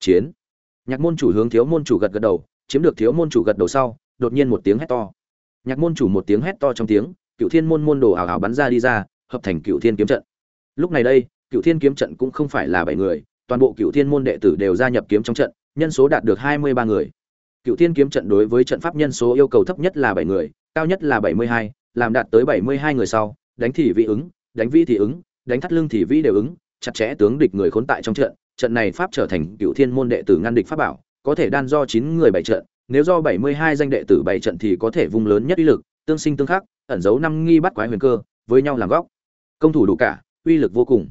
chiến. Nhạc môn chủ hướng thiếu môn chủ gật gật đầu, chiếm được thiếu môn chủ gật đầu sau, đột nhiên một tiếng hét to. Nhạc môn chủ một tiếng hét to trong tiếng, cựu thiên môn môn đồ ảo ảo bắn ra đi ra, hợp thành cựu thiên kiếm trận. Lúc này đây, cựu thiên kiếm trận cũng không phải là bảy người, toàn bộ cựu thiên môn đệ tử đều gia nhập kiếm trong trận, nhân số đạt được hai mươi ba người. Cựu thiên kiếm trận đối với trận pháp nhân số yêu cầu thấp nhất là bảy người, cao nhất là bảy mươi hai, làm đạt tới bảy mươi hai người sau, đánh thì vị ứng, đánh vi thì ứng, đánh thắt lưng thì vi đều ứng, chặt chẽ tướng địch người khốn tại trong trận trận này pháp trở thành cựu thiên môn đệ tử ngăn địch pháp bảo, có thể đan do chín người bảy trận, nếu do bảy mươi hai danh đệ tử bảy trận thì có thể vung lớn nhất uy lực, tương sinh tương khắc, ẩn giấu năm nghi bắt quái huyền cơ, với nhau làm góc. Công thủ đủ cả, uy lực vô cùng.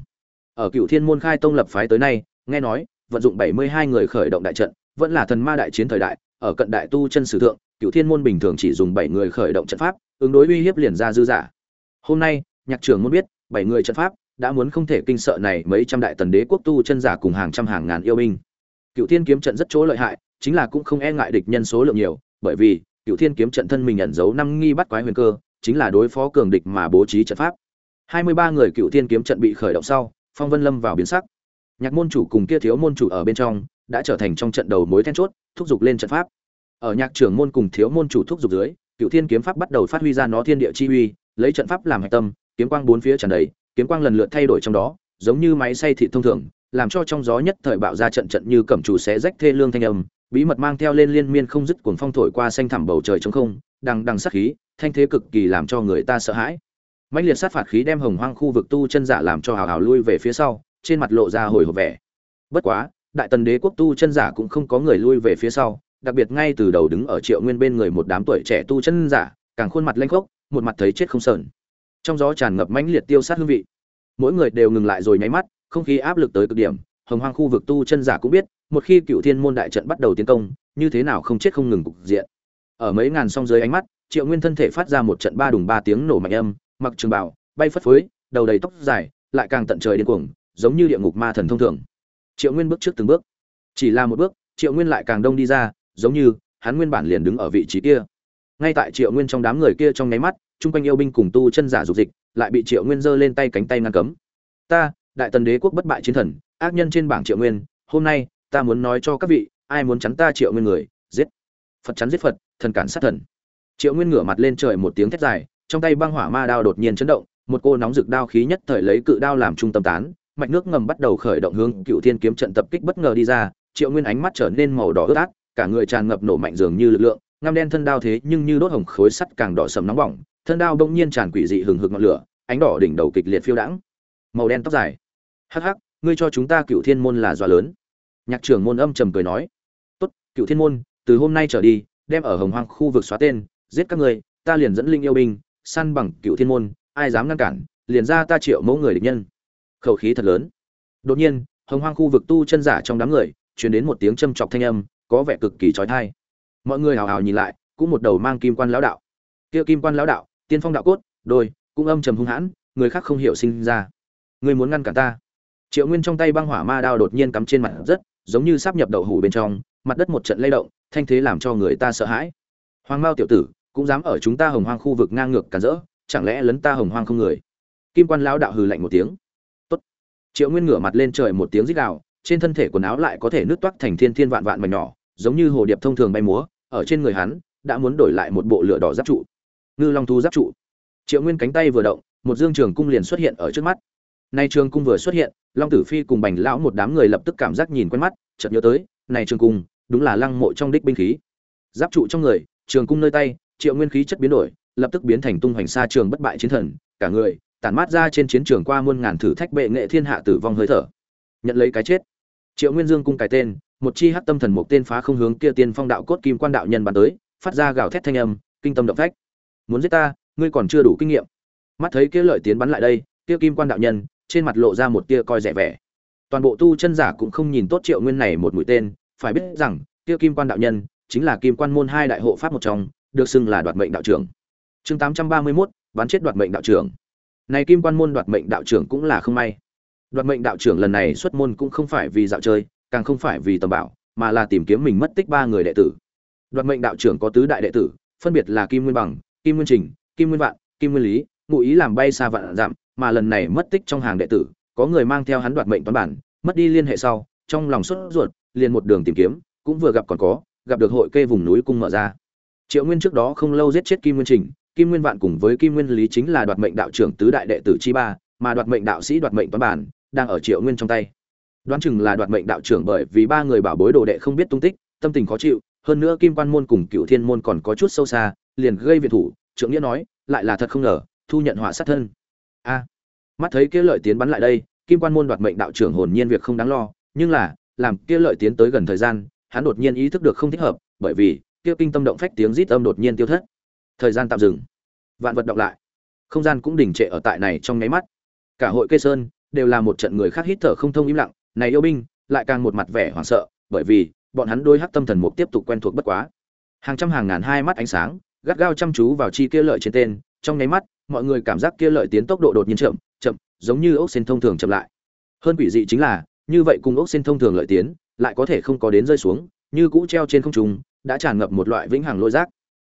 Ở cựu thiên môn khai tông lập phái tới nay, nghe nói, vận dụng bảy mươi hai người khởi động đại trận, vẫn là thần ma đại chiến thời đại, ở cận đại tu chân sử thượng, cựu thiên môn bình thường chỉ dùng bảy người khởi động trận pháp, ứng đối uy hiếp liền ra dư giả. Hôm nay, nhạc trưởng muốn biết, bảy người trận pháp đã muốn không thể kinh sợ này mấy trăm đại tần đế quốc tu chân giả cùng hàng trăm hàng ngàn yêu binh. Cựu thiên kiếm trận rất chỗ lợi hại, chính là cũng không e ngại địch nhân số lượng nhiều, bởi vì, cựu thiên kiếm trận thân mình ẩn giấu năm nghi bắt quái huyền cơ, chính là đối phó cường địch mà bố trí trận pháp. Hai mươi ba người cựu thiên kiếm trận bị khởi động sau, phong vân lâm vào biến sắc. Nhạc môn chủ cùng kia thiếu môn chủ ở bên trong, đã trở thành trong trận đầu mối then chốt, thúc giục lên trận pháp. Ở nhạc trưởng môn cùng thiếu môn chủ thúc giục dưới, cựu thiên kiếm pháp bắt đầu phát huy ra nó thiên địa chi uy, lấy trận pháp làm hệ tâm, kiếm quang bốn phía tràn đầy kiếm quang lần lượt thay đổi trong đó, giống như máy xay thịt thông thường, làm cho trong gió nhất thời bạo ra trận trận như cẩm chủ xé rách thê lương thanh âm, bí mật mang theo lên liên miên không dứt cuồng phong thổi qua xanh thẳm bầu trời trống không, đằng đằng sát khí, thanh thế cực kỳ làm cho người ta sợ hãi. Mãnh liệt sát phạt khí đem hồng hoang khu vực tu chân giả làm cho hào hào lui về phía sau, trên mặt lộ ra hồi hộp vẻ. Bất quá, đại tần đế quốc tu chân giả cũng không có người lui về phía sau, đặc biệt ngay từ đầu đứng ở triệu nguyên bên người một đám tuổi trẻ tu chân giả, càng khuôn mặt lanh khốc, một mặt thấy chết không sờn trong gió tràn ngập mãnh liệt tiêu sát hương vị. Mỗi người đều ngừng lại rồi nháy mắt, không khí áp lực tới cực điểm, hồng hoang khu vực tu chân giả cũng biết, một khi cựu thiên môn đại trận bắt đầu tiến công, như thế nào không chết không ngừng cục diện. Ở mấy ngàn song dưới ánh mắt, triệu nguyên thân thể phát ra một trận ba đùng ba tiếng nổ mạnh âm, mặc trường bảo bay phất phới, đầu đầy tóc dài, lại càng tận trời điên cuồng, giống như địa ngục ma thần thông thường. Triệu nguyên bước trước từng bước. Chỉ là một bước, triệu nguyên lại càng đông đi ra, giống như, hắn nguyên bản liền đứng ở vị trí kia. Ngay tại triệu nguyên trong đám người kia trong nháy mắt chung quanh yêu binh cùng tu chân giả dục dịch, lại bị triệu nguyên giơ lên tay cánh tay ngăn cấm. Ta, đại tần đế quốc bất bại chiến thần, ác nhân trên bảng triệu nguyên, hôm nay ta muốn nói cho các vị, ai muốn chắn ta triệu nguyên người, giết. Phật chắn giết phật, thần cản sát thần. Triệu nguyên ngửa mặt lên trời một tiếng thét dài, trong tay băng hỏa ma đao đột nhiên chấn động, một cô nóng rực đao khí nhất thời lấy cự đao làm trung tâm tán, mạch nước ngầm bắt đầu khởi động hướng cựu thiên kiếm trận tập kích bất ngờ đi ra, triệu nguyên ánh mắt trở nên màu đỏ ướt át, cả người tràn ngập nổ mạnh dường như lực lượng, ngăm đen thân đao thế nhưng như đốt hồng khối sắt càng đỏ sầm nóng bỏng thân đao bỗng nhiên tràn quỷ dị hừng hực ngọn lửa, ánh đỏ đỉnh đầu kịch liệt phiêu đãng. Màu đen tóc dài. Hắc hắc, ngươi cho chúng ta cựu thiên môn là dọa lớn. Nhạc trưởng môn âm trầm cười nói. Tốt cựu thiên môn, từ hôm nay trở đi, đem ở hồng hoang khu vực xóa tên, giết các ngươi, ta liền dẫn linh yêu binh săn bằng cựu thiên môn, ai dám ngăn cản, liền ra ta triệu mẫu người địch nhân. Khẩu khí thật lớn. Đột nhiên, hồng hoang khu vực tu chân giả trong đám người, truyền đến một tiếng châm chọc thanh âm, có vẻ cực kỳ trói thai mọi người hào hào nhìn lại, cũng một đầu mang kim quan lão đạo. Kia kim quan lão đạo tiên phong đạo cốt, đôi, cũng âm trầm hung hãn, người khác không hiểu sinh ra. Người muốn ngăn cản ta. Triệu nguyên trong tay băng hỏa ma đao đột nhiên cắm trên mặt rất giống như sắp nhập đậu hủ bên trong, mặt đất một trận lay động, thanh thế làm cho người ta sợ hãi. Hoàng mao tiểu tử, cũng dám ở chúng ta hồng hoang khu vực ngang ngược cản rỡ, chẳng lẽ lấn ta hồng hoang không người? Kim quan lão đạo hừ lạnh một tiếng. Tốt. triệu nguyên ngửa mặt lên trời một tiếng rít đạo trên thân thể quần áo lại có thể nứt toát thành thiên thiên vạn vạn mảnh nhỏ, giống như hồ điệp thông thường bay múa, ở trên người hắn, đã muốn đổi lại một bộ lửa đỏ giáp trụ ngư long thu giáp trụ. Triệu nguyên cánh tay vừa động, một dương trường cung liền xuất hiện ở trước mắt. Nay trường cung vừa xuất hiện, long tử phi cùng bành lão một đám người lập tức cảm giác nhìn quen mắt, chợt nhớ tới, này trường cung, đúng là lăng mộ trong đích binh khí. Giáp trụ trong người, trường cung nơi tay, triệu nguyên khí chất biến đổi, lập tức biến thành tung hoành xa trường bất bại chiến thần, cả người, tản mát ra trên chiến trường qua muôn ngàn thử thách bệ nghệ thiên hạ tử vong hơi thở. Nhận lấy cái chết. Triệu nguyên dương cung cái tên, một chi hắc tâm thần một tên phá không hướng kia tiên phong đạo cốt kim quan đạo nhân bàn tới, phát ra gào thét thanh âm, kinh tâm động phách muốn giết ta, ngươi còn chưa đủ kinh nghiệm. Mắt thấy kia lợi tiến bắn lại đây, kia kim quan đạo nhân, trên mặt lộ ra một tia coi rẻ vẻ. Toàn bộ tu chân giả cũng không nhìn tốt triệu nguyên này một mũi tên, phải biết rằng, kia kim quan đạo nhân chính là kim quan môn hai đại hộ pháp một trong, được xưng là đoạt mệnh đạo trưởng. Chương tám trăm ba mươi mốt, bắn chết đoạt mệnh đạo trưởng. Này kim quan môn đoạt mệnh đạo trưởng cũng là không may. Đoạt mệnh đạo trưởng lần này xuất môn cũng không phải vì dạo chơi, càng không phải vì tầm bảo, mà là tìm kiếm mình mất tích ba người đệ tử. Đoạt mệnh đạo trưởng có tứ đại đệ tử, phân biệt là kim nguyên bằng kim nguyên trình, kim nguyên vạn, kim nguyên lý, ngụ ý làm bay xa vạn giảm mà lần này mất tích trong hàng đệ tử, có người mang theo hắn đoạt mệnh toán bản, mất đi liên hệ sau, trong lòng sốt ruột, liền một đường tìm kiếm, cũng vừa gặp còn có, gặp được hội kê vùng núi cung mở ra. Triệu nguyên trước đó không lâu giết chết kim nguyên trình, kim nguyên vạn cùng với kim nguyên lý chính là đoạt mệnh đạo trưởng tứ đại đệ tử chi ba, mà đoạt mệnh đạo sĩ đoạt mệnh toán bản, đang ở triệu nguyên trong tay. Đoán chừng là đoạt mệnh đạo trưởng bởi vì ba người bảo bối đồ đệ không biết tung tích, tâm tình khó chịu, hơn nữa kim quan môn cùng cựu thiên môn còn có chút sâu xa liền gây viện thủ, trưởng nghĩa nói, lại là thật không ngờ, thu nhận họa sát thân. A, mắt thấy kia lợi tiến bắn lại đây, kim quan môn đoạt mệnh đạo trưởng hồn nhiên việc không đáng lo, nhưng là, làm kia lợi tiến tới gần thời gian, hắn đột nhiên ý thức được không thích hợp, bởi vì, kia kinh tâm động phách tiếng rít âm đột nhiên tiêu thất. Thời gian tạm dừng. Vạn vật động lại. Không gian cũng đình trệ ở tại này trong nháy mắt. Cả hội cây sơn, đều là một trận người khác hít thở không thông im lặng, này yêu binh, lại càng một mặt vẻ hoảng sợ, bởi vì, bọn hắn đôi hắc tâm thần mục tiếp tục quen thuộc bất quá. Hàng trăm hàng ngàn hai mắt ánh sáng gắt gao chăm chú vào chi kia lợi trên tên, trong nháy mắt, mọi người cảm giác kia lợi tiến tốc độ đột nhiên chậm chậm, giống như ốc sen thông thường chậm lại. Hơn quỷ dị chính là, như vậy cùng ốc sen thông thường lợi tiến, lại có thể không có đến rơi xuống, như cũ treo trên không trung, đã tràn ngập một loại vĩnh hằng lôi rác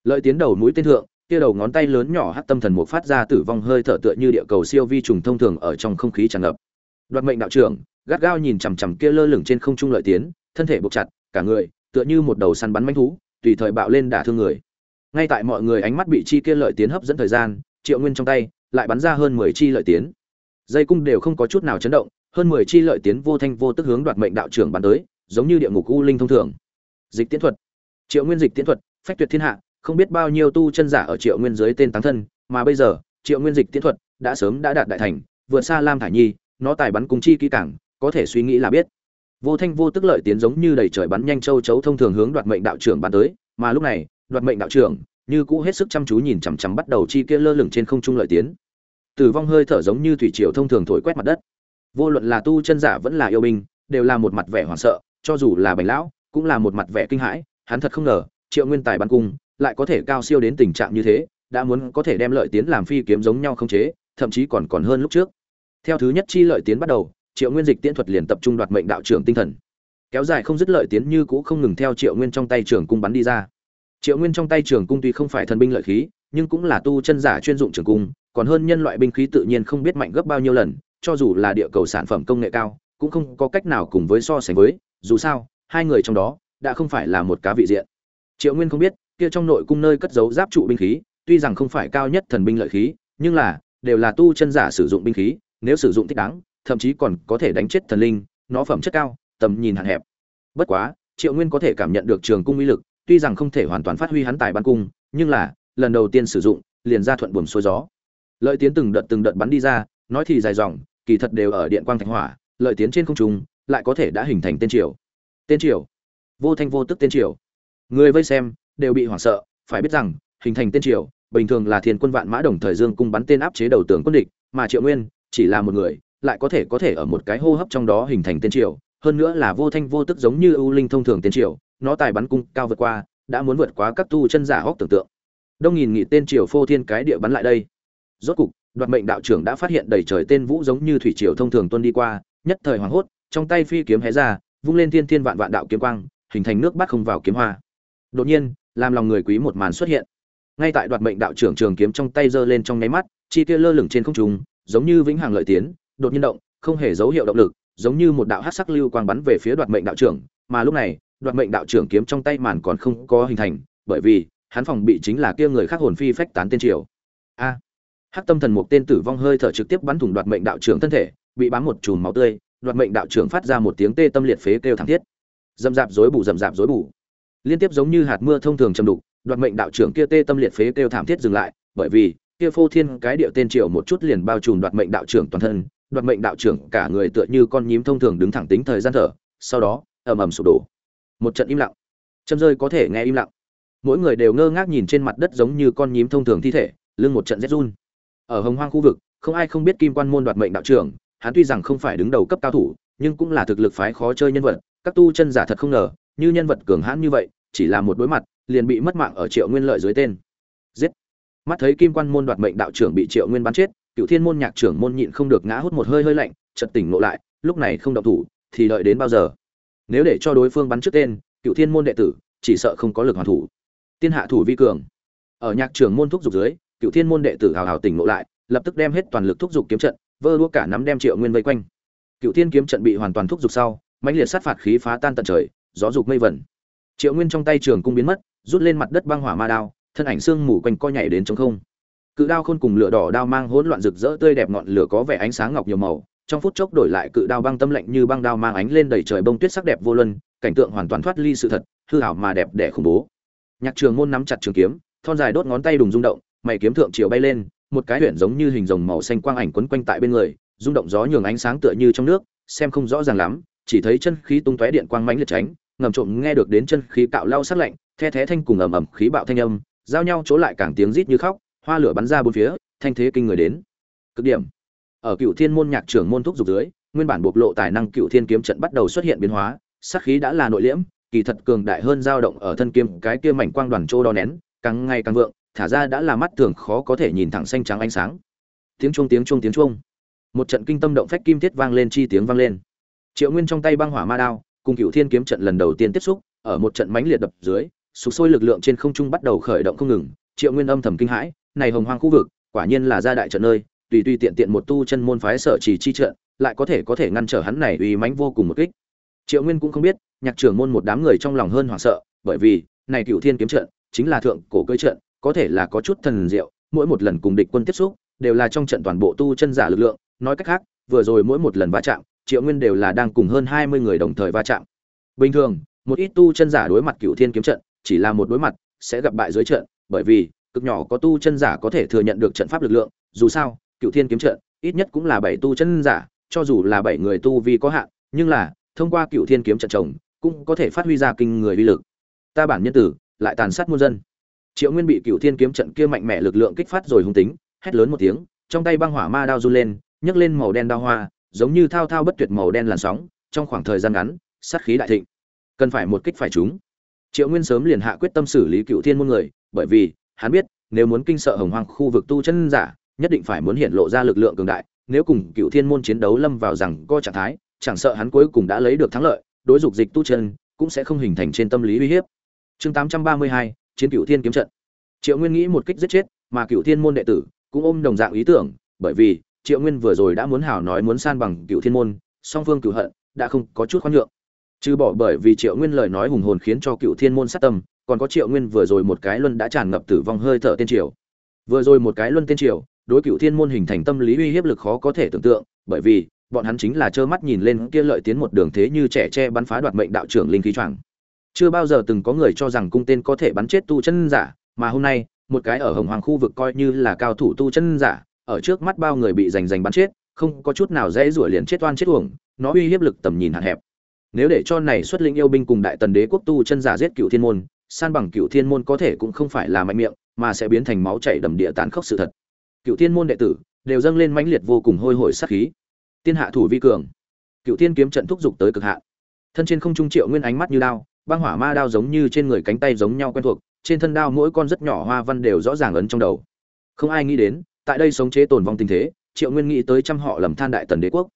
lợi tiến đầu mũi tên thượng, kia đầu ngón tay lớn nhỏ hắt tâm thần một phát ra tử vong hơi thở tựa như địa cầu siêu vi trùng thông thường ở trong không khí tràn ngập. Đoạt mệnh đạo trưởng, gắt gao nhìn chằm chằm kia lơ lửng trên không trung lợi tiến, thân thể buộc chặt, cả người, tựa như một đầu săn bắn manh thú, tùy thời bạo lên đả thương người ngay tại mọi người ánh mắt bị chi kia lợi tiến hấp dẫn thời gian, triệu nguyên trong tay lại bắn ra hơn mười chi lợi tiến. Dây cung đều không có chút nào chấn động, hơn mười chi lợi tiến vô thanh vô tức hướng đoạt mệnh đạo trưởng bắn tới, giống như địa ngục u linh thông thường. Dịch tiến thuật. Triệu nguyên dịch tiến thuật, phách tuyệt thiên hạ, không biết bao nhiêu tu chân giả ở triệu nguyên dưới tên tán thân, mà bây giờ, triệu nguyên dịch tiến thuật đã sớm đã đạt đại thành, vượt xa lam thải nhi, nó tài bắn cung chi kỹ cảng có thể suy nghĩ là biết. Vô thanh vô tức lợi tiến giống như đầy trời bắn nhanh châu chấu thông thường hướng đoạt mệnh đạo trưởng bắn tới, mà lúc này đoạt mệnh đạo trưởng, như cũ hết sức chăm chú nhìn chằm chằm bắt đầu chi kia lơ lửng trên không trung lợi tiến. Tử vong hơi thở giống như thủy triều thông thường thổi quét mặt đất. Vô luận là tu chân giả vẫn là yêu binh, đều là một mặt vẻ hoảng sợ, cho dù là bành lão, cũng là một mặt vẻ kinh hãi, hắn thật không ngờ, triệu nguyên tài bắn cung, lại có thể cao siêu đến tình trạng như thế, đã muốn có thể đem lợi tiến làm phi kiếm giống nhau không chế, thậm chí còn còn hơn lúc trước. Theo thứ nhất chi lợi tiến bắt đầu, triệu nguyên dịch tiễn thuật liền tập trung đoạt mệnh đạo trưởng tinh thần. Kéo dài không dứt lợi tiến như cũ không ngừng theo triệu nguyên trong tay trường cung bắn đi ra triệu nguyên trong tay trường cung tuy không phải thần binh lợi khí, nhưng cũng là tu chân giả chuyên dụng trường cung, còn hơn nhân loại binh khí tự nhiên không biết mạnh gấp bao nhiêu lần, cho dù là địa cầu sản phẩm công nghệ cao, cũng không có cách nào cùng với so sánh với, dù sao, hai người trong đó, đã không phải là một cá vị diện. Triệu nguyên không biết, kia trong nội cung nơi cất giấu giáp trụ binh khí, tuy rằng không phải cao nhất thần binh lợi khí, nhưng là, đều là tu chân giả sử dụng binh khí, nếu sử dụng thích đáng, thậm chí còn có thể đánh chết thần linh, nó phẩm chất cao, tầm nhìn hạn hẹp. Bất quá, triệu nguyên có thể cảm nhận được trường cung uy lực tuy rằng không thể hoàn toàn phát huy hắn tài bắn cung, nhưng là, lần đầu tiên sử dụng, liền ra thuận buồm xuôi gió. Lợi tiến từng đợt từng đợt bắn đi ra, nói thì dài dòng, kỳ thật đều ở điện quang thạch hỏa, lợi tiến trên không trung, lại có thể đã hình thành tên triều. Tên triều? Vô thanh vô tức tên triều. Người vây xem, đều bị hoảng sợ, phải biết rằng, hình thành tên triều, bình thường là thiên quân vạn mã đồng thời dương cung bắn tên áp chế đầu tướng quân địch, mà triệu nguyên, chỉ là một người, lại có thể có thể ở một cái hô hấp trong đó hình thành tên triều, hơn nữa là vô thanh vô tức giống như ưu linh thông thường tên triều nó tài bắn cung cao vượt qua, đã muốn vượt quá các tu chân giả hóc tưởng tượng. Đông nghìn nghị tên triều phô thiên cái địa bắn lại đây. Rốt cục, đoạt mệnh đạo trưởng đã phát hiện đầy trời tên vũ giống như thủy triều thông thường tuân đi qua, nhất thời hoảng hốt, trong tay phi kiếm hé ra, vung lên thiên thiên vạn vạn đạo kiếm quang, hình thành nước bắt không vào kiếm hoa. Đột nhiên, làm lòng người quý một màn xuất hiện. Ngay tại đoạt mệnh đạo trưởng trường kiếm trong tay giơ lên trong nháy mắt, chi kia lơ lửng trên không trung, giống như vĩnh hằng lợi tiến, đột nhiên động, không hề dấu hiệu động lực, giống như một đạo hắc sắc lưu quang bắn về phía đoạt mệnh đạo trưởng, mà lúc này đoạt mệnh đạo trưởng kiếm trong tay màn còn không có hình thành, bởi vì, hắn phòng bị chính là kia người khác hồn phi phách tán tiên triều. A. Hắc tâm thần một tên tử vong hơi thở trực tiếp bắn thủng đoạt mệnh đạo trưởng thân thể, bị bắn một chùm máu tươi, đoạt mệnh đạo trưởng phát ra một tiếng tê tâm liệt phế kêu thảm thiết. Dầm dạp rối bù dầm dạp rối bù. Liên tiếp giống như hạt mưa thông thường trầm đục, đoạt mệnh đạo trưởng kia tê tâm liệt phế kêu thảm thiết dừng lại, bởi vì, kia phô thiên cái điệu tên triều một chút liền bao trùm đoạt mệnh đạo trưởng toàn thân, đoạt mệnh đạo trưởng cả người tựa như con nhím thông thường đứng thẳng tính thời gian thở, sau đó, ầm ầm sụp đổ một trận im lặng. Châm rơi có thể nghe im lặng. Mỗi người đều ngơ ngác nhìn trên mặt đất giống như con nhím thông thường thi thể, lưng một trận rét run. Ở hồng hoang khu vực, không ai không biết kim quan môn đoạt mệnh đạo trưởng, hắn tuy rằng không phải đứng đầu cấp cao thủ, nhưng cũng là thực lực phái khó chơi nhân vật, các tu chân giả thật không ngờ, như nhân vật cường hãn như vậy, chỉ là một đối mặt, liền bị mất mạng ở triệu nguyên lợi dưới tên. Giết. Mắt thấy kim quan môn đoạt mệnh đạo trưởng bị triệu nguyên bắn chết cựu thiên môn nhạc trưởng môn nhịn không được ngã hút một hơi hơi lạnh, chợt tỉnh ngộ lại, lúc này không động thủ, thì đợi đến bao giờ? Nếu để cho đối phương bắn trước tên, cựu thiên môn đệ tử, chỉ sợ không có lực hoàn thủ. Tiên hạ thủ vi cường. Ở nhạc trường môn thúc giục dưới, cựu thiên môn đệ tử hào hào tỉnh ngộ lại, lập tức đem hết toàn lực thúc giục kiếm trận, vơ đua cả nắm đem triệu nguyên vây quanh. Cựu thiên kiếm trận bị hoàn toàn thúc giục sau, mãnh liệt sát phạt khí phá tan tận trời, gió dục mây vẩn. Triệu nguyên trong tay trường cung biến mất, rút lên mặt đất băng hỏa ma đao, thân ảnh xương mù quanh co nhảy đến trong không. Cự đao khôn cùng lửa đỏ đao mang hỗn loạn rực rỡ tươi đẹp ngọn lửa có vẻ ánh sáng ngọc nhiều màu trong phút chốc đổi lại cự đao băng tâm lạnh như băng đao mang ánh lên đầy trời bông tuyết sắc đẹp vô luân, cảnh tượng hoàn toàn thoát ly sự thật, hư ảo mà đẹp đẽ khủng bố. Nhạc trường môn nắm chặt trường kiếm, thon dài đốt ngón tay đùng rung động, mày kiếm thượng chiều bay lên, một cái huyện giống như hình rồng màu xanh quang ảnh quấn quanh tại bên người, rung động gió nhường ánh sáng tựa như trong nước, xem không rõ ràng lắm, chỉ thấy chân khí tung tóe điện quang mãnh liệt tránh, ngầm trộm nghe được đến chân khí cạo lao sát lạnh, the thé thanh cùng ầm ầm khí bạo thanh âm, giao nhau chỗ lại càng tiếng rít như khóc, hoa lửa bắn ra bốn phía, thanh thế kinh người đến. Cực điểm ở cựu thiên môn nhạc trưởng môn thúc dục dưới, nguyên bản bộc lộ tài năng cựu thiên kiếm trận bắt đầu xuất hiện biến hóa, sát khí đã là nội liễm, kỳ thật cường đại hơn dao động ở thân kiếm, cái kia mảnh quang đoàn trô đo nén, càng ngày càng vượng, thả ra đã là mắt thường khó có thể nhìn thẳng xanh trắng ánh sáng. Tiếng chuông tiếng chuông tiếng chuông. Một trận kinh tâm động phách kim thiết vang lên, chi tiếng vang lên. Triệu nguyên trong tay băng hỏa ma đao, cùng cựu thiên kiếm trận lần đầu tiên tiếp xúc, ở một trận mãnh liệt đập dưới, sục sôi lực lượng trên không trung bắt đầu khởi động không ngừng, triệu nguyên âm thầm kinh hãi, này hồng hoang khu vực, quả nhiên là gia đại trận nơi tùy tùy tiện tiện một tu chân môn phái sở chỉ chi trận, lại có thể có thể ngăn trở hắn này uy mãnh vô cùng một kích. Triệu nguyên cũng không biết, nhạc trưởng môn một đám người trong lòng hơn hoảng sợ, bởi vì, này cửu thiên kiếm trận, chính là thượng cổ cưỡi trận, có thể là có chút thần diệu, mỗi một lần cùng địch quân tiếp xúc, đều là trong trận toàn bộ tu chân giả lực lượng. Nói cách khác, vừa rồi mỗi một lần va chạm, triệu nguyên đều là đang cùng hơn hai mươi người đồng thời va chạm. Bình thường, một ít tu chân giả đối mặt cửu thiên kiếm trận, chỉ là một đối mặt, sẽ gặp bại dưới trận, bởi vì, cực nhỏ có tu chân giả có thể thừa nhận được trận pháp lực lượng, dù sao cựu thiên kiếm trận, ít nhất cũng là bảy tu chân giả, cho dù là bảy người tu vi có hạn, nhưng là, thông qua cựu thiên kiếm trận chồng cũng có thể phát huy ra kinh người uy lực. Ta bản nhân tử, lại tàn sát muôn dân. Triệu nguyên bị cựu thiên kiếm trận kia mạnh mẽ lực lượng kích phát rồi hung tính, hét lớn một tiếng, trong tay băng hỏa ma đao run lên, nhấc lên màu đen đao hoa, giống như thao thao bất tuyệt màu đen làn sóng, trong khoảng thời gian ngắn, sát khí đại thịnh. Cần phải một kích phải chúng triệu nguyên sớm liền hạ quyết tâm xử lý cựu thiên môn người, bởi vì, hắn biết, nếu muốn kinh sợ hồng hoang khu vực tu chân giả nhất định phải muốn hiện lộ ra lực lượng cường đại, nếu cùng cựu thiên môn chiến đấu lâm vào rằng co trạng thái, chẳng sợ hắn cuối cùng đã lấy được thắng lợi, đối dục dịch tu chân cũng sẽ không hình thành trên tâm lý uy hiếp. Chương tám trăm ba mươi hai, chiến cựu thiên kiếm trận. Triệu nguyên nghĩ một kích giết chết, mà cựu thiên môn đệ tử cũng ôm đồng dạng ý tưởng, bởi vì triệu nguyên vừa rồi đã muốn hảo nói muốn san bằng cựu thiên môn, song phương cựu hận đã không có chút khoan nhượng. Trừ bỏ bởi vì triệu nguyên lời nói hùng hồn khiến cho cựu thiên môn sát tâm, còn có triệu nguyên vừa rồi một cái luân đã tràn ngập tử vong hơi thở tên triều. Vừa rồi một cái luân tên triều đối cựu thiên môn hình thành tâm lý uy hiếp lực khó có thể tưởng tượng, bởi vì, bọn hắn chính là trơ mắt nhìn lên kia lợi tiến một đường thế như trẻ tre bắn phá đoạt mệnh đạo trưởng linh khí choàng. Chưa bao giờ từng có người cho rằng cung tên có thể bắn chết tu chân giả, mà hôm nay, một cái ở hồng hoàng khu vực coi như là cao thủ tu chân giả, ở trước mắt bao người bị giành giành bắn chết, không có chút nào dễ rủa liền chết oan chết uổng, nó uy hiếp lực tầm nhìn hạn hẹp. Nếu để cho này xuất lĩnh yêu binh cùng đại tần đế quốc tu chân giả giết cựu thiên môn, san bằng cựu thiên môn có thể cũng không phải là mạnh miệng, mà sẽ biến thành máu chảy đầm địa tán khốc sự thật cựu thiên môn đệ tử đều dâng lên mãnh liệt vô cùng hôi hổi sát khí. Tiên hạ thủ vi cường, cựu thiên kiếm trận thúc giục tới cực hạn. Thân trên không trung triệu nguyên ánh mắt như đao, băng hỏa ma đao giống như trên người cánh tay giống nhau quen thuộc, trên thân đao mỗi con rất nhỏ hoa văn đều rõ ràng ấn trong đầu. Không ai nghĩ đến, tại đây sống chế tồn vong tình thế, triệu nguyên nghĩ tới trăm họ lầm than đại tần đế quốc.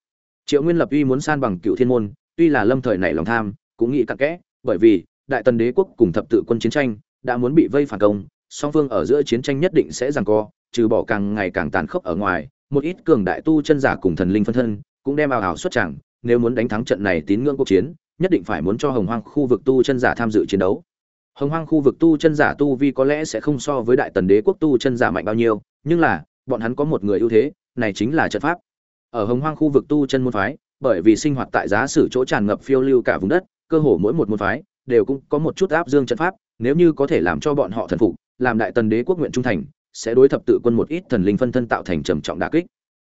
Triệu nguyên lập uy muốn san bằng cựu thiên môn, tuy là lâm thời nảy lòng tham, cũng nghĩ cặn kẽ, bởi vì đại tần đế quốc cùng thập tự quân chiến tranh đã muốn bị vây phản công, song phương ở giữa chiến tranh nhất định sẽ giằng co trừ bỏ càng ngày càng tàn khốc ở ngoài, một ít cường đại tu chân giả cùng thần linh phân thân cũng đem ảo ảo xuất chẳng nếu muốn đánh thắng trận này tín ngưỡng quốc chiến, nhất định phải muốn cho hồng hoang khu vực tu chân giả tham dự chiến đấu. Hồng hoang khu vực tu chân giả tu vi có lẽ sẽ không so với đại tần đế quốc tu chân giả mạnh bao nhiêu, nhưng là, bọn hắn có một người ưu thế, này chính là trận pháp. Ở hồng hoang khu vực tu chân môn phái, bởi vì sinh hoạt tại giá sử chỗ tràn ngập phiêu lưu cả vùng đất, cơ hồ mỗi một môn phái đều cũng có một chút áp dương trận pháp, nếu như có thể làm cho bọn họ thần phục, làm đại tần đế quốc nguyện trung thành sẽ đối thập tự quân một ít thần linh phân thân tạo thành trầm trọng đả kích.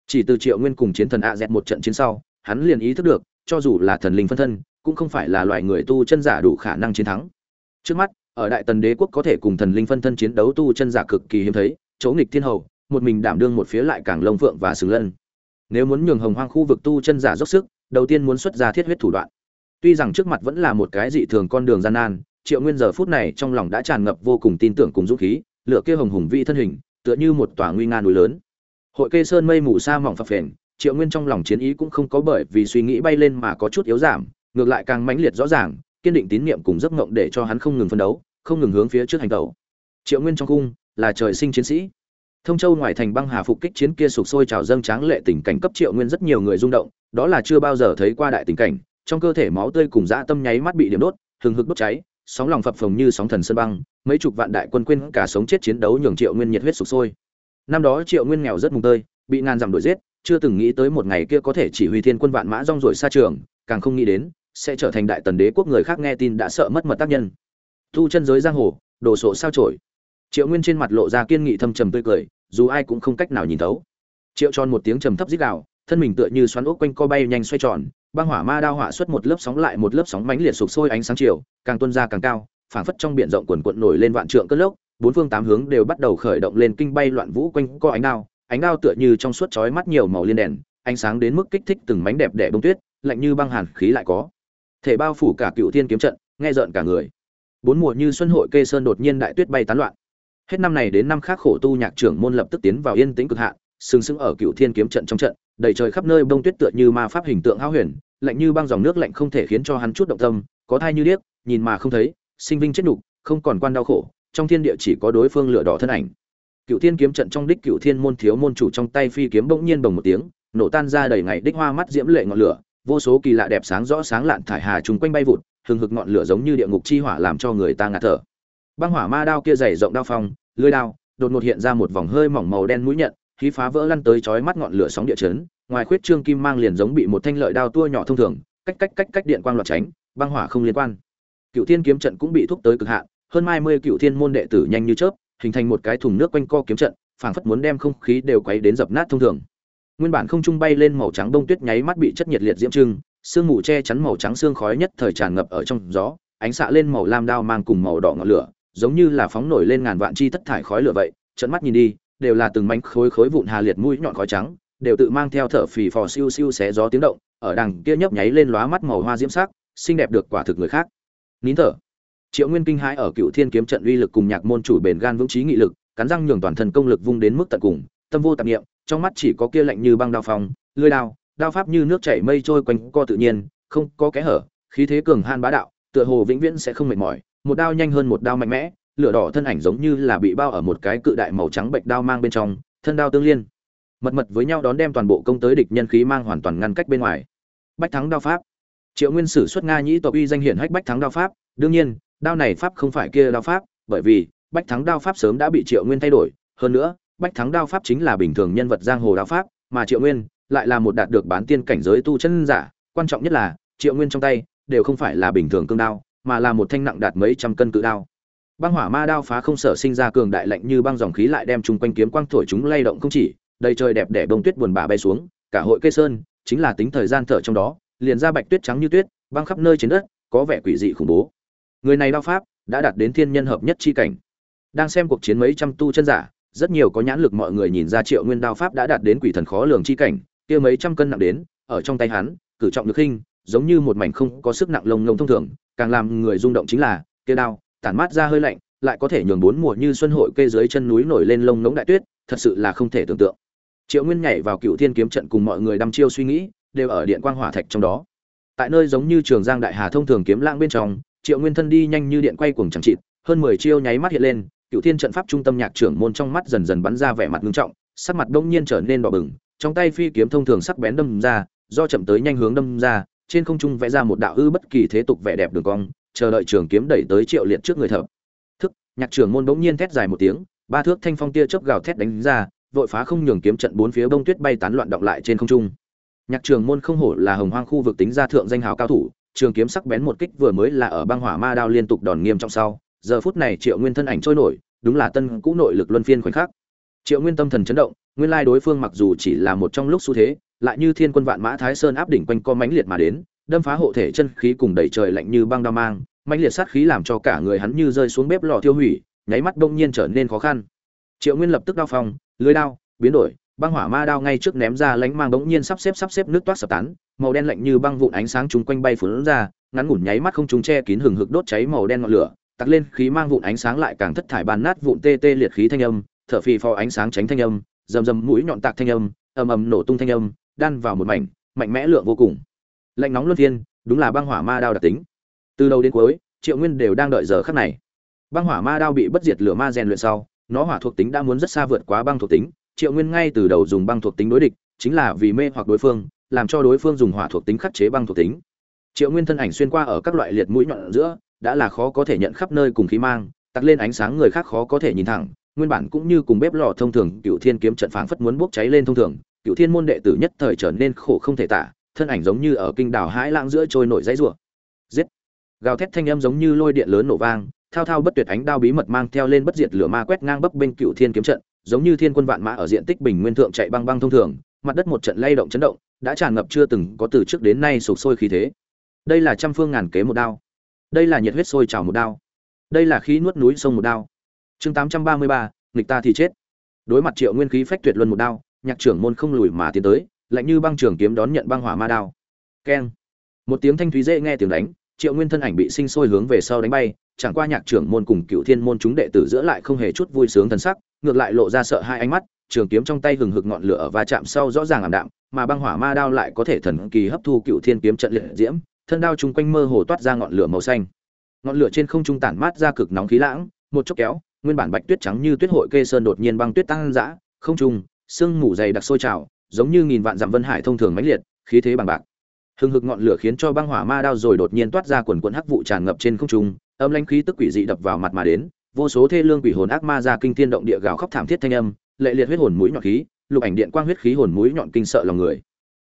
Chỉ từ triệu nguyên cùng chiến thần a z một trận chiến sau, hắn liền ý thức được, cho dù là thần linh phân thân, cũng không phải là loại người tu chân giả đủ khả năng chiến thắng. Trước mắt, ở đại tần đế quốc có thể cùng thần linh phân thân chiến đấu tu chân giả cực kỳ hiếm thấy, chỗ nghịch thiên hầu, một mình đảm đương một phía lại càng lông vượng và sừng lân. Nếu muốn nhường hồng hoang khu vực tu chân giả dốc sức, đầu tiên muốn xuất ra thiết huyết thủ đoạn. Tuy rằng trước mặt vẫn là một cái dị thường con đường gian nan, triệu nguyên giờ phút này trong lòng đã tràn ngập vô cùng tin tưởng cùng dũng khí lửa kia hồng hùng vi thân hình, tựa như một tòa nguy nga núi lớn. Hội kê sơn mây mù sa mỏng phập phền, triệu nguyên trong lòng chiến ý cũng không có bởi vì suy nghĩ bay lên mà có chút yếu giảm, ngược lại càng mãnh liệt rõ ràng, kiên định tín nhiệm cùng giấc ngộng để cho hắn không ngừng phấn đấu, không ngừng hướng phía trước hành tẩu. Triệu nguyên trong cung là trời sinh chiến sĩ. Thông châu ngoài thành băng hà phục kích chiến kia sục sôi trào dâng tráng lệ tình cảnh cấp triệu nguyên rất nhiều người rung động, đó là chưa bao giờ thấy qua đại tình cảnh, trong cơ thể máu tươi cùng dã tâm nháy mắt bị điểm đốt, hừng hực đốt cháy, sóng lòng phập phồng như sóng thần sơn băng mấy chục vạn đại quân quên cả sống chết chiến đấu nhường triệu nguyên nhiệt huyết sục sôi. Năm đó triệu nguyên nghèo rất mùng tơi, bị ngàn dặm đuổi giết, chưa từng nghĩ tới một ngày kia có thể chỉ huy thiên quân vạn mã rong ruổi xa trường, càng không nghĩ đến, sẽ trở thành đại tần đế quốc người khác nghe tin đã sợ mất mật tác nhân. Thu chân giới giang hồ, đồ sộ sao trổi triệu nguyên trên mặt lộ ra kiên nghị thâm trầm tươi cười, dù ai cũng không cách nào nhìn thấu. Triệu tròn một tiếng trầm thấp dích đạo thân mình tựa như xoắn ốc quanh co bay nhanh xoay tròn, băng hỏa ma đao hỏa xuất một lớp sóng lại một lớp sóng mãnh liệt sụp sôi ánh sáng chiều, càng tuôn ra càng cao phảng phất trong biển rộng quần quận nổi lên vạn trượng cất lốc, bốn phương tám hướng đều bắt đầu khởi động lên kinh bay loạn vũ quanh co ánh đao ánh đao tựa như trong suốt chói mắt nhiều màu liên đèn, ánh sáng đến mức kích thích từng mảnh đẹp đẽ bông tuyết, lạnh như băng hàn khí lại có. Thể bao phủ cả cựu thiên kiếm trận, nghe rợn cả người. Bốn mùa như xuân hội kê sơn đột nhiên đại tuyết bay tán loạn. Hết năm này đến năm khác khổ tu nhạc trưởng môn lập tức tiến vào yên tĩnh cực hạn, sừng sững ở cựu thiên kiếm trận trong trận, đầy trời khắp nơi bông tuyết tựa như ma pháp hình tượng hao huyền, lạnh như băng dòng nước lạnh không thể khiến cho hắn chút động tâm, có thai như điếc, nhìn mà không thấy sinh vinh chết nhục, không còn quan đau khổ, trong thiên địa chỉ có đối phương lửa đỏ thân ảnh. Cựu thiên kiếm trận trong đích cựu thiên môn thiếu môn chủ trong tay phi kiếm bỗng nhiên bồng một tiếng, nổ tan ra đầy ngày đích hoa mắt diễm lệ ngọn lửa, vô số kỳ lạ đẹp sáng rõ sáng lạn thải hà trùng quanh bay vụt, hừng hực ngọn lửa giống như địa ngục chi hỏa làm cho người ta ngạt thở. Băng hỏa ma đao kia dày rộng đao phong, lưỡi đao, đột ngột hiện ra một vòng hơi mỏng màu đen mũi nhận khí phá vỡ lăn tới chói mắt ngọn lửa sóng địa chấn, ngoài khuyết trương kim mang liền giống bị một thanh lợi đao tua nhỏ thông thường, cách cách cách cách điện quang loạt tránh, băng hỏa không liên quan cựu thiên kiếm trận cũng bị thúc tới cực hạn, hơn hai mươi cựu thiên môn đệ tử nhanh như chớp, hình thành một cái thùng nước quanh co kiếm trận, phảng phất muốn đem không khí đều quấy đến dập nát thông thường. Nguyên bản không trung bay lên màu trắng bông tuyết nháy mắt bị chất nhiệt liệt diễm trưng, sương mù che chắn màu trắng xương khói nhất thời tràn ngập ở trong gió, ánh xạ lên màu lam đao mang cùng màu đỏ ngọn lửa, giống như là phóng nổi lên ngàn vạn chi thất thải khói lửa vậy trận mắt nhìn đi, đều là từng mảnh khối khối vụn hà liệt mũi nhọn khói trắng, đều tự mang theo thở phì phò siêu siêu xé gió tiếng động, ở đằng kia nhấp nháy lên lóa mắt màu hoa diễm sắc, xinh đẹp được quả thực người khác nín thở. Triệu nguyên kinh hãi ở cựu thiên kiếm trận uy lực cùng nhạc môn chủ bền gan vững trí nghị lực, cắn răng nhường toàn thân công lực vung đến mức tận cùng, tâm vô tạp nghiệm trong mắt chỉ có kia lạnh như băng đao phong, lưỡi đao đao pháp như nước chảy mây trôi quanh co tự nhiên, không có kẽ hở, khí thế cường han bá đạo, tựa hồ vĩnh viễn sẽ không mệt mỏi, một đao nhanh hơn một đao mạnh mẽ, lửa đỏ thân ảnh giống như là bị bao ở một cái cự đại màu trắng bệnh đao mang bên trong, thân đao tương liên, mật mật với nhau đón đem toàn bộ công tới địch nhân khí mang hoàn toàn ngăn cách bên ngoài. Bách thắng đao pháp triệu nguyên sử xuất nga nhĩ tộc uy danh hiển hách bách thắng đao pháp. Đương nhiên, đao này pháp không phải kia đao pháp, bởi vì bách thắng đao pháp sớm đã bị triệu nguyên thay đổi. Hơn nữa, bách thắng đao pháp chính là bình thường nhân vật giang hồ đao pháp, mà triệu nguyên lại là một đạt được bán tiên cảnh giới tu chân giả. Quan trọng nhất là, triệu nguyên trong tay đều không phải là bình thường cương đao, mà là một thanh nặng đạt mấy trăm cân cự đao. Băng hỏa ma đao phá không sở sinh ra cường đại lạnh như băng dòng khí lại đem chung quanh kiếm quang thổi chúng lay động không chỉ, đầy trời đẹp đẽ bông tuyết buồn bã bay xuống, cả hội cây sơn chính là tính thời gian thở trong đó liền ra bạch tuyết trắng như tuyết, băng khắp nơi trên đất, có vẻ quỷ dị khủng bố. Người này đao pháp đã đạt đến thiên nhân hợp nhất chi cảnh. Đang xem cuộc chiến mấy trăm tu chân giả, rất nhiều có nhãn lực mọi người nhìn ra triệu nguyên đao pháp đã đạt đến quỷ thần khó lường chi cảnh, kia mấy trăm cân nặng đến, ở trong tay hắn, cử trọng được khinh, giống như một mảnh không có sức nặng lông lông thông thường, càng làm người rung động chính là, kia đao, tản mát ra hơi lạnh, lại có thể nhường bốn mùa như xuân hội kê dưới chân núi nổi lên lông ngỗng đại tuyết, thật sự là không thể tưởng tượng. Triệu nguyên nhảy vào cựu thiên kiếm trận cùng mọi người đăm chiêu suy nghĩ đều ở điện quang hỏa thạch trong đó. Tại nơi giống như trường giang đại hà thông thường kiếm lãng bên trong, triệu nguyên thân đi nhanh như điện quay cuồng chẳng chịt, hơn mười chiêu nháy mắt hiện lên cựu thiên trận pháp trung tâm nhạc trưởng môn trong mắt dần dần bắn ra vẻ mặt ngưng trọng, sắc mặt đông nhiên trở nên đỏ bừng, trong tay phi kiếm thông thường sắc bén đâm ra, do chậm tới nhanh hướng đâm ra, trên không trung vẽ ra một đạo ư bất kỳ thế tục vẻ đẹp đường cong, chờ đợi trường kiếm đẩy tới triệu liệt trước người thợ. Thức, nhạc trưởng môn bỗng nhiên thét dài một tiếng, ba thước thanh phong tia chớp gào thét đánh ra, vội phá không nhường kiếm trận bốn phía bông tuyết bay tán loạn động lại trên không trung nhạc trường môn không hổ là hồng hoang khu vực tính ra thượng danh hào cao thủ trường kiếm sắc bén một kích vừa mới là ở băng hỏa ma đao liên tục đòn nghiêm trọng sau. Giờ phút này triệu nguyên thân ảnh trôi nổi đúng là tân cũ nội lực luân phiên khoảnh khắc. Triệu nguyên tâm thần chấn động nguyên lai đối phương mặc dù chỉ là một trong lúc xu thế lại như thiên quân vạn mã thái sơn áp đỉnh quanh co mãnh liệt mà đến đâm phá hộ thể chân khí cùng đẩy trời lạnh như băng đao mang mãnh liệt sát khí làm cho cả người hắn như rơi xuống bếp lò thiêu hủy nháy mắt đông nhiên trở nên khó khăn. Triệu nguyên lập tức đao phòng, lưới đao biến đổi băng hỏa ma đao ngay trước ném ra, lánh mang bỗng nhiên sắp xếp sắp xếp nước toát sập tán, màu đen lạnh như băng vụn ánh sáng chúng quanh bay phun ra, ngắn ngủn nháy mắt không chúng che kín hừng hực đốt cháy màu đen ngọn lửa tắt lên khí mang vụn ánh sáng lại càng thất thải bàn nát vụn tê tê liệt khí thanh âm, thở phì phò ánh sáng tránh thanh âm, rầm rầm mũi nhọn tạc thanh âm, ầm ầm nổ tung thanh âm, đan vào một mảnh, mạnh mẽ lượng vô cùng. Lạnh nóng luân phiên, đúng là băng hỏa ma đao đặc tính. Từ đầu đến cuối, triệu nguyên đều đang đợi giờ khắc này. Băng hỏa ma đao bị bất diệt lửa ma rèn luyện sau, nó hỏa thuộc tính đã muốn rất xa vượt quá băng thuộc tính triệu nguyên ngay từ đầu dùng băng thuộc tính đối địch, chính là vì mê hoặc đối phương, làm cho đối phương dùng hỏa thuộc tính khắc chế băng thuộc tính. Triệu nguyên thân ảnh xuyên qua ở các loại liệt mũi nhọn giữa, đã là khó có thể nhận khắp nơi cùng khí mang, tắt lên ánh sáng người khác khó có thể nhìn thẳng, nguyên bản cũng như cùng bếp lò thông thường cựu thiên kiếm trận phảng phất muốn bốc cháy lên thông thường cựu thiên môn đệ tử nhất thời trở nên khổ không thể tả, thân ảnh giống như ở kinh đảo hãi lãng giữa trôi nổi dãy rủa. Giết! Gào thét thanh âm giống như lôi điện lớn nổ vang, thao thao bất tuyệt ánh đao bí mật mang theo lên bất diệt lửa ma quét ngang bấp bên cựu thiên kiếm trận giống như thiên quân vạn mã ở diện tích bình nguyên thượng chạy băng băng thông thường, mặt đất một trận lay động chấn động, đã tràn ngập chưa từng có từ trước đến nay sục sôi khí thế. Đây là trăm phương ngàn kế một đao. Đây là nhiệt huyết sôi trào một đao. Đây là khí nuốt núi sông một đao. Chương tám trăm ba mươi ba, nghịch ta thì chết. Đối mặt triệu nguyên khí phách tuyệt luân một đao, nhạc trưởng môn không lùi mà tiến tới, lạnh như băng trường kiếm đón nhận băng hỏa ma đao. Keng. Một tiếng thanh thúy dễ nghe tiếng đánh triệu nguyên thân ảnh bị sinh sôi hướng về sau đánh bay, chẳng qua nhạc trưởng môn cùng cựu thiên môn chúng đệ tử giữa lại không hề chút vui sướng thần sắc, ngược lại lộ ra sợ hai ánh mắt, trường kiếm trong tay hừng hực ngọn lửa và chạm sau rõ ràng ảm đạm, mà băng hỏa ma đao lại có thể thần kỳ hấp thu cựu thiên kiếm trận liệt diễm, thân đao chung quanh mơ hồ toát ra ngọn lửa màu xanh. Ngọn lửa trên không trung tản mát ra cực nóng khí lãng, một chốc kéo, nguyên bản bạch tuyết trắng như tuyết hội kê sơn đột nhiên băng tuyết tăng dã, không trung, sương mù dày đặc sôi trào, giống như nghìn vạn dặm vân hải thông thường mãnh liệt, khí thế bằng bạc hừng hực ngọn lửa khiến cho băng hỏa ma đao rồi đột nhiên toát ra quần quần hắc vụ tràn ngập trên không trung, âm lãnh khí tức quỷ dị đập vào mặt mà đến, vô số thê lương quỷ hồn ác ma ra kinh thiên động địa gào khóc thảm thiết thanh âm, lệ liệt huyết hồn mũi nhọn khí, lục ảnh điện quang huyết khí hồn mũi nhọn kinh sợ lòng người.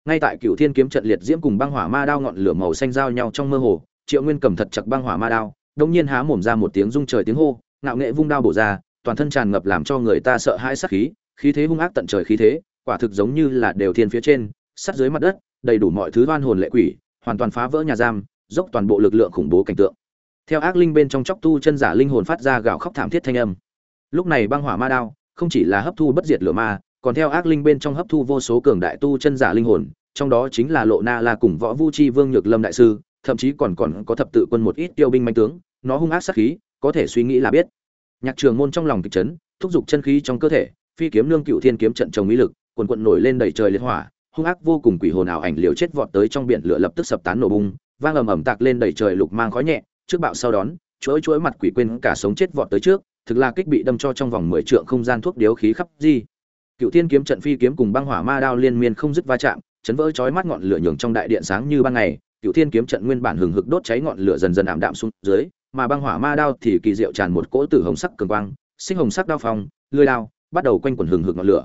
Ngay tại cựu thiên kiếm trận liệt diễm cùng băng hỏa ma đao ngọn lửa màu xanh giao nhau trong mơ hồ, triệu nguyên cầm thật chặt băng hỏa ma đao đông nhiên há mồm ra một tiếng rung trời tiếng hô, ngạo nghệ vung đao bổ ra, toàn thân tràn ngập làm cho người ta sợ hãi sát khí khí thế hung ác tận trời khí thế, quả thực giống như là đều thiên phía trên sát dưới mặt đất đầy đủ mọi thứ oan hồn lệ quỷ, hoàn toàn phá vỡ nhà giam, dốc toàn bộ lực lượng khủng bố cảnh tượng. Theo ác linh bên trong chóc tu chân giả linh hồn phát ra gào khóc thảm thiết thanh âm. Lúc này băng hỏa ma đao không chỉ là hấp thu bất diệt lửa ma, còn theo ác linh bên trong hấp thu vô số cường đại tu chân giả linh hồn, trong đó chính là lộ na la cùng võ vu chi vương nhược lâm đại sư, thậm chí còn còn có thập tự quân một ít tiêu binh manh tướng, nó hung ác sát khí, có thể suy nghĩ là biết. Nhạc trường môn trong lòng kịch chấn, thúc giục chân khí trong cơ thể, phi kiếm nương cựu thiên kiếm trận trồng mỹ lực, quần quần nổi lên đầy trời liệt hỏa hung ác vô cùng quỷ hồn ảo ảnh liều chết vọt tới trong biển lửa lập tức sập tán nổ bung vang ầm ầm tạc lên đầy trời lục mang khói nhẹ, trước bạo sau đón, chuỗi chuỗi mặt quỷ quên cả sống chết vọt tới trước, thực là kích bị đâm cho trong vòng mười trượng không gian thuốc điếu khí khắp di. Cựu thiên kiếm trận phi kiếm cùng băng hỏa ma đao liên miên không dứt va chạm, chấn vỡ chói mắt ngọn lửa nhường trong đại điện sáng như ban ngày, cựu thiên kiếm trận nguyên bản hừng hực đốt cháy ngọn lửa dần dần ảm đạm xuống dưới, mà băng hỏa ma đao thì kỳ diệu tràn một cỗ tử hồng sắc cường quang, sinh hồng sắc đao phong, lưỡi đao bắt đầu quanh quẩn hừng hực ngọn lửa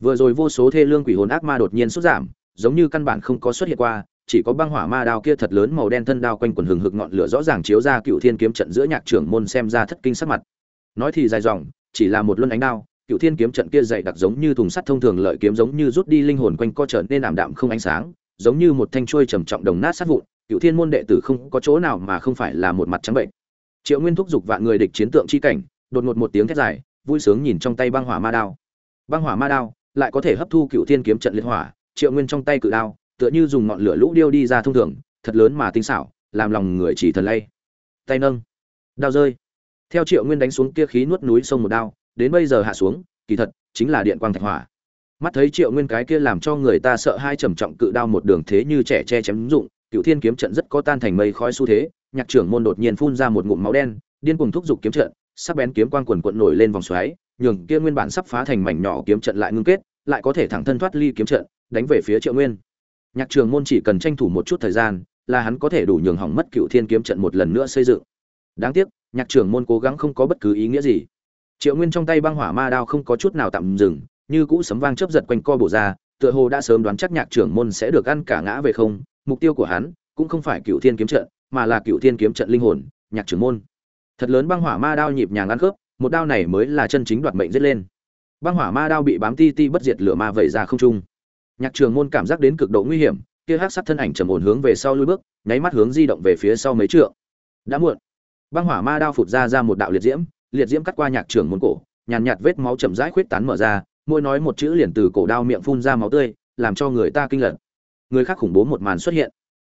vừa rồi vô số thê lương quỷ hồn ác ma đột nhiên sút giảm, giống như căn bản không có xuất hiện qua, chỉ có băng hỏa ma đao kia thật lớn màu đen thân đao quanh quần hừng hực ngọn lửa rõ ràng chiếu ra cựu thiên kiếm trận giữa nhạc trưởng môn xem ra thất kinh sắc mặt. Nói thì dài dòng, chỉ là một luân ánh đao, cựu thiên kiếm trận kia dày đặc giống như thùng sắt thông thường lợi kiếm giống như rút đi linh hồn quanh co trở nên ảm đạm không ánh sáng, giống như một thanh chuôi trầm trọng đồng nát sát vụn, cựu thiên môn đệ tử không có chỗ nào mà không phải là một mặt trắng bệnh. Triệu nguyên thúc giục vạn người địch chiến tượng chi cảnh, đột ngột một tiếng thét dài, vui sướng nhìn trong tay băng hỏa ma đao. Băng hỏa ma đao lại có thể hấp thu cựu thiên kiếm trận liên hỏa, triệu nguyên trong tay cự đao, tựa như dùng ngọn lửa lũ điêu đi ra thông thường, thật lớn mà tinh xảo, làm lòng người chỉ thần lay. Tay nâng, đao rơi. Theo triệu nguyên đánh xuống kia khí nuốt núi sông một đao, đến bây giờ hạ xuống, kỳ thật, chính là điện quang thạch hỏa. Mắt thấy triệu nguyên cái kia làm cho người ta sợ hai trầm trọng cự đao một đường thế như trẻ che chém dụng, cựu thiên kiếm trận rất có tan thành mây khói xu thế, nhạc trưởng môn đột nhiên phun ra một ngụm máu đen, điên cuồng thúc giục kiếm trận, sắc bén kiếm quang quần quận nổi lên vòng xoáy nhường kia nguyên bản sắp phá thành mảnh nhỏ kiếm trận lại ngưng kết, lại có thể thẳng thân thoát ly kiếm trận, đánh về phía triệu nguyên. Nhạc trường môn chỉ cần tranh thủ một chút thời gian, là hắn có thể đủ nhường hỏng mất cựu thiên kiếm trận một lần nữa xây dựng. Đáng tiếc, nhạc trường môn cố gắng không có bất cứ ý nghĩa gì. Triệu nguyên trong tay băng hỏa ma đao không có chút nào tạm dừng, như cũ sấm vang chớp giật quanh co bổ ra, tựa hồ đã sớm đoán chắc nhạc Trường môn sẽ được ăn cả ngã về không, mục tiêu của hắn cũng không phải cựu thiên kiếm trận, mà là cựu thiên kiếm trận linh hồn, nhạc Trường môn. Thật lớn băng hỏa ma đao nhịp nhàng ăn khớp một đao này mới là chân chính đoạt mệnh giết lên. Băng hỏa ma đao bị bám ti ti bất diệt lửa ma vẩy ra không trung. Nhạc trường môn cảm giác đến cực độ nguy hiểm, kia hắc sát thân ảnh trầm ổn hướng về sau lui bước, nháy mắt hướng di động về phía sau mấy trượng. Đã muộn. Băng hỏa ma đao phụt ra ra một đạo liệt diễm liệt diễm cắt qua nhạc trường môn cổ, nhàn nhạt vết máu chậm rãi khuyết tán mở ra môi nói một chữ liền từ cổ đao miệng phun ra máu tươi, làm cho người ta kinh lợn. người khác khủng bố một màn xuất hiện.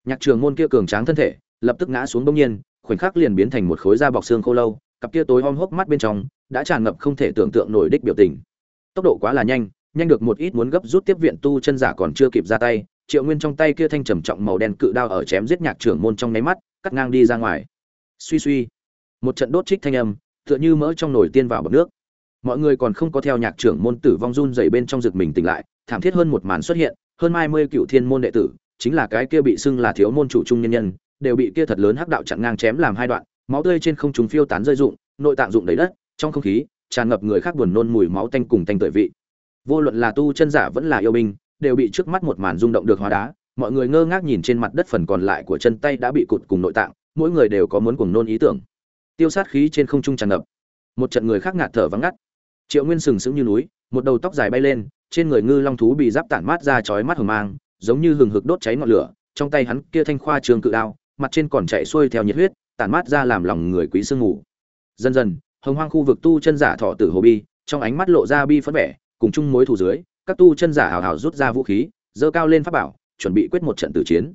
Nhạc trường môn kia cường tráng thân thể, lập tức ngã xuống bỗng nhiên, khoảnh khắc liền biến thành một khối da bọc xương khô lâu cặp kia tối om hốc mắt bên trong đã tràn ngập không thể tưởng tượng nổi đích biểu tình. Tốc độ quá là nhanh nhanh được một ít muốn gấp rút tiếp viện tu chân giả còn chưa kịp ra tay, triệu nguyên trong tay kia thanh trầm trọng màu đen cự đao ở chém giết nhạc trưởng môn trong nháy mắt, cắt ngang đi ra ngoài. Suy suy, một trận đốt trích thanh âm, tựa như mỡ trong nồi tiên vào bọc nước. Mọi người còn không có theo nhạc trưởng môn tử vong run dày bên trong rực mình tỉnh lại, thảm thiết hơn một màn xuất hiện, hơn hai mươi cựu thiên môn đệ tử, chính là cái kia bị xưng là thiếu môn chủ trung nhân nhân, đều bị kia thật lớn hắc đạo chặn ngang chém làm hai đoạn máu tươi trên không trung phiêu tán rơi rụng, nội tạng rụng đầy đất, trong không khí, tràn ngập người khác buồn nôn mùi máu tanh cùng tanh tưởi vị. Vô luận là tu chân giả vẫn là yêu binh, đều bị trước mắt một màn rung động được hóa đá, mọi người ngơ ngác nhìn trên mặt đất phần còn lại của chân tay đã bị cụt cùng nội tạng, mỗi người đều có muốn cuồng nôn ý tưởng. Tiêu sát khí trên không trung tràn ngập. Một trận người khác ngạt thở vắng ngắt. Triệu nguyên sừng sững như núi, một đầu tóc dài bay lên, trên người ngư long thú bị giáp tản mát ra chói mắt hờ mang, giống như hừng hực đốt cháy ngọn lửa, trong tay hắn kia thanh khoa trường cự đao, mặt trên còn chạy xuôi theo nhiệt huyết tản mát ra làm lòng người quý sương ngủ dần dần, hồng hoang khu vực tu chân giả thọ tử hồ bi, trong ánh mắt lộ ra bi phấn vẻ, cùng chung mối thù dưới, các tu chân giả hào hào rút ra vũ khí dơ cao lên pháp bảo, chuẩn bị quyết một trận tử chiến.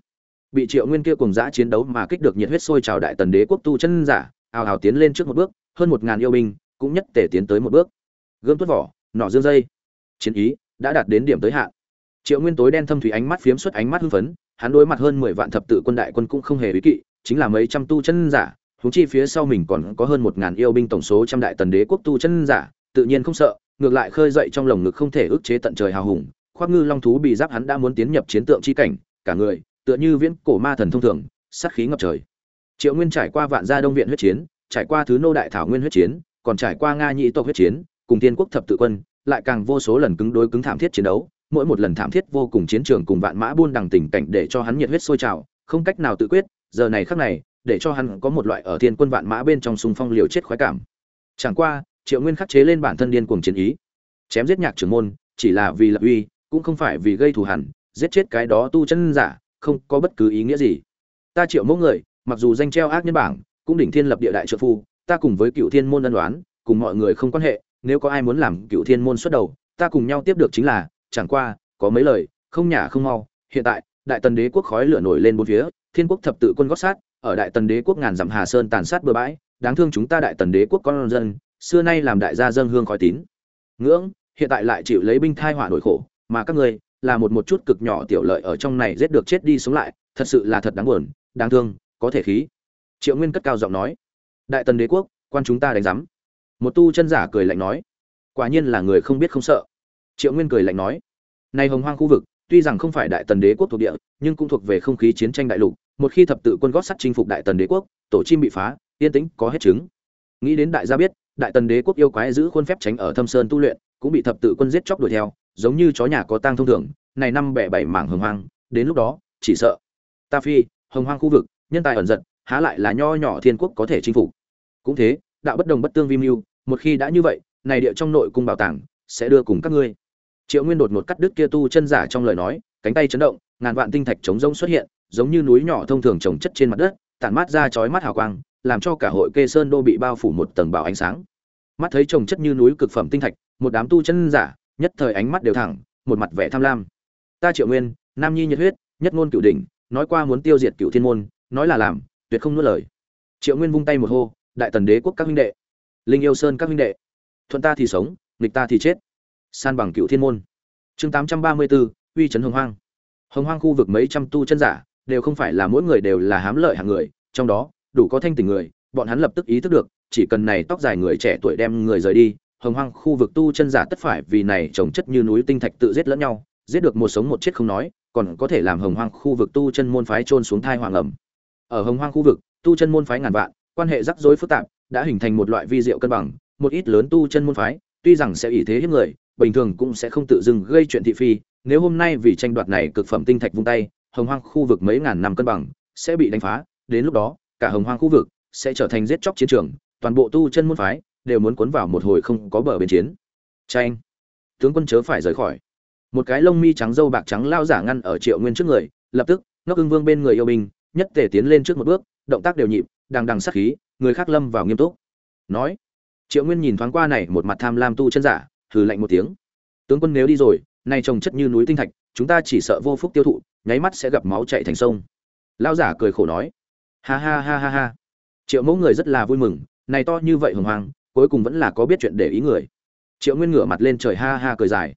Bị triệu nguyên kia cùng giã chiến đấu mà kích được nhiệt huyết sôi trào đại tần đế quốc tu chân giả, hào hào tiến lên trước một bước, hơn một ngàn yêu binh cũng nhất tể tiến tới một bước. Gươm tuốt vỏ, nỏ dương dây. Chiến ý đã đạt đến điểm tới hạn. Triệu nguyên tối đen thâm thủy ánh mắt phiếm xuất ánh mắt hưng phấn, hắn đối mặt hơn mười vạn thập tự quân đại quân cũng không hề ý kỵ chính là mấy trăm tu chân giả, huống chi phía sau mình còn có hơn một ngàn yêu binh tổng số trăm đại tần đế quốc tu chân giả, tự nhiên không sợ, ngược lại khơi dậy trong lồng ngực không thể ức chế tận trời hào hùng, khoác ngư long thú bị giáp hắn đã muốn tiến nhập chiến tượng chi cảnh, cả người, tựa như viễn cổ ma thần thông thường, sát khí ngập trời. Triệu nguyên trải qua vạn gia đông viện huyết chiến, trải qua thứ nô đại thảo nguyên huyết chiến, còn trải qua nga nhị tộc huyết chiến, cùng tiên quốc thập tự quân, lại càng vô số lần cứng đối cứng thảm thiết chiến đấu, mỗi một lần thảm thiết vô cùng chiến trường cùng vạn mã buôn đằng tình cảnh để cho hắn nhiệt huyết sôi trào, không cách nào tự quyết giờ này khắc này để cho hắn có một loại ở thiên quân vạn mã bên trong xung phong liều chết khoái cảm. Chẳng qua triệu nguyên khắc chế lên bản thân điên cuồng chiến ý. Chém giết nhạc trưởng môn chỉ là vì lập uy cũng không phải vì gây thù hẳn, giết chết cái đó tu chân giả không có bất cứ ý nghĩa gì. Ta triệu mẫu người mặc dù danh treo ác nhân bảng cũng đỉnh thiên lập địa đại trợ phu ta cùng với cựu thiên môn ân đoán cùng mọi người không quan hệ nếu có ai muốn làm cựu thiên môn xuất đầu ta cùng nhau tiếp được chính là chẳng qua có mấy lời không nhả không mau hiện tại đại tần đế quốc khói lửa nổi lên bốn phía thiên quốc thập tự quân gót sát, ở đại tần đế quốc ngàn dặm hà sơn tàn sát bừa bãi, đáng thương chúng ta đại tần đế quốc con dân, xưa nay làm đại gia dân hương khói tín. Ngưỡng, hiện tại lại chịu lấy binh thai hỏa nổi khổ, mà các ngươi, là một một chút cực nhỏ tiểu lợi ở trong này giết được chết đi sống lại, thật sự là thật đáng buồn, đáng thương, có thể khí. Triệu nguyên cất cao giọng nói, đại tần đế quốc, quan chúng ta đánh giám. Một tu chân giả cười lạnh nói, quả nhiên là người không biết không sợ. Triệu nguyên cười lạnh nói, nay hồng hoang khu vực, tuy rằng không phải đại tần đế quốc thuộc địa, nhưng cũng thuộc về không khí chiến tranh đại lục một khi thập tự quân gót sắt chinh phục đại tần đế quốc, tổ chim bị phá, yên tĩnh, có hết chứng. Nghĩ đến đại gia biết, đại tần đế quốc yêu quái giữ khuôn phép tránh ở thâm sơn tu luyện, cũng bị thập tự quân giết chóc đuổi theo, giống như chó nhà có tang thông thường, này năm bẻ bảy mảng hồng hoang, đến lúc đó, chỉ sợ. Ta phi, hồng hoang khu vực, nhân tài ẩn giật, há lại là nho nhỏ thiên quốc có thể chinh phục. Cũng thế, đạo bất đồng bất tương vi mưu, một khi đã như vậy, này địa trong nội cung bảo tàng sẽ đưa cùng các ngươi. Triệu nguyên đột một cắt đứt kia tu chân giả trong lời nói, cánh tay chấn động, ngàn vạn tinh thạch chống rông xuất hiện giống như núi nhỏ thông thường trồng chất trên mặt đất, tản mát ra chói mắt hào quang, làm cho cả hội kê sơn đô bị bao phủ một tầng bảo ánh sáng. Mắt thấy trồng chất như núi cực phẩm tinh thạch, một đám tu chân giả, nhất thời ánh mắt đều thẳng, một mặt vẻ tham lam. Ta triệu nguyên, nam nhi nhiệt huyết, nhất ngôn cửu đỉnh, nói qua muốn tiêu diệt cửu thiên môn, nói là làm, tuyệt không nuốt lời. Triệu nguyên vung tay một hô, đại tần đế quốc các huynh đệ, linh yêu sơn các huynh đệ, thuận ta thì sống, nghịch ta thì chết. San bằng cựu thiên môn. Chương tám trăm ba mươi bốn, uy trấn hồng hoang. Hồng hoang khu vực mấy trăm tu chân giả đều không phải là mỗi người đều là hám lợi hàng người, trong đó, đủ có thanh tình người, bọn hắn lập tức ý thức được, chỉ cần này tóc dài người trẻ tuổi đem người rời đi, hồng hoang khu vực tu chân giả tất phải vì này trồng chất như núi tinh thạch tự giết lẫn nhau, giết được một sống một chết không nói, còn có thể làm hồng hoang khu vực tu chân môn phái trôn xuống thai hoàng ẩm. Ở hồng hoang khu vực, tu chân môn phái ngàn vạn, quan hệ rắc rối phức tạp, đã hình thành một loại vi diệu cân bằng, một ít lớn tu chân môn phái, tuy rằng sẽ ỷ thế hiếp người, bình thường cũng sẽ không tự dưng gây chuyện thị phi, nếu hôm nay vì tranh đoạt này cực phẩm tinh thạch vung tay hồng hoang khu vực mấy ngàn năm cân bằng, sẽ bị đánh phá, đến lúc đó, cả hồng hoang khu vực sẽ trở thành giết chóc chiến trường, toàn bộ tu chân môn phái đều muốn cuốn vào một hồi không có bờ bên chiến. Tranh tướng quân chớ phải rời khỏi. Một cái lông mi trắng dâu bạc trắng lao giả ngăn ở triệu nguyên trước người, lập tức, ngốc ưng vương bên người yêu binh, nhất tề tiến lên trước một bước, động tác đều nhịp, đằng đằng sát khí, người khác lâm vào nghiêm túc. Nói. Triệu nguyên nhìn thoáng qua này một mặt tham lam tu chân giả, hừ lạnh một tiếng. Tướng quân nếu đi rồi, nay trồng chất như núi tinh thạch chúng ta chỉ sợ vô phúc tiêu thụ, nháy mắt sẽ gặp máu chạy thành sông. Lao giả cười khổ nói. Ha ha ha ha ha. Triệu mẫu người rất là vui mừng, này to như vậy hồng hoang, cuối cùng vẫn là có biết chuyện để ý người. Triệu nguyên ngửa mặt lên trời ha ha cười dài.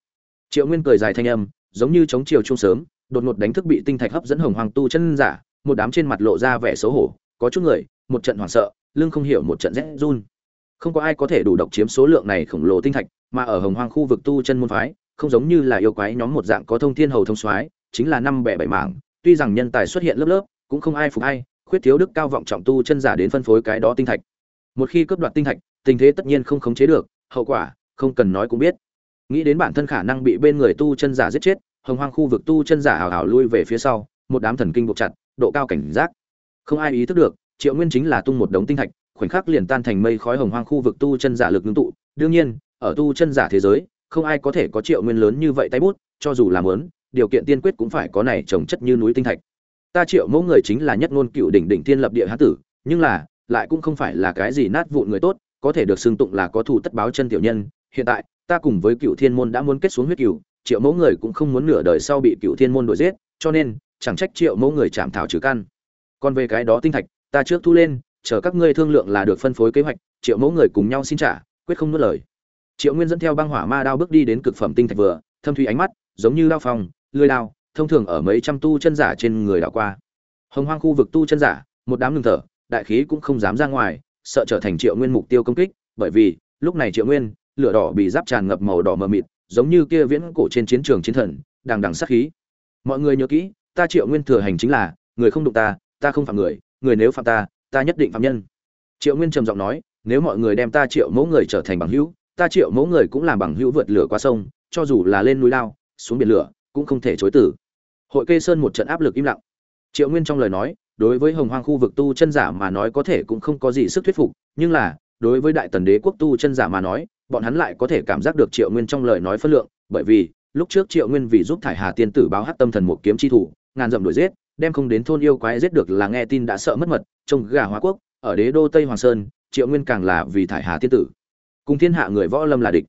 Triệu nguyên cười dài thanh âm, giống như chống chiều chung sớm, đột ngột đánh thức bị tinh thạch hấp dẫn hồng hoàng tu chân giả, một đám trên mặt lộ ra vẻ xấu hổ, có chút người, một trận hoảng sợ, lưng không hiểu một trận rét run. Không có ai có thể đủ độc chiếm số lượng này khổng lồ tinh thạch, mà ở hồng hoàng khu vực tu chân môn phái không giống như là yêu quái nhóm một dạng có thông thiên hầu thông soái, chính là năm bẻ bảy mảng, tuy rằng nhân tài xuất hiện lớp lớp, cũng không ai phục ai, khuyết thiếu đức cao vọng trọng tu chân giả đến phân phối cái đó tinh thạch. Một khi cướp đoạt tinh thạch, tình thế tất nhiên không khống chế được, hậu quả, không cần nói cũng biết. Nghĩ đến bản thân khả năng bị bên người tu chân giả giết chết, hồng hoang khu vực tu chân giả ảo ảo lui về phía sau, một đám thần kinh buộc chặt, độ cao cảnh giác. Không ai ý thức được, triệu nguyên chính là tung một đống tinh thạch, khoảnh khắc liền tan thành mây khói hồng hoang khu vực tu chân giả lực ngưng tụ. Đương nhiên, ở tu chân giả thế giới không ai có thể có triệu nguyên lớn như vậy tay bút, cho dù làm lớn, điều kiện tiên quyết cũng phải có này trồng chất như núi tinh thạch. Ta triệu mẫu người chính là nhất ngôn cựu đỉnh đỉnh thiên lập địa hán tử, nhưng là, lại cũng không phải là cái gì nát vụn người tốt, có thể được xưng tụng là có thù tất báo chân tiểu nhân. Hiện tại, ta cùng với cựu thiên môn đã muốn kết xuống huyết cựu triệu mẫu người cũng không muốn nửa đời sau bị cựu thiên môn đuổi giết, cho nên, chẳng trách triệu mẫu người chạm thảo trừ căn. Còn về cái đó tinh thạch, ta trước thu lên, chờ các ngươi thương lượng là được phân phối kế hoạch, triệu mẫu người cùng nhau xin trả, quyết không nuốt lời triệu nguyên dẫn theo băng hỏa ma đao bước đi đến cực phẩm tinh thạch vừa, thâm thủy ánh mắt, giống như đao phong, lưới đao, thông thường ở mấy trăm tu chân giả trên người đảo qua. Hồng hoang khu vực tu chân giả, một đám ngừng thở, đại khí cũng không dám ra ngoài, sợ trở thành triệu nguyên mục tiêu công kích, bởi vì, lúc này triệu nguyên, lửa đỏ bị giáp tràn ngập màu đỏ mờ mịt, giống như kia viễn cổ trên chiến trường chiến thần, đằng đằng sát khí. Mọi người nhớ kỹ, ta triệu nguyên thừa hành chính là, người không đụng ta ta không phạm người người nếu phạm ta ta nhất định phạm nhân. Triệu nguyên trầm giọng nói, nếu mọi người đem ta triệu mẫu người trở thành bằng hữu ta triệu mẫu người cũng làm bằng hữu vượt lửa qua sông, cho dù là lên núi lao, xuống biển lửa, cũng không thể chối tử hội kê sơn một trận áp lực im lặng. Triệu nguyên trong lời nói, đối với hồng hoang khu vực tu chân giả mà nói có thể cũng không có gì sức thuyết phục, nhưng là, đối với đại tần đế quốc tu chân giả mà nói, bọn hắn lại có thể cảm giác được triệu nguyên trong lời nói phân lượng, bởi vì, lúc trước triệu nguyên vì giúp thải hà tiên tử báo hát tâm thần một kiếm chi thủ, ngàn dặm đuổi giết, đem không đến thôn yêu quái giết được là nghe tin đã sợ mất mật, trông gà hóa quốc, ở đế đô tây hoàng sơn, triệu nguyên càng là vì thải hà tiên tử cùng thiên hạ người võ lâm là địch.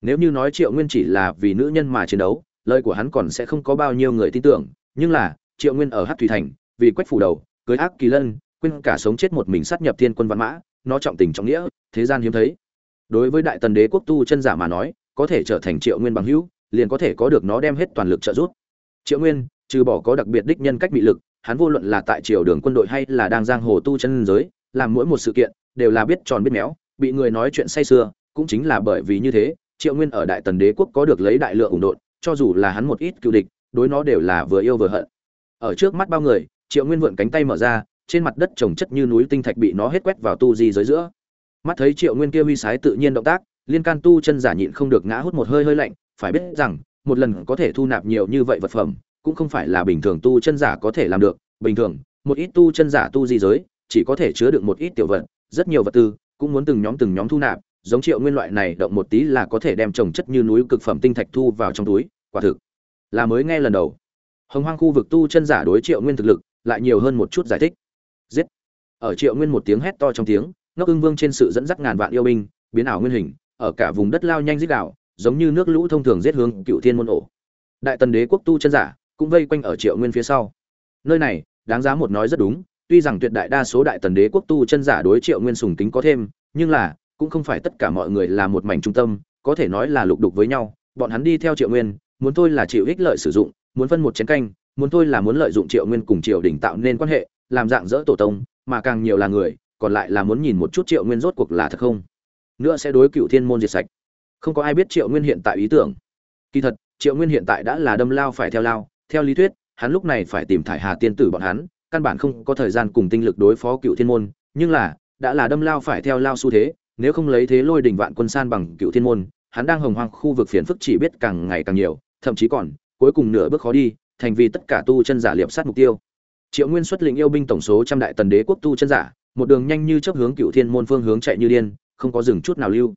Nếu như nói triệu nguyên chỉ là vì nữ nhân mà chiến đấu, lời của hắn còn sẽ không có bao nhiêu người tin tưởng, nhưng là, triệu nguyên ở hát thủy thành, vì quách phủ đầu, cưới ác kỳ lân, quên cả sống chết một mình sát nhập thiên quân văn mã, nó trọng tình trọng nghĩa, thế gian hiếm thấy. Đối với đại tần đế quốc tu chân giả mà nói, có thể trở thành triệu nguyên bằng hữu, liền có thể có được nó đem hết toàn lực trợ giúp. Triệu nguyên, trừ bỏ có đặc biệt đích nhân cách bị lực, hắn vô luận là tại triều đường quân đội hay là đang giang hồ tu chân giới, làm mỗi một sự kiện, đều là biết tròn biết méo, bị người nói chuyện say sưa cũng chính là bởi vì như thế triệu nguyên ở đại tần đế quốc có được lấy đại lượng ủng đột, cho dù là hắn một ít cựu địch đối nó đều là vừa yêu vừa hận. Ở trước mắt bao người triệu nguyên vượn cánh tay mở ra trên mặt đất trồng chất như núi tinh thạch bị nó hết quét vào tu di giới giữa. Mắt thấy triệu nguyên kia huy sái tự nhiên động tác liên can tu chân giả nhịn không được ngã hút một hơi hơi lạnh phải biết rằng một lần có thể thu nạp nhiều như vậy vật phẩm cũng không phải là bình thường tu chân giả có thể làm được. Bình thường một ít tu chân giả tu di giới chỉ có thể chứa được một ít tiểu vật rất nhiều vật tư cũng muốn từng nhóm từng nhóm thu nạp giống triệu nguyên loại này động một tí là có thể đem trồng chất như núi cực phẩm tinh thạch thu vào trong túi, quả thực là mới nghe lần đầu. Hồng hoang khu vực tu chân giả đối triệu nguyên thực lực lại nhiều hơn một chút giải thích. Giết! Ở triệu nguyên một tiếng hét to trong tiếng, ngốc ưng vương trên sự dẫn dắt ngàn vạn yêu binh, biến ảo nguyên hình, ở cả vùng đất lao nhanh dích đạo giống như nước lũ thông thường giết hướng cựu thiên môn ổ. Đại tần đế quốc tu chân giả cũng vây quanh ở triệu nguyên phía sau. Nơi này, đáng giá một nói rất đúng, tuy rằng tuyệt đại đa số đại tần đế quốc tu chân giả đối triệu nguyên sùng kính có thêm, nhưng là cũng không phải tất cả mọi người là một mảnh trung tâm, có thể nói là lục đục với nhau, bọn hắn đi theo triệu nguyên, muốn thôi là chịu ích lợi sử dụng, muốn phân một chén canh, muốn thôi là muốn lợi dụng triệu nguyên cùng triều đình tạo nên quan hệ, làm dạng dỡ tổ tông, mà càng nhiều là người, còn lại là muốn nhìn một chút triệu nguyên rốt cuộc là thật không. Nữa sẽ đối cựu thiên môn diệt sạch. Không có ai biết triệu nguyên hiện tại ý tưởng. Kỳ thật, triệu nguyên hiện tại đã là đâm lao phải theo lao, theo lý thuyết, hắn lúc này phải tìm thải hà tiên tử bọn hắn, căn bản không có thời gian cùng tinh lực đối phó cựu thiên môn, nhưng là, đã là đâm lao phải theo lao xu thế nếu không lấy thế lôi đỉnh vạn quân san bằng cựu thiên môn, hắn đang hồng hoang khu vực phiền phức chỉ biết càng ngày càng nhiều, thậm chí còn, cuối cùng nửa bước khó đi, thành vì tất cả tu chân giả liệp sát mục tiêu. Triệu nguyên xuất lĩnh yêu binh tổng số trăm đại tần đế quốc tu chân giả, một đường nhanh như chấp hướng cựu thiên môn phương hướng chạy như điên, không có dừng chút nào lưu.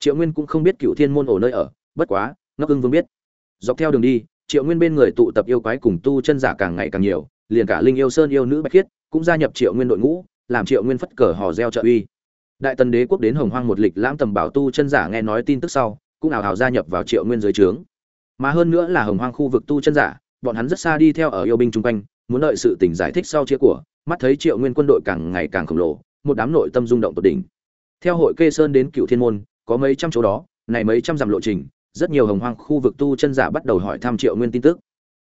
Triệu nguyên cũng không biết cựu thiên môn ổ nơi ở, bất quá ngốc ưng vương biết. Dọc theo đường đi, triệu nguyên bên người tụ tập yêu quái cùng tu chân giả càng ngày càng nhiều, liền cả linh yêu sơn yêu nữ bạch khiết cũng gia nhập triệu nguyên đội ngũ, làm triệu nguyên phất cờ hò reo trợ uy đại tần đế quốc đến hồng hoang một lịch lãm tầm bảo tu chân giả nghe nói tin tức sau, cũng ảo hào gia nhập vào triệu nguyên dưới trướng. Mà hơn nữa là hồng hoang khu vực tu chân giả, bọn hắn rất xa đi theo ở yêu binh chung quanh, muốn đợi sự tình giải thích sau chia của, mắt thấy triệu nguyên quân đội càng ngày càng khổng lồ, một đám nội tâm rung động tột đỉnh. Theo hội kê sơn đến cựu thiên môn, có mấy trăm chỗ đó, này mấy trăm dặm lộ trình, rất nhiều hồng hoang khu vực tu chân giả bắt đầu hỏi thăm triệu nguyên tin tức.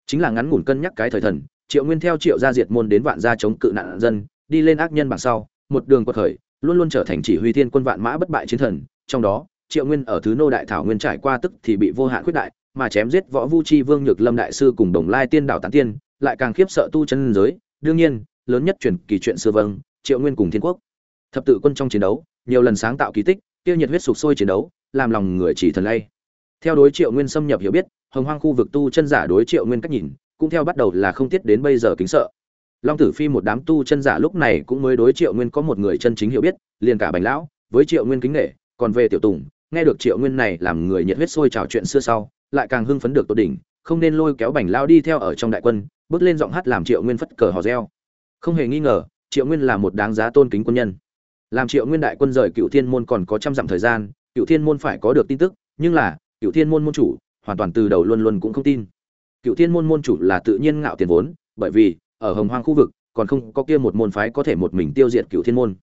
Chính là ngắn ngủn cân nhắc cái thời thần, triệu nguyên theo triệu gia diệt môn đến vạn gia chống cự nạn dân, đi lên ác nhân bảng sau, một đường quật khởi luôn luôn trở thành chỉ huy thiên quân vạn mã bất bại chiến thần, trong đó, triệu nguyên ở thứ nô đại thảo nguyên trải qua tức thì bị vô hạn khuyết đại, mà chém giết võ vu chi vương nhược lâm đại sư cùng đồng lai tiên đảo tán tiên, lại càng khiếp sợ tu chân giới. Đương nhiên, lớn nhất truyền kỳ chuyện xưa vâng triệu nguyên cùng thiên quốc. Thập tự quân trong chiến đấu, nhiều lần sáng tạo kỳ tích, tiêu nhiệt huyết sục sôi chiến đấu, làm lòng người chỉ thần lay. Theo đối triệu nguyên xâm nhập hiểu biết, hồng hoang khu vực tu chân giả đối triệu nguyên cách nhìn, cũng theo bắt đầu là không tiết đến bây giờ kính sợ long tử phi một đám tu chân giả lúc này cũng mới đối triệu nguyên có một người chân chính hiểu biết, liền cả bành lão, với triệu nguyên kính nghệ còn về tiểu tùng, nghe được triệu nguyên này làm người nhiệt huyết sôi trào chuyện xưa sau, lại càng hưng phấn được tốt đỉnh, không nên lôi kéo bành lao đi theo ở trong đại quân, bước lên giọng hát làm triệu nguyên phất cờ hò reo. Không hề nghi ngờ, triệu nguyên là một đáng giá tôn kính quân nhân. Làm triệu nguyên đại quân rời cựu thiên môn còn có trăm dặm thời gian cựu thiên môn phải có được tin tức, nhưng là cựu thiên môn môn chủ, hoàn toàn từ đầu luôn luôn cũng không tin. Cựu thiên môn môn chủ là tự nhiên ngạo tiền vốn, bởi vì ở hồng hoang khu vực, còn không có kia một môn phái có thể một mình tiêu diệt cựu thiên môn.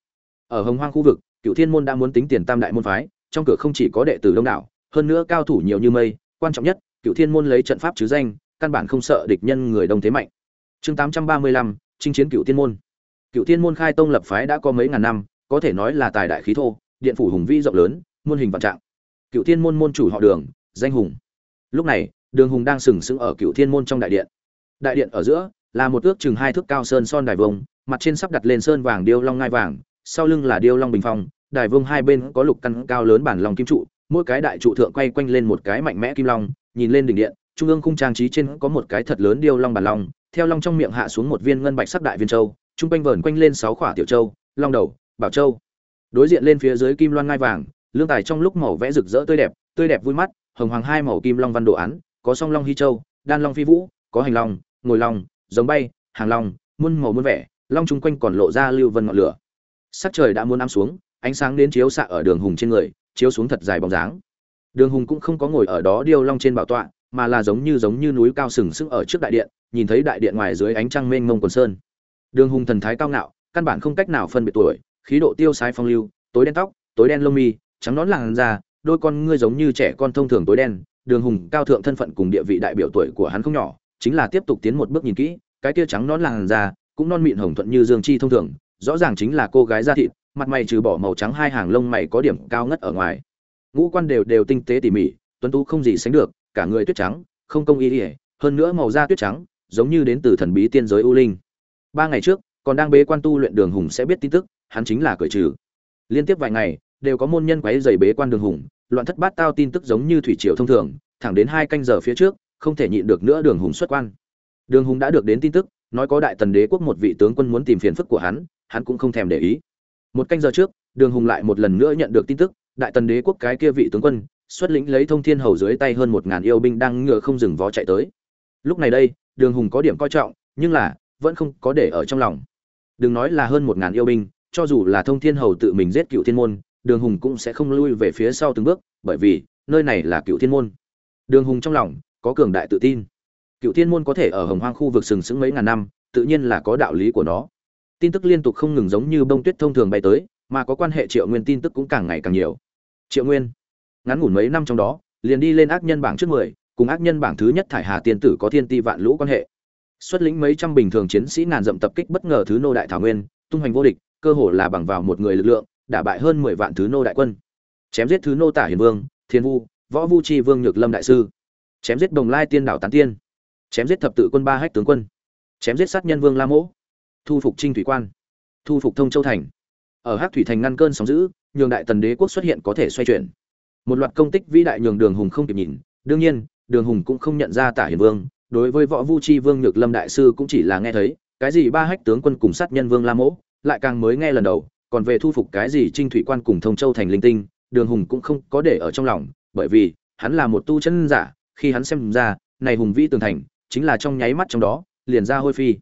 Ở hồng hoang khu vực cựu thiên môn đã muốn tính tiền tam đại môn phái, trong cửa không chỉ có đệ tử đông đảo, hơn nữa cao thủ nhiều như mây, quan trọng nhất cựu thiên môn lấy trận pháp chứ danh, căn bản không sợ địch nhân người đông thế mạnh. Chương tám trăm ba mươi lăm, chinh chiến cựu thiên môn. Cựu thiên môn khai tông lập phái đã có mấy ngàn năm, có thể nói là tài đại khí thô, điện phủ hùng vĩ rộng lớn, muôn hình vạn trạng. Cựu thiên môn môn chủ họ đường, danh hùng. Lúc này, đường hùng đang sừng sững ở cựu thiên môn trong đại điện. Đại điện ở giữa là một ước chừng hai thước cao sơn son đài vông, mặt trên sắp đặt lên sơn vàng điêu long ngai vàng, sau lưng là điêu long bình phong, đài vông hai bên có lục căn cao lớn bản lòng kim trụ, mỗi cái đại trụ thượng quay quanh lên một cái mạnh mẽ kim long, nhìn lên đỉnh điện, trung ương khung trang trí trên có một cái thật lớn điêu long bản long theo long trong miệng hạ xuống một viên ngân bạch sắc đại viên châu, trung quanh vờn quanh lên sáu khỏa tiểu châu, long đầu, bảo châu. Đối diện lên phía dưới kim loan ngai vàng, lương tài trong lúc màu vẽ rực rỡ tươi đẹp tươi đẹp vui mắt, hồng hoàng hai màu kim long văn đồ án, có song long hy châu, đan long phi vũ, có hành long, ngồi long giống bay, hàng long, muôn màu muôn vẻ, long chung quanh còn lộ ra lưu vân ngọn lửa. Sắc trời đã muốn ám xuống, ánh sáng đến chiếu xạ ở đường hùng trên người, chiếu xuống thật dài bóng dáng. Đường hùng cũng không có ngồi ở đó điêu long trên bảo tọa, mà là giống như giống như núi cao sừng sững ở trước đại điện, nhìn thấy đại điện ngoài dưới ánh trăng mênh mông quần sơn. Đường hùng thần thái cao ngạo, căn bản không cách nào phân biệt tuổi, khí độ tiêu sái phong lưu, tối đen tóc, tối đen lông mi, trắng nón làn da, đôi con ngươi giống như trẻ con thông thường tối đen. Đường hùng cao thượng thân phận cùng địa vị đại biểu tuổi của hắn không nhỏ chính là tiếp tục tiến một bước nhìn kỹ, cái kia trắng non làn da, cũng non mịn hồng thuận như dương chi thông thường, rõ ràng chính là cô gái da thịt, mặt mày trừ bỏ màu trắng hai hàng lông mày có điểm cao ngất ở ngoài. Ngũ quan đều đều tinh tế tỉ mỉ, tuấn tú không gì sánh được, cả người tuyết trắng, không công y ỉa hơn nữa màu da tuyết trắng, giống như đến từ thần bí tiên giới u linh. Ba ngày trước, còn đang bế quan tu luyện đường hùng sẽ biết tin tức, hắn chính là cởi trừ. Liên tiếp vài ngày, đều có môn nhân quấy dày bế quan đường hùng, loạn thất bát tao tin tức giống như thủy triều thông thường, thẳng đến hai canh giờ phía trước không thể nhịn được nữa đường hùng xuất quan. Đường hùng đã được đến tin tức, nói có đại tần đế quốc một vị tướng quân muốn tìm phiền phức của hắn hắn cũng không thèm để ý. Một canh giờ trước, đường hùng lại một lần nữa nhận được tin tức, đại tần đế quốc cái kia vị tướng quân, xuất lĩnh lấy thông thiên hầu dưới tay hơn một ngàn yêu binh đang ngựa không dừng vó chạy tới. Lúc này đây, đường hùng có điểm coi trọng, nhưng là, vẫn không có để ở trong lòng. Đừng nói là hơn một ngàn yêu binh, cho dù là thông thiên hầu tự mình giết cựu thiên môn, đường hùng cũng sẽ không lui về phía sau từng bước, bởi vì, nơi này là cựu thiên môn. Đường hùng trong lòng có cường đại tự tin. Cựu thiên môn có thể ở hồng hoang khu vực sừng sững mấy ngàn năm, tự nhiên là có đạo lý của nó. Tin tức liên tục không ngừng giống như bông tuyết thông thường bay tới, mà có quan hệ triệu nguyên tin tức cũng càng ngày càng nhiều. Triệu nguyên, ngắn ngủn mấy năm trong đó, liền đi lên ác nhân bảng trước mười, cùng ác nhân bảng thứ nhất thải hà tiên tử có thiên ti vạn lũ quan hệ. Xuất lĩnh mấy trăm bình thường chiến sĩ ngàn dậm tập kích bất ngờ thứ nô đại thảo nguyên, tung hoành vô địch, cơ hồ là bằng vào một người lực lượng, đả bại hơn mười vạn thứ nô đại quân. Chém giết thứ nô tả hiền vương, thiên vu, võ vu chi vương nhược lâm đại sư chém giết đồng lai tiên đảo tán tiên, chém giết thập tự quân ba hách tướng quân, chém giết sát nhân vương la mỗ, thu phục trinh thủy quan, thu phục thông châu thành. Ở hắc thủy thành ngăn cơn sóng dữ, nhường đại tần đế quốc xuất hiện có thể xoay chuyển. Một loạt công tích vĩ đại nhường đường hùng không kịp nhìn. Đương nhiên, đường hùng cũng không nhận ra tả hiền vương. Đối với võ vu chi vương nhược lâm đại sư cũng chỉ là nghe thấy, cái gì ba hách tướng quân cùng sát nhân vương la mỗ, lại càng mới nghe lần đầu, còn về thu phục cái gì trinh thủy quan cùng thông châu thành linh tinh, đường hùng cũng không có để ở trong lòng, bởi vì hắn là một tu chân giả khi hắn xem ra, này hùng vĩ tường thành chính là trong nháy mắt trong đó, liền ra hôi phi.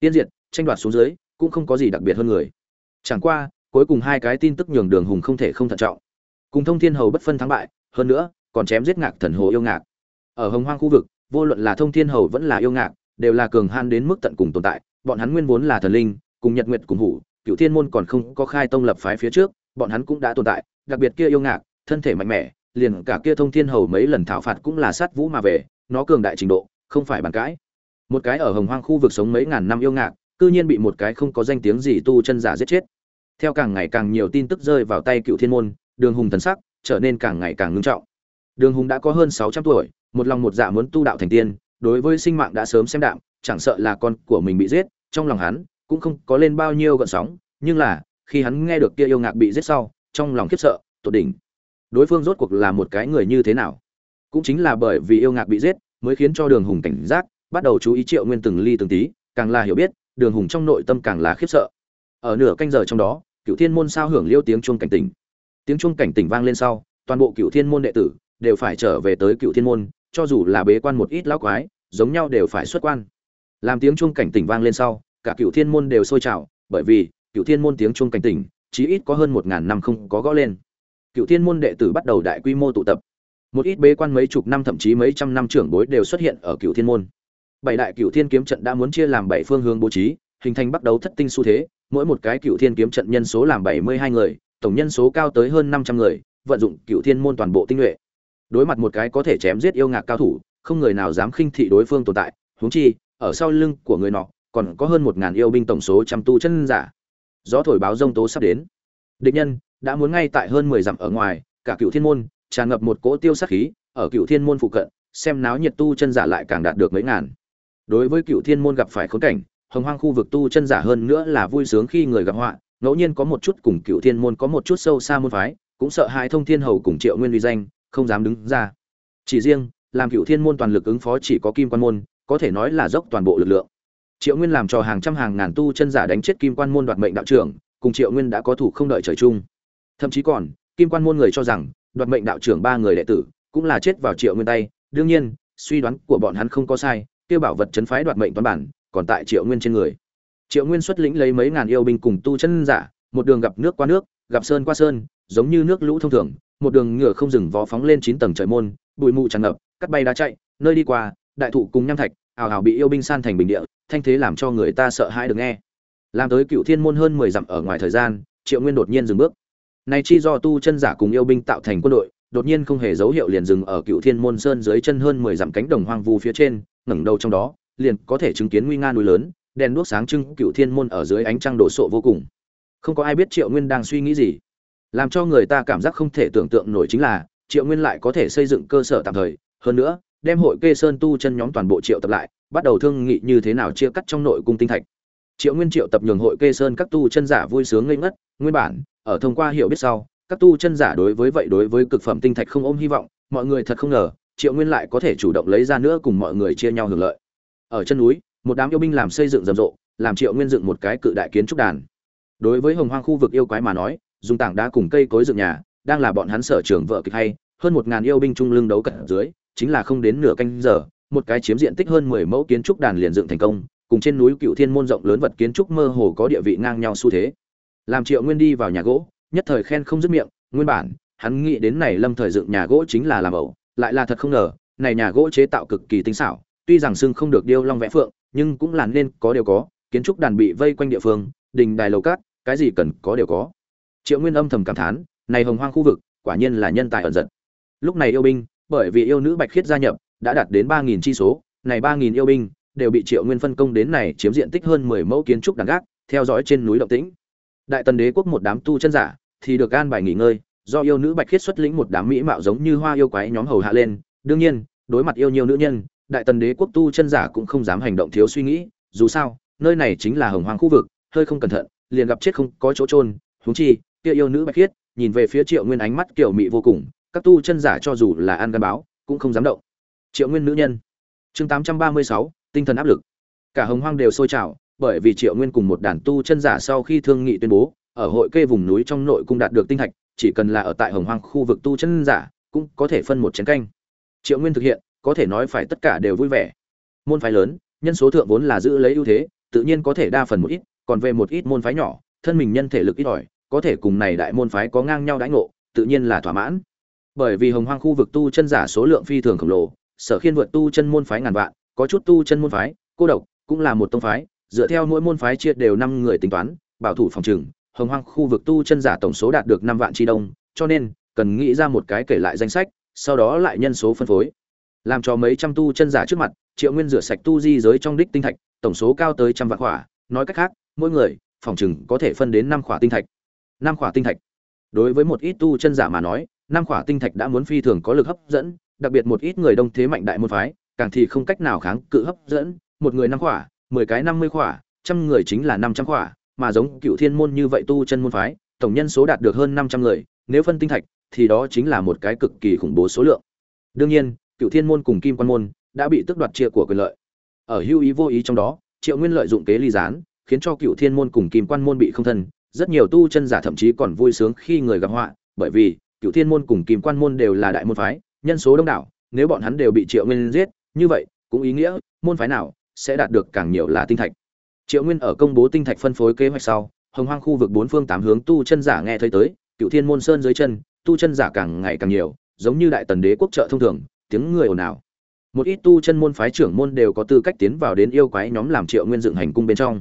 Tiên diệt, tranh đoạt xuống dưới, cũng không có gì đặc biệt hơn người. Chẳng qua, cuối cùng hai cái tin tức nhường đường hùng không thể không thận trọng. Cùng thông thiên hầu bất phân thắng bại, hơn nữa, còn chém giết ngạc thần hồ yêu ngạc. Ở hồng hoang khu vực, vô luận là thông thiên hầu vẫn là yêu ngạc, đều là cường han đến mức tận cùng tồn tại, bọn hắn nguyên vốn là thần linh, cùng nhật nguyệt cùng hủ cựu thiên môn còn không có khai tông lập phái phía trước, bọn hắn cũng đã tồn tại, đặc biệt kia yêu ngạc, thân thể mạnh mẽ liền cả kia thông thiên hầu mấy lần thảo phạt cũng là sát vũ mà về, nó cường đại trình độ, không phải bàn cãi. Một cái ở hồng hoang khu vực sống mấy ngàn năm yêu ngạc, cư nhiên bị một cái không có danh tiếng gì tu chân giả giết chết. Theo càng ngày càng nhiều tin tức rơi vào tay cựu thiên môn, đường hùng thần sắc trở nên càng ngày càng ngưng trọng. Đường hùng đã có hơn sáu trăm tuổi, một lòng một dạ muốn tu đạo thành tiên, đối với sinh mạng đã sớm xem đạm, chẳng sợ là con của mình bị giết, trong lòng hắn cũng không có lên bao nhiêu gợn sóng, nhưng là, khi hắn nghe được kia yêu ngạc bị giết sau, trong lòng khiếp sợ, tột đỉnh đối phương rốt cuộc là một cái người như thế nào? Cũng chính là bởi vì yêu ngạc bị giết, mới khiến cho đường hùng cảnh giác, bắt đầu chú ý triệu nguyên từng ly từng tí, càng là hiểu biết, đường hùng trong nội tâm càng là khiếp sợ. Ở nửa canh giờ trong đó cựu thiên môn sao hưởng liêu tiếng chuông cảnh tỉnh. Tiếng chuông cảnh tỉnh vang lên sau, toàn bộ cựu thiên môn đệ tử đều phải trở về tới cựu thiên môn, cho dù là bế quan một ít lão quái, giống nhau đều phải xuất quan. Làm tiếng chuông cảnh tỉnh vang lên sau, cả cựu thiên môn đều sôi trào, bởi vì cựu thiên môn tiếng chuông cảnh tỉnh, chí ít có hơn một ngàn năm không có gõ lên cựu thiên môn đệ tử bắt đầu đại quy mô tụ tập. Một ít bế quan mấy chục năm, thậm chí mấy trăm năm trưởng bối đều xuất hiện ở cựu thiên môn. Bảy đại cựu thiên kiếm trận đã muốn chia làm bảy phương hướng bố trí, hình thành bắt đầu thất tinh xu thế, mỗi một cái cựu thiên kiếm trận nhân số làm bảy mươi hai người, tổng nhân số cao tới hơn năm trăm người, vận dụng cựu thiên môn toàn bộ tinh nhuệ. Đối mặt một cái có thể chém giết yêu ngạc cao thủ, không người nào dám khinh thị đối phương tồn tại, huống chi, ở sau lưng của người nọ, còn có hơn một ngàn yêu binh tổng số trăm tu chân giả. Gió thổi báo rông tố sắp đến. Địch nhân đã muốn ngay tại hơn mười dặm ở ngoài, cả cựu thiên môn, tràn ngập một cỗ tiêu sát khí, ở cựu thiên môn phụ cận, xem náo nhiệt tu chân giả lại càng đạt được mấy ngàn. Đối với cựu thiên môn gặp phải khốn cảnh, hồng hoang khu vực tu chân giả hơn nữa là vui sướng khi người gặp họa, ngẫu nhiên có một chút cùng cựu thiên môn có một chút sâu xa môn phái, cũng sợ hãi thông thiên hầu cùng triệu nguyên uy danh, không dám đứng ra. Chỉ riêng, làm cựu thiên môn toàn lực ứng phó chỉ có kim quan môn, có thể nói là dốc toàn bộ lực lượng. Triệu nguyên làm cho hàng trăm hàng ngàn tu chân giả đánh chết kim quan môn đoạt mệnh đạo trưởng, cùng triệu nguyên đã có thủ không đợi trời chung thậm chí còn, kim quan môn người cho rằng, đoạt mệnh đạo trưởng ba người đệ tử, cũng là chết vào triệu nguyên tay. Đương nhiên, suy đoán của bọn hắn không có sai, kêu bảo vật chấn phái đoạt mệnh toán bản, còn tại triệu nguyên trên người. Triệu nguyên xuất lĩnh lấy mấy ngàn yêu binh cùng tu chân giả, một đường gặp nước qua nước, gặp sơn qua sơn, giống như nước lũ thông thường, một đường ngựa không dừng vó phóng lên chín tầng trời môn, bụi mù tràn ngập, cắt bay đá chạy, nơi đi qua, đại thụ cùng nham thạch ảo ảo bị yêu binh san thành bình địa, thanh thế làm cho người ta sợ hãi được nghe. Làm tới cựu thiên môn hơn mười dặm ở ngoài thời gian, triệu nguyên đột nhiên dừng bước này chi do tu chân giả cùng yêu binh tạo thành quân đội, đột nhiên không hề dấu hiệu liền dừng ở cựu thiên môn sơn dưới chân hơn mười dặm cánh đồng hoang vu phía trên, ngẩng đầu trong đó, liền có thể chứng kiến nguy nga núi lớn, đèn đuốc sáng trưng cựu thiên môn ở dưới ánh trăng đổ sộ vô cùng. Không có ai biết triệu nguyên đang suy nghĩ gì. Làm cho người ta cảm giác không thể tưởng tượng nổi chính là, triệu nguyên lại có thể xây dựng cơ sở tạm thời. Hơn nữa, đem hội kê sơn tu chân nhóm toàn bộ triệu tập lại, bắt đầu thương nghị như thế nào chia cắt trong nội cung tinh thạch. Triệu nguyên triệu tập nhường hội kê sơn các tu chân giả vui sướng ngây ngất, nguyên bản ở thông qua hiểu biết sau, các tu chân giả đối với vậy đối với cực phẩm tinh thạch không ôm hy vọng, mọi người thật không ngờ, triệu nguyên lại có thể chủ động lấy ra nữa cùng mọi người chia nhau hưởng lợi. Ở chân núi, một đám yêu binh làm xây dựng rầm rộ, làm triệu nguyên dựng một cái cự đại kiến trúc đàn. Đối với hồng hoang khu vực yêu quái mà nói, dùng tảng đá cùng cây cối dựng nhà, đang là bọn hắn sở trường vợ kịch hay, hơn một ngàn yêu binh trung lưng đấu cận dưới, chính là không đến nửa canh giờ, một cái chiếm diện tích hơn mười mẫu kiến trúc đàn liền dựng thành công, cùng trên núi cựu thiên môn rộng lớn vật kiến trúc mơ hồ có địa vị ngang nhau xu thế làm triệu nguyên đi vào nhà gỗ, nhất thời khen không dứt miệng, nguyên bản, hắn nghĩ đến này lâm thời dựng nhà gỗ chính là làm ẩu, lại là thật không ngờ, này nhà gỗ chế tạo cực kỳ tinh xảo, tuy rằng xưng không được điêu long vẽ phượng, nhưng cũng là nên có điều có, kiến trúc đàn bị vây quanh địa phương, đình đài lầu cát, cái gì cần có đều có. Triệu nguyên âm thầm cảm thán, này hồng hoang khu vực, quả nhiên là nhân tài ẩn giật. Lúc này yêu binh, bởi vì yêu nữ bạch khiết gia nhập, đã đạt đến ba nghìn chi số, này ba nghìn yêu binh đều bị triệu nguyên phân công đến này chiếm diện tích hơn mười mẫu kiến trúc đàn gác, theo dõi trên núi động tĩnh đại tần đế quốc một đám tu chân giả thì được an bài nghỉ ngơi, do yêu nữ bạch khiết xuất lĩnh một đám mỹ mạo giống như hoa yêu quái nhóm hầu hạ lên. Đương nhiên, đối mặt yêu nhiều nữ nhân, đại tần đế quốc tu chân giả cũng không dám hành động thiếu suy nghĩ. Dù sao, nơi này chính là hồng hoàng khu vực, hơi không cẩn thận, liền gặp chết không có chỗ trôn huống chi, kia yêu nữ bạch khiết, nhìn về phía triệu nguyên ánh mắt kiểu mị vô cùng. Các tu chân giả cho dù là ăn gắn báo, cũng không dám động. Triệu nguyên nữ nhân. Chương tám trăm ba mươi sáu, tinh thần áp lực. Cả hồng hoang đều sôi trào bởi vì triệu nguyên cùng một đàn tu chân giả sau khi thương nghị tuyên bố, ở hội kê vùng núi trong nội cung đạt được tinh thạch, chỉ cần là ở tại hồng hoang khu vực tu chân giả, cũng có thể phân một chén canh. Triệu nguyên thực hiện, có thể nói phải tất cả đều vui vẻ. Môn phái lớn, nhân số thượng vốn là giữ lấy ưu thế, tự nhiên có thể đa phần một ít, còn về một ít môn phái nhỏ, thân mình nhân thể lực ít ỏi, có thể cùng này đại môn phái có ngang nhau đãi ngộ, tự nhiên là thỏa mãn. Bởi vì hồng hoang khu vực tu chân giả số lượng phi thường khổng lồ, sở khiên vượt tu chân môn phái ngàn vạn, có chút tu chân môn phái, cô độc, cũng là một tông phái dựa theo mỗi môn phái chia đều năm người tính toán, bảo thủ phòng trừng hồng hoang khu vực tu chân giả tổng số đạt được năm vạn tri đông, cho nên, cần nghĩ ra một cái kể lại danh sách, sau đó lại nhân số phân phối. Làm cho mấy trăm tu chân giả trước mặt, triệu nguyên rửa sạch tu di giới trong đích tinh thạch, tổng số cao tới trăm vạn khỏa. Nói cách khác, mỗi người, phòng chừng có thể phân đến năm khỏa tinh thạch. Năm khỏa tinh thạch. Đối với một ít tu chân giả mà nói, năm khỏa tinh thạch đã muốn phi thường có lực hấp dẫn, đặc biệt một ít người đông thế mạnh đại môn phái, càng thì không cách nào kháng cự hấp dẫn, một người năm khỏa mười cái năm mươi khỏa, trăm người chính là năm trăm khỏa, mà giống cựu thiên môn như vậy tu chân môn phái, tổng nhân số đạt được hơn năm trăm người, nếu phân tinh thạch, thì đó chính là một cái cực kỳ khủng bố số lượng. Đương nhiên, cựu thiên môn cùng kim quan môn đã bị tước đoạt chia của quyền lợi. Ở hưu ý vô ý trong đó, triệu nguyên lợi dụng kế ly gián, khiến cho cựu thiên môn cùng kim quan môn bị không thân, rất nhiều tu chân giả thậm chí còn vui sướng khi người gặp họa, bởi vì cựu thiên môn cùng kim quan môn đều là đại môn phái, nhân số đông đảo, nếu bọn hắn đều bị triệu nguyên giết, như vậy, cũng ý nghĩa, môn phái nào sẽ đạt được càng nhiều là tinh thạch. Triệu nguyên ở công bố tinh thạch phân phối kế hoạch sau, hồng hoang khu vực bốn phương tám hướng tu chân giả nghe thấy tới cựu thiên môn sơn dưới chân, tu chân giả càng ngày càng nhiều, giống như đại tần đế quốc trợ thông thường, tiếng người ồn ào. Một ít tu chân môn phái trưởng môn đều có tư cách tiến vào đến yêu quái nhóm làm triệu nguyên dựng hành cung bên trong.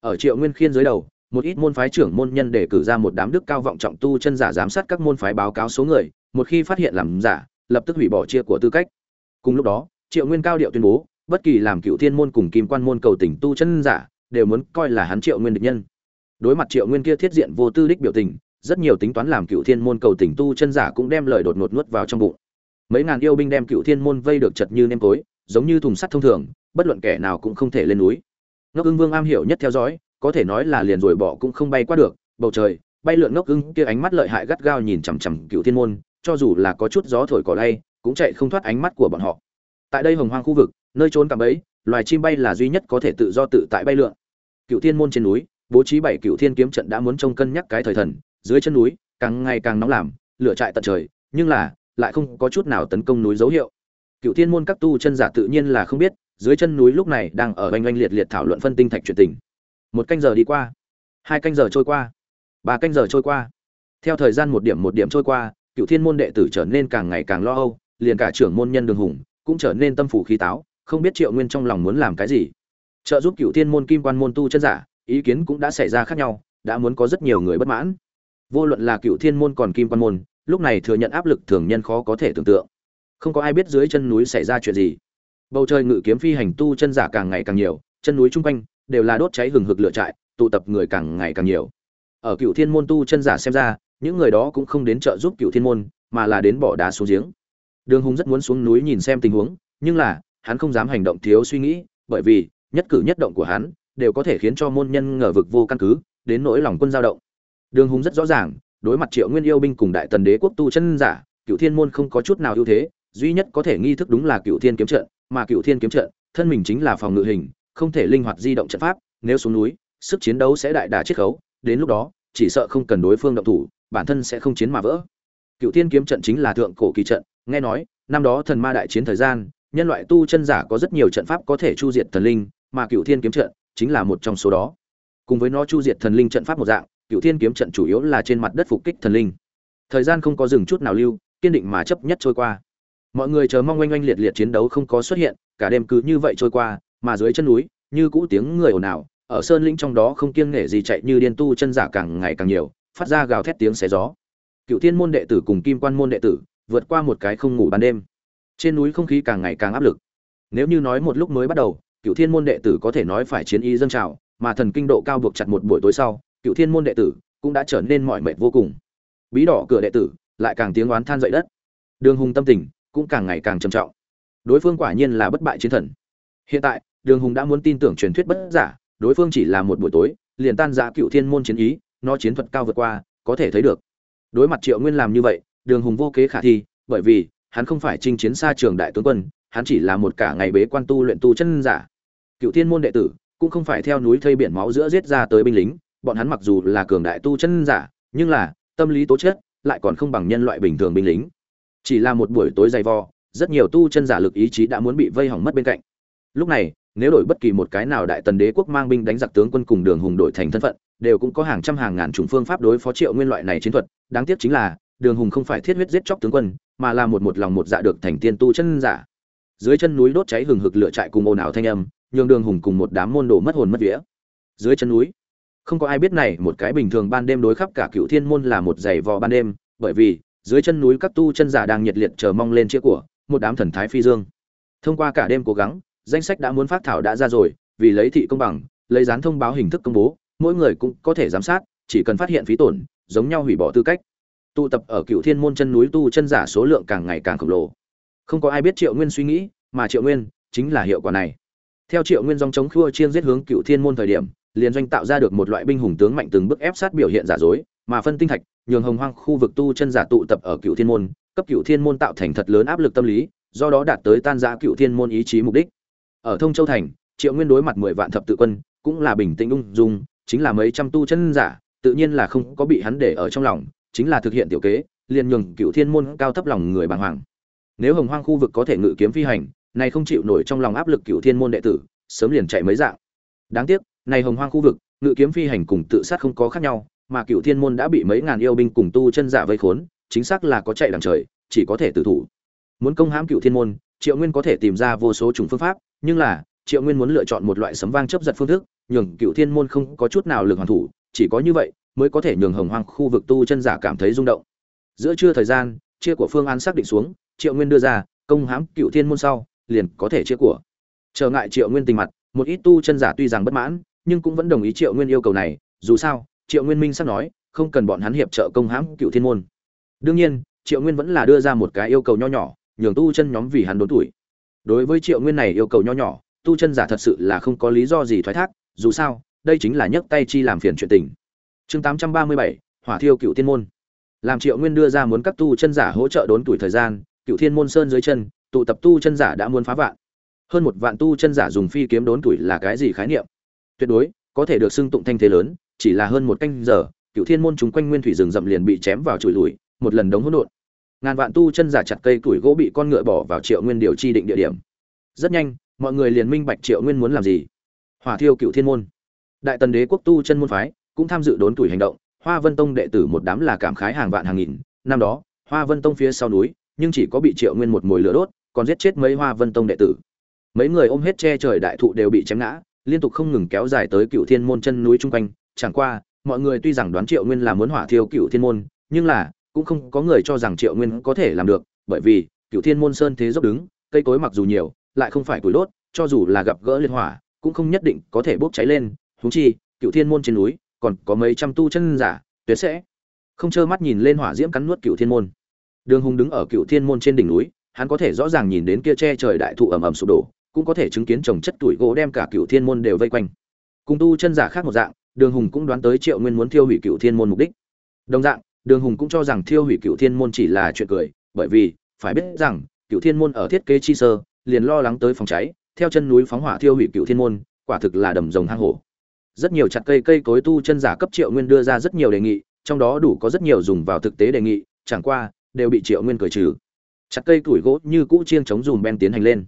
Ở triệu nguyên khiên dưới đầu, một ít môn phái trưởng môn nhân để cử ra một đám đức cao vọng trọng tu chân giả giám sát các môn phái báo cáo số người, một khi phát hiện làm giả, lập tức hủy bỏ chia của tư cách. Cùng lúc đó, triệu nguyên cao điệu tuyên bố bất kỳ làm cựu thiên môn cùng kim quan môn cầu tỉnh tu chân giả, đều muốn coi là hắn triệu nguyên địch nhân. Đối mặt triệu nguyên kia thiết diện vô tư đích biểu tình, rất nhiều tính toán làm cựu thiên môn cầu tỉnh tu chân giả cũng đem lời đột ngột nuốt vào trong bụng. Mấy ngàn yêu binh đem cựu thiên môn vây được chật như nêm tối, giống như thùng sắt thông thường, bất luận kẻ nào cũng không thể lên núi. Ngốc ưng vương am hiểu nhất theo dõi, có thể nói là liền rồi bỏ cũng không bay qua được, bầu trời, bay lượn ngốc ưng kia ánh mắt lợi hại gắt gao nhìn chằm chằm cựu thiên môn, cho dù là có chút gió thổi cỏ lay, cũng chạy không thoát ánh mắt của bọn họ tại đây hồng hoang khu vực, nơi trốn cạm bẫy, loài chim bay là duy nhất có thể tự do tự tại bay lượn. Cựu thiên môn trên núi, bố trí bảy cựu thiên kiếm trận đã muốn trông cân nhắc cái thời thần, dưới chân núi, càng ngày càng nóng làm, lửa trại tận trời, nhưng là, lại không có chút nào tấn công núi dấu hiệu. Cựu thiên môn các tu chân giả tự nhiên là không biết, dưới chân núi lúc này đang ở oanh oanh liệt liệt thảo luận phân tinh thạch chuyện tình. Một canh giờ đi qua, hai canh giờ trôi qua, ba canh giờ trôi qua. Theo thời gian một điểm một điểm trôi qua cựu thiên môn đệ tử trở nên càng ngày càng lo âu, liền cả trưởng môn nhân đường hùng cũng trở nên tâm phủ khí táo, không biết triệu nguyên trong lòng muốn làm cái gì. Trợ giúp cựu thiên môn kim quan môn tu chân giả, ý kiến cũng đã xảy ra khác nhau, đã muốn có rất nhiều người bất mãn. Vô luận là cựu thiên môn còn kim quan môn, lúc này thừa nhận áp lực thường nhân khó có thể tưởng tượng. Không có ai biết dưới chân núi xảy ra chuyện gì. Bầu trời ngự kiếm phi hành tu chân giả càng ngày càng nhiều, chân núi chung quanh đều là đốt cháy hừng hực lửa trại, tụ tập người càng ngày càng nhiều. Ở cựu thiên môn tu chân giả xem ra, những người đó cũng không đến trợ giúp cựu thiên môn, mà là đến bỏ đá xuống giếng đường hùng rất muốn xuống núi nhìn xem tình huống, nhưng là, hắn không dám hành động thiếu suy nghĩ, bởi vì, nhất cử nhất động của hắn, đều có thể khiến cho môn nhân ngờ vực vô căn cứ, đến nỗi lòng quân dao động. Đường hùng rất rõ ràng, đối mặt triệu nguyên yêu binh cùng đại tần đế quốc tu chân giả cựu thiên môn không có chút nào ưu thế, duy nhất có thể nghi thức đúng là cựu thiên kiếm trận, mà cựu thiên kiếm trận, thân mình chính là phòng ngự hình, không thể linh hoạt di động trận pháp, nếu xuống núi, sức chiến đấu sẽ đại đả chiết khấu, đến lúc đó, chỉ sợ không cần đối phương động thủ, bản thân sẽ không chiến mà vỡ cựu thiên kiếm trận chính là thượng cổ kỳ trận, nghe nói, năm đó thần ma đại chiến thời gian, nhân loại tu chân giả có rất nhiều trận pháp có thể chu diệt thần linh, mà cựu thiên kiếm trận chính là một trong số đó. Cùng với nó chu diệt thần linh trận pháp một dạng, cựu thiên kiếm trận chủ yếu là trên mặt đất phục kích thần linh. Thời gian không có dừng chút nào lưu, kiên định mà chấp nhất trôi qua. Mọi người chờ mong oanh oanh liệt liệt chiến đấu không có xuất hiện, cả đêm cứ như vậy trôi qua, mà dưới chân núi, như cũ tiếng người ồn ào, ở sơn lĩnh trong đó không kiêng nể gì chạy như điên tu chân giả càng ngày càng nhiều, phát ra gào thét tiếng xé gió cựu thiên môn đệ tử cùng kim quan môn đệ tử vượt qua một cái không ngủ ban đêm. Trên núi không khí càng ngày càng áp lực. Nếu như nói một lúc mới bắt đầu cựu thiên môn đệ tử có thể nói phải chiến y dâng trào, mà thần kinh độ cao buộc chặt một buổi tối sau cựu thiên môn đệ tử cũng đã trở nên mỏi mệt vô cùng. Bí đỏ cửa đệ tử lại càng tiếng oán than dậy đất. Đường hùng tâm tình cũng càng ngày càng trầm trọng. Đối phương quả nhiên là bất bại chiến thần. Hiện tại, đường hùng đã muốn tin tưởng truyền thuyết bất giả, đối phương chỉ là một buổi tối, liền tan ra cựu thiên môn chiến ý, nó chiến thuật cao vượt qua, có thể thấy được đối mặt triệu nguyên làm như vậy, đường hùng vô kế khả thi, bởi vì hắn không phải chinh chiến xa trường đại tướng quân, hắn chỉ là một cả ngày bế quan tu luyện tu chân giả. Cựu thiên môn đệ tử cũng không phải theo núi thây biển máu giữa giết ra tới binh lính, bọn hắn mặc dù là cường đại tu chân giả, nhưng là tâm lý tố chất lại còn không bằng nhân loại bình thường binh lính. Chỉ là một buổi tối dày vò, rất nhiều tu chân giả lực ý chí đã muốn bị vây hỏng mất bên cạnh. Lúc này, nếu đổi bất kỳ một cái nào đại tần đế quốc mang binh đánh giặc tướng quân cùng đường hùng đổi thành thân phận, đều cũng có hàng trăm hàng ngàn chủng phương pháp đối phó triệu nguyên loại này chiến thuật đáng tiếc chính là, đường hùng không phải thiết huyết giết chóc tướng quân, mà là một một lòng một dạ được thành tiên tu chân giả. Dưới chân núi đốt cháy hừng hực lửa trại cùng ồn ào thanh âm, nhường đường hùng cùng một đám môn đồ mất hồn mất vía. Dưới chân núi, không có ai biết này, một cái bình thường ban đêm đối khắp cả cựu thiên môn là một giày vò ban đêm, bởi vì, dưới chân núi các tu chân giả đang nhiệt liệt chờ mong lên chia của, một đám thần thái phi dương. Thông qua cả đêm cố gắng, danh sách đã muốn phát thảo đã ra rồi, vì lấy thị công bằng, lấy dán thông báo hình thức công bố, mỗi người cũng có thể giám sát chỉ cần phát hiện phí tổn, giống nhau hủy bỏ tư cách. Tụ tập ở cựu thiên môn chân núi tu chân giả số lượng càng ngày càng khổng lồ. Không có ai biết triệu nguyên suy nghĩ, mà triệu nguyên chính là hiệu quả này. Theo triệu nguyên dòng chống khua chiên giết hướng cựu thiên môn thời điểm, liền doanh tạo ra được một loại binh hùng tướng mạnh từng bước ép sát biểu hiện giả dối, mà phân tinh thạch, nhường hồng hoang khu vực tu chân giả tụ tập ở cựu thiên môn, cấp cựu thiên môn tạo thành thật lớn áp lực tâm lý, do đó đạt tới tan rã cựu thiên môn ý chí mục đích. Ở thông châu thành, triệu nguyên đối mặt mười vạn thập tự quân, cũng là bình tĩnh ung dung, chính là mấy trăm tu chân giả tự nhiên là không có bị hắn để ở trong lòng, chính là thực hiện tiểu kế, liền nhường cựu thiên môn cao thấp lòng người bàng hoàng. Nếu hồng hoang khu vực có thể ngự kiếm phi hành, này không chịu nổi trong lòng áp lực cựu thiên môn đệ tử, sớm liền chạy mấy dạng. Đáng tiếc, này hồng hoang khu vực, ngự kiếm phi hành cùng tự sát không có khác nhau, mà cựu thiên môn đã bị mấy ngàn yêu binh cùng tu chân giả vây khốn, chính xác là có chạy đằng trời, chỉ có thể tự thủ. Muốn công hãm cựu thiên môn, triệu nguyên có thể tìm ra vô số chủng phương pháp, nhưng là, triệu nguyên muốn lựa chọn một loại sấm vang chớp giật phương thức, nhường cựu thiên môn không có chút nào lực hoàn thủ chỉ có như vậy mới có thể nhường hồng hoang khu vực tu chân giả cảm thấy rung động. Giữa trưa thời gian, chia của phương án xác định xuống, triệu nguyên đưa ra, công hãm cựu thiên môn sau, liền có thể chia của. Trở ngại triệu nguyên tình mặt, một ít tu chân giả tuy rằng bất mãn, nhưng cũng vẫn đồng ý triệu nguyên yêu cầu này, dù sao, triệu nguyên minh sắp nói, không cần bọn hắn hiệp trợ công hãm cựu thiên môn. Đương nhiên, triệu nguyên vẫn là đưa ra một cái yêu cầu nho nhỏ, nhường tu chân nhóm vì hắn đốn tuổi. Đối với triệu nguyên này yêu cầu nho nhỏ, tu chân giả thật sự là không có lý do gì thoái thác, dù sao đây chính là nhấc tay chi làm phiền chuyện tình. Chương tám trăm ba mươi bảy, hỏa thiêu cựu thiên môn. Làm triệu nguyên đưa ra muốn các tu chân giả hỗ trợ đốn tuổi thời gian, cựu thiên môn sơn dưới chân, tụ tập tu chân giả đã muốn phá vạn. Hơn một vạn tu chân giả dùng phi kiếm đốn tuổi là cái gì khái niệm? Tuyệt đối, có thể được xưng tụng thanh thế lớn, chỉ là hơn một canh giờ, cựu thiên môn chúng quanh nguyên thủy rừng rậm liền bị chém vào chùi lùi, một lần đống hỗn độn. Ngàn vạn tu chân giả chặt cây tuổi gỗ bị con ngựa bỏ vào triệu nguyên điều chi định địa điểm. Rất nhanh, mọi người liền minh bạch triệu nguyên muốn làm gì. Hỏa thiêu cựu thiên môn đại tần đế quốc tu chân môn phái cũng tham dự đốn tuổi hành động, hoa vân tông đệ tử một đám là cảm khái hàng vạn hàng nghìn. Năm đó, hoa vân tông phía sau núi, nhưng chỉ có bị triệu nguyên một mồi lửa đốt, còn giết chết mấy hoa vân tông đệ tử. Mấy người ôm hết che trời đại thụ đều bị chém ngã, liên tục không ngừng kéo dài tới cựu thiên môn chân núi chung quanh. Chẳng qua, mọi người tuy rằng đoán triệu nguyên là muốn hỏa thiêu cựu thiên môn, nhưng là cũng không có người cho rằng triệu nguyên có thể làm được, bởi vì cựu thiên môn sơn thế dốc đứng, cây cối mặc dù nhiều, lại không phải củi đốt, cho dù là gặp gỡ liên hỏa, cũng không nhất định có thể bốc cháy lên huống chi, cựu thiên môn trên núi, còn có mấy trăm tu chân giả, tuyệt sẽ không trơ mắt nhìn lên hỏa diễm cắn nuốt cựu thiên môn. Đường hùng đứng ở cựu thiên môn trên đỉnh núi, hắn có thể rõ ràng nhìn đến kia che trời đại thụ ầm ầm sụp đổ, cũng có thể chứng kiến trồng chất tuổi gỗ đem cả cựu thiên môn đều vây quanh. Cùng tu chân giả khác một dạng, đường hùng cũng đoán tới triệu nguyên muốn thiêu hủy cựu thiên môn mục đích. Đồng dạng, đường hùng cũng cho rằng thiêu hủy cựu thiên môn chỉ là chuyện cười, bởi vì, phải biết rằng, cựu thiên môn ở thiết kế chi sơ, liền lo lắng tới phòng cháy, theo chân núi phóng hỏa thiêu hủy cựu thiên môn, quả thực là đầm rồng hang hổ rất nhiều chặt cây cây cối tu chân giả cấp triệu nguyên đưa ra rất nhiều đề nghị, trong đó đủ có rất nhiều dùng vào thực tế đề nghị, chẳng qua, đều bị triệu nguyên cởi trừ. Chặt cây củi gỗ như cũ chiêng chống dùm ben tiến hành lên.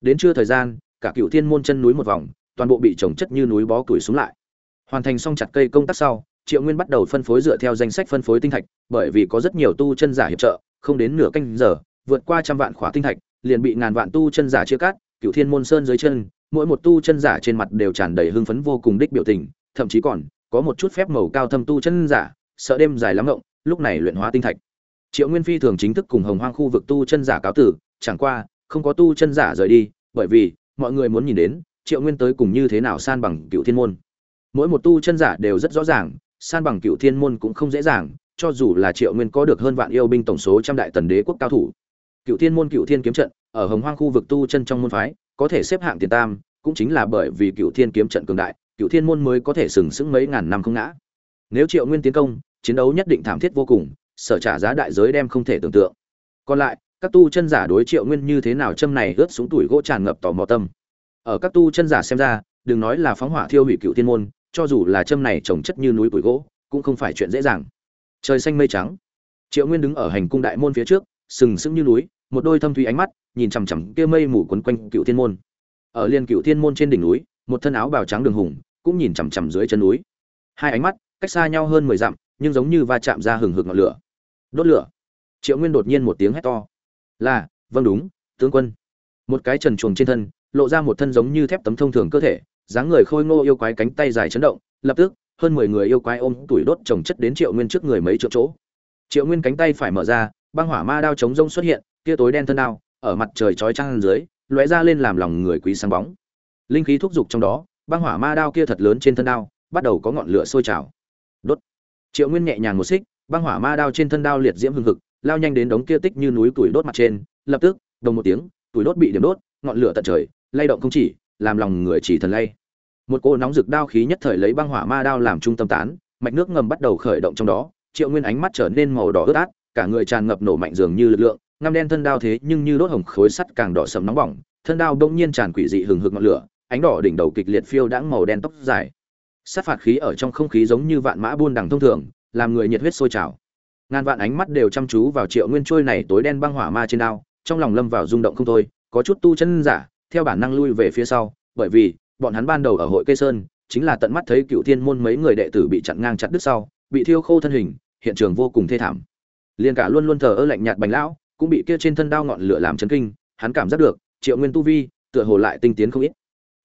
Đến trưa thời gian, cả cựu thiên môn chân núi một vòng, toàn bộ bị trồng chất như núi bó củi xuống lại. Hoàn thành xong chặt cây công tác sau, triệu nguyên bắt đầu phân phối dựa theo danh sách phân phối tinh thạch, bởi vì có rất nhiều tu chân giả hiệp trợ, không đến nửa canh giờ, vượt qua trăm vạn khỏa tinh thạch, liền bị ngàn vạn tu chân giả chia cắt, cựu thiên môn sơn dưới chân mỗi một tu chân giả trên mặt đều tràn đầy hưng phấn vô cùng đích biểu tình, thậm chí còn có một chút phép màu cao thâm tu chân giả, sợ đêm dài lắm ngộng, lúc này luyện hóa tinh thạch. Triệu nguyên phi thường chính thức cùng hồng hoang khu vực tu chân giả cáo tử, chẳng qua, không có tu chân giả rời đi, bởi vì, mọi người muốn nhìn đến, triệu nguyên tới cùng như thế nào san bằng cựu thiên môn. Mỗi một tu chân giả đều rất rõ ràng, san bằng cựu thiên môn cũng không dễ dàng, cho dù là triệu nguyên có được hơn vạn yêu binh tổng số trăm đại tần đế quốc cao thủ. Cựu thiên môn cựu thiên kiếm trận, ở hồng hoang khu vực tu chân trong môn phái có thể xếp hạng tiền tam, cũng chính là bởi vì cựu thiên kiếm trận cường đại cựu thiên môn mới có thể sừng sững mấy ngàn năm không ngã. Nếu triệu nguyên tiến công, chiến đấu nhất định thảm thiết vô cùng, sở trả giá đại giới đem không thể tưởng tượng. Còn lại, các tu chân giả đối triệu nguyên như thế nào châm này ướt xuống tuổi gỗ tràn ngập tò mò tâm. Ở các tu chân giả xem ra, đừng nói là phóng hỏa thiêu hủy cựu thiên môn, cho dù là châm này trồng chất như núi củi gỗ, cũng không phải chuyện dễ dàng. Trời xanh mây trắng. Triệu nguyên đứng ở hành cung đại môn phía trước, sừng sững như núi, một đôi thâm thủy ánh mắt nhìn chằm chằm kia mây mù quấn quanh cựu thiên môn. Ở liên cựu thiên môn trên đỉnh núi, một thân áo bào trắng đường hùng, cũng nhìn chằm chằm dưới chân núi. Hai ánh mắt, cách xa nhau hơn mười dặm, nhưng giống như va chạm ra hừng hực ngọn lửa. Đốt lửa. Triệu nguyên đột nhiên một tiếng hét to. Là vâng đúng, tướng quân. Một cái trần chuồng trên thân, lộ ra một thân giống như thép tấm thông thường cơ thể, dáng người khôi ngô yêu quái cánh tay dài chấn động, lập tức, hơn mười người yêu quái ôm tuổi đốt trồng chất đến triệu nguyên trước người mấy triệu chỗ. Triệu nguyên cánh tay phải mở ra, băng hỏa ma đao chống rông xuất hiện kia tối đen thân đao ở mặt trời chói chang dưới, lóe ra lên làm lòng người quý sáng bóng. Linh khí thúc dục trong đó, băng hỏa ma đao kia thật lớn trên thân đao, bắt đầu có ngọn lửa sôi trào. Đốt. Triệu nguyên nhẹ nhàng một xích, băng hỏa ma đao trên thân đao liệt diễm hừng hực, lao nhanh đến đống kia tích như núi tuổi đốt mặt trên, lập tức, đồng một tiếng, tuổi đốt bị điểm đốt, ngọn lửa tận trời, lay động không chỉ, làm lòng người chỉ thần lay. Một cỗ nóng rực đao khí nhất thời lấy băng hỏa ma đao làm trung tâm tán, mạch nước ngầm bắt đầu khởi động trong đó, triệu nguyên ánh mắt trở nên màu đỏ ướt át, cả người tràn ngập nổ mạnh dường như lực lượng ngăm đen thân đao thế nhưng như đốt hồng khối sắt càng đỏ sầm nóng bỏng, thân đao bỗng nhiên tràn quỷ dị hừng hực ngọn lửa, ánh đỏ đỉnh đầu kịch liệt phiêu đãng màu đen tóc dài. Sát phạt khí ở trong không khí giống như vạn mã buôn đằng thông thường, làm người nhiệt huyết sôi trào. Ngàn vạn ánh mắt đều chăm chú vào triệu nguyên trôi này tối đen băng hỏa ma trên đao, trong lòng lâm vào rung động không thôi, có chút tu chân giả, theo bản năng lui về phía sau, bởi vì, bọn hắn ban đầu ở hội cây sơn, chính là tận mắt thấy cựu thiên môn mấy người đệ tử bị chặn ngang chặt đứt sau, bị thiêu khô thân hình, hiện trường vô cùng thê thảm. Liền cả luôn luôn thờ ơ lạnh nhạt bành lão cũng bị kia trên thân đao ngọn lửa làm chấn kinh, hắn cảm giác được, triệu nguyên tu vi, tựa hồ lại tinh tiến không ít.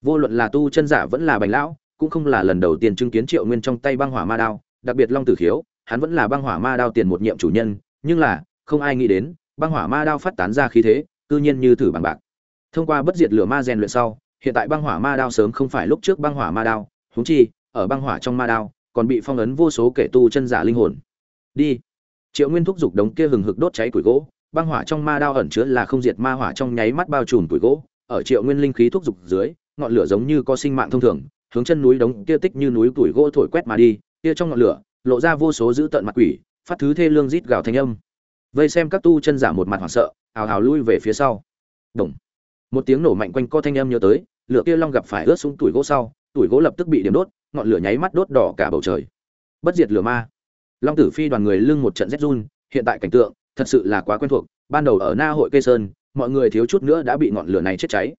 Vô luận là tu chân giả vẫn là bành lão, cũng không là lần đầu tiên chứng kiến triệu nguyên trong tay băng hỏa ma đao, đặc biệt long tử khiếu, hắn vẫn là băng hỏa ma đao tiền một nhiệm chủ nhân, nhưng là, không ai nghĩ đến, băng hỏa ma đao phát tán ra khí thế, cư nhiên như thử bằng bạc. Thông qua bất diệt lửa ma rèn luyện sau, hiện tại băng hỏa ma đao sớm không phải lúc trước băng hỏa ma đao, huống chi, ở băng hỏa trong ma đao, còn bị phong ấn vô số kẻ tu chân giả linh hồn. Đi. Triệu nguyên thúc giục đống kia hừng hực đốt cháy củi gỗ băng hỏa trong ma đao ẩn chứa là không diệt ma hỏa trong nháy mắt bao trùm củi gỗ, ở triệu nguyên linh khí thúc dục dưới, ngọn lửa giống như có sinh mạng thông thường, hướng chân núi đống kia tích như núi củi gỗ thổi quét mà đi, kia trong ngọn lửa, lộ ra vô số dữ tận mặt quỷ, phát thứ thê lương rít gào thanh âm. Vây xem các tu chân giả một mặt hoảng sợ, hào hào lui về phía sau. Đồng một tiếng nổ mạnh quanh co thanh âm nhớ tới, lửa kia long gặp phải ướt xuống tuổi gỗ sau, tuổi gỗ lập tức bị điểm đốt, ngọn lửa nháy mắt đốt đỏ cả bầu trời. Bất diệt lửa ma. Long tử phi đoàn người lưng một trận rét run, hiện tại cảnh tượng thật sự là quá quen thuộc, ban đầu ở na hội cây sơn, mọi người thiếu chút nữa đã bị ngọn lửa này chết cháy.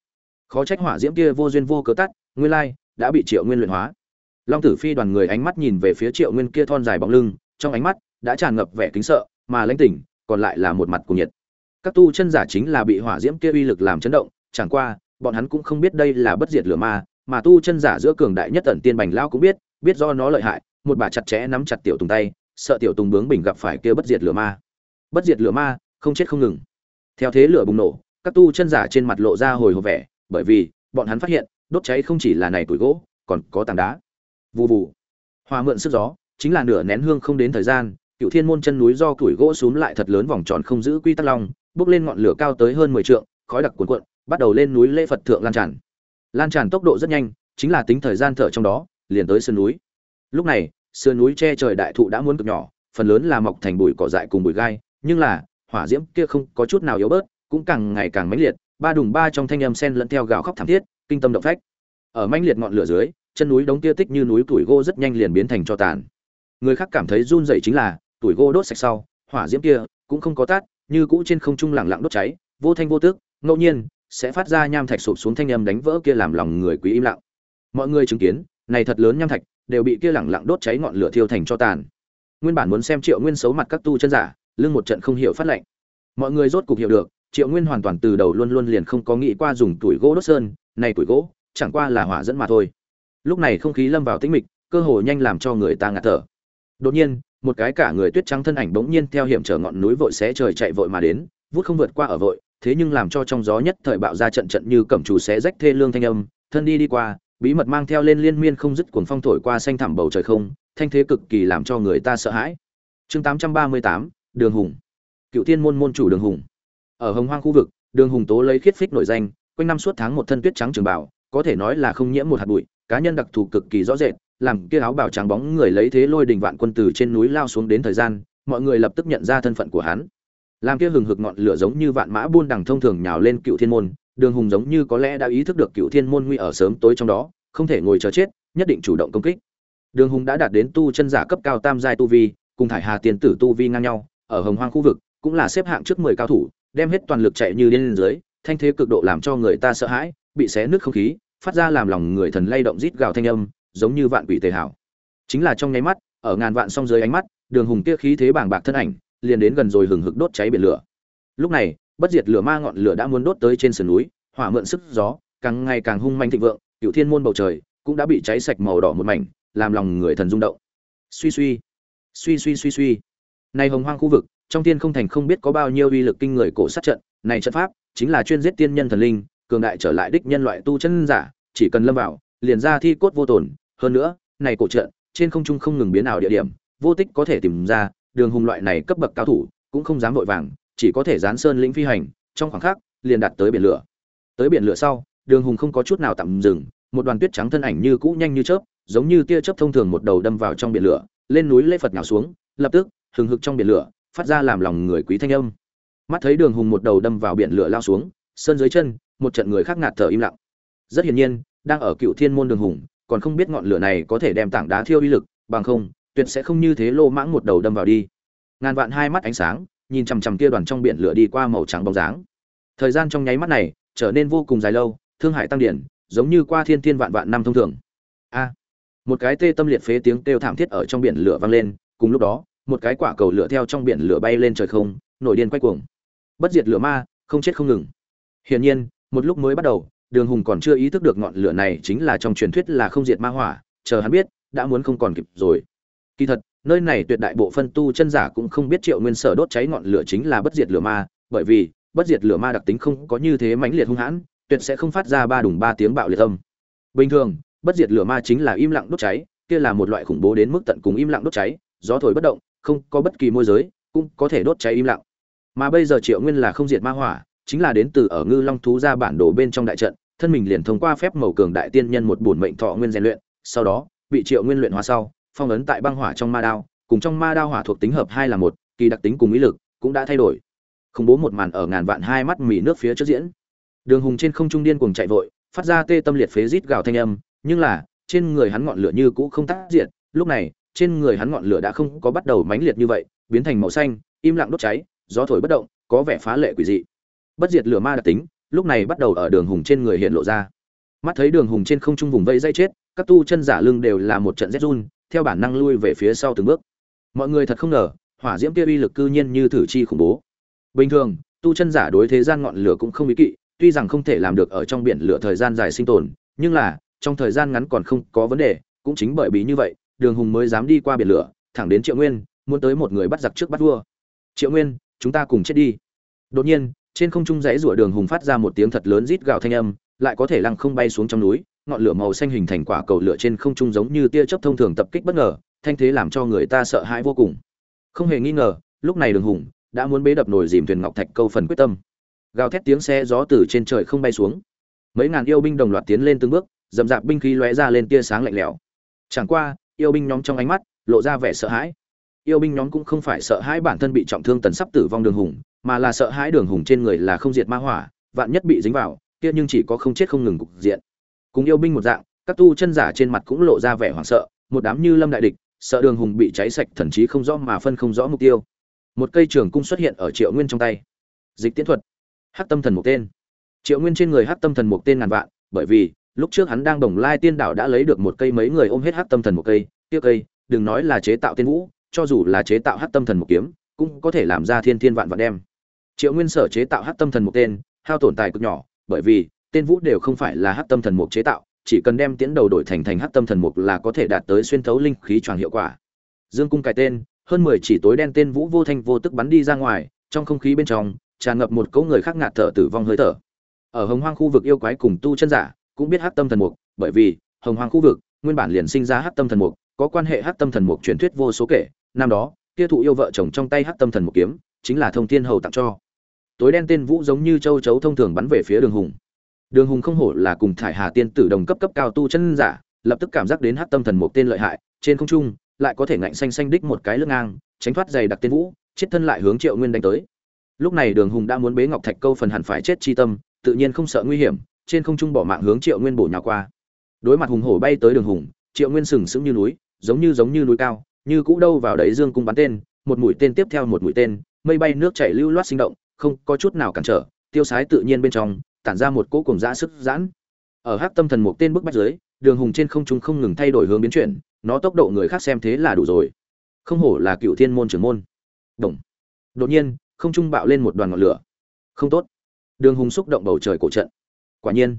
Khó trách hỏa diễm kia vô duyên vô cớ tắt, nguyên lai, đã bị triệu nguyên luyện hóa. Long tử phi đoàn người ánh mắt nhìn về phía triệu nguyên kia thon dài bóng lưng, trong ánh mắt đã tràn ngập vẻ kính sợ, mà lãnh tỉnh còn lại là một mặt cùng nhiệt. Các tu chân giả chính là bị hỏa diễm kia uy lực làm chấn động, chẳng qua, bọn hắn cũng không biết đây là bất diệt lửa ma, mà tu chân giả giữa cường đại nhất tận tiên bành lao cũng biết biết do nó lợi hại, một bà chặt chẽ nắm chặt tiểu tùng tay, sợ tiểu tùng bướng bình gặp phải kia bất diệt lửa ma bất diệt lửa ma, không chết không ngừng. Theo thế lửa bùng nổ, các tu chân giả trên mặt lộ ra hồi hộp vẻ, bởi vì, bọn hắn phát hiện, đốt cháy không chỉ là này tuổi gỗ, còn có tảng đá. Vù vù. Hòa mượn sức gió, chính là nửa nén hương không đến thời gian, cựu thiên môn chân núi do tuổi gỗ xuống lại thật lớn vòng tròn không giữ quy tắc long, bước lên ngọn lửa cao tới hơn mười trượng, khói đặc cuồn cuộn, bắt đầu lên núi lễ phật thượng lan tràn. Lan tràn tốc độ rất nhanh, chính là tính thời gian thở trong đó, liền tới sườn núi. Lúc này, sườn núi che trời đại thụ đã muốn cực nhỏ, phần lớn là mọc thành bụi cỏ dại cùng bụi gai nhưng là, hỏa diễm kia không có chút nào yếu bớt, cũng càng ngày càng mãnh liệt, ba đùng ba trong thanh âm sen lẫn theo gào khóc thảm thiết, kinh tâm động phách. Ở mãnh liệt ngọn lửa dưới, chân núi đống tia tích như núi tuổi gỗ rất nhanh liền biến thành cho tàn. Người khác cảm thấy run rẩy chính là, tuổi gỗ đốt sạch sau, hỏa diễm kia cũng không có tát như cũ trên không trung lặng lặng đốt cháy, vô thanh vô tức, ngẫu nhiên sẽ phát ra nham thạch sụp xuống thanh âm đánh vỡ kia làm lòng người quý im lặng. Mọi người chứng kiến, này thật lớn nham thạch đều bị kia lặng lặng đốt cháy ngọn lửa thiêu thành cho tàn. Nguyên bản muốn xem triệu nguyên xấu mặt các tu chân giả lưng một trận không hiểu phát lệnh. Mọi người rốt cục hiểu được triệu nguyên hoàn toàn từ đầu luôn luôn liền không có nghĩ qua dùng tuổi gỗ đốt sơn này tuổi gỗ chẳng qua là hỏa dẫn mà thôi. Lúc này không khí lâm vào tĩnh mịch cơ hồ nhanh làm cho người ta ngạt thở. Đột nhiên một cái cả người tuyết trắng thân ảnh bỗng nhiên theo hiểm trở ngọn núi vội xé trời chạy vội mà đến vút không vượt qua ở vội thế nhưng làm cho trong gió nhất thời bạo ra trận trận như cẩm chủ xé rách thê lương thanh âm thân đi đi qua bí mật mang theo lên liên miên không dứt cuồng phong thổi qua xanh thẳm bầu trời không thanh thế cực kỳ làm cho người ta sợ hãi. Chương 838, đường hùng. Cựu thiên môn môn chủ đường hùng. Ở hồng hoang khu vực, đường hùng tố lấy khiết phích nổi danh, quanh năm suốt tháng một thân tuyết trắng trường bảo có thể nói là không nhiễm một hạt bụi, cá nhân đặc thù cực kỳ rõ rệt, làm kia áo bào trắng bóng người lấy thế lôi đình vạn quân từ trên núi lao xuống đến thời gian, mọi người lập tức nhận ra thân phận của hắn. Làm kia hừng hực ngọn lửa giống như vạn mã buôn đằng thông thường nhào lên cựu thiên môn, đường hùng giống như có lẽ đã ý thức được cựu thiên môn nguy ở sớm tối trong đó, không thể ngồi chờ chết, nhất định chủ động công kích. Đường hùng đã đạt đến tu chân giả cấp cao tam giai tu vi, cùng thải hà tiền tử tu vi ngang nhau ở hồng hoang khu vực, cũng là xếp hạng trước mười cao thủ, đem hết toàn lực chạy như điên lên dưới, thanh thế cực độ làm cho người ta sợ hãi, bị xé nứt không khí, phát ra làm lòng người thần lay động rít gào thanh âm, giống như vạn quỷ tề hảo chính là trong nháy mắt, ở ngàn vạn song dưới ánh mắt, đường hùng kia khí thế bàng bạc thân ảnh, liền đến gần rồi hừng hực đốt cháy biển lửa. Lúc này, bất diệt lửa ma ngọn lửa đã muốn đốt tới trên sườn núi, hỏa mượn sức gió, càng ngày càng hung manh thịnh vượng, cựu thiên môn bầu trời cũng đã bị cháy sạch màu đỏ một mảnh, làm lòng người thần rung động. Suy suy suy suy suy suy này hồng hoang khu vực, trong tiên không thành không biết có bao nhiêu uy lực kinh người cổ sát trận, này trận pháp chính là chuyên giết tiên nhân thần linh, cường đại trở lại đích nhân loại tu chân giả, chỉ cần lâm vào, liền ra thi cốt vô tổn hơn nữa, này cổ trận, trên không trung không ngừng biến ảo địa điểm, vô tích có thể tìm ra, đường hùng loại này cấp bậc cao thủ cũng không dám vội vàng, chỉ có thể dán sơn lĩnh phi hành, trong khoảng khắc, liền đạt tới biển lửa. Tới biển lửa sau, đường hùng không có chút nào tạm dừng, một đoàn tuyết trắng thân ảnh như cũ nhanh như chớp, giống như tia chớp thông thường một đầu đâm vào trong biển lửa, lên núi lễ phật nhào xuống, lập tức hừng hực trong biển lửa, phát ra làm lòng người quý thanh âm. Mắt thấy đường hùng một đầu đâm vào biển lửa lao xuống, sơn dưới chân, một trận người khác ngạt thở im lặng. Rất hiển nhiên, đang ở cựu thiên môn đường hùng, còn không biết ngọn lửa này có thể đem tảng đá thiêu uy lực, bằng không, tuyệt sẽ không như thế lô mãng một đầu đâm vào đi. Ngàn vạn hai mắt ánh sáng, nhìn chằm chằm kia đoàn trong biển lửa đi qua màu trắng bóng dáng. Thời gian trong nháy mắt này, trở nên vô cùng dài lâu, thương hại tăng điển, giống như qua thiên thiên vạn vạn năm thông thường. A! Một cái tê tâm liệt phế tiếng kêu thảm thiết ở trong biển lửa vang lên, cùng lúc đó một cái quả cầu lửa theo trong biển lửa bay lên trời không, nổi điên quay cuồng. Bất diệt lửa ma, không chết không ngừng. Hiển nhiên, một lúc mới bắt đầu, đường hùng còn chưa ý thức được ngọn lửa này chính là trong truyền thuyết là không diệt ma hỏa, chờ hắn biết, đã muốn không còn kịp rồi. Kỳ thật, nơi này tuyệt đại bộ phân tu chân giả cũng không biết triệu nguyên sở đốt cháy ngọn lửa chính là bất diệt lửa ma, bởi vì, bất diệt lửa ma đặc tính không có như thế mãnh liệt hung hãn, tuyệt sẽ không phát ra ba đùng ba tiếng bạo liệt âm. Bình thường, bất diệt lửa ma chính là im lặng đốt cháy, kia là một loại khủng bố đến mức tận cùng im lặng đốt cháy, gió thổi bất động không có bất kỳ môi giới, cũng có thể đốt cháy im lặng. Mà bây giờ triệu nguyên là không diệt ma hỏa, chính là đến từ ở ngư long thú ra bản đồ bên trong đại trận, thân mình liền thông qua phép màu cường đại tiên nhân một bổn mệnh thọ nguyên rèn luyện, sau đó, bị triệu nguyên luyện hóa sau, phong ấn tại băng hỏa trong ma đao, cùng trong ma đao hỏa thuộc tính hợp hai là một, kỳ đặc tính cùng ý lực cũng đã thay đổi. Khủng bố một màn ở ngàn vạn hai mắt mì nước phía trước diễn. Đường hùng trên không trung điên cuồng chạy vội, phát ra tê tâm liệt phế rít gào thanh âm, nhưng là, trên người hắn ngọn lửa như cũ không tác diệt, lúc này trên người hắn ngọn lửa đã không có bắt đầu mãnh liệt như vậy, biến thành màu xanh, im lặng đốt cháy, gió thổi bất động, có vẻ phá lệ quỷ dị. Bất diệt lửa ma đặc tính, lúc này bắt đầu ở đường hùng trên người hiện lộ ra. Mắt thấy đường hùng trên không trung vùng vây dây chết, các tu chân giả lưng đều là một trận rét run, theo bản năng lui về phía sau từng bước. Mọi người thật không ngờ, hỏa diễm kia uy lực cư nhiên như thử chi khủng bố. Bình thường, tu chân giả đối thế gian ngọn lửa cũng không ý kỵ, tuy rằng không thể làm được ở trong biển lửa thời gian dài sinh tồn, nhưng là, trong thời gian ngắn còn không có vấn đề, cũng chính bởi bí như vậy đường hùng mới dám đi qua biển lửa, thẳng đến triệu nguyên, muốn tới một người bắt giặc trước bắt vua. Triệu nguyên, chúng ta cùng chết đi. Đột nhiên, trên không trung dãy rủa đường hùng phát ra một tiếng thật lớn rít gào thanh âm, lại có thể lăng không bay xuống trong núi, ngọn lửa màu xanh hình thành quả cầu lửa trên không trung giống như tia chớp thông thường tập kích bất ngờ, thanh thế làm cho người ta sợ hãi vô cùng. Không hề nghi ngờ, lúc này đường hùng đã muốn bế đập nồi dìm thuyền ngọc thạch câu phần quyết tâm. Gào thét tiếng xe gió từ trên trời không bay xuống. Mấy ngàn yêu binh đồng loạt tiến lên từng bước dầm dạp binh khí lóe ra lên tia sáng lạnh lẽo. Chẳng qua yêu binh nhóm trong ánh mắt lộ ra vẻ sợ hãi. Yêu binh nhóm cũng không phải sợ hãi bản thân bị trọng thương tần sắp tử vong đường hùng, mà là sợ hãi đường hùng trên người là không diệt ma hỏa, vạn nhất bị dính vào, kia nhưng chỉ có không chết không ngừng cục diện. Cùng yêu binh một dạng, các tu chân giả trên mặt cũng lộ ra vẻ hoảng sợ, một đám như lâm đại địch, sợ đường hùng bị cháy sạch thậm chí không rõ mà phân không rõ mục tiêu. Một cây trường cung xuất hiện ở triệu nguyên trong tay. Dịch tiễn thuật. Hắc tâm thần một tên. Triệu nguyên trên người hắc tâm thần một tên ngàn vạn, bởi vì lúc trước hắn đang đồng lai tiên đảo đã lấy được một cây mấy người ôm hết hắc tâm thần một cây tiêu cây, đừng nói là chế tạo tiên vũ, cho dù là chế tạo hắc tâm thần một kiếm, cũng có thể làm ra thiên thiên vạn vạn đem. Triệu nguyên sở chế tạo hắc tâm thần một tên, hao tổn tài cực nhỏ, bởi vì tên vũ đều không phải là hắc tâm thần mục chế tạo, chỉ cần đem tiến đầu đổi thành thành hắc tâm thần mục là có thể đạt tới xuyên thấu linh khí tròn hiệu quả. Dương cung cài tên, hơn mười chỉ tối đen tên vũ vô thanh vô tức bắn đi ra ngoài, trong không khí bên trong, tràn ngập một cỗ người khác ngạt thở tử vong hơi thở. Ở hồng hoang khu vực yêu quái cùng tu chân giả cũng biết hắc tâm thần mục, bởi vì, hồng hoang khu vực, nguyên bản liền sinh ra hắc tâm thần mục, có quan hệ hắc tâm thần mục truyền thuyết vô số kể. Năm đó, kia thụ yêu vợ chồng trong tay hắc tâm thần mục kiếm, chính là thông thiên hầu tặng cho. Tối đen tên vũ giống như châu chấu thông thường bắn về phía đường hùng. Đường hùng không hổ là cùng thải hà tiên tử đồng cấp cấp cao tu chân giả, lập tức cảm giác đến hắc tâm thần mục tên lợi hại, trên không trung, lại có thể ngạnh xanh xanh đích một cái lưng ngang, tránh thoát dày đặc tên vũ, chết thân lại hướng triệu nguyên đánh tới. Lúc này đường hùng đã muốn bế ngọc thạch câu phần hẳn phải chết chi tâm, tự nhiên không sợ nguy hiểm trên không trung bỏ mạng hướng triệu nguyên bổ nhào qua. Đối mặt hùng hổ bay tới đường hùng, triệu nguyên sừng sững như núi, giống như giống như núi cao, như cũ đâu vào đấy dương cung bắn tên, một mũi tên tiếp theo một mũi tên, mây bay nước chảy lưu loát sinh động, không có chút nào cản trở, tiêu sái tự nhiên bên trong, tản ra một cỗ cùng dã sức giãn. Ở hắc tâm thần một tên bức bách dưới, đường hùng trên không trung không ngừng thay đổi hướng biến chuyển, nó tốc độ người khác xem thế là đủ rồi. Không hổ là cựu thiên môn trưởng môn. Đồng đột nhiên, không trung bạo lên một đoàn ngọn lửa. Không tốt. Đường hùng xúc động bầu trời cổ trận quả nhiên,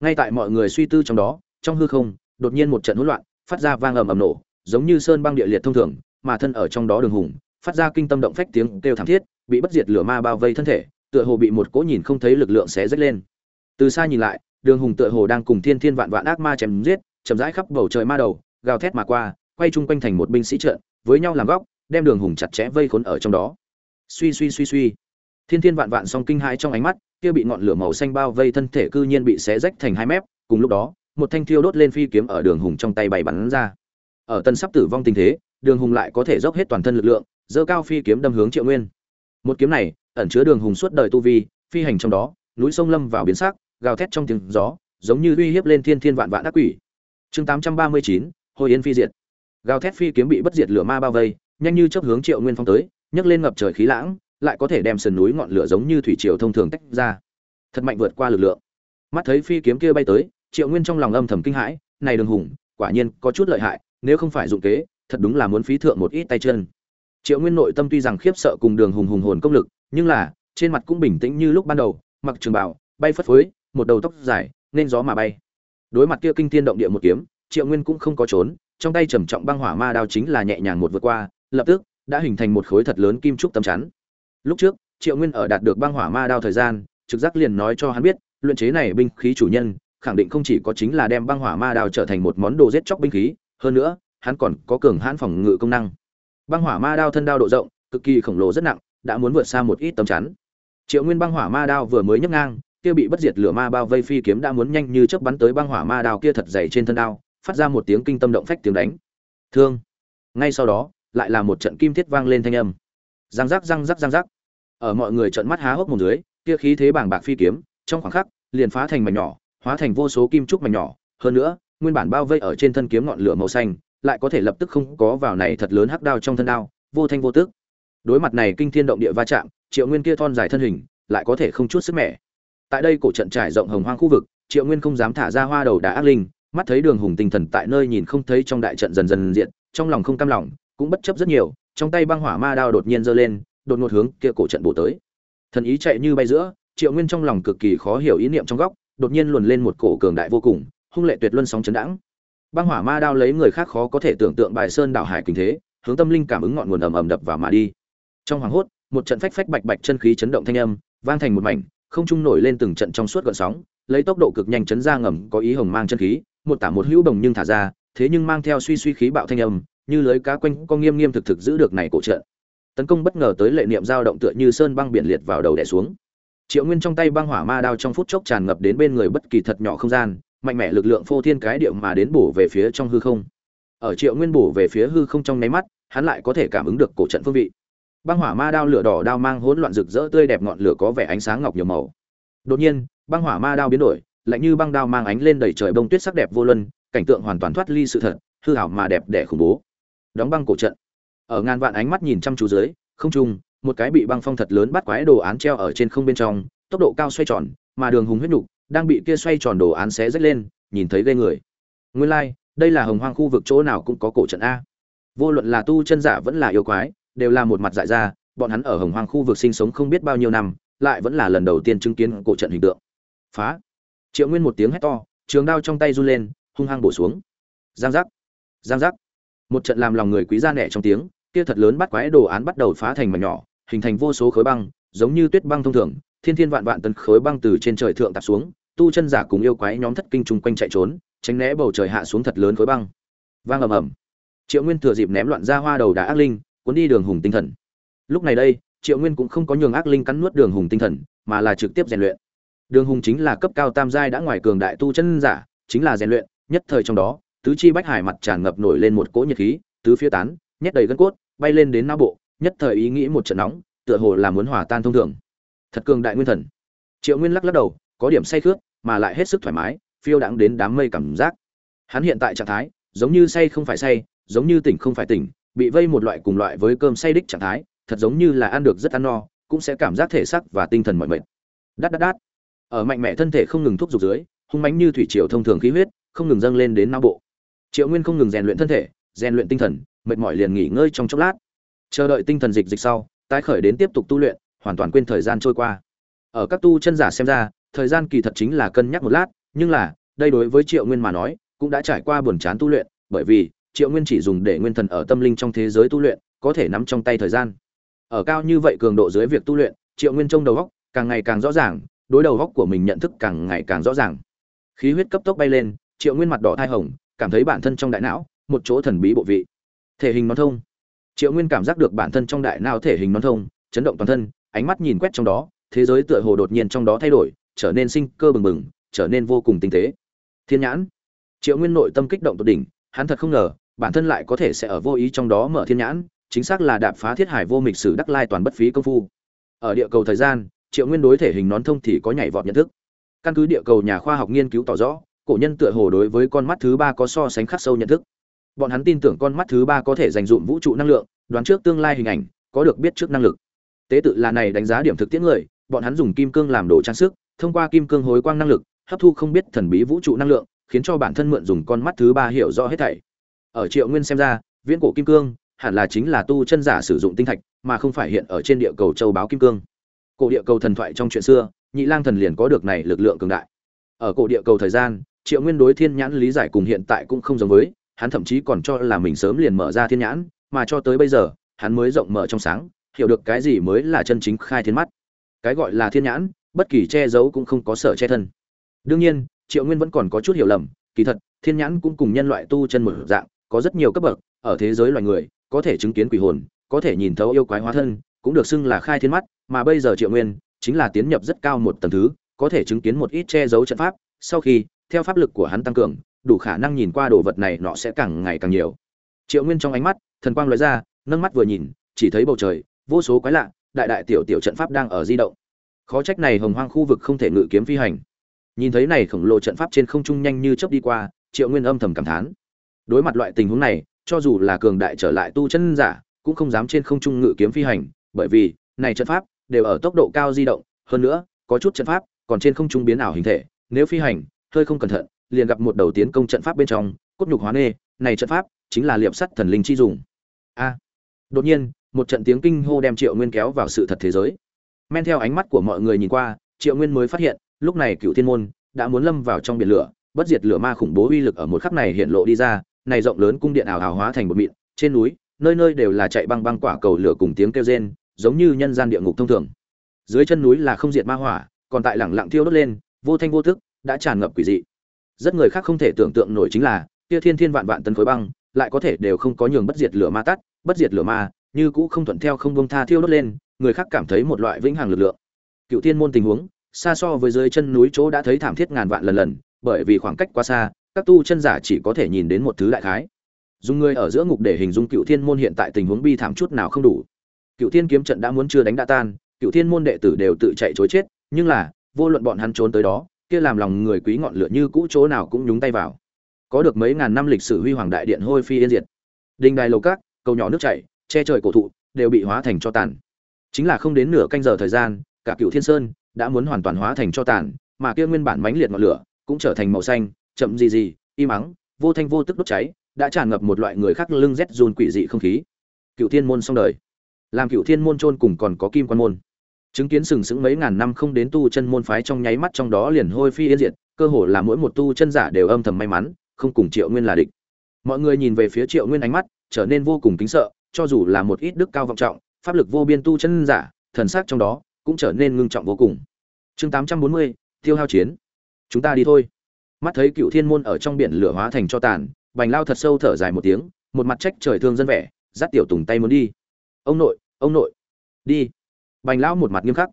ngay tại mọi người suy tư trong đó, trong hư không, đột nhiên một trận hỗn loạn, phát ra vang ầm ầm nổ, giống như sơn băng địa liệt thông thường, mà thân ở trong đó đường hùng, phát ra kinh tâm động phách tiếng kêu thảm thiết, bị bất diệt lửa ma bao vây thân thể, tựa hồ bị một cỗ nhìn không thấy lực lượng xé rách lên. Từ xa nhìn lại, đường hùng tựa hồ đang cùng thiên thiên vạn vạn ác ma chém giết, chậm rãi khắp bầu trời ma đầu, gào thét mà qua, quay chung quanh thành một binh sĩ trợn, với nhau làm góc, đem đường hùng chặt chẽ vây khốn ở trong đó. Suy suy suy suy. Thiên thiên vạn vạn song kinh hãi trong ánh mắt kia bị ngọn lửa màu xanh bao vây thân thể cư nhiên bị xé rách thành hai mép, cùng lúc đó, một thanh thiêu đốt lên phi kiếm ở đường hùng trong tay bay bắn ra. Ở tân sắp tử vong tình thế, đường hùng lại có thể dốc hết toàn thân lực lượng, giơ cao phi kiếm đâm hướng triệu nguyên. Một kiếm này, ẩn chứa đường hùng suốt đời tu vi, phi hành trong đó, núi sông lâm vào biến sắc, gào thét trong tiếng gió, giống như uy hiếp lên thiên thiên vạn vạn ác quỷ. Chương tám trăm ba mươi chín, hồi yên phi diệt. Gào thét phi kiếm bị bất diệt lửa ma bao vây, nhanh như chớp hướng triệu nguyên phong tới, nhấc lên ngập trời khí lãng lại có thể đem sườn núi ngọn lửa giống như thủy triều thông thường tách ra. Thật mạnh vượt qua lực lượng. Mắt thấy phi kiếm kia bay tới, triệu nguyên trong lòng âm thầm kinh hãi, này đường hùng, quả nhiên có chút lợi hại, nếu không phải dụng kế, thật đúng là muốn phí thượng một ít tay chân. Triệu nguyên nội tâm tuy rằng khiếp sợ cùng đường hùng hùng hồn công lực, nhưng là, trên mặt cũng bình tĩnh như lúc ban đầu, mặc trường bảo bay phất phới, một đầu tóc dài, nên gió mà bay. Đối mặt kia kinh thiên động địa một kiếm, triệu nguyên cũng không có trốn, trong tay trầm trọng băng hỏa ma đao chính là nhẹ nhàng một vượt qua, lập tức, đã hình thành một khối thật lớn kim trúc tấm chắn lúc trước, triệu nguyên ở đạt được băng hỏa ma đao thời gian, trực giác liền nói cho hắn biết, luyện chế này binh khí chủ nhân, khẳng định không chỉ có chính là đem băng hỏa ma đao trở thành một món đồ giết chóc binh khí, hơn nữa, hắn còn có cường hãn phòng ngự công năng. Băng hỏa ma đao thân đao độ rộng, cực kỳ khổng lồ rất nặng, đã muốn vượt xa một ít tấm chắn. Triệu nguyên băng hỏa ma đao vừa mới nhấc ngang, kia bị bất diệt lửa ma bao vây phi kiếm đã muốn nhanh như chớp bắn tới băng hỏa ma đao kia thật dày trên thân đao, phát ra một tiếng kinh tâm động phách tiếng đánh. Thương. Ngay sau đó, lại là một trận kim thiết vang lên thanh âm răng rắc răng rắc răng rắc. Ở mọi người trợn mắt há hốc mồm dưới, kia khí thế bàng bạc phi kiếm, trong khoảng khắc, liền phá thành mảnh nhỏ, hóa thành vô số kim trúc mảnh nhỏ. Hơn nữa, nguyên bản bao vây ở trên thân kiếm ngọn lửa màu xanh, lại có thể lập tức không có vào này thật lớn hắc đao trong thân đao, vô thanh vô tức. Đối mặt này kinh thiên động địa va chạm, triệu nguyên kia thon dài thân hình, lại có thể không chút sức mẻ. Tại đây cổ trận trải rộng hồng hoang khu vực, triệu nguyên không dám thả ra hoa đầu đá ác linh, mắt thấy đường hùng tinh thần tại nơi nhìn không thấy trong đại trận dần dần diện trong lòng không cam lòng, cũng bất chấp rất nhiều trong tay băng hỏa ma đao đột nhiên giơ lên, đột ngột hướng kia cổ trận bổ tới. Thần ý chạy như bay giữa, triệu nguyên trong lòng cực kỳ khó hiểu ý niệm trong góc, đột nhiên luồn lên một cổ cường đại vô cùng, hung lệ tuyệt luân sóng chấn đãng. Băng hỏa ma đao lấy người khác khó có thể tưởng tượng bài sơn đảo hải kinh thế, hướng tâm linh cảm ứng ngọn nguồn ầm ầm đập vào mà đi. Trong hoàng hốt, một trận phách phách bạch bạch chân khí chấn động thanh âm, vang thành một mảnh, không trung nổi lên từng trận trong suốt gợn sóng, lấy tốc độ cực nhanh chấn ra ngầm có ý hồng mang chân khí, một tả một hữu đồng nhưng thả ra, thế nhưng mang theo suy suy khí bạo thanh âm như lưới cá quanh có nghiêm nghiêm thực thực giữ được này cổ trận. Tấn công bất ngờ tới lệ niệm dao động tựa như sơn băng biển liệt vào đầu đè xuống. Triệu nguyên trong tay băng hỏa ma đao trong phút chốc tràn ngập đến bên người bất kỳ thật nhỏ không gian, mạnh mẽ lực lượng phô thiên cái điệu mà đến bổ về phía trong hư không. Ở triệu nguyên bổ về phía hư không trong nháy mắt, hắn lại có thể cảm ứng được cổ trận phương vị. Băng hỏa ma đao lửa đỏ đao mang hỗn loạn rực rỡ tươi đẹp ngọn lửa có vẻ ánh sáng ngọc nhiều màu. Đột nhiên, băng hỏa ma đao biến đổi, lạnh như băng đao mang ánh lên đầy trời bông tuyết sắc đẹp vô luân, cảnh tượng hoàn toàn thoát ly sự thật, hư hảo mà đẹp đẽ khủng bố đóng băng cổ trận. Ở ngàn vạn ánh mắt nhìn chăm chú dưới không trung một cái bị băng phong thật lớn bắt quái đồ án treo ở trên không bên trong tốc độ cao xoay tròn mà đường hùng huyết nhục đang bị kia xoay tròn đồ án xé rách lên nhìn thấy ghê người. Nguyên lai like, đây là hồng hoang khu vực chỗ nào cũng có cổ trận a. Vô luận là tu chân giả vẫn là yêu quái đều là một mặt dại ra bọn hắn ở hồng hoang khu vực sinh sống không biết bao nhiêu năm lại vẫn là lần đầu tiên chứng kiến cổ trận hình tượng. Phá. Triệu nguyên một tiếng hét to trường đao trong tay run lên hung hăng bổ xuống. Giang giác. Giang giác một trận làm lòng người quý ra nẻ trong tiếng, kia thật lớn bắt quái đồ án bắt đầu phá thành mảnh nhỏ, hình thành vô số khối băng, giống như tuyết băng thông thường, thiên thiên vạn vạn tấn khối băng từ trên trời thượng tạp xuống, tu chân giả cùng yêu quái nhóm thất kinh chung quanh chạy trốn, tránh né bầu trời hạ xuống thật lớn khối băng. Vang ầm ầm. Triệu nguyên thừa dịp ném loạn ra hoa đầu đá ác linh, cuốn đi đường hùng tinh thần. Lúc này đây, triệu nguyên cũng không có nhường ác linh cắn nuốt đường hùng tinh thần, mà là trực tiếp rèn luyện. Đường hùng chính là cấp cao tam giai đã ngoài cường đại tu chân giả, chính là rèn luyện, nhất thời trong đó tứ chi bách hải mặt tràn ngập nổi lên một cỗ nhiệt khí, tứ phía tán, nhét đầy gân cốt, bay lên đến não bộ, nhất thời ý nghĩ một trận nóng, tựa hồ là muốn hòa tan thông thường. Thật cường đại nguyên thần. Triệu nguyên lắc lắc đầu, có điểm say khướt, mà lại hết sức thoải mái, phiêu đãng đến đám mây cảm giác. Hắn hiện tại trạng thái, giống như say không phải say, giống như tỉnh không phải tỉnh, bị vây một loại cùng loại với cơm say đích trạng thái, thật giống như là ăn được rất ăn no, cũng sẽ cảm giác thể sắc và tinh thần mọi mệt. Đắt đắt đắt ở mạnh mẽ thân thể không ngừng thúc giục dưới, hung mãnh như thủy triều thông thường khí huyết, không ngừng dâng lên đến não bộ triệu nguyên không ngừng rèn luyện thân thể, rèn luyện tinh thần, mệt mỏi liền nghỉ ngơi trong chốc lát. Chờ đợi tinh thần dịch dịch sau, tái khởi đến tiếp tục tu luyện, hoàn toàn quên thời gian trôi qua. Ở các tu chân giả xem ra, thời gian kỳ thật chính là cân nhắc một lát, nhưng là, đây đối với triệu nguyên mà nói, cũng đã trải qua buồn chán tu luyện, bởi vì, triệu nguyên chỉ dùng để nguyên thần ở tâm linh trong thế giới tu luyện, có thể nắm trong tay thời gian. Ở cao như vậy cường độ dưới việc tu luyện, triệu nguyên trong đầu góc càng ngày càng rõ ràng, đối đầu góc của mình nhận thức càng ngày càng rõ ràng. Khí huyết cấp tốc bay lên, triệu nguyên mặt đỏ thai hồng cảm thấy bản thân trong đại não, một chỗ thần bí bộ vị. Thể hình non thông. Triệu nguyên cảm giác được bản thân trong đại não thể hình non thông, chấn động toàn thân, ánh mắt nhìn quét trong đó, thế giới tựa hồ đột nhiên trong đó thay đổi, trở nên sinh cơ bừng bừng, trở nên vô cùng tinh tế. Thiên nhãn. Triệu nguyên nội tâm kích động tột đỉnh, hắn thật không ngờ, bản thân lại có thể sẽ ở vô ý trong đó mở thiên nhãn, chính xác là đạp phá thiết hải vô mịch sử đắc lai toàn bất phí công phu. Ở địa cầu thời gian, triệu nguyên đối thể hình nón thông thì có nhảy vọt nhận thức. Căn cứ địa cầu nhà khoa học nghiên cứu tỏ rõ cổ nhân tựa hồ đối với con mắt thứ ba có so sánh khắc sâu nhận thức. Bọn hắn tin tưởng con mắt thứ ba có thể dành dụm vũ trụ năng lượng, đoán trước tương lai hình ảnh, có được biết trước năng lực. Tế tự là này đánh giá điểm thực tiễn người, bọn hắn dùng kim cương làm đồ trang sức, thông qua kim cương hối quang năng lực, hấp thu không biết thần bí vũ trụ năng lượng, khiến cho bản thân mượn dùng con mắt thứ ba hiểu rõ hết thảy. Ở triệu nguyên xem ra, viễn cổ kim cương hẳn là chính là tu chân giả sử dụng tinh thạch, mà không phải hiện ở trên địa cầu châu báo kim cương. Cổ địa cầu thần thoại trong chuyện xưa, nhị lang thần liền có được này lực lượng cường đại. Ở cổ địa cầu thời gian triệu nguyên đối thiên nhãn lý giải cùng hiện tại cũng không giống với, hắn thậm chí còn cho là mình sớm liền mở ra thiên nhãn, mà cho tới bây giờ, hắn mới rộng mở trong sáng, hiểu được cái gì mới là chân chính khai thiên mắt. Cái gọi là thiên nhãn, bất kỳ che giấu cũng không có sở che thân. Đương nhiên, triệu nguyên vẫn còn có chút hiểu lầm, kỳ thật, thiên nhãn cũng cùng nhân loại tu chân một dạng, có rất nhiều cấp bậc, ở thế giới loài người, có thể chứng kiến quỷ hồn, có thể nhìn thấu yêu quái hóa thân, cũng được xưng là khai thiên mắt, mà bây giờ triệu nguyên chính là tiến nhập rất cao một tầng thứ, có thể chứng kiến một ít che giấu trận pháp, sau khi theo pháp lực của hắn tăng cường, đủ khả năng nhìn qua đồ vật này nọ sẽ càng ngày càng nhiều. Triệu nguyên trong ánh mắt, thần quang lóe ra, nâng mắt vừa nhìn, chỉ thấy bầu trời, vô số quái lạ, đại đại tiểu tiểu trận pháp đang ở di động. Khó trách này hồng hoang khu vực không thể ngự kiếm phi hành. Nhìn thấy này khổng lồ trận pháp trên không trung nhanh như chớp đi qua, triệu nguyên âm thầm cảm thán. Đối mặt loại tình huống này, cho dù là cường đại trở lại tu chân giả, cũng không dám trên không trung ngự kiếm phi hành, bởi vì, này trận pháp đều ở tốc độ cao di động, hơn nữa, có chút trận pháp còn trên không trung biến ảo hình thể, nếu phi hành hơi không cẩn thận, liền gặp một đầu tiến công trận pháp bên trong, cốt nhục hóa nê, này trận pháp chính là liệp sắt thần linh chi dùng. A. Đột nhiên, một trận tiếng kinh hô đem triệu nguyên kéo vào sự thật thế giới. Men theo ánh mắt của mọi người nhìn qua, triệu nguyên mới phát hiện, lúc này cựu thiên môn đã muốn lâm vào trong biển lửa, bất diệt lửa ma khủng bố uy lực ở một khắc này hiện lộ đi ra, này rộng lớn cung điện ảo hào hóa thành một mịn, trên núi, nơi nơi đều là chạy băng băng quả cầu lửa cùng tiếng kêu rên, giống như nhân gian địa ngục thông thường. Dưới chân núi là không diệt ma hỏa, còn tại lẳng lặng thiêu đốt lên, vô thanh vô thức đã tràn ngập quỷ dị. Rất người khác không thể tưởng tượng nổi chính là, kia thiên thiên vạn vạn tấn khối băng, lại có thể đều không có nhường bất diệt lửa ma tắt, bất diệt lửa ma, như cũ không thuận theo không bông tha thiêu đốt lên, người khác cảm thấy một loại vĩnh hằng lực lượng. Cựu thiên môn tình huống, xa so với dưới chân núi chỗ đã thấy thảm thiết ngàn vạn lần lần, bởi vì khoảng cách quá xa, các tu chân giả chỉ có thể nhìn đến một thứ đại khái. Dùng người ở giữa ngục để hình dung cựu thiên môn hiện tại tình huống bi thảm chút nào không đủ. Cựu thiên kiếm trận đã muốn chưa đánh đã tan, cựu thiên môn đệ tử đều tự chạy chối chết, nhưng là, vô luận bọn hắn trốn tới đó kia làm lòng người quý ngọn lửa như cũ chỗ nào cũng nhúng tay vào. Có được mấy ngàn năm lịch sử huy hoàng đại điện hôi phi yên diệt. Đình đài lầu cát cầu nhỏ nước chảy, che trời cổ thụ, đều bị hóa thành cho tàn. Chính là không đến nửa canh giờ thời gian, cả cựu thiên sơn đã muốn hoàn toàn hóa thành cho tàn, mà kia nguyên bản mãnh liệt ngọn lửa cũng trở thành màu xanh, chậm gì gì, im ắng, vô thanh vô tức đốt cháy, đã tràn ngập một loại người khác lưng rét run quỷ dị không khí. Cựu thiên môn xong đời. Làm cựu thiên môn trôn cùng còn có kim quan môn chứng kiến sừng sững mấy ngàn năm không đến tu chân môn phái trong nháy mắt trong đó liền hôi phi yên diệt, cơ hồ là mỗi một tu chân giả đều âm thầm may mắn, không cùng triệu nguyên là địch. Mọi người nhìn về phía triệu nguyên ánh mắt trở nên vô cùng kính sợ, cho dù là một ít đức cao vọng trọng, pháp lực vô biên tu chân giả, thần sắc trong đó cũng trở nên ngưng trọng vô cùng. Chương tám trăm bốn mươi, tiêu hao chiến. Chúng ta đi thôi. Mắt thấy cựu thiên môn ở trong biển lửa hóa thành cho tàn, bành lao thật sâu thở dài một tiếng, một mặt trách trời thương dân vẻ, dắt tiểu tùng tay muốn đi. Ông nội ông nội, đi bành lão một mặt nghiêm khắc.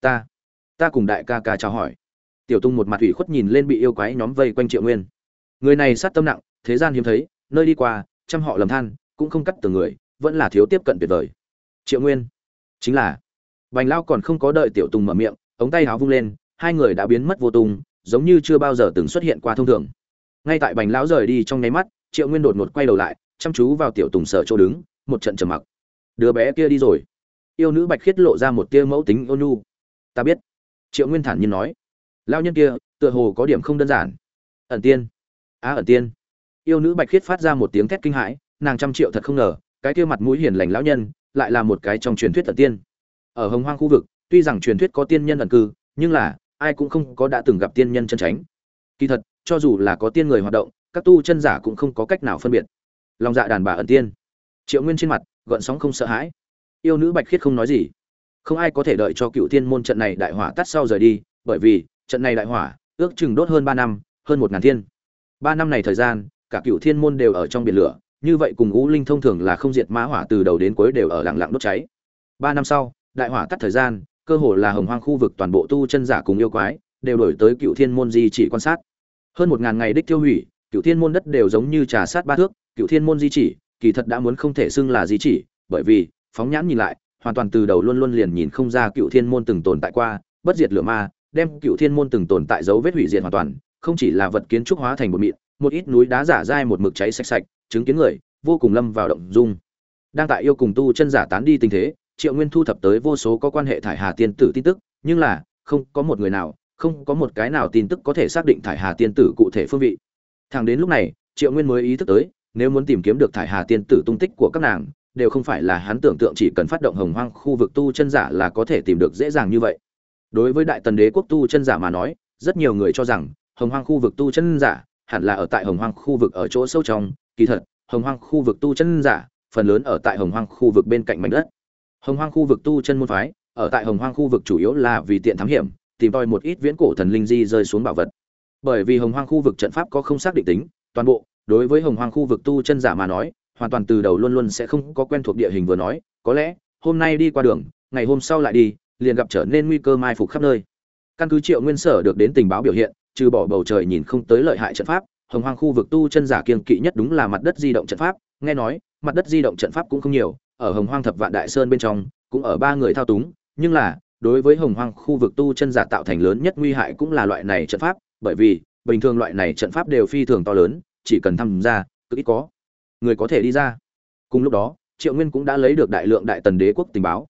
Ta ta cùng đại ca ca chào hỏi. Tiểu tung một mặt ủy khuất nhìn lên bị yêu quái nhóm vây quanh triệu nguyên. Người này sát tâm nặng, thế gian hiếm thấy, nơi đi qua, trăm họ lầm than, cũng không cắt từ người, vẫn là thiếu tiếp cận tuyệt vời. Triệu nguyên, chính là. Bành lão còn không có đợi tiểu tùng mở miệng, ống tay háo vung lên, hai người đã biến mất vô tung, giống như chưa bao giờ từng xuất hiện qua thông thường. Ngay tại bành lão rời đi trong nháy mắt, triệu nguyên đột ngột quay đầu lại, chăm chú vào tiểu tùng sở chỗ đứng, một trận trầm mặc. Đứa bé kia đi rồi yêu nữ bạch khiết lộ ra một tia mẫu tính ôn nhu. Ta biết. Triệu nguyên thản nhiên nói. Lao nhân kia, tựa hồ có điểm không đơn giản. Ẩn tiên. Á ẩn tiên. Yêu nữ bạch khiết phát ra một tiếng thét kinh hãi, nàng trăm triệu thật không ngờ, cái kia mặt mũi hiền lành lão nhân, lại là một cái trong truyền thuyết ẩn tiên. Ở hồng hoang khu vực, tuy rằng truyền thuyết có tiên nhân ẩn cư, nhưng là, ai cũng không có đã từng gặp tiên nhân chân tránh kỳ thật, cho dù là có tiên người hoạt động, các tu chân giả cũng không có cách nào phân biệt. Lòng dạ đàn bà ẩn tiên. Triệu nguyên trên mặt, gợn sóng không sợ hãi yêu nữ bạch khiết không nói gì. Không ai có thể đợi cho cựu thiên môn trận này đại hỏa tắt sau rời đi, bởi vì, trận này đại hỏa, ước chừng đốt hơn ba năm, hơn một ngàn thiên. Ba năm này thời gian, cả cựu thiên môn đều ở trong biển lửa, như vậy cùng ngũ linh thông thường là không diệt mã hỏa từ đầu đến cuối đều ở lặng lặng đốt cháy. Ba năm sau, đại hỏa tắt thời gian, cơ hồ là hồng hoang khu vực toàn bộ tu chân giả cùng yêu quái, đều đổi tới cựu thiên môn di chỉ quan sát. Hơn một ngàn ngày đích tiêu hủy cựu thiên môn đất đều giống như trà sát ba thước cựu thiên môn di chỉ, kỳ thật đã muốn không thể xưng là di chỉ, bởi vì phóng nhãn nhìn lại, hoàn toàn từ đầu luôn luôn liền nhìn không ra cựu thiên môn từng tồn tại qua, bất diệt lửa ma, đem cựu thiên môn từng tồn tại dấu vết hủy diệt hoàn toàn, không chỉ là vật kiến trúc hóa thành một mịn, một ít núi đá giả dai một mực cháy sạch sạch, chứng kiến người, vô cùng lâm vào động dung. Đang tại yêu cùng tu chân giả tán đi tình thế, triệu nguyên thu thập tới vô số có quan hệ thải hà tiên tử tin tức, nhưng là, không có một người nào, không có một cái nào tin tức có thể xác định thải hà tiên tử cụ thể phương vị. Thẳng đến lúc này, triệu nguyên mới ý thức tới, nếu muốn tìm kiếm được thải hà tiên tử tung tích của các nàng đều không phải là hắn tưởng tượng chỉ cần phát động hồng hoang khu vực tu chân giả là có thể tìm được dễ dàng như vậy. Đối với đại tần đế quốc tu chân giả mà nói, rất nhiều người cho rằng, hồng hoang khu vực tu chân giả hẳn là ở tại hồng hoang khu vực ở chỗ sâu trong. Kỳ thật, hồng hoang khu vực tu chân giả, phần lớn ở tại hồng hoang khu vực bên cạnh mảnh đất. Hồng hoang khu vực tu chân môn phái, ở tại hồng hoang khu vực chủ yếu là vì tiện thám hiểm, tìm tòi một ít viễn cổ thần linh di rơi xuống bảo vật. Bởi vì hồng hoang khu vực trận pháp có không xác định tính, toàn bộ, đối với hồng hoang khu vực tu chân giả mà nói hoàn toàn từ đầu luôn luôn sẽ không có quen thuộc địa hình vừa nói, có lẽ, hôm nay đi qua đường, ngày hôm sau lại đi, liền gặp trở nên nguy cơ mai phục khắp nơi. Căn cứ triệu nguyên sở được đến tình báo biểu hiện, trừ bỏ bầu trời nhìn không tới lợi hại trận pháp, hồng hoang khu vực tu chân giả kiên kỵ nhất đúng là mặt đất di động trận pháp. Nghe nói, mặt đất di động trận pháp cũng không nhiều, ở hồng hoang thập vạn đại sơn bên trong, cũng ở ba người thao túng, nhưng là, đối với hồng hoang khu vực tu chân giả tạo thành lớn nhất nguy hại cũng là loại này trận pháp, bởi vì, bình thường loại này trận pháp đều phi thường to lớn, chỉ cần tham gia, cực ít có người có thể đi ra. Cùng lúc đó, triệu nguyên cũng đã lấy được đại lượng đại tần đế quốc tình báo.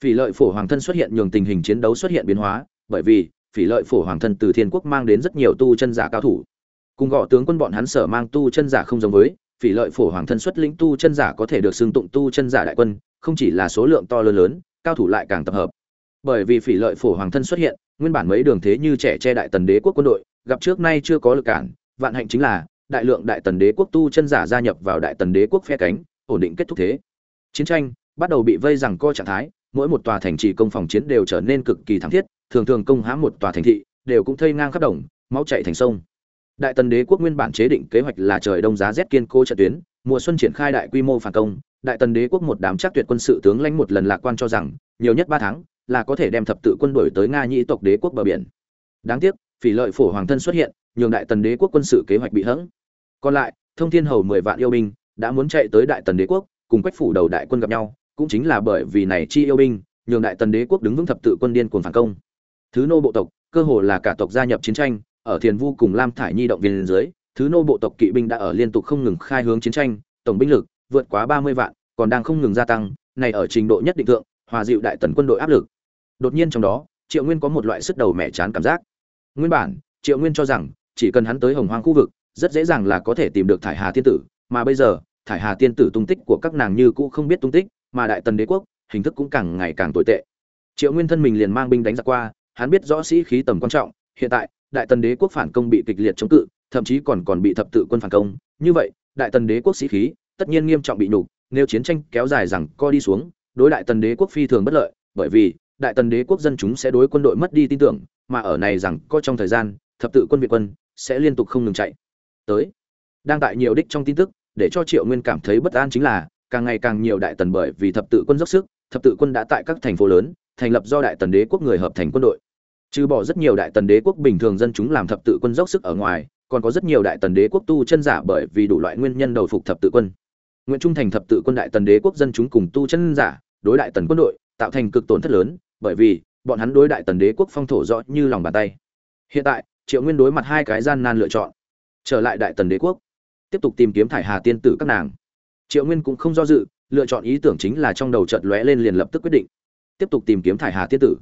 Phỉ lợi phổ hoàng thân xuất hiện nhường tình hình chiến đấu xuất hiện biến hóa, bởi vì phỉ lợi phổ hoàng thân từ thiên quốc mang đến rất nhiều tu chân giả cao thủ. Cùng gõ tướng quân bọn hắn sở mang tu chân giả không giống với, phỉ lợi phổ hoàng thân xuất lĩnh tu chân giả có thể được xưng tụng tu chân giả đại quân, không chỉ là số lượng to lớn lớn, cao thủ lại càng tập hợp. Bởi vì phỉ lợi phổ hoàng thân xuất hiện, nguyên bản mấy đường thế như trẻ che đại tần đế quốc quân đội, gặp trước nay chưa có lực cản, vạn hạnh chính là đại lượng đại tần đế quốc tu chân giả gia nhập vào đại tần đế quốc phe cánh, ổn định kết thúc thế. Chiến tranh bắt đầu bị vây rằng co trạng thái, mỗi một tòa thành trì công phòng chiến đều trở nên cực kỳ thảm thiết, thường thường công hãm một tòa thành thị, đều cũng thây ngang khắp đồng, máu chảy thành sông. Đại tần đế quốc nguyên bản chế định kế hoạch là trời đông giá rét kiên cố trận tuyến, mùa xuân triển khai đại quy mô phản công, đại tần đế quốc một đám chắc tuyệt quân sự tướng lãnh một lần lạc quan cho rằng, nhiều nhất ba tháng là có thể đem thập tự quân đổi tới nga nhĩ tộc đế quốc bờ biển. Đáng tiếc, phỉ lợi phổ hoàng thân xuất hiện, nhường đại tần đế quốc quân sự kế hoạch bị hẫng còn lại, thông thiên hầu mười vạn yêu binh đã muốn chạy tới đại tần đế quốc, cùng quách phủ đầu đại quân gặp nhau, cũng chính là bởi vì này chi yêu binh, nhường đại tần đế quốc đứng vững thập tự quân điên cuồng phản công. Thứ nô bộ tộc, cơ hồ là cả tộc gia nhập chiến tranh, ở thiền vu cùng lam thải nhi động viên dưới, thứ nô bộ tộc kỵ binh đã ở liên tục không ngừng khai hướng chiến tranh, tổng binh lực vượt quá ba mươi vạn, còn đang không ngừng gia tăng, này ở trình độ nhất định thượng, hòa dịu đại tần quân đội áp lực. Đột nhiên trong đó, triệu nguyên có một loại sức đầu mẻ chán cảm giác. Nguyên bản, triệu nguyên cho rằng, chỉ cần hắn tới hồng hoang khu vực rất dễ dàng là có thể tìm được thải hà tiên tử. Mà bây giờ, thải hà tiên tử tung tích của các nàng như cũ không biết tung tích, mà đại tần đế quốc, hình thức cũng càng ngày càng tồi tệ. Triệu nguyên thân mình liền mang binh đánh giặc qua, hắn biết rõ sĩ khí tầm quan trọng, hiện tại, đại tần đế quốc phản công bị kịch liệt chống cự, thậm chí còn còn bị thập tự quân phản công. Như vậy, đại tần đế quốc sĩ khí, tất nhiên nghiêm trọng bị nhục, nếu chiến tranh kéo dài rằng co đi xuống, đối đại tần đế quốc phi thường bất lợi, bởi vì, đại tần đế quốc dân chúng sẽ đối quân đội mất đi tin tưởng, mà ở này rằng có trong thời gian, thập tự quân việt quân sẽ liên tục không ngừng chạy tới. Đang tại nhiều đích trong tin tức, để cho triệu nguyên cảm thấy bất an chính là, càng ngày càng nhiều đại tần bởi vì thập tự quân dốc sức, thập tự quân đã tại các thành phố lớn, thành lập do đại tần đế quốc người hợp thành quân đội. Trừ bỏ rất nhiều đại tần đế quốc bình thường dân chúng làm thập tự quân dốc sức ở ngoài, còn có rất nhiều đại tần đế quốc tu chân giả bởi vì đủ loại nguyên nhân đầu phục thập tự quân. Nguyễn trung thành thập tự quân đại tần đế quốc dân chúng cùng tu chân giả, đối đại tần quân đội, tạo thành cực tổn thất lớn, bởi vì, bọn hắn đối đại tần đế quốc phong thổ rõ như lòng bàn tay. Hiện tại, triệu nguyên đối mặt hai cái gian nan lựa chọn trở lại đại tần đế quốc, tiếp tục tìm kiếm thải hà tiên tử các nàng. Triệu nguyên cũng không do dự, lựa chọn ý tưởng chính là trong đầu chợt lóe lên liền lập tức quyết định, tiếp tục tìm kiếm thải hà tiên tử.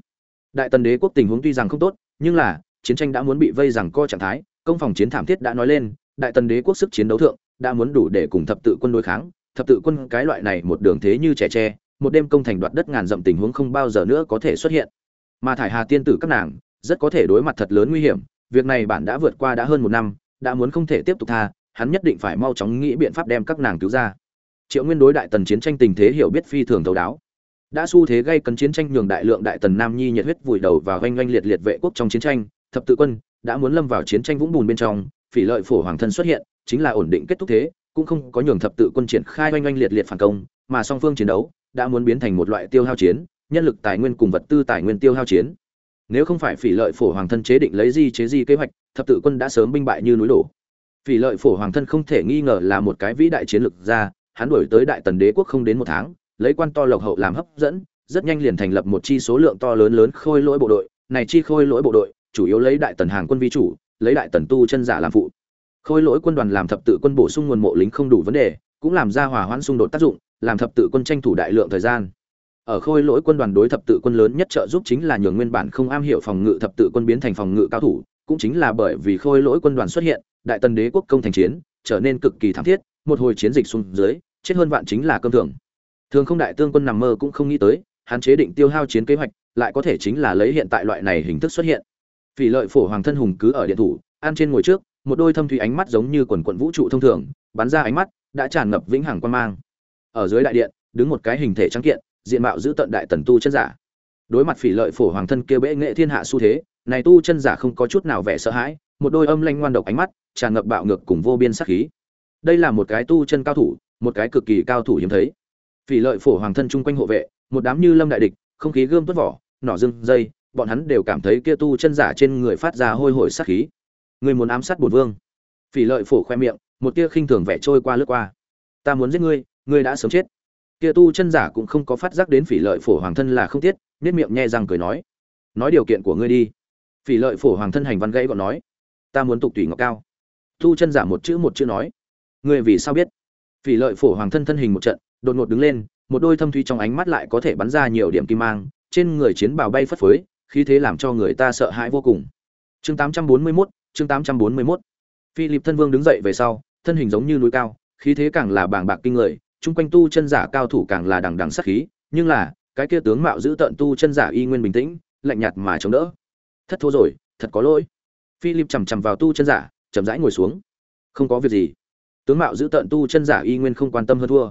Đại tần đế quốc tình huống tuy rằng không tốt, nhưng là, chiến tranh đã muốn bị vây rằng co trạng thái, công phòng chiến thảm thiết đã nói lên, đại tần đế quốc sức chiến đấu thượng, đã muốn đủ để cùng thập tự quân đối kháng. Thập tự quân cái loại này một đường thế như trẻ tre, một đêm công thành đoạt đất ngàn dặm tình huống không bao giờ nữa có thể xuất hiện. Mà thải hà tiên tử các nàng, rất có thể đối mặt thật lớn nguy hiểm, việc này bạn đã vượt qua đã hơn một năm đã muốn không thể tiếp tục tha, hắn nhất định phải mau chóng nghĩ biện pháp đem các nàng cứu ra. Triệu nguyên đối đại tần chiến tranh tình thế hiểu biết phi thường thấu đáo. Đã xu thế gây cấn chiến tranh nhường đại lượng đại tần nam nhi nhiệt huyết vùi đầu và oanh oanh liệt liệt vệ quốc trong chiến tranh, thập tự quân đã muốn lâm vào chiến tranh vũng bùn bên trong, phỉ lợi phổ hoàng thân xuất hiện, chính là ổn định kết thúc thế, cũng không có nhường thập tự quân triển khai oanh oanh liệt liệt phản công, mà song phương chiến đấu đã muốn biến thành một loại tiêu hao chiến, nhân lực, tài nguyên cùng vật tư tài nguyên tiêu hao chiến nếu không phải phỉ lợi phổ hoàng thân chế định lấy di chế di kế hoạch, thập tự quân đã sớm binh bại như núi đổ. Phỉ lợi phổ hoàng thân không thể nghi ngờ là một cái vĩ đại chiến lược gia, hắn đổi tới đại tần đế quốc không đến một tháng, lấy quan to lộc hậu làm hấp dẫn, rất nhanh liền thành lập một chi số lượng to lớn lớn khôi lỗi bộ đội. Này chi khôi lỗi bộ đội, chủ yếu lấy đại tần hàng quân vi chủ, lấy đại tần tu chân giả làm phụ. Khôi lỗi quân đoàn làm thập tự quân bổ sung nguồn mộ lính không đủ vấn đề, cũng làm ra hòa hoãn xung đột tác dụng, làm thập tự quân tranh thủ đại lượng thời gian ở khôi lỗi quân đoàn đối thập tự quân lớn nhất trợ giúp chính là nhường nguyên bản không am hiểu phòng ngự thập tự quân biến thành phòng ngự cao thủ, cũng chính là bởi vì khôi lỗi quân đoàn xuất hiện, đại tần đế quốc công thành chiến, trở nên cực kỳ thảm thiết, một hồi chiến dịch xuống dưới, chết hơn vạn chính là cơm thường. Thường không đại tương quân nằm mơ cũng không nghĩ tới hắn chế định tiêu hao chiến kế hoạch, lại có thể chính là lấy hiện tại loại này hình thức xuất hiện. Vì lợi phổ hoàng thân hùng cứ ở điện thủ ăn trên ngồi trước, một đôi thâm thủy ánh mắt giống như quần quận vũ trụ thông thường, bắn ra ánh mắt, đã tràn ngập vĩnh hằng quan mang. Ở dưới đại điện, đứng một cái hình thể trắng kiện diện mạo giữ tận đại tần tu chân giả. Đối mặt phỉ lợi phổ hoàng thân kia bệ nghệ thiên hạ xu thế, này tu chân giả không có chút nào vẻ sợ hãi, một đôi âm lanh ngoan độc ánh mắt, tràn ngập bạo ngược cùng vô biên sắc khí. Đây là một cái tu chân cao thủ, một cái cực kỳ cao thủ hiếm thấy. Phỉ lợi phổ hoàng thân chung quanh hộ vệ, một đám như lâm đại địch, không khí gươm tuốt vỏ, nỏ dưng dây, bọn hắn đều cảm thấy kia tu chân giả trên người phát ra hôi hổi sát khí. Người muốn ám sát bổn vương. Phỉ lợi phổ khoe miệng, một tia khinh thường vẻ trôi qua lướt qua. Ta muốn giết ngươi ngươi đã sớm chết kia tu chân giả cũng không có phát giác đến phỉ lợi phổ hoàng thân là không tiết nết miệng nhe răng cười nói nói điều kiện của ngươi đi. Phỉ lợi phổ hoàng thân hành văn gãy gọn nói ta muốn tục tùy ngọc cao. Tu chân giả một chữ một chữ nói ngươi vì sao biết? Phỉ lợi phổ hoàng thân thân hình một trận đột ngột đứng lên một đôi thâm thủy trong ánh mắt lại có thể bắn ra nhiều điểm kim mang trên người chiến bào bay phất phới khí thế làm cho người ta sợ hãi vô cùng. Chương 841, chương 841. Philip thân vương đứng dậy về sau, thân hình giống như núi cao, khí thế càng là bàng bạc kinh người, chung quanh tu chân giả cao thủ càng là đằng đằng sát khí, nhưng là, cái kia tướng mạo giữ tận tu chân giả y nguyên bình tĩnh, lạnh nhạt mà chống đỡ. Thất thố rồi, thật có lỗi. Philip chầm chậm vào tu chân giả, chậm rãi ngồi xuống. Không có việc gì. Tướng mạo giữ tận tu chân giả y nguyên không quan tâm hơn thua.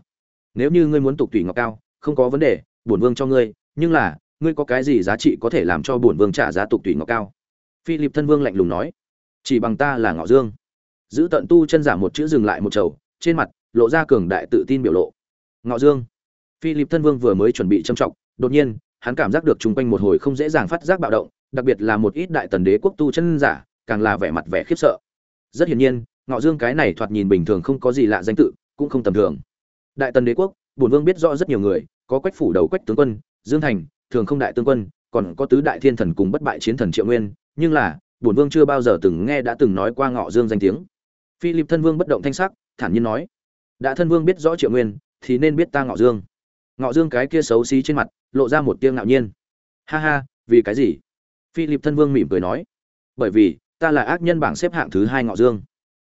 Nếu như ngươi muốn tục tùy ngọc cao, không có vấn đề, bổn vương cho ngươi, nhưng là, ngươi có cái gì giá trị có thể làm cho bổn vương trả giá tục tùy ngọc cao? Philip thân vương lạnh lùng nói, chỉ bằng ta là ngọ dương. Giữ tận tu chân giả một chữ dừng lại một chầu, trên mặt lộ ra cường đại tự tin biểu lộ. Ngọ Dương. Philip thân vương vừa mới chuẩn bị trầm trọng, đột nhiên, hắn cảm giác được chung quanh một hồi không dễ dàng phát giác bạo động, đặc biệt là một ít đại tần đế quốc tu chân giả, càng là vẻ mặt vẻ khiếp sợ. Rất hiển nhiên, Ngọ Dương cái này thoạt nhìn bình thường không có gì lạ danh tự, cũng không tầm thường. Đại tần đế quốc, bổn vương biết rõ rất nhiều người, có Quách phủ đầu Quách tướng quân, Dương Thành, thường không đại tướng quân, còn có tứ đại thiên thần cùng bất bại chiến thần Triệu Nguyên, nhưng là, bổn vương chưa bao giờ từng nghe đã từng nói qua Ngọ Dương danh tiếng. Philip thân vương bất động thanh sắc, thản nhiên nói: "Đã thân vương biết rõ Triệu Nguyên, thì nên biết ta Ngọ Dương." Ngọ Dương cái kia xấu xí trên mặt, lộ ra một tia ngạo nhiên. "Ha ha, vì cái gì?" Philip thân vương mỉm cười nói: "Bởi vì, ta là ác nhân bảng xếp hạng thứ hai Ngọ Dương."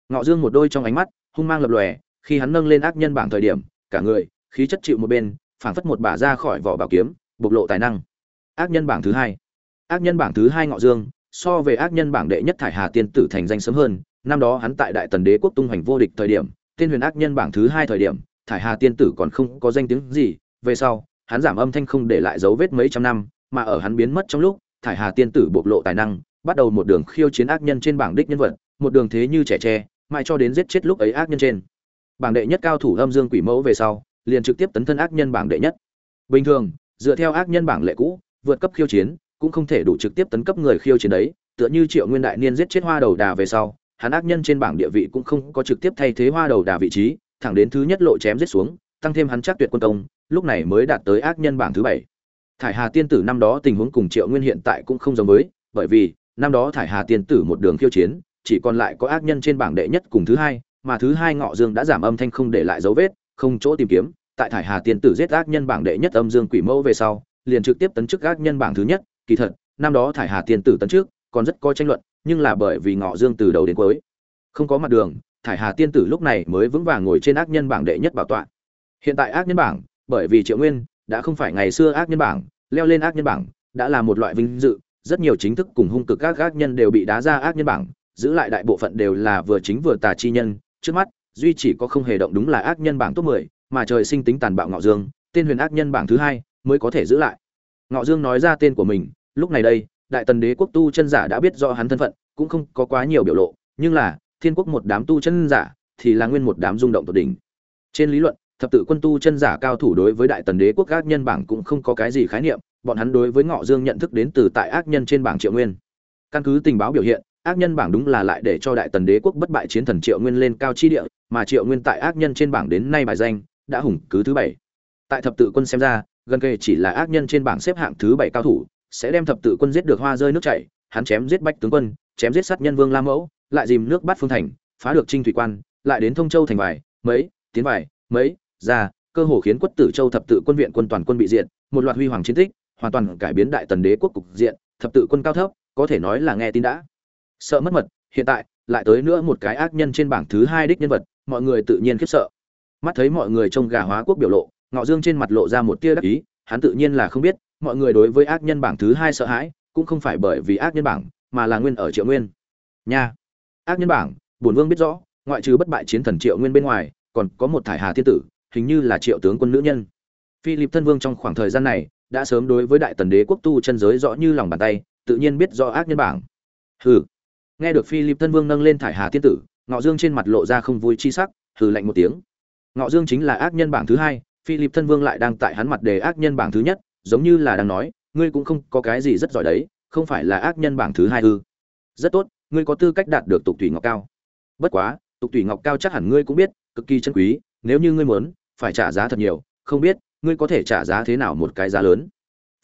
Ngọ Dương một đôi trong ánh mắt, hung mang lập lòe, khi hắn nâng lên ác nhân bảng thời điểm, cả người, khí chất chịu một bên, phảng phất một bả ra khỏi vỏ bảo kiếm, bộc lộ tài năng. Ác nhân bảng thứ hai. Ác nhân bảng thứ hai Ngọ Dương, so về ác nhân bảng đệ nhất thải Hà tiên tử thành danh sớm hơn, năm đó hắn tại đại tần đế quốc tung hoành vô địch thời điểm tên huyền ác nhân bảng thứ hai thời điểm, thải hà tiên tử còn không có danh tiếng gì, về sau, hắn giảm âm thanh không để lại dấu vết mấy trăm năm, mà ở hắn biến mất trong lúc, thải hà tiên tử bộc lộ tài năng, bắt đầu một đường khiêu chiến ác nhân trên bảng đích nhân vật, một đường thế như trẻ tre, mãi cho đến giết chết lúc ấy ác nhân trên. Bảng đệ nhất cao thủ âm dương quỷ mẫu về sau, liền trực tiếp tấn thân ác nhân bảng đệ nhất. Bình thường, dựa theo ác nhân bảng lệ cũ, vượt cấp khiêu chiến, cũng không thể đủ trực tiếp tấn cấp người khiêu chiến đấy, tựa như triệu nguyên đại niên giết chết hoa đầu đà về sau hắn ác nhân trên bảng địa vị cũng không có trực tiếp thay thế hoa đầu đà vị trí, thẳng đến thứ nhất lộ chém giết xuống, tăng thêm hắn chắc tuyệt quân công, lúc này mới đạt tới ác nhân bảng thứ bảy. Thải hà tiên tử năm đó tình huống cùng triệu nguyên hiện tại cũng không giống với, bởi vì, năm đó thải hà tiên tử một đường khiêu chiến, chỉ còn lại có ác nhân trên bảng đệ nhất cùng thứ hai, mà thứ hai ngọ dương đã giảm âm thanh không để lại dấu vết, không chỗ tìm kiếm. Tại thải hà tiên tử giết ác nhân bảng đệ nhất âm dương quỷ mẫu về sau, liền trực tiếp tấn chức ác nhân bảng thứ nhất. Kỳ thật, năm đó thải hà tiên tử tấn trước còn rất có tranh luận nhưng là bởi vì ngọ dương từ đầu đến cuối không có mặt đường thải hà tiên tử lúc này mới vững vàng ngồi trên ác nhân bảng đệ nhất bảo tọa. Hiện tại ác nhân bảng bởi vì triệu nguyên đã không phải ngày xưa ác nhân bảng leo lên ác nhân bảng đã là một loại vinh dự rất nhiều chính thức cùng hung cực các ác nhân đều bị đá ra ác nhân bảng giữ lại đại bộ phận đều là vừa chính vừa tà chi nhân. Trước mắt duy chỉ có không hề động đúng là ác nhân bảng top 10, mà trời sinh tính tàn bạo ngọ dương tên huyền ác nhân bảng thứ hai mới có thể giữ lại. Ngọ dương nói ra tên của mình lúc này đây đại tần đế quốc tu chân giả đã biết rõ hắn thân phận, cũng không có quá nhiều biểu lộ, nhưng là, thiên quốc một đám tu chân giả thì là nguyên một đám rung động tột đỉnh. Trên lý luận, thập tự quân tu chân giả cao thủ đối với đại tần đế quốc các nhân bảng cũng không có cái gì khái niệm, bọn hắn đối với ngọ dương nhận thức đến từ tại ác nhân trên bảng triệu nguyên. Căn cứ tình báo biểu hiện, ác nhân bảng đúng là lại để cho đại tần đế quốc bất bại chiến thần triệu nguyên lên cao chi địa, mà triệu nguyên tại ác nhân trên bảng đến nay bài danh đã hùng cứ thứ bảy. Tại thập tự quân xem ra, gần kề chỉ là ác nhân trên bảng xếp hạng thứ bảy cao thủ sẽ đem thập tự quân giết được hoa rơi nước chảy, hắn chém giết bách tướng quân, chém giết sát nhân vương la mẫu, lại dìm nước bắt phương thành, phá được trinh thủy quan, lại đến thông châu thành vải mấy, tiến vải mấy, ra, cơ hồ khiến quất tử châu thập tự quân viện quân toàn quân bị diện một loạt huy hoàng chiến tích, hoàn toàn cải biến đại tần đế quốc cục diện, thập tự quân cao thấp, có thể nói là nghe tin đã. Sợ mất mật, hiện tại, lại tới nữa một cái ác nhân trên bảng thứ hai đích nhân vật, mọi người tự nhiên khiếp sợ. Mắt thấy mọi người trông gà hóa quốc biểu lộ, ngọ dương trên mặt lộ ra một tia đắc ý, hắn tự nhiên là không biết mọi người đối với ác nhân bảng thứ hai sợ hãi, cũng không phải bởi vì ác nhân bảng, mà là nguyên ở triệu nguyên. Nha. Ác nhân bảng, bổn vương biết rõ, ngoại trừ bất bại chiến thần triệu nguyên bên ngoài, còn có một thải hà thiên tử, hình như là triệu tướng quân nữ nhân. Philip thân vương trong khoảng thời gian này, đã sớm đối với đại tần đế quốc tu chân giới rõ như lòng bàn tay, tự nhiên biết rõ ác nhân bảng. Hừ. Nghe được philip thân vương nâng lên thải hà thiên tử, ngọ dương trên mặt lộ ra không vui chi sắc, hừ lạnh một tiếng. Ngọ dương chính là ác nhân bảng thứ hai, philip thân vương lại đang tại hắn mặt đề ác nhân bảng thứ nhất giống như là đang nói, ngươi cũng không có cái gì rất giỏi đấy, không phải là ác nhân bảng thứ hai ư. Rất tốt, ngươi có tư cách đạt được tục thủy ngọc cao. Bất quá, tục thủy ngọc cao chắc hẳn ngươi cũng biết, cực kỳ chân quý, nếu như ngươi muốn, phải trả giá thật nhiều, không biết, ngươi có thể trả giá thế nào một cái giá lớn.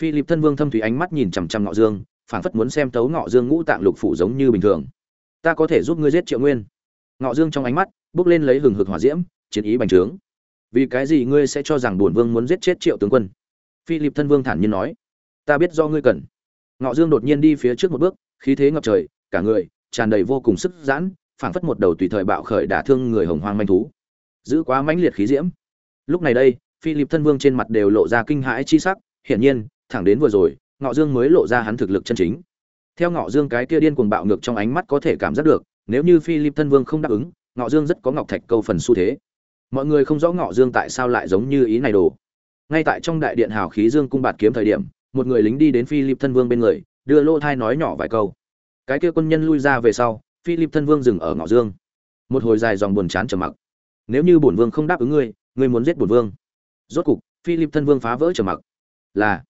Philip thân vương thâm thủy ánh mắt nhìn chằm chằm ngọ dương, phảng phất muốn xem tấu ngọ dương ngũ tạng lục phủ giống như bình thường. Ta có thể giúp ngươi giết triệu nguyên. Ngọ dương trong ánh mắt, bước lên lấy hừng hực hỏa diễm, chiến ý bành trướng. Vì cái gì ngươi sẽ cho rằng bổn vương muốn giết chết triệu tướng quân? Philip thân vương thản nhiên nói, ta biết do ngươi cần. Ngọ dương đột nhiên đi phía trước một bước, khí thế ngập trời, cả người tràn đầy vô cùng sức giãn, phảng phất một đầu tùy thời bạo khởi đả thương người hồng hoang manh thú. Giữ quá mãnh liệt khí diễm. Lúc này đây, philip thân vương trên mặt đều lộ ra kinh hãi chi sắc, hiển nhiên, thẳng đến vừa rồi, ngọ dương mới lộ ra hắn thực lực chân chính. Theo ngọ dương cái kia điên cuồng bạo ngược trong ánh mắt có thể cảm giác được, nếu như philip thân vương không đáp ứng, ngọ dương rất có ngọc thạch câu phần xu thế. Mọi người không rõ ngọ dương tại sao lại giống như ý này đồ ngay tại trong đại điện hào khí dương cung bạt kiếm thời điểm, một người lính đi đến philip thân vương bên người, đưa lô thai nói nhỏ vài câu. Cái kia quân nhân lui ra về sau, philip thân vương dừng ở ngõ dương. Một hồi dài dòng buồn chán trầm mặc. Nếu như bổn vương không đáp ứng ngươi ngươi muốn giết bổn vương. Rốt cục, philip thân vương phá vỡ trầm mặc. Là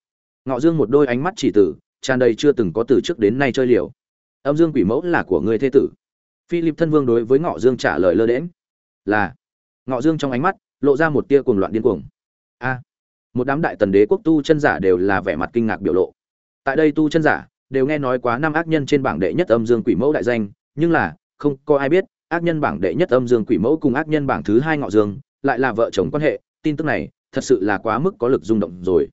ngọ dương một đôi ánh mắt chỉ tử, tràn đầy chưa từng có từ trước đến nay chơi liều. Âm dương quỷ mẫu là của ngươi thế tử. Philip thân vương đối với ngọ dương trả lời lơ đễm là ngọ dương trong ánh mắt, lộ ra một tia cuồng loạn điên cuồng. A một đám đại tần đế quốc tu chân giả đều là vẻ mặt kinh ngạc biểu lộ. Tại đây tu chân giả đều nghe nói quá năm ác nhân trên bảng đệ nhất âm dương quỷ mẫu đại danh, nhưng là không có ai biết ác nhân bảng đệ nhất âm dương quỷ mẫu cùng ác nhân bảng thứ hai ngọ dương lại là vợ chồng quan hệ, tin tức này thật sự là quá mức có lực rung động rồi.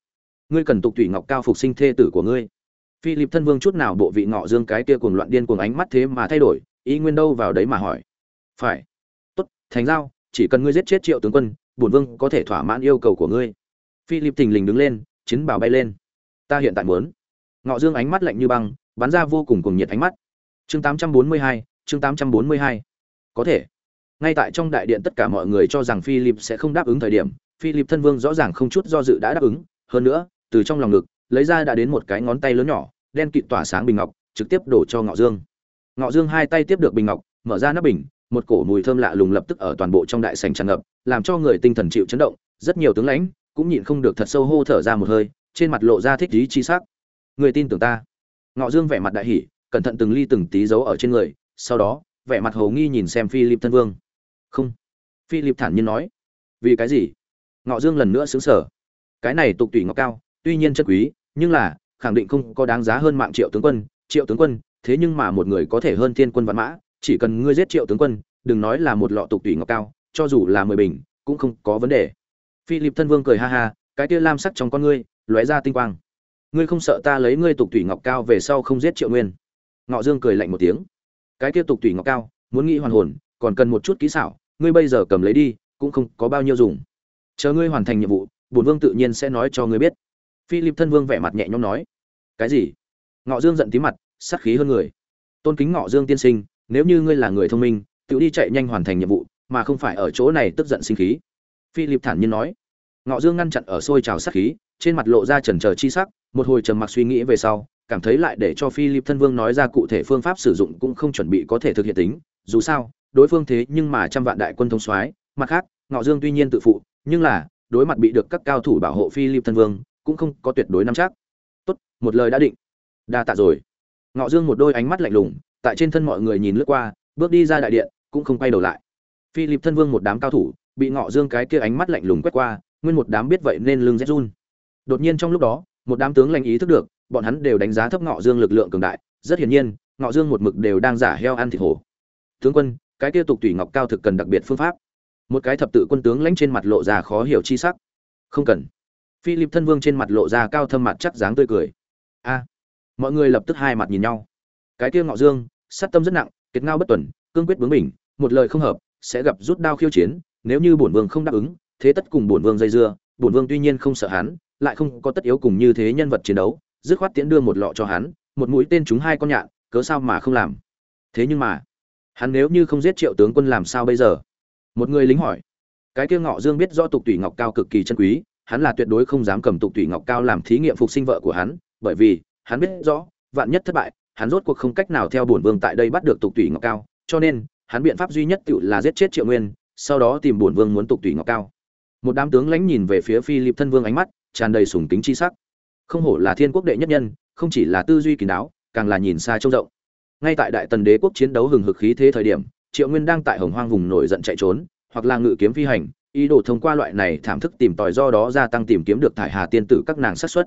Ngươi cần tục thủy ngọc cao phục sinh thê tử của ngươi. Philip thân vương chút nào bộ vị ngọ dương cái kia cuồng loạn điên cuồng ánh mắt thế mà thay đổi, ý nguyên đâu vào đấy mà hỏi. Phải. Tốt, thành giao, chỉ cần ngươi giết chết triệu tướng quân, bổn vương có thể thỏa mãn yêu cầu của ngươi philip thình lình đứng lên chiến bào bay lên. Ta hiện tại muốn. Ngọ dương ánh mắt lạnh như băng bắn ra vô cùng cuồng nhiệt ánh mắt. Chương 842, chương 842. có thể. Ngay tại trong đại điện tất cả mọi người cho rằng philip sẽ không đáp ứng thời điểm philip thân vương rõ ràng không chút do dự đã đáp ứng. Hơn nữa từ trong lòng ngực lấy ra đã đến một cái ngón tay lớn nhỏ đen kịt tỏa sáng bình ngọc trực tiếp đổ cho ngọ dương. Ngọ dương hai tay tiếp được bình ngọc mở ra nắp bình một cổ mùi thơm lạ lùng lập tức ở toàn bộ trong đại sảnh tràn ngập làm cho người tinh thần chịu chấn động rất nhiều tướng lãnh cũng nhịn không được thật sâu hô thở ra một hơi, trên mặt lộ ra thích ý chi sắc. Người tin tưởng ta. Ngọ dương vẻ mặt đại hỉ, cẩn thận từng ly từng tí giấu ở trên người, sau đó, vẻ mặt hồ nghi nhìn xem philip thân vương. Không. Philip thản nhiên nói. Vì cái gì? Ngọ dương lần nữa xứng sở cái này tục tùy ngọc cao, tuy nhiên chất quý, nhưng là, khẳng định không có đáng giá hơn mạng triệu tướng quân. Triệu tướng quân, thế nhưng mà một người có thể hơn thiên quân văn mã, chỉ cần ngươi giết triệu tướng quân, đừng nói là một lọ tục tùy ngọc cao, cho dù là mười bình, cũng không có vấn đề philip thân vương cười ha ha, cái tia lam sắc trong con ngươi, lóe ra tinh quang. Ngươi không sợ ta lấy ngươi tục thủy ngọc cao về sau không giết triệu nguyên? Ngọ dương cười lạnh một tiếng. Cái kia tục thủy ngọc cao, muốn nghĩ hoàn hồn, còn cần một chút kỹ xảo, ngươi bây giờ cầm lấy đi, cũng không có bao nhiêu dùng. Chờ ngươi hoàn thành nhiệm vụ, bổn vương tự nhiên sẽ nói cho ngươi biết. Philip thân vương vẻ mặt nhẹ nhõm nói. Cái gì? Ngọ dương giận tí mặt, sát khí hơn người. Tôn kính ngọ dương tiên sinh, nếu như ngươi là người thông minh, tự đi chạy nhanh hoàn thành nhiệm vụ, mà không phải ở chỗ này tức giận sinh khí. Philip thản nhiên nói ngọ dương ngăn chặn ở xôi trào sát khí, trên mặt lộ ra chần trờ chi sắc, một hồi trầm mặc suy nghĩ về sau, cảm thấy lại để cho philip thân vương nói ra cụ thể phương pháp sử dụng cũng không chuẩn bị có thể thực hiện tính. Dù sao, đối phương thế nhưng mà trăm vạn đại quân thông soái, mặt khác, ngọ dương tuy nhiên tự phụ, nhưng là, đối mặt bị được các cao thủ bảo hộ philip thân vương, cũng không có tuyệt đối nắm chắc. Tốt, một lời đã định. Đa tạ rồi. Ngọ dương một đôi ánh mắt lạnh lùng, tại trên thân mọi người nhìn lướt qua, bước đi ra đại điện, cũng không quay đầu lại. Philip thân vương một đám cao thủ, bị ngọ dương cái kia ánh mắt lạnh lùng quét qua nguyên một đám biết vậy nên lưng rét run. Đột nhiên trong lúc đó, một đám tướng lãnh ý thức được, bọn hắn đều đánh giá thấp ngọ dương lực lượng cường đại, rất hiển nhiên, ngọ dương một mực đều đang giả heo ăn thịt hổ. Tướng quân, cái kia tục tùy ngọc cao thực cần đặc biệt phương pháp. Một cái thập tự quân tướng lãnh trên mặt lộ ra khó hiểu chi sắc. Không cần. Philip thân vương trên mặt lộ ra cao thâm mặt chắc dáng tươi cười. A. Mọi người lập tức hai mặt nhìn nhau. Cái kia ngọ dương, sát tâm rất nặng, kiệt ngao bất tuần, cương quyết bướng mình một lời không hợp, sẽ gặp rút đao khiêu chiến, nếu như bổn vương không đáp ứng thế tất cùng bổn vương dây dưa, bổn vương tuy nhiên không sợ hắn, lại không có tất yếu cùng như thế nhân vật chiến đấu, dứt khoát tiễn đưa một lọ cho hắn, một mũi tên trúng hai con nhạn, cớ sao mà không làm? Thế nhưng mà, hắn nếu như không giết triệu tướng quân làm sao bây giờ? Một người lính hỏi. Cái kia ngọ dương biết do tục tủy ngọc cao cực kỳ chân quý, hắn là tuyệt đối không dám cầm tục tủy ngọc cao làm thí nghiệm phục sinh vợ của hắn, bởi vì, hắn biết rõ, vạn nhất thất bại, hắn rốt cuộc không cách nào theo bổn vương tại đây bắt được tục tủy ngọc cao, cho nên, hắn biện pháp duy nhất tự là giết chết triệu nguyên, sau đó tìm bổn vương muốn tục tủy ngọc cao một đám tướng lãnh nhìn về phía phi lịp thân vương ánh mắt, tràn đầy sùng kính chi sắc. Không hổ là thiên quốc đệ nhất nhân, không chỉ là tư duy kín đáo, càng là nhìn xa trông rộng. Ngay tại đại tần đế quốc chiến đấu hừng hực khí thế thời điểm, triệu nguyên đang tại hồng hoang vùng nổi giận chạy trốn, hoặc là ngự kiếm phi hành, ý đồ thông qua loại này thảm thức tìm tòi do đó gia tăng tìm kiếm được thải hà tiên tử các nàng sát xuất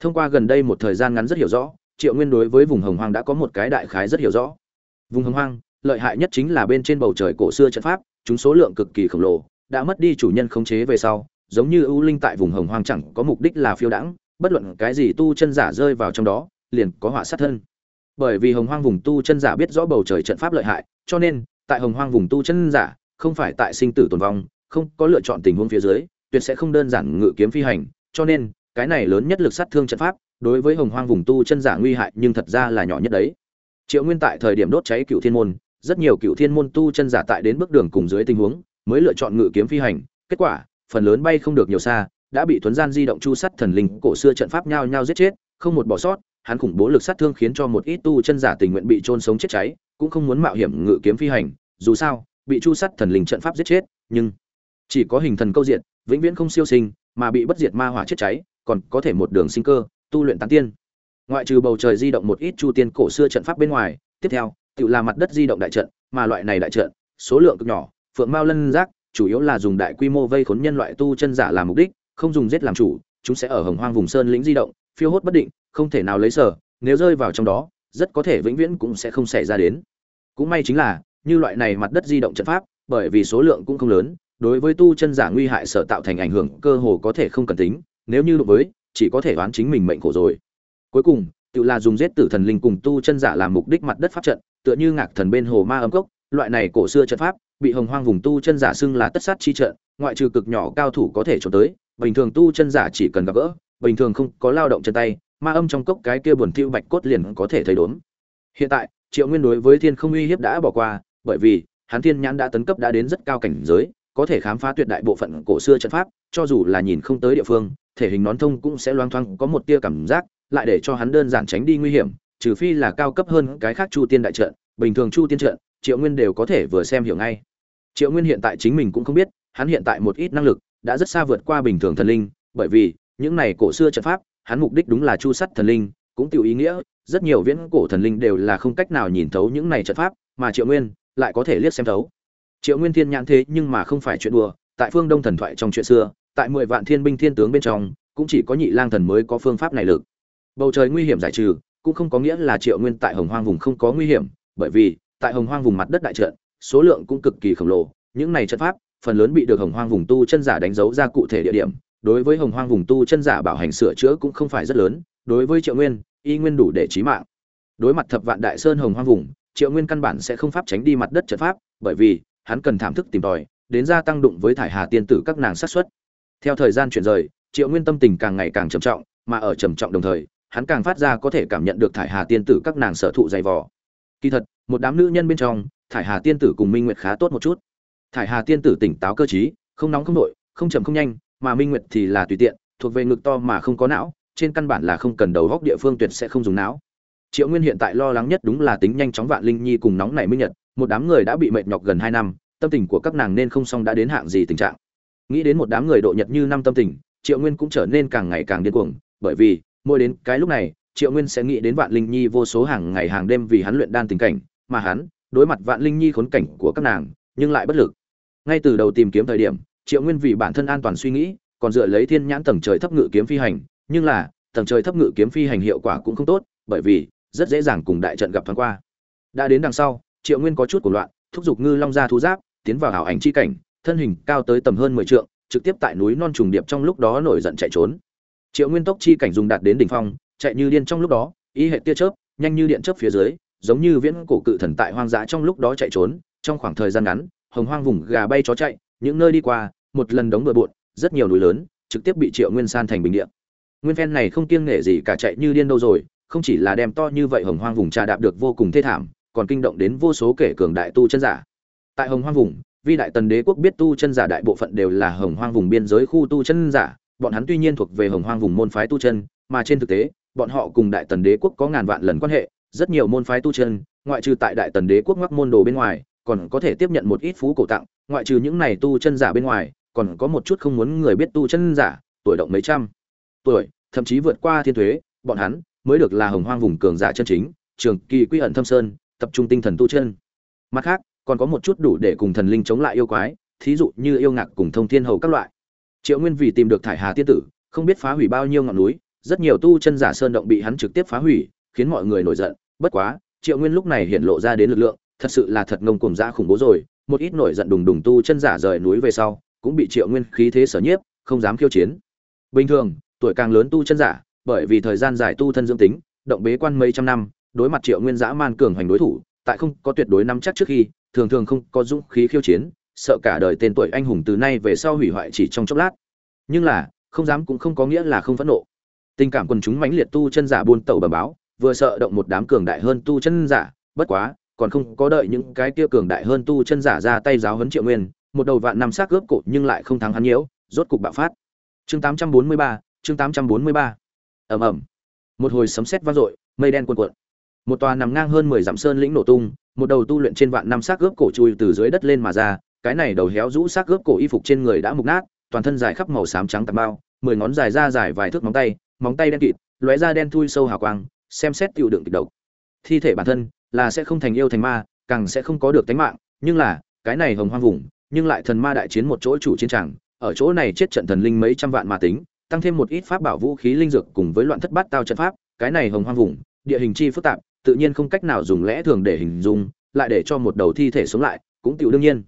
thông qua gần đây một thời gian ngắn rất hiểu rõ, triệu nguyên đối với vùng hồng hoang đã có một cái đại khái rất hiểu rõ. Vùng hồng hoang, lợi hại nhất chính là bên trên bầu trời cổ xưa trận pháp, chúng số lượng cực kỳ khổng lồ đã mất đi chủ nhân khống chế về sau, giống như ưu linh tại vùng hồng hoang chẳng có mục đích là phiêu đãng, bất luận cái gì tu chân giả rơi vào trong đó, liền có họa sát thân. Bởi vì hồng hoang vùng tu chân giả biết rõ bầu trời trận pháp lợi hại, cho nên, tại hồng hoang vùng tu chân giả, không phải tại sinh tử tồn vong, không có lựa chọn tình huống phía dưới, tuyệt sẽ không đơn giản ngự kiếm phi hành, cho nên, cái này lớn nhất lực sát thương trận pháp, đối với hồng hoang vùng tu chân giả nguy hại nhưng thật ra là nhỏ nhất đấy. Triệu nguyên tại thời điểm đốt cháy cựu thiên môn, rất nhiều cựu thiên môn tu chân giả tại đến bước đường cùng dưới tình huống mới lựa chọn ngự kiếm phi hành. Kết quả, phần lớn bay không được nhiều xa, đã bị thuấn gian di động chu sắt thần linh cổ xưa trận pháp nhao nhao giết chết, không một bỏ sót, hắn khủng bố lực sát thương khiến cho một ít tu chân giả tình nguyện bị trôn sống chết cháy, cũng không muốn mạo hiểm ngự kiếm phi hành, dù sao, bị chu sắt thần linh trận pháp giết chết, nhưng chỉ có hình thần câu diện vĩnh viễn không siêu sinh, mà bị bất diệt ma hỏa chết cháy, còn có thể một đường sinh cơ, tu luyện tán tiên. Ngoại trừ bầu trời di động một ít chu tiên cổ xưa trận pháp bên ngoài, tiếp theo, tự là mặt đất di động đại trận, mà loại này đại trận, số lượng cực nhỏ phượng mao lân giác, chủ yếu là dùng đại quy mô vây khốn nhân loại tu chân giả làm mục đích, không dùng giết làm chủ, chúng sẽ ở hồng hoang vùng sơn lĩnh di động, phiêu hốt bất định, không thể nào lấy sở, nếu rơi vào trong đó, rất có thể vĩnh viễn cũng sẽ không xảy ra đến. Cũng may chính là, như loại này mặt đất di động trận pháp, bởi vì số lượng cũng không lớn, đối với tu chân giả nguy hại sở tạo thành ảnh hưởng cơ hồ có thể không cần tính, nếu như đối với, chỉ có thể đoán chính mình mệnh khổ rồi. Cuối cùng, tự là dùng giết tử thần linh cùng tu chân giả làm mục đích mặt đất pháp trận, tựa như ngạc thần bên hồ ma âm cốc, loại này cổ xưa trận pháp bị hồng hoang vùng tu chân giả xưng là tất sát chi trận, ngoại trừ cực nhỏ cao thủ có thể trốn tới, bình thường tu chân giả chỉ cần gặp gỡ, bình thường không có lao động chân tay, ma âm trong cốc cái kia buồn thiu bạch cốt liền có thể thấy đốn hiện tại, triệu nguyên đối với thiên không uy hiếp đã bỏ qua, bởi vì, hắn thiên nhãn đã tấn cấp đã đến rất cao cảnh giới, có thể khám phá tuyệt đại bộ phận cổ xưa trận pháp, cho dù là nhìn không tới địa phương, thể hình nón thông cũng sẽ loang thoang, có một tia cảm giác, lại để cho hắn đơn giản tránh đi nguy hiểm, trừ phi là cao cấp hơn cái khác chu tiên đại trận, bình thường chu tiên trận triệu nguyên đều có thể vừa xem hiểu ngay. Triệu nguyên hiện tại chính mình cũng không biết, hắn hiện tại một ít năng lực đã rất xa vượt qua bình thường thần linh, bởi vì những này cổ xưa trận pháp, hắn mục đích đúng là chu sắt thần linh, cũng tiểu ý nghĩa, rất nhiều viễn cổ thần linh đều là không cách nào nhìn thấu những này trận pháp, mà triệu nguyên lại có thể liếc xem thấu. Triệu nguyên thiên nhãn thế nhưng mà không phải chuyện đùa, tại phương đông thần thoại trong chuyện xưa, tại mười vạn thiên binh thiên tướng bên trong, cũng chỉ có nhị lang thần mới có phương pháp này lực. Bầu trời nguy hiểm giải trừ, cũng không có nghĩa là triệu nguyên tại hồng hoang vùng không có nguy hiểm, bởi vì tại hồng hoang vùng mặt đất đại trận, số lượng cũng cực kỳ khổng lồ. Những này trận pháp, phần lớn bị được hồng hoang vùng tu chân giả đánh dấu ra cụ thể địa điểm. Đối với hồng hoang vùng tu chân giả bảo hành sửa chữa cũng không phải rất lớn. Đối với triệu nguyên, y nguyên đủ để trí mạng. Đối mặt thập vạn đại sơn hồng hoang vùng, triệu nguyên căn bản sẽ không pháp tránh đi mặt đất trận pháp, bởi vì hắn cần thảm thức tìm tòi, đến gia tăng đụng với thải hà tiên tử các nàng sát xuất. Theo thời gian chuyển rời, triệu nguyên tâm tình càng ngày càng trầm trọng, mà ở trầm trọng đồng thời, hắn càng phát ra có thể cảm nhận được thải hà tiên tử các nàng sở thụ dày vò. Kỳ thật một đám nữ nhân bên trong, thải hà tiên tử cùng minh nguyệt khá tốt một chút. Thải hà tiên tử tỉnh táo cơ t không nóng không nội không chậm không nhanh, mà minh nguyệt thì là tùy tiện, thuộc về ngực to mà không có não, trên căn bản là không cần đầu góc địa phương tuyệt sẽ không dùng não. Triệu nguyên hiện tại lo lắng nhất đúng là tính nhanh chóng vạn linh nhi cùng nóng nảy minh nhật, một đám người đã bị mệt nhọc gần hai năm, tâm tình của các nàng nên không xong đã đến hạng gì tình trạng. Nghĩ đến một đám người độ nhật như năm tâm tình, triệu nguyên cũng trở nên càng ngày càng điên cuồng, bởi vì, mỗi đến cái lúc này, triệu nguyên sẽ nghĩ đến vạn linh nhi vô số hàng ngày hàng đêm vì hắn luyện đan tình cảnh mà hắn, đối mặt vạn linh nhi khốn cảnh của các nàng, nhưng lại bất lực. Ngay từ đầu tìm kiếm thời điểm, triệu nguyên vì bản thân an toàn suy nghĩ, còn dựa lấy thiên nhãn tầng trời thấp ngự kiếm phi hành, nhưng là, tầng trời thấp ngự kiếm phi hành hiệu quả cũng không tốt, bởi vì, rất dễ dàng cùng đại trận gặp thoáng qua. Đã đến đằng sau, triệu nguyên có chút của loạn, thúc giục ngư long ra thú giáp, tiến vào ảo ảnh chi cảnh, thân hình cao tới tầm hơn mười trượng, trực tiếp tại núi non trùng điệp trong lúc đó nổi giận chạy trốn. Triệu nguyên tốc chi cảnh dùng đạt đến đỉnh phong, chạy như điên trong lúc đó ý hệ tia chớp, nhanh như điện chớp phía dưới giống như viễn cổ cự thần tại hoang dã trong lúc đó chạy trốn, trong khoảng thời gian ngắn, hồng hoang vùng gà bay chó chạy, những nơi đi qua, một lần đống bừa bộn, rất nhiều núi lớn, trực tiếp bị triệu nguyên san thành bình địa. Nguyên phen này không kiêng nể gì cả chạy như điên đâu rồi, không chỉ là đem to như vậy hồng hoang vùng trà đạp được vô cùng thê thảm, còn kinh động đến vô số kể cường đại tu chân giả. Tại hồng hoang vùng, vi đại tần đế quốc biết tu chân giả đại bộ phận đều là hồng hoang vùng biên giới khu tu chân giả, bọn hắn tuy nhiên thuộc về hồng hoang vùng môn phái tu chân, mà trên thực tế, bọn họ cùng đại tần đế quốc có ngàn vạn lần quan hệ rất nhiều môn phái tu chân, ngoại trừ tại đại tần đế quốc ngoắc môn đồ bên ngoài, còn có thể tiếp nhận một ít phú cổ tặng, ngoại trừ những này tu chân giả bên ngoài, còn có một chút không muốn người biết tu chân giả, tuổi động mấy trăm tuổi, thậm chí vượt qua thiên thuế, bọn hắn mới được là hồng hoang vùng cường giả chân chính, trường kỳ quy ẩn thâm sơn, tập trung tinh thần tu chân. Mặt khác, còn có một chút đủ để cùng thần linh chống lại yêu quái, thí dụ như yêu ngạc cùng thông thiên hầu các loại. Triệu nguyên vì tìm được thải hà tiên tử, không biết phá hủy bao nhiêu ngọn núi, rất nhiều tu chân giả sơn động bị hắn trực tiếp phá hủy khiến mọi người nổi giận, bất quá, triệu nguyên lúc này hiện lộ ra đến lực lượng, thật sự là thật ngông cuồng dã khủng bố rồi, một ít nổi giận đùng đùng tu chân giả rời núi về sau, cũng bị triệu nguyên khí thế sở nhiếp, không dám khiêu chiến. Bình thường, tuổi càng lớn tu chân giả, bởi vì thời gian dài tu thân dưỡng tính, động bế quan mấy trăm năm, đối mặt triệu nguyên dã man cường hoành đối thủ, tại không có tuyệt đối nắm chắc trước khi, thường thường không có dũng khí khiêu chiến, sợ cả đời tên tuổi anh hùng từ nay về sau hủy hoại chỉ trong chốc lát. Nhưng là, không dám cũng không có nghĩa là không phẫn nộ. Tình cảm quần chúng mãnh liệt tu chân giả buôn tẩu bẩm báo vừa sợ động một đám cường đại hơn tu chân giả bất quá còn không có đợi những cái kia cường đại hơn tu chân giả ra tay giáo huấn triệu nguyên một đầu vạn năm xác cướp cổ nhưng lại không thắng hắn nhiễu rốt cục bạo phát. Chương 843, chương 843. ầm ầm. Một hồi sấm sét vang dội mây đen cuồn cuộn. Một tòa nằm ngang hơn mười dặm sơn lĩnh nổ tung một đầu tu luyện trên vạn năm xác gớp cổ chui từ dưới đất lên mà ra cái này đầu héo rũ xác gớp cổ y phục trên người đã mục nát toàn thân dài khắp màu xám trắng tạt bao mười ngón dài ra dài vài thước móng tay móng tay đen kịt lóe ra đen thui sâu hào quang xem xét tiêu đựng kịch độc. Thi thể bản thân là sẽ không thành yêu thành ma, càng sẽ không có được tánh mạng, nhưng là, cái này hồng hoang vùng, nhưng lại thần ma đại chiến một chỗ chủ chiến tràng, ở chỗ này chết trận thần linh mấy trăm vạn mà tính, tăng thêm một ít pháp bảo vũ khí linh dược cùng với loạn thất bát tao trận pháp, cái này hồng hoang vùng, địa hình chi phức tạp, tự nhiên không cách nào dùng lẽ thường để hình dung, lại để cho một đầu thi thể sống lại, cũng tiểu đương nhiên.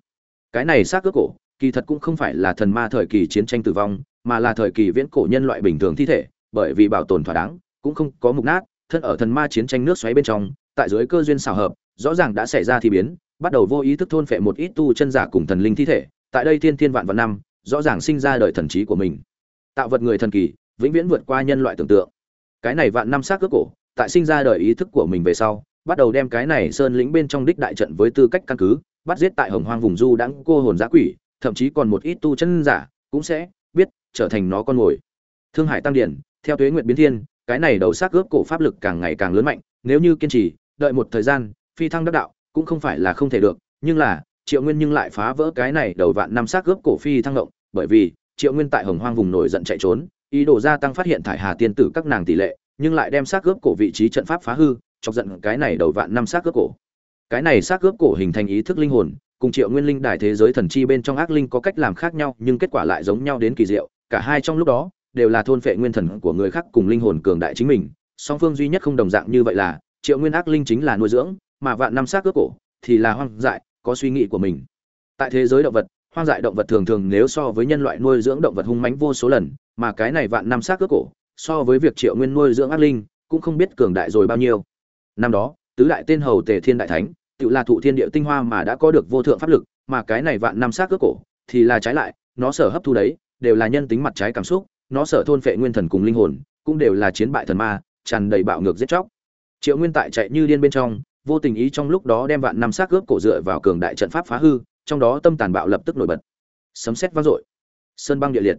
Cái này xác cước cổ, kỳ thật cũng không phải là thần ma thời kỳ chiến tranh tử vong, mà là thời kỳ viễn cổ nhân loại bình thường thi thể, bởi vì bảo tồn thỏa đáng, cũng không có mục nát thân ở thần ma chiến tranh nước xoáy bên trong, tại dưới cơ duyên xào hợp, rõ ràng đã xảy ra thì biến, bắt đầu vô ý thức thôn phệ một ít tu chân giả cùng thần linh thi thể, tại đây thiên thiên vạn vạn năm, rõ ràng sinh ra đời thần trí của mình. Tạo vật người thần kỳ, vĩnh viễn vượt qua nhân loại tưởng tượng. Cái này vạn năm xác cướp cổ, tại sinh ra đời ý thức của mình về sau, bắt đầu đem cái này sơn lĩnh bên trong đích đại trận với tư cách căn cứ, bắt giết tại hồng hoang vùng du đãng cô hồn giã quỷ, thậm chí còn một ít tu chân giả, cũng sẽ biết trở thành nó con mồi. Thương hải tăng điển, theo tuế nguyệt biến thiên cái này đầu xác ướp cổ pháp lực càng ngày càng lớn mạnh, nếu như kiên trì, đợi một thời gian, phi thăng đắc đạo, cũng không phải là không thể được, nhưng là, triệu nguyên nhưng lại phá vỡ cái này đầu vạn năm xác ướp cổ phi thăng động, bởi vì, triệu nguyên tại hồng hoang vùng nổi giận chạy trốn, ý đồ gia tăng phát hiện thải hà tiên tử các nàng tỷ lệ, nhưng lại đem xác ướp cổ vị trí trận pháp phá hư, chọc giận cái này đầu vạn năm xác ướp cổ. Cái này xác ướp cổ hình thành ý thức linh hồn, cùng triệu nguyên linh đài thế giới thần chi bên trong ác linh có cách làm khác nhau, nhưng kết quả lại giống nhau đến kỳ diệu, cả hai trong lúc đó đều là thôn phệ nguyên thần của người khác cùng linh hồn cường đại chính mình, song phương duy nhất không đồng dạng như vậy là, triệu nguyên ác linh chính là nuôi dưỡng, mà vạn năm xác ướp cổ thì là hoang dại, có suy nghĩ của mình. Tại thế giới động vật, hoang dại động vật thường thường nếu so với nhân loại nuôi dưỡng động vật hung mãnh vô số lần, mà cái này vạn năm xác ướp cổ, so với việc triệu nguyên nuôi dưỡng ác linh, cũng không biết cường đại rồi bao nhiêu. Năm đó, tứ đại tên hầu tề thiên đại thánh, tự là thụ thiên địa tinh hoa mà đã có được vô thượng pháp lực, mà cái này vạn năm xác cướp cổ thì là trái lại, nó sở hấp thu đấy, đều là nhân tính mặt trái cảm xúc nó sở thôn phệ nguyên thần cùng linh hồn, cũng đều là chiến bại thần ma, tràn đầy bạo ngược giết chóc. Triệu nguyên tại chạy như điên bên trong, vô tình ý trong lúc đó đem vạn năm xác cướp cổ dựa vào cường đại trận pháp phá hư, trong đó tâm tàn bạo lập tức nổi bật. Sấm sét vang dội. Sơn băng địa liệt.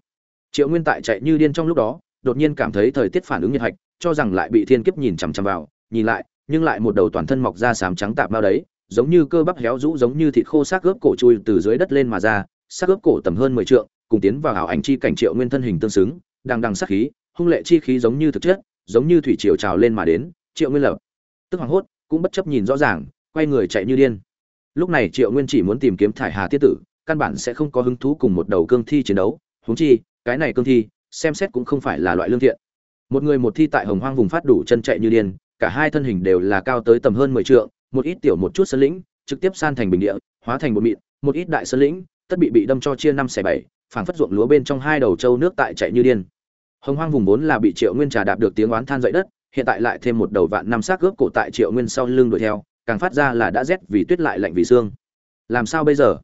Triệu nguyên tại chạy như điên trong lúc đó, đột nhiên cảm thấy thời tiết phản ứng nhiệt hạch, cho rằng lại bị thiên kiếp nhìn chằm chằm vào, nhìn lại, nhưng lại một đầu toàn thân mọc ra sám trắng tạp mao đấy, giống như cơ bắp héo rũ giống như thịt khô xác gớp cổ chui từ dưới đất lên mà ra sắc ướp cổ tầm hơn mười trượng, cùng tiến vào ảo ảnh chi cảnh triệu nguyên thân hình tương xứng đang đằng sát khí, hung lệ chi khí giống như thực chất, giống như thủy triều trào lên mà đến, triệu nguyên lập. Tức hoảng hốt, cũng bất chấp nhìn rõ ràng, quay người chạy như điên. Lúc này triệu nguyên chỉ muốn tìm kiếm thải hà tiết tử, căn bản sẽ không có hứng thú cùng một đầu cương thi chiến đấu. Huống chi, cái này cương thi, xem xét cũng không phải là loại lương thiện. Một người một thi tại hồng hoang vùng phát đủ chân chạy như điên, cả hai thân hình đều là cao tới tầm hơn mười trượng, một ít tiểu một chút sơn lĩnh, trực tiếp san thành bình địa, hóa thành một mịn, một ít đại sơn lĩnh tất bị bị đâm cho chia năm xẻ bảy, phảng phất ruộng lúa bên trong hai đầu trâu nước tại chạy như điên. Hồng hoang vùng vốn là bị triệu nguyên trà đạp được tiếng oán than dậy đất, hiện tại lại thêm một đầu vạn năm xác gớp cổ tại triệu nguyên sau lưng đuổi theo, càng phát ra là đã rét vì tuyết lại lạnh vì xương. Làm sao bây giờ?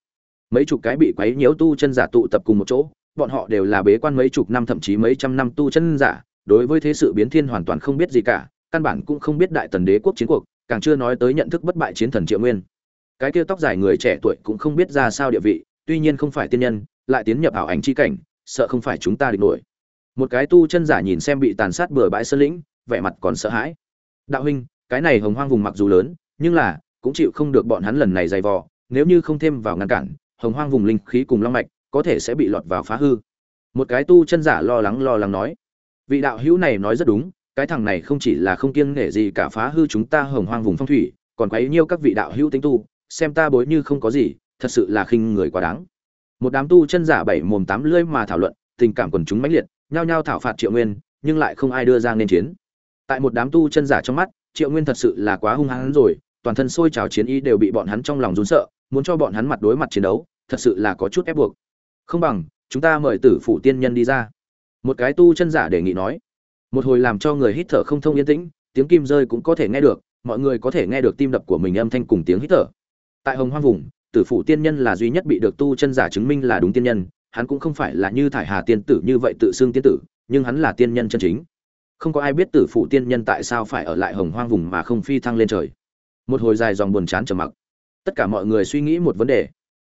Mấy chục cái bị quấy nhiễu tu chân giả tụ tập cùng một chỗ, bọn họ đều là bế quan mấy chục năm thậm chí mấy trăm năm tu chân giả, đối với thế sự biến thiên hoàn toàn không biết gì cả, căn bản cũng không biết đại tần đế quốc chiến cuộc, càng chưa nói tới nhận thức bất bại chiến thần triệu nguyên. Cái kia tóc dài người trẻ tuổi cũng không biết ra sao địa vị tuy nhiên không phải tiên nhân, lại tiến nhập ảo ảnh chi cảnh, sợ không phải chúng ta địch nổi. Một cái tu chân giả nhìn xem bị tàn sát bừa bãi sơn lĩnh, vẻ mặt còn sợ hãi. Đạo huynh, cái này hồng hoang vùng mặc dù lớn, nhưng là, cũng chịu không được bọn hắn lần này dày vò, nếu như không thêm vào ngăn cản, hồng hoang vùng linh khí cùng long mạch, có thể sẽ bị lọt vào phá hư. Một cái tu chân giả lo lắng lo lắng nói. Vị đạo hữu này nói rất đúng, cái thằng này không chỉ là không kiêng nể gì cả phá hư chúng ta hồng hoang vùng phong thủy, còn quấy nhiêu các vị đạo hữu tính tu, xem ta bối như không có gì thật sự là khinh người quá đáng. Một đám tu chân giả bảy mồm tám lưỡi mà thảo luận, tình cảm quần chúng mãnh liệt, nhao nhao thảo phạt triệu nguyên, nhưng lại không ai đưa ra nên chiến. Tại một đám tu chân giả trong mắt, triệu nguyên thật sự là quá hung hăng rồi, toàn thân sôi trào chiến ý đều bị bọn hắn trong lòng run sợ, muốn cho bọn hắn mặt đối mặt chiến đấu, thật sự là có chút ép buộc. Không bằng, chúng ta mời tử phụ tiên nhân đi ra. Một cái tu chân giả đề nghị nói. Một hồi làm cho người hít thở không thông yên tĩnh, tiếng kim rơi cũng có thể nghe được, mọi người có thể nghe được tim đập của mình âm thanh cùng tiếng hít thở. Tại hồng hoang vùng tử phụ tiên nhân là duy nhất bị được tu chân giả chứng minh là đúng tiên nhân, hắn cũng không phải là như thải hà tiên tử như vậy tự xưng tiên tử, nhưng hắn là tiên nhân chân chính. Không có ai biết tử phụ tiên nhân tại sao phải ở lại hồng hoang vùng mà không phi thăng lên trời. Một hồi dài dòng buồn chán trầm mặc. Tất cả mọi người suy nghĩ một vấn đề.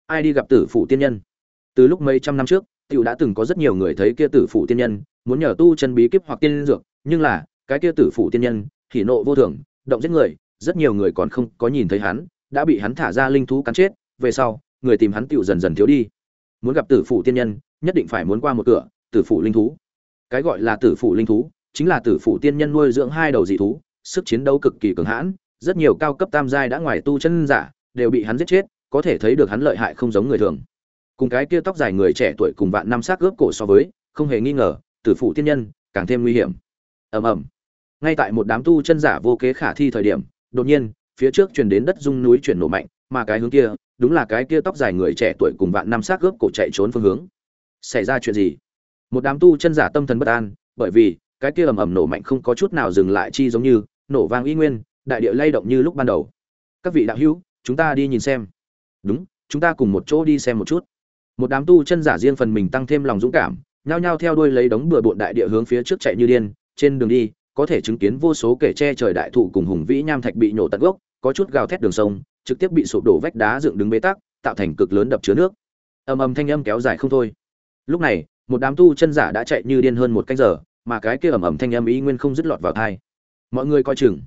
Ai đi gặp tử phụ tiên nhân? Từ lúc mấy trăm năm trước, tiểu đã từng có rất nhiều người thấy kia tử phụ tiên nhân, muốn nhờ tu chân bí kíp hoặc tiên dược, nhưng là, cái kia tử phụ tiên nhân, hỉ nộ vô thường, động giết người, rất nhiều người còn không có nhìn thấy hắn, đã bị hắn thả ra linh thú cắn chết về sau, người tìm hắn tựu dần dần thiếu đi. Muốn gặp tử phụ tiên nhân, nhất định phải muốn qua một cửa, tử phụ linh thú. Cái gọi là tử phụ linh thú, chính là tử phụ tiên nhân nuôi dưỡng hai đầu dị thú, sức chiến đấu cực kỳ cường hãn, rất nhiều cao cấp tam giai đã ngoài tu chân giả, đều bị hắn giết chết, có thể thấy được hắn lợi hại không giống người thường. Cùng cái kia tóc dài người trẻ tuổi cùng vạn năm sát gớp cổ so với, không hề nghi ngờ, tử phụ tiên nhân, càng thêm nguy hiểm. Ầm ầm. Ngay tại một đám tu chân giả vô kế khả thi thời điểm, đột nhiên, phía trước truyền đến đất rung núi chuyển nổ mạnh mà cái hướng kia, đúng là cái kia tóc dài người trẻ tuổi cùng vạn năm xác gớp cổ chạy trốn phương hướng. Xảy ra chuyện gì? Một đám tu chân giả tâm thần bất an, bởi vì, cái kia ầm ầm nổ mạnh không có chút nào dừng lại chi giống như, nổ vang y nguyên, đại địa lay động như lúc ban đầu. Các vị đạo hữu, chúng ta đi nhìn xem. Đúng, chúng ta cùng một chỗ đi xem một chút. Một đám tu chân giả riêng phần mình tăng thêm lòng dũng cảm, nhao nhao theo đuôi lấy đống bừa bộn đại địa hướng phía trước chạy như điên, trên đường đi, có thể chứng kiến vô số kẻ che trời đại thụ cùng hùng vĩ nham thạch bị nhổ tận gốc, có chút gào thét đường sông trực tiếp bị sụp đổ vách đá dựng đứng bế tắc, tạo thành cực lớn đập chứa nước. Ầm ầm thanh âm kéo dài không thôi. Lúc này, một đám tu chân giả đã chạy như điên hơn một canh giờ, mà cái kia ầm ầm thanh âm ý nguyên không dứt lọt vào tai. Mọi người coi chừng.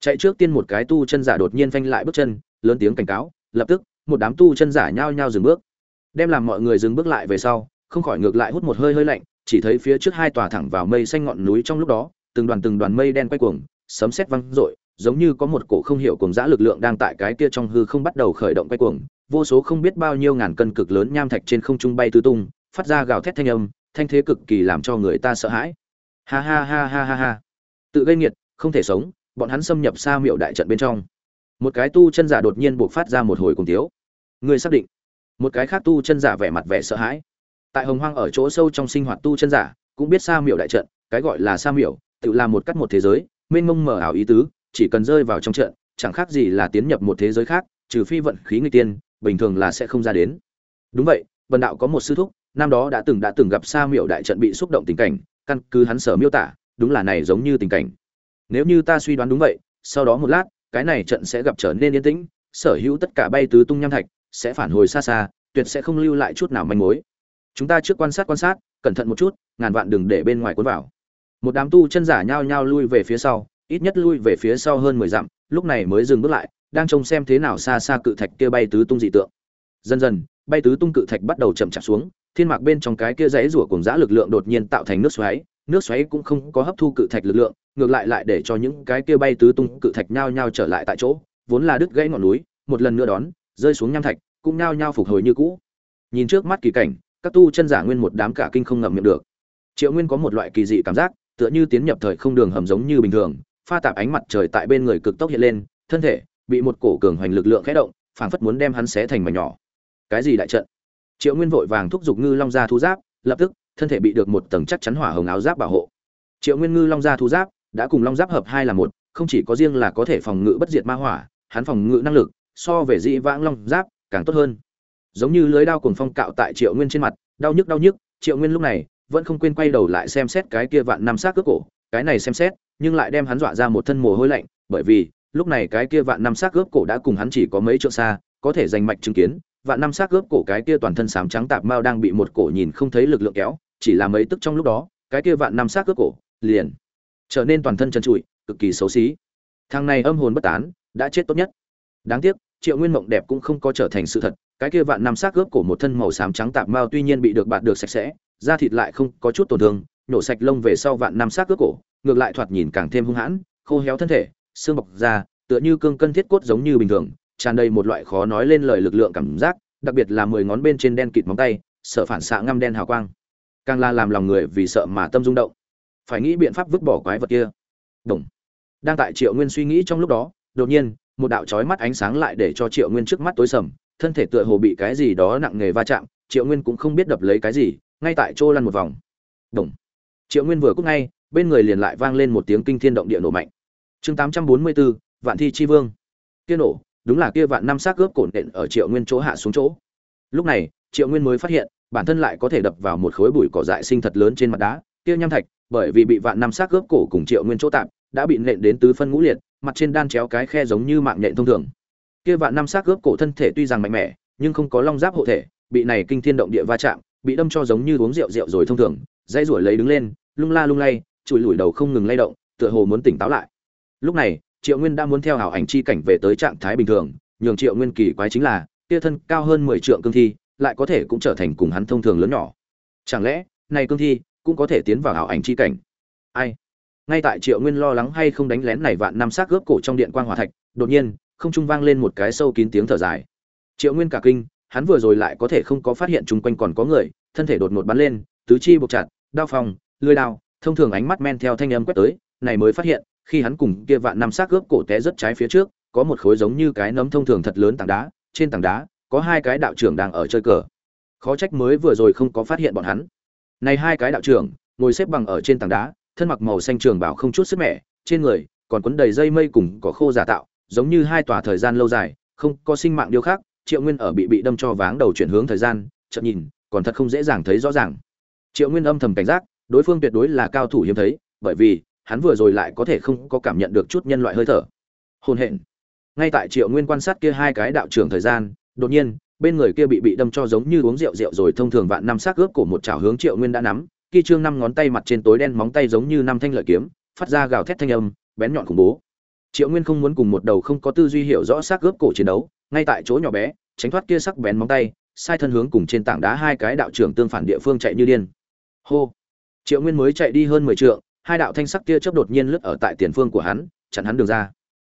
Chạy trước tiên một cái tu chân giả đột nhiên phanh lại bước chân, lớn tiếng cảnh cáo, lập tức, một đám tu chân giả nhao nhao dừng bước. Đem làm mọi người dừng bước lại về sau, không khỏi ngược lại hút một hơi hơi lạnh, chỉ thấy phía trước hai tòa thẳng vào mây xanh ngọn núi trong lúc đó, từng đoàn từng đoàn mây đen quay cuồng, sấm sét văng rội giống như có một cổ không hiểu cùng dã lực lượng đang tại cái kia trong hư không bắt đầu khởi động quay cuồng, vô số không biết bao nhiêu ngàn cân cực lớn nham thạch trên không trung bay tứ tung, phát ra gào thét thanh âm, thanh thế cực kỳ làm cho người ta sợ hãi. Ha ha ha ha ha ha. Tự gây nghiệt, không thể sống, bọn hắn xâm nhập xa miệu đại trận bên trong. Một cái tu chân giả đột nhiên buộc phát ra một hồi cùng tiếu. Người xác định. Một cái khác tu chân giả vẻ mặt vẻ sợ hãi. Tại hồng hoang ở chỗ sâu trong sinh hoạt tu chân giả, cũng biết xa miệu đại trận, cái gọi là xa miệu tự làm một cắt một thế giới, mênh mông mở ảo ý tứ chỉ cần rơi vào trong trận, chẳng khác gì là tiến nhập một thế giới khác, trừ phi vận khí nguy tiên, bình thường là sẽ không ra đến. Đúng vậy vân đạo có một sư thúc, năm đó đã từng đã từng gặp sa miệu đại trận bị xúc động tình cảnh, căn cứ hắn sở miêu tả, đúng là này giống như tình cảnh. Nếu như ta suy đoán đúng vậy, sau đó một lát, cái này trận sẽ gặp trở nên yên tĩnh, sở hữu tất cả bay tứ tung nham thạch sẽ phản hồi xa xa, tuyệt sẽ không lưu lại chút nào manh mối. Chúng ta trước quan sát quan sát, cẩn thận một chút, ngàn vạn đừng để bên ngoài cuốn vào. Một đám tu chân giả nhao nhao lui về phía sau ít nhất lui về phía sau hơn mười dặm, lúc này mới dừng bước lại, đang trông xem thế nào xa xa cự thạch kia bay tứ tung dị tượng. Dần dần, bay tứ tung cự thạch bắt đầu chậm chạp xuống, thiên mạc bên trong cái kia dãy rủa cùng dã lực lượng đột nhiên tạo thành nước xoáy nước xoáy cũng không có hấp thu cự thạch lực lượng, ngược lại lại để cho những cái kia bay tứ tung cự thạch nhao nhao trở lại tại chỗ, vốn là đứt gãy ngọn núi, một lần nữa đón, rơi xuống nham thạch, cũng nhao nhao phục hồi như cũ. Nhìn trước mắt kỳ cảnh, các tu chân giả nguyên một đám cả kinh không ngậm miệng được. Triệu nguyên có một loại kỳ dị cảm giác, tựa như tiến nhập thời không đường hầm giống như bình thường pha tạp ánh mặt trời tại bên người cực tốc hiện lên, thân thể bị một cổ cường hoành lực lượng khẽ động, phảng phất muốn đem hắn xé thành mảnh nhỏ. Cái gì đại trận? Triệu nguyên vội vàng thúc giục ngư long gia thu giáp, lập tức, thân thể bị được một tầng chắc chắn hỏa hồng áo giáp bảo hộ. Triệu nguyên ngư long gia thu giáp đã cùng long giáp hợp hai là một, không chỉ có riêng là có thể phòng ngự bất diệt ma hỏa, hắn phòng ngự năng lực so về dị vãng long giáp càng tốt hơn. Giống như lưới đao cùng phong cạo tại triệu nguyên trên mặt, đau nhức đau nhức, triệu nguyên lúc này vẫn không quên quay đầu lại xem xét cái kia vạn năm xác cướp cổ cái này xem xét, nhưng lại đem hắn dọa ra một thân mồ hôi lạnh, bởi vì, lúc này cái kia vạn năm xác cướp cổ đã cùng hắn chỉ có mấy trượng xa, có thể giành mạch chứng kiến, vạn năm xác cướp cổ cái kia toàn thân sám trắng tạp mao đang bị một cổ nhìn không thấy lực lượng kéo, chỉ là mấy tức trong lúc đó, cái kia vạn năm xác cướp cổ, liền trở nên toàn thân chân trụi, cực kỳ xấu xí. Thằng này âm hồn bất tán, đã chết tốt nhất. Đáng tiếc, triệu nguyên mộng đẹp cũng không có trở thành sự thật, cái kia vạn năm xác cướp cổ một thân màu xám trắng tạp mao tuy nhiên bị được bạt được sạch sẽ, da thịt lại không có chút tổn thương nhổ sạch lông về sau vạn năm xác cước cổ, ngược lại thoạt nhìn càng thêm hung hãn, khô héo thân thể, xương bọc da, tựa như cương cân thiết cốt giống như bình thường, tràn đầy một loại khó nói lên lời lực lượng cảm giác, đặc biệt là mười ngón bên trên đen kịt móng tay sợ phản xạ ngăm đen hào quang càng là làm lòng người vì sợ mà tâm rung động phải nghĩ biện pháp vứt bỏ quái vật kia Đồng. đang tại triệu nguyên suy nghĩ trong lúc đó, đột nhiên, một đạo chói mắt ánh sáng lại để cho triệu nguyên trước mắt tối sầm, thân thể tựa hồ bị cái gì đó nặng nề va chạm, triệu nguyên cũng không biết đập lấy cái gì, ngay tại chỗ lăn một vòng Đồng triệu nguyên vừa cúc ngay, bên người liền lại vang lên một tiếng kinh thiên động địa nổ mạnh. Chương tám trăm bốn mươi bốn vạn thi chi vương. Kia nổ, đúng là kia vạn năm xác cướp cổn đện ở triệu nguyên chỗ hạ xuống chỗ. Lúc này, triệu nguyên mới phát hiện, bản thân lại có thể đập vào một khối bụi cỏ dại sinh thật lớn trên mặt đá, kia nham thạch, bởi vì bị vạn năm xác cướp cổ cùng triệu nguyên chỗ tạm, đã bị nện đến tứ phân ngũ liệt, mặt trên đan chéo cái khe giống như mạng nhện thông thường. Kia vạn năm xác cướp cổ thân thể tuy rằng mạnh mẽ, nhưng không có long giáp hộ thể, bị này kinh thiên động địa va chạm, bị đâm cho giống như uống rượu rượu rồi thông thường dây ruổi lấy đứng lên, lung la lung lay, chùi lủi đầu không ngừng lay động, tựa hồ muốn tỉnh táo lại. Lúc này, triệu nguyên đã muốn theo hảo ảnh chi cảnh về tới trạng thái bình thường, nhường triệu nguyên kỳ quái chính là tia thân cao hơn mười trượng cương thi, lại có thể cũng trở thành cùng hắn thông thường lớn nhỏ. Chẳng lẽ, này cương thi cũng có thể tiến vào hảo ảnh chi cảnh? Ai? Ngay tại triệu nguyên lo lắng hay không đánh lén này vạn năm xác gớp cổ trong điện quang hỏa thạch, đột nhiên, không trung vang lên một cái sâu kín tiếng thở dài. Triệu nguyên cả kinh, hắn vừa rồi lại có thể không có phát hiện chung quanh còn có người, thân thể đột ngột bắn lên, tứ chi buộc chặt đao phòng lưới đao, thông thường ánh mắt men theo thanh âm quét tới, này mới phát hiện, khi hắn cùng kia vạn năm xác ướp cổ té rất trái phía trước, có một khối giống như cái nấm thông thường thật lớn tảng đá, trên tảng đá, có hai cái đạo trưởng đang ở chơi cờ. Khó trách mới vừa rồi không có phát hiện bọn hắn. Này hai cái đạo trưởng, ngồi xếp bằng ở trên tảng đá, thân mặc màu xanh trường bảo không chút sức mẻ, trên người còn quấn đầy dây mây cùng có khô giả tạo, giống như hai tòa thời gian lâu dài, không có sinh mạng điêu khác triệu nguyên ở bị bị đâm cho váng đầu chuyển hướng thời gian chậm nhìn, còn thật không dễ dàng thấy rõ ràng triệu nguyên âm thầm cảnh giác, đối phương tuyệt đối là cao thủ hiếm thấy, bởi vì, hắn vừa rồi lại có thể không có cảm nhận được chút nhân loại hơi thở. Hôn hẹn ngay tại triệu nguyên quan sát kia hai cái đạo trưởng thời gian, đột nhiên, bên người kia bị bị đâm cho giống như uống rượu rượu rồi thông thường vạn năm xác ướp của một chảo hướng triệu nguyên đã nắm khi trương năm ngón tay mặt trên tối đen móng tay giống như năm thanh lợi kiếm, phát ra gào thét thanh âm, bén nhọn khủng bố. Triệu nguyên không muốn cùng một đầu không có tư duy hiểu rõ xác ướp cổ chiến đấu, ngay tại chỗ nhỏ bé, tránh thoát kia sắc bén móng tay, sai thân hướng cùng trên tảng đá hai cái đạo trưởng tương phản địa phương chạy như điên hô. Triệu nguyên mới chạy đi hơn mười trượng, hai đạo thanh sắc tia chớp đột nhiên lướt ở tại tiền phương của hắn, chặn hắn đường ra.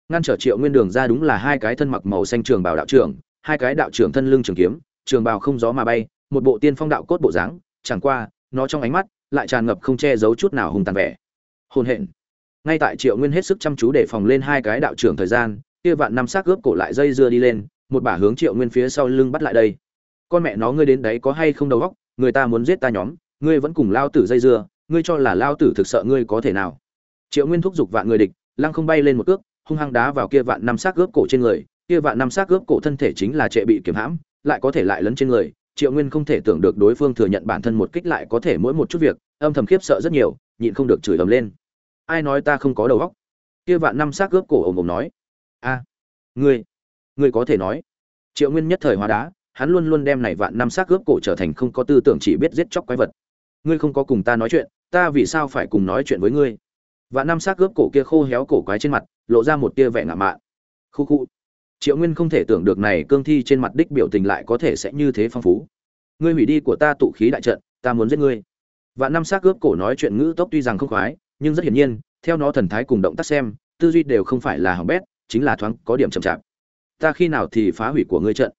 Ngăn trở triệu nguyên đường ra đúng là hai cái thân mặc màu xanh trường bảo đạo trưởng, hai cái đạo trưởng thân lưng trường kiếm, trường bào không gió mà bay, một bộ tiên phong đạo cốt bộ dáng, chẳng qua, nó trong ánh mắt lại tràn ngập không che giấu chút nào hùng tàn vẻ. Hôn hẹn ngay tại triệu nguyên hết sức chăm chú để phòng lên hai cái đạo trưởng thời gian, kia vạn năm xác ướp cổ lại dây dưa đi lên, một bả hướng triệu nguyên phía sau lưng bắt lại đây. Con mẹ nó, ngươi đến đấy có hay không đầu óc? Người ta muốn giết ta nhóm ngươi vẫn cùng lao tử dây dưa, ngươi cho là lao tử thực sợ ngươi có thể nào? Triệu nguyên thúc giục vạn người địch, lăng không bay lên một cước, hung hăng đá vào kia vạn năm xác ướp cổ trên người, kia vạn năm xác ướp cổ thân thể chính là trệ bị kiểm hãm, lại có thể lại lấn trên người, triệu nguyên không thể tưởng được đối phương thừa nhận bản thân một kích lại có thể mỗi một chút việc, âm thầm khiếp sợ rất nhiều, nhịn không được chửi ầm lên. Ai nói ta không có đầu óc? Kia vạn năm xác ướp cổ ồm ồm nói. A, ngươi ngươi có thể nói. Triệu nguyên nhất thời hóa đá, hắn luôn luôn đem này vạn năm xác ướp cổ trở thành không có tư tưởng chỉ biết giết chóc quái vật ngươi không có cùng ta nói chuyện ta vì sao phải cùng nói chuyện với ngươi? Vạn năm xác gớp cổ kia khô héo cổ quái trên mặt lộ ra một tia vẻ ngạo mạn. Khu khu. Triệu nguyên không thể tưởng được này cương thi trên mặt đích biểu tình lại có thể sẽ như thế phong phú. Ngươi hủy đi của ta tụ khí đại trận ta muốn giết ngươi. Vạn năm xác gớp cổ nói chuyện ngữ tốc tuy rằng không khoái, nhưng rất hiển nhiên, theo nó thần thái cùng động tác xem, tư duy đều không phải là hỏng bét, chính là thoáng có điểm chậm chạp. Ta khi nào thì phá hủy của ngươi trận?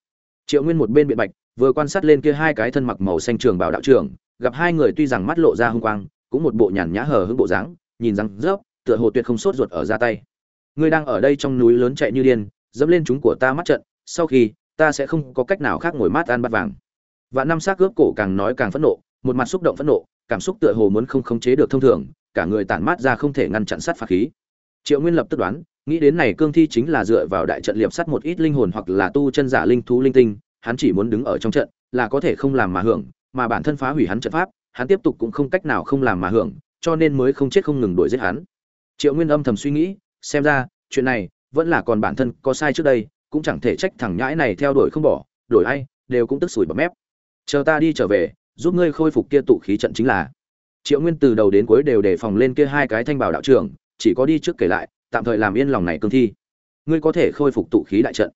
Triệu Nguyên một bên biện bạch, vừa quan sát lên kia hai cái thân mặc màu xanh trường bảo đạo trưởng, gặp hai người tuy rằng mắt lộ ra hung quang, cũng một bộ nhàn nhã hờ hững bộ dáng, nhìn răng rớp, tựa hồ tuyệt không sốt ruột ở ra tay. Ngươi đang ở đây trong núi lớn chạy như điên, dẫm lên chúng của ta mắt trận, sau khi, ta sẽ không có cách nào khác ngồi mát ăn bát vàng. Vạn năm sát cướp cổ càng nói càng phẫn nộ, một mặt xúc động phẫn nộ, cảm xúc tựa hồ muốn không khống chế được thông thường, cả người tản mát ra không thể ngăn chặn sát phạt khí. Triệu Nguyên lập tức đoán, nghĩ đến này cương thi chính là dựa vào đại trận liệp sắt một ít linh hồn hoặc là tu chân giả linh thú linh tinh, hắn chỉ muốn đứng ở trong trận, là có thể không làm mà hưởng, mà bản thân phá hủy hắn trận pháp, hắn tiếp tục cũng không cách nào không làm mà hưởng, cho nên mới không chết không ngừng đuổi giết hắn. Triệu Nguyên âm thầm suy nghĩ, xem ra, chuyện này vẫn là còn bản thân có sai trước đây, cũng chẳng thể trách thằng nhãi này theo đuổi không bỏ, đổi ai, đều cũng tức sủi bọt mép. Chờ ta đi trở về, giúp ngươi khôi phục kia tụ khí trận chính là. Triệu Nguyên từ đầu đến cuối đều đề phòng lên kia hai cái thanh bảo đạo trưởng, chỉ có đi trước kể lại, tạm thời làm yên lòng này cương thi. Ngươi có thể khôi phục tụ khí đại trận.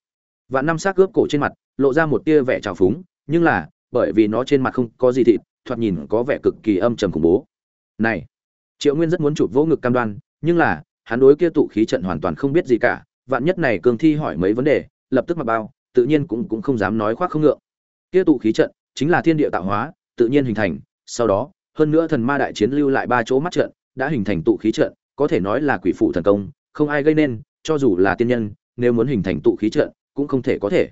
Vạn năm xác cướp cổ trên mặt, lộ ra một tia vẻ trào phúng, nhưng là, bởi vì nó trên mặt không có gì thịt, thoạt nhìn có vẻ cực kỳ âm trầm khủng bố. Này, Triệu Nguyên rất muốn chụp vỗ ngực cam đoan, nhưng là, hắn đối kia tụ khí trận hoàn toàn không biết gì cả, vạn nhất này cường thi hỏi mấy vấn đề, lập tức mặc bao, tự nhiên cũng cũng không dám nói khoác không ngượng. Kia tụ khí trận chính là thiên địa tạo hóa, tự nhiên hình thành, sau đó, hơn nữa thần ma đại chiến lưu lại ba chỗ mắt trận, đã hình thành tụ khí trận, có thể nói là quỷ phụ thần công, không ai gây nên, cho dù là tiên nhân, nếu muốn hình thành tụ khí trận, cũng không thể có thể.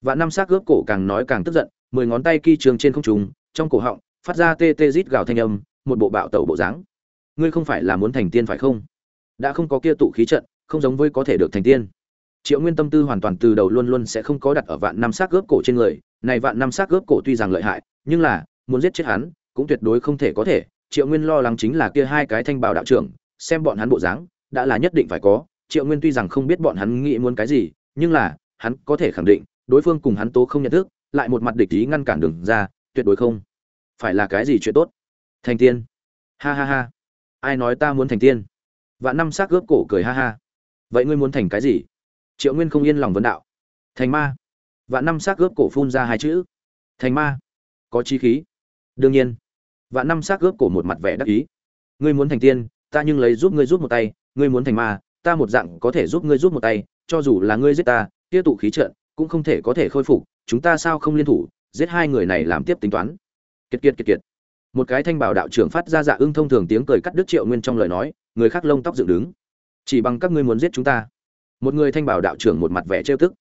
Vạn năm xác gớp cổ càng nói càng tức giận, mười ngón tay kỳ trường trên không trung, trong cổ họng phát ra tê tê rít gào thanh âm, một bộ bạo tẩu bộ dáng. Ngươi không phải là muốn thành tiên phải không? Đã không có kia tụ khí trận, không giống với có thể được thành tiên. Triệu Nguyên tâm tư hoàn toàn từ đầu luôn luôn sẽ không có đặt ở vạn năm xác gớp cổ trên người, này vạn năm xác gớp cổ tuy rằng lợi hại, nhưng là muốn giết chết hắn, cũng tuyệt đối không thể có thể. Triệu Nguyên lo lắng chính là kia hai cái thanh bảo đạo trưởng, xem bọn hắn bộ dáng, đã là nhất định phải có. Triệu Nguyên tuy rằng không biết bọn hắn nghĩ muốn cái gì, nhưng là hắn có thể khẳng định, đối phương cùng hắn tố không nhận thức, lại một mặt địch ý ngăn cản đường ra, tuyệt đối không. Phải là cái gì chuyện tốt? Thành tiên. Ha ha ha. Ai nói ta muốn thành tiên? Vạn năm xác gớp cổ cười ha ha. Vậy ngươi muốn thành cái gì? Triệu Nguyên không yên lòng vấn đạo. Thành ma. Vạn năm xác gớp cổ phun ra hai chữ. Thành ma. Có chi khí. Đương nhiên. Vạn năm xác gớp cổ một mặt vẻ đắc ý. Ngươi muốn thành tiên, ta nhưng lấy giúp ngươi giúp một tay, ngươi muốn thành ma, ta một dạng có thể giúp ngươi giúp một tay, cho dù là ngươi giết ta, tiêu tụ khí trận cũng không thể có thể khôi phục, chúng ta sao không liên thủ, giết hai người này làm tiếp tính toán. Kiệt kiệt kiệt kiệt. Một cái thanh bảo đạo trưởng phát ra dạ ưng thông thường tiếng cười cắt đứt Triệu Nguyên trong lời nói, người khác lông tóc dựng đứng. Chỉ bằng các ngươi muốn giết chúng ta. Một người thanh bảo đạo trưởng một mặt vẻ trêu tức.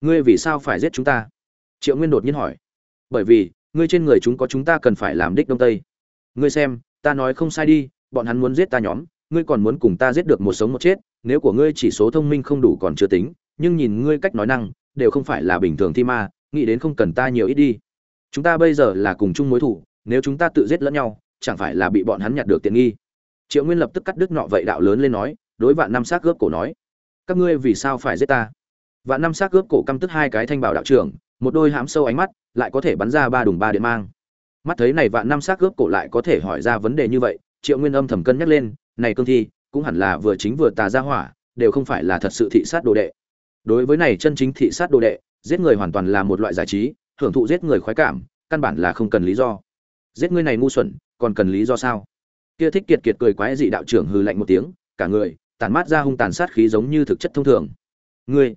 Ngươi vì sao phải giết chúng ta? Triệu Nguyên đột nhiên hỏi. Bởi vì, ngươi trên người chúng có chúng ta cần phải làm đích đông tây. Ngươi xem, ta nói không sai đi, bọn hắn muốn giết ta nhóm, ngươi còn muốn cùng ta giết được một sống một chết, nếu của ngươi chỉ số thông minh không đủ còn chưa tính, nhưng nhìn ngươi cách nói năng, đều không phải là bình thường thi ma, nghĩ đến không cần ta nhiều ít đi. Chúng ta bây giờ là cùng chung mối thủ, nếu chúng ta tự giết lẫn nhau, chẳng phải là bị bọn hắn nhặt được tiện nghi. Triệu Nguyên lập tức cắt đứt nọ vậy đạo lớn lên nói, đối vạn năm xác gớp cổ nói, các ngươi vì sao phải giết ta? Vạn năm xác gớp cổ căm tức hai cái thanh bảo đạo trưởng, một đôi hãm sâu ánh mắt, lại có thể bắn ra ba đùng ba điện mang. Mắt thấy này vạn năm xác gớp cổ lại có thể hỏi ra vấn đề như vậy, Triệu Nguyên âm thầm cân nhắc lên, này cương thi, cũng hẳn là vừa chính vừa tà ra hỏa, đều không phải là thật sự thị sát đồ đệ. Đối với này chân chính thị sát đồ đệ, giết người hoàn toàn là một loại giải trí, hưởng thụ giết người khoái cảm, căn bản là không cần lý do. Giết người này ngu xuẩn, còn cần lý do sao? Kia thích kiệt kiệt cười quái dị đạo trưởng hừ lạnh một tiếng, cả người tàn mát ra hung tàn sát khí giống như thực chất thông thường. Ngươi,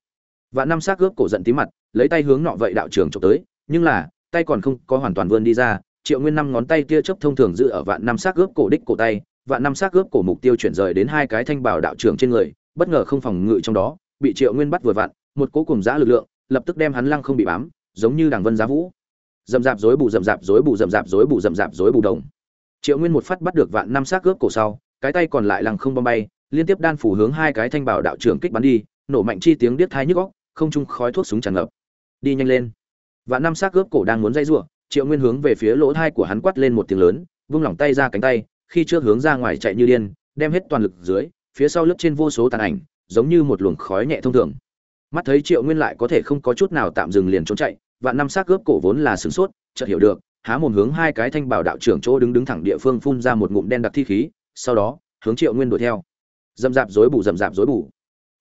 vạn năm xác gớp cổ giận tí mặt, lấy tay hướng nọ vậy đạo trưởng chụp tới, nhưng là tay còn không có hoàn toàn vươn đi ra, Triệu Nguyên năm ngón tay kia chớp thông thường giữ ở vạn năm xác gớp cổ đích cổ tay, vạn năm xác gớp cổ mục tiêu chuyển rời đến hai cái thanh bảo đạo trưởng trên người, bất ngờ không phòng ngự trong đó, bị Triệu Nguyên bắt vừa vặn, một cố cùng dã lực lượng, lập tức đem hắn lăng không bị bám, giống như đằng vân giá vũ. Dầm dạp rối bù dầm dạp rối bù dầm dạp rối bù dầm dạp rối bù đồng. Triệu Nguyên một phát bắt được vạn năm xác cướp cổ sau, cái tay còn lại lăng không bom bay, liên tiếp đan phủ hướng hai cái thanh bảo đạo trưởng kích bắn đi, nổ mạnh chi tiếng điếc tai nhức óc, không trung khói thuốc súng tràn ngập. Đi nhanh lên. Vạn năm xác cướp cổ đang muốn dây rủa, Triệu Nguyên hướng về phía lỗ tai của hắn quát lên một tiếng lớn, vung lỏng tay ra cánh tay, khi trước hướng ra ngoài chạy như điên, đem hết toàn lực dưới, phía sau lớp trên vô số tàn ảnh, giống như một luồng khói nhẹ thông thường. Mắt thấy Triệu Nguyên lại có thể không có chút nào tạm dừng liền trốn chạy, vạn năm xác gớp cổ vốn là sửng sốt, chợt hiểu được, há mồm hướng hai cái thanh bảo đạo trưởng chỗ đứng đứng thẳng địa phương phun ra một ngụm đen đặc thi khí, sau đó, hướng Triệu Nguyên đuổi theo. Dầm dạp rối bù dầm dạp rối bù.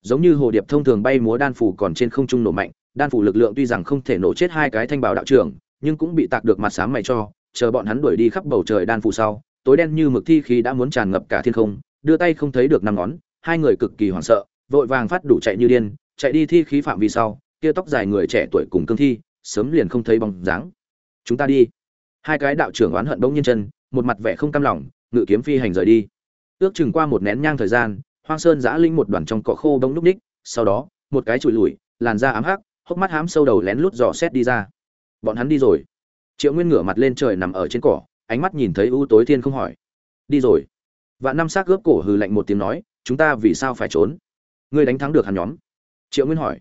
Giống như hồ điệp thông thường bay múa đan phủ còn trên không trung nổ mạnh, đan phủ lực lượng tuy rằng không thể nổ chết hai cái thanh bảo đạo trưởng, nhưng cũng bị tạc được mặt sáng mày cho, chờ bọn hắn đuổi đi khắp bầu trời đan phủ sau, tối đen như mực thi khí đã muốn tràn ngập cả thiên không đưa tay không thấy được năm ngón hai người cực kỳ hoảng sợ vội vàng phát đủ chạy như điên chạy đi thi khí phạm vi sau, kia tóc dài người trẻ tuổi cùng cương thi, sớm liền không thấy bóng dáng. Chúng ta đi. Hai cái đạo trưởng oán hận bỗng nhiên chân, một mặt vẻ không cam lòng, ngự kiếm phi hành rời đi. Ước chừng qua một nén nhang thời gian, hoang sơn giã linh một đoàn trong cỏ khô bông núc ních, sau đó, một cái trụi lùi, làn da ám hắc, hốc mắt hám sâu đầu lén lút dò xét đi ra. Bọn hắn đi rồi. Triệu nguyên ngửa mặt lên trời nằm ở trên cỏ, ánh mắt nhìn thấy ưu tối thiên không hỏi. Đi rồi. Vạn năm xác gớp cổ hừ lạnh một tiếng nói, chúng ta vì sao phải trốn? Ngươi đánh thắng được hắn nhóm triệu nguyên hỏi.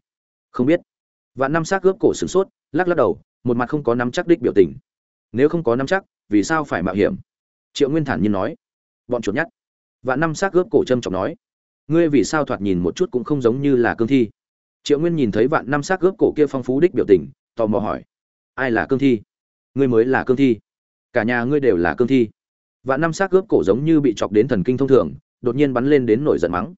Không biết. Vạn năm xác ướp cổ sửng sốt, lắc lắc đầu, một mặt không có nắm chắc đích biểu tình. Nếu không có nắm chắc, vì sao phải mạo hiểm? Triệu nguyên thản nhiên nói. Bọn chuột nhắt. Vạn năm xác ướp cổ trâm trọng nói. Ngươi vì sao thoạt nhìn một chút cũng không giống như là cương thi? Triệu nguyên nhìn thấy vạn năm xác ướp cổ kia phong phú đích biểu tình, tò mò hỏi. Ai là cương thi? Ngươi mới là cương thi. Cả nhà ngươi đều là cương thi. Vạn năm xác ướp cổ giống như bị chọc đến thần kinh thông thường, đột nhiên bắn lên đến nổi giận mắng.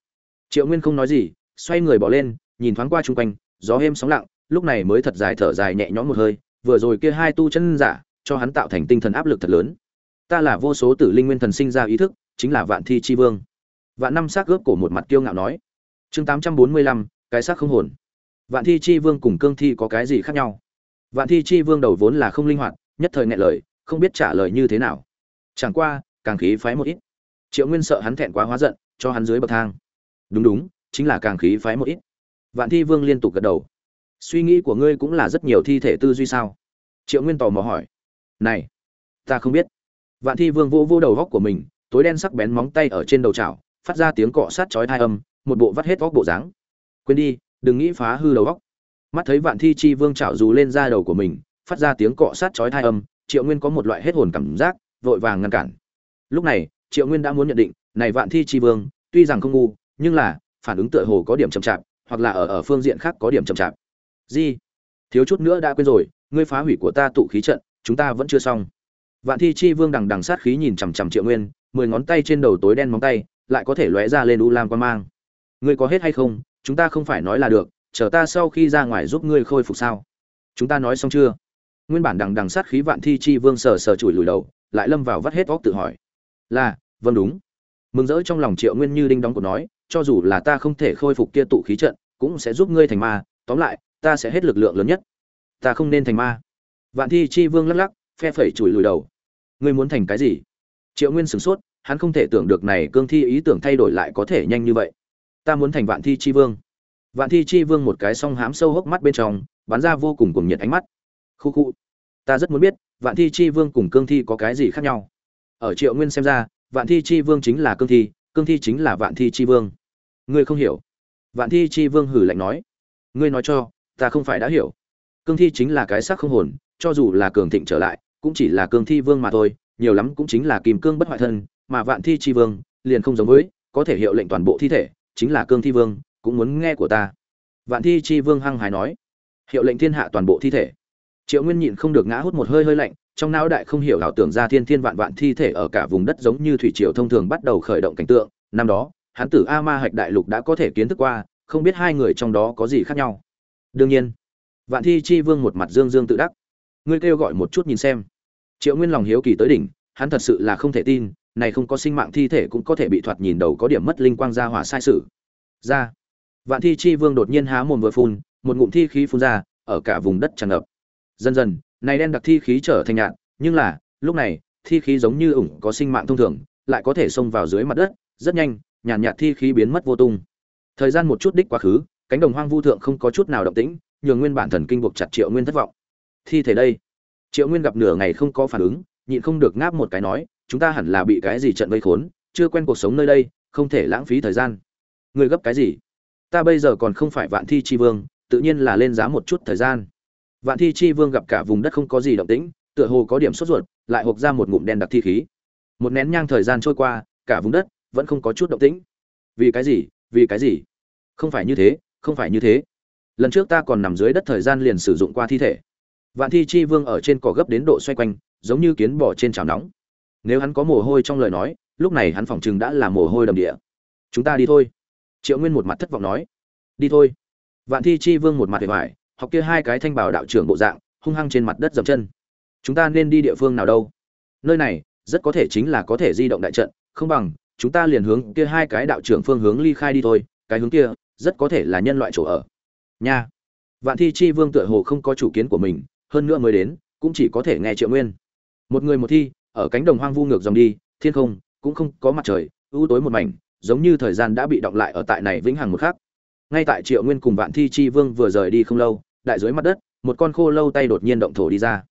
Triệu nguyên không nói gì, xoay người bỏ lên nhìn thoáng qua chung quanh, gió êm sóng lặng, lúc này mới thật dài thở dài nhẹ nhõm một hơi, vừa rồi kia hai tu chân giả, cho hắn tạo thành tinh thần áp lực thật lớn. Ta là vô số tử linh nguyên thần sinh ra ý thức, chính là vạn thi chi vương. Vạn năm xác gớp cổ một mặt kiêu ngạo nói. Chương tám trăm bốn mươi lăm, cái xác không hồn. Vạn thi chi vương cùng cương thi có cái gì khác nhau? Vạn thi chi vương đầu vốn là không linh hoạt, nhất thời ngại lời, không biết trả lời như thế nào. Chẳng qua, càng khí phái một ít. Triệu nguyên sợ hắn thẹn quá hóa giận, cho hắn dưới bậc thang. Đúng đúng, chính là càng khí phái một ít vạn thi vương liên tục gật đầu. Suy nghĩ của ngươi cũng là rất nhiều thi thể tư duy sao? Triệu nguyên tò mò hỏi. Này, ta không biết. Vạn thi vương vô vô đầu góc của mình, tối đen sắc bén móng tay ở trên đầu chảo, phát ra tiếng cọ sát chói thai âm, một bộ vắt hết góc bộ dáng. Quên đi, đừng nghĩ phá hư đầu góc mắt thấy vạn thi chi vương chảo dù lên ra đầu của mình, phát ra tiếng cọ sát chói thai âm, triệu nguyên có một loại hết hồn cảm giác, vội vàng ngăn cản. Lúc này, triệu nguyên đã muốn nhận định, này vạn thi chi vương, tuy rằng không ngu, nhưng là, phản ứng tựa hồ có điểm chậm chạp hoặc là ở ở phương diện khác có điểm chậm chạp. Gì thiếu chút nữa đã quên rồi, ngươi phá hủy của ta tụ khí trận, chúng ta vẫn chưa xong. Vạn thi chi vương đằng đằng sát khí nhìn chằm chằm triệu nguyên, mười ngón tay trên đầu tối đen móng tay, lại có thể lóe ra lên u lam quan mang. Ngươi có hết hay không? Chúng ta không phải nói là được, chờ ta sau khi ra ngoài giúp ngươi khôi phục sao? Chúng ta nói xong chưa? Nguyên bản đằng đằng sát khí vạn thi chi vương sờ sờ chùi lùi đầu, lại lâm vào vắt hết óc tự hỏi. Là vâng đúng. Mừng rỡ trong lòng triệu nguyên như đinh đóng cột nói cho dù là ta không thể khôi phục kia tụ khí trận, cũng sẽ giúp ngươi thành ma, tóm lại, ta sẽ hết lực lượng lớn nhất. Ta không nên thành ma. Vạn thi chi vương lắc lắc, phe phẩy chùi lùi đầu. Ngươi muốn thành cái gì? Triệu nguyên sửng sốt, hắn không thể tưởng được này cương thi ý tưởng thay đổi lại có thể nhanh như vậy. Ta muốn thành vạn thi chi vương. Vạn thi chi vương một cái song hám sâu hốc mắt bên trong, bắn ra vô cùng cùng nhiệt ánh mắt. Khu khụ. ta rất muốn biết, vạn thi chi vương cùng cương thi có cái gì khác nhau? Ở triệu nguyên xem ra, vạn thi chi vương chính là cương thi cương thi chính là vạn thi chi vương ngươi không hiểu. Vạn thi chi vương hử lạnh nói. Ngươi nói cho, ta không phải đã hiểu. Cương thi chính là cái xác không hồn, cho dù là cường thịnh trở lại, cũng chỉ là cương thi vương mà thôi, nhiều lắm cũng chính là kìm cương bất hoại thân, mà vạn thi chi vương liền không giống với, có thể hiệu lệnh toàn bộ thi thể, chính là cương thi vương, cũng muốn nghe của ta. Vạn thi chi vương hăng hài nói. Hiệu lệnh thiên hạ toàn bộ thi thể. Triệu nguyên nhịn không được ngã hút một hơi hơi lạnh, trong não đại không hiểu ảo tưởng ra thiên thiên vạn vạn thi thể ở cả vùng đất giống như thủy triều thông thường bắt đầu khởi động cảnh tượng. Năm đó hắn tử a ma hạch đại lục đã có thể kiến thức qua, không biết hai người trong đó có gì khác nhau. Đương nhiên, vạn thi chi vương một mặt dương dương tự đắc. Ngươi kêu gọi một chút nhìn xem. Triệu nguyên lòng hiếu kỳ tới đỉnh, hắn thật sự là không thể tin, này không có sinh mạng thi thể cũng có thể bị thoạt nhìn đầu có điểm mất linh quang ra hỏa sai sự. Ra. Vạn thi chi vương đột nhiên há mồm vừa phun, một ngụm thi khí phun ra, ở cả vùng đất tràn ngập. Dần dần, này đen đặc thi khí trở thành nhạn nhưng là, lúc này, thi khí giống như ủng có sinh mạng thông thường, lại có thể xông vào dưới mặt đất, rất nhanh nhàn nhạt thi khí biến mất vô tung. Thời gian một chút đích quá khứ, cánh đồng hoang vu thượng không có chút nào động tĩnh, nhường nguyên bản thần kinh buộc chặt triệu nguyên thất vọng. Thi thể đây, triệu nguyên gặp nửa ngày không có phản ứng, nhịn không được ngáp một cái nói, chúng ta hẳn là bị cái gì trận vây khốn, chưa quen cuộc sống nơi đây, không thể lãng phí thời gian. Người gấp cái gì? Ta bây giờ còn không phải vạn thi chi vương, tự nhiên là lên giá một chút thời gian. Vạn thi chi vương gặp cả vùng đất không có gì động tĩnh, tựa hồ có điểm sốt ruột, lại hộp ra một ngụm đen đặc thi khí. Một nén nhang thời gian trôi qua, cả vùng đất vẫn không có chút động tĩnh. Vì cái gì? Vì cái gì? Không phải như thế, không phải như thế. Lần trước ta còn nằm dưới đất thời gian liền sử dụng qua thi thể. Vạn thi chi vương ở trên cỏ gấp đến độ xoay quanh, giống như kiến bò trên chảo nóng. Nếu hắn có mồ hôi trong lời nói, lúc này hắn phỏng chừng đã là mồ hôi đầm địa. Chúng ta đi thôi. Triệu nguyên một mặt thất vọng nói. Đi thôi. Vạn thi chi vương một mặt hề hoài, học kia hai cái thanh bảo đạo trưởng bộ dạng, hung hăng trên mặt đất dầm chân. Chúng ta nên đi địa phương nào đâu? Nơi này, rất có thể chính là có thể di động đại trận, không bằng chúng ta liền hướng kia hai cái đạo trưởng phương hướng ly khai đi thôi, cái hướng kia, rất có thể là nhân loại chỗ ở. Nha. Vạn thi chi vương tựa hồ không có chủ kiến của mình, hơn nữa mới đến, cũng chỉ có thể nghe triệu nguyên. Một người một thi, ở cánh đồng hoang vu ngược dòng đi, thiên không, cũng không có mặt trời, ưu tối một mảnh, giống như thời gian đã bị động lại ở tại này vĩnh hằng một khắc. Ngay tại triệu nguyên cùng vạn thi chi vương vừa rời đi không lâu, đại dưới mặt đất, một con khô lâu tay đột nhiên động thổ đi ra.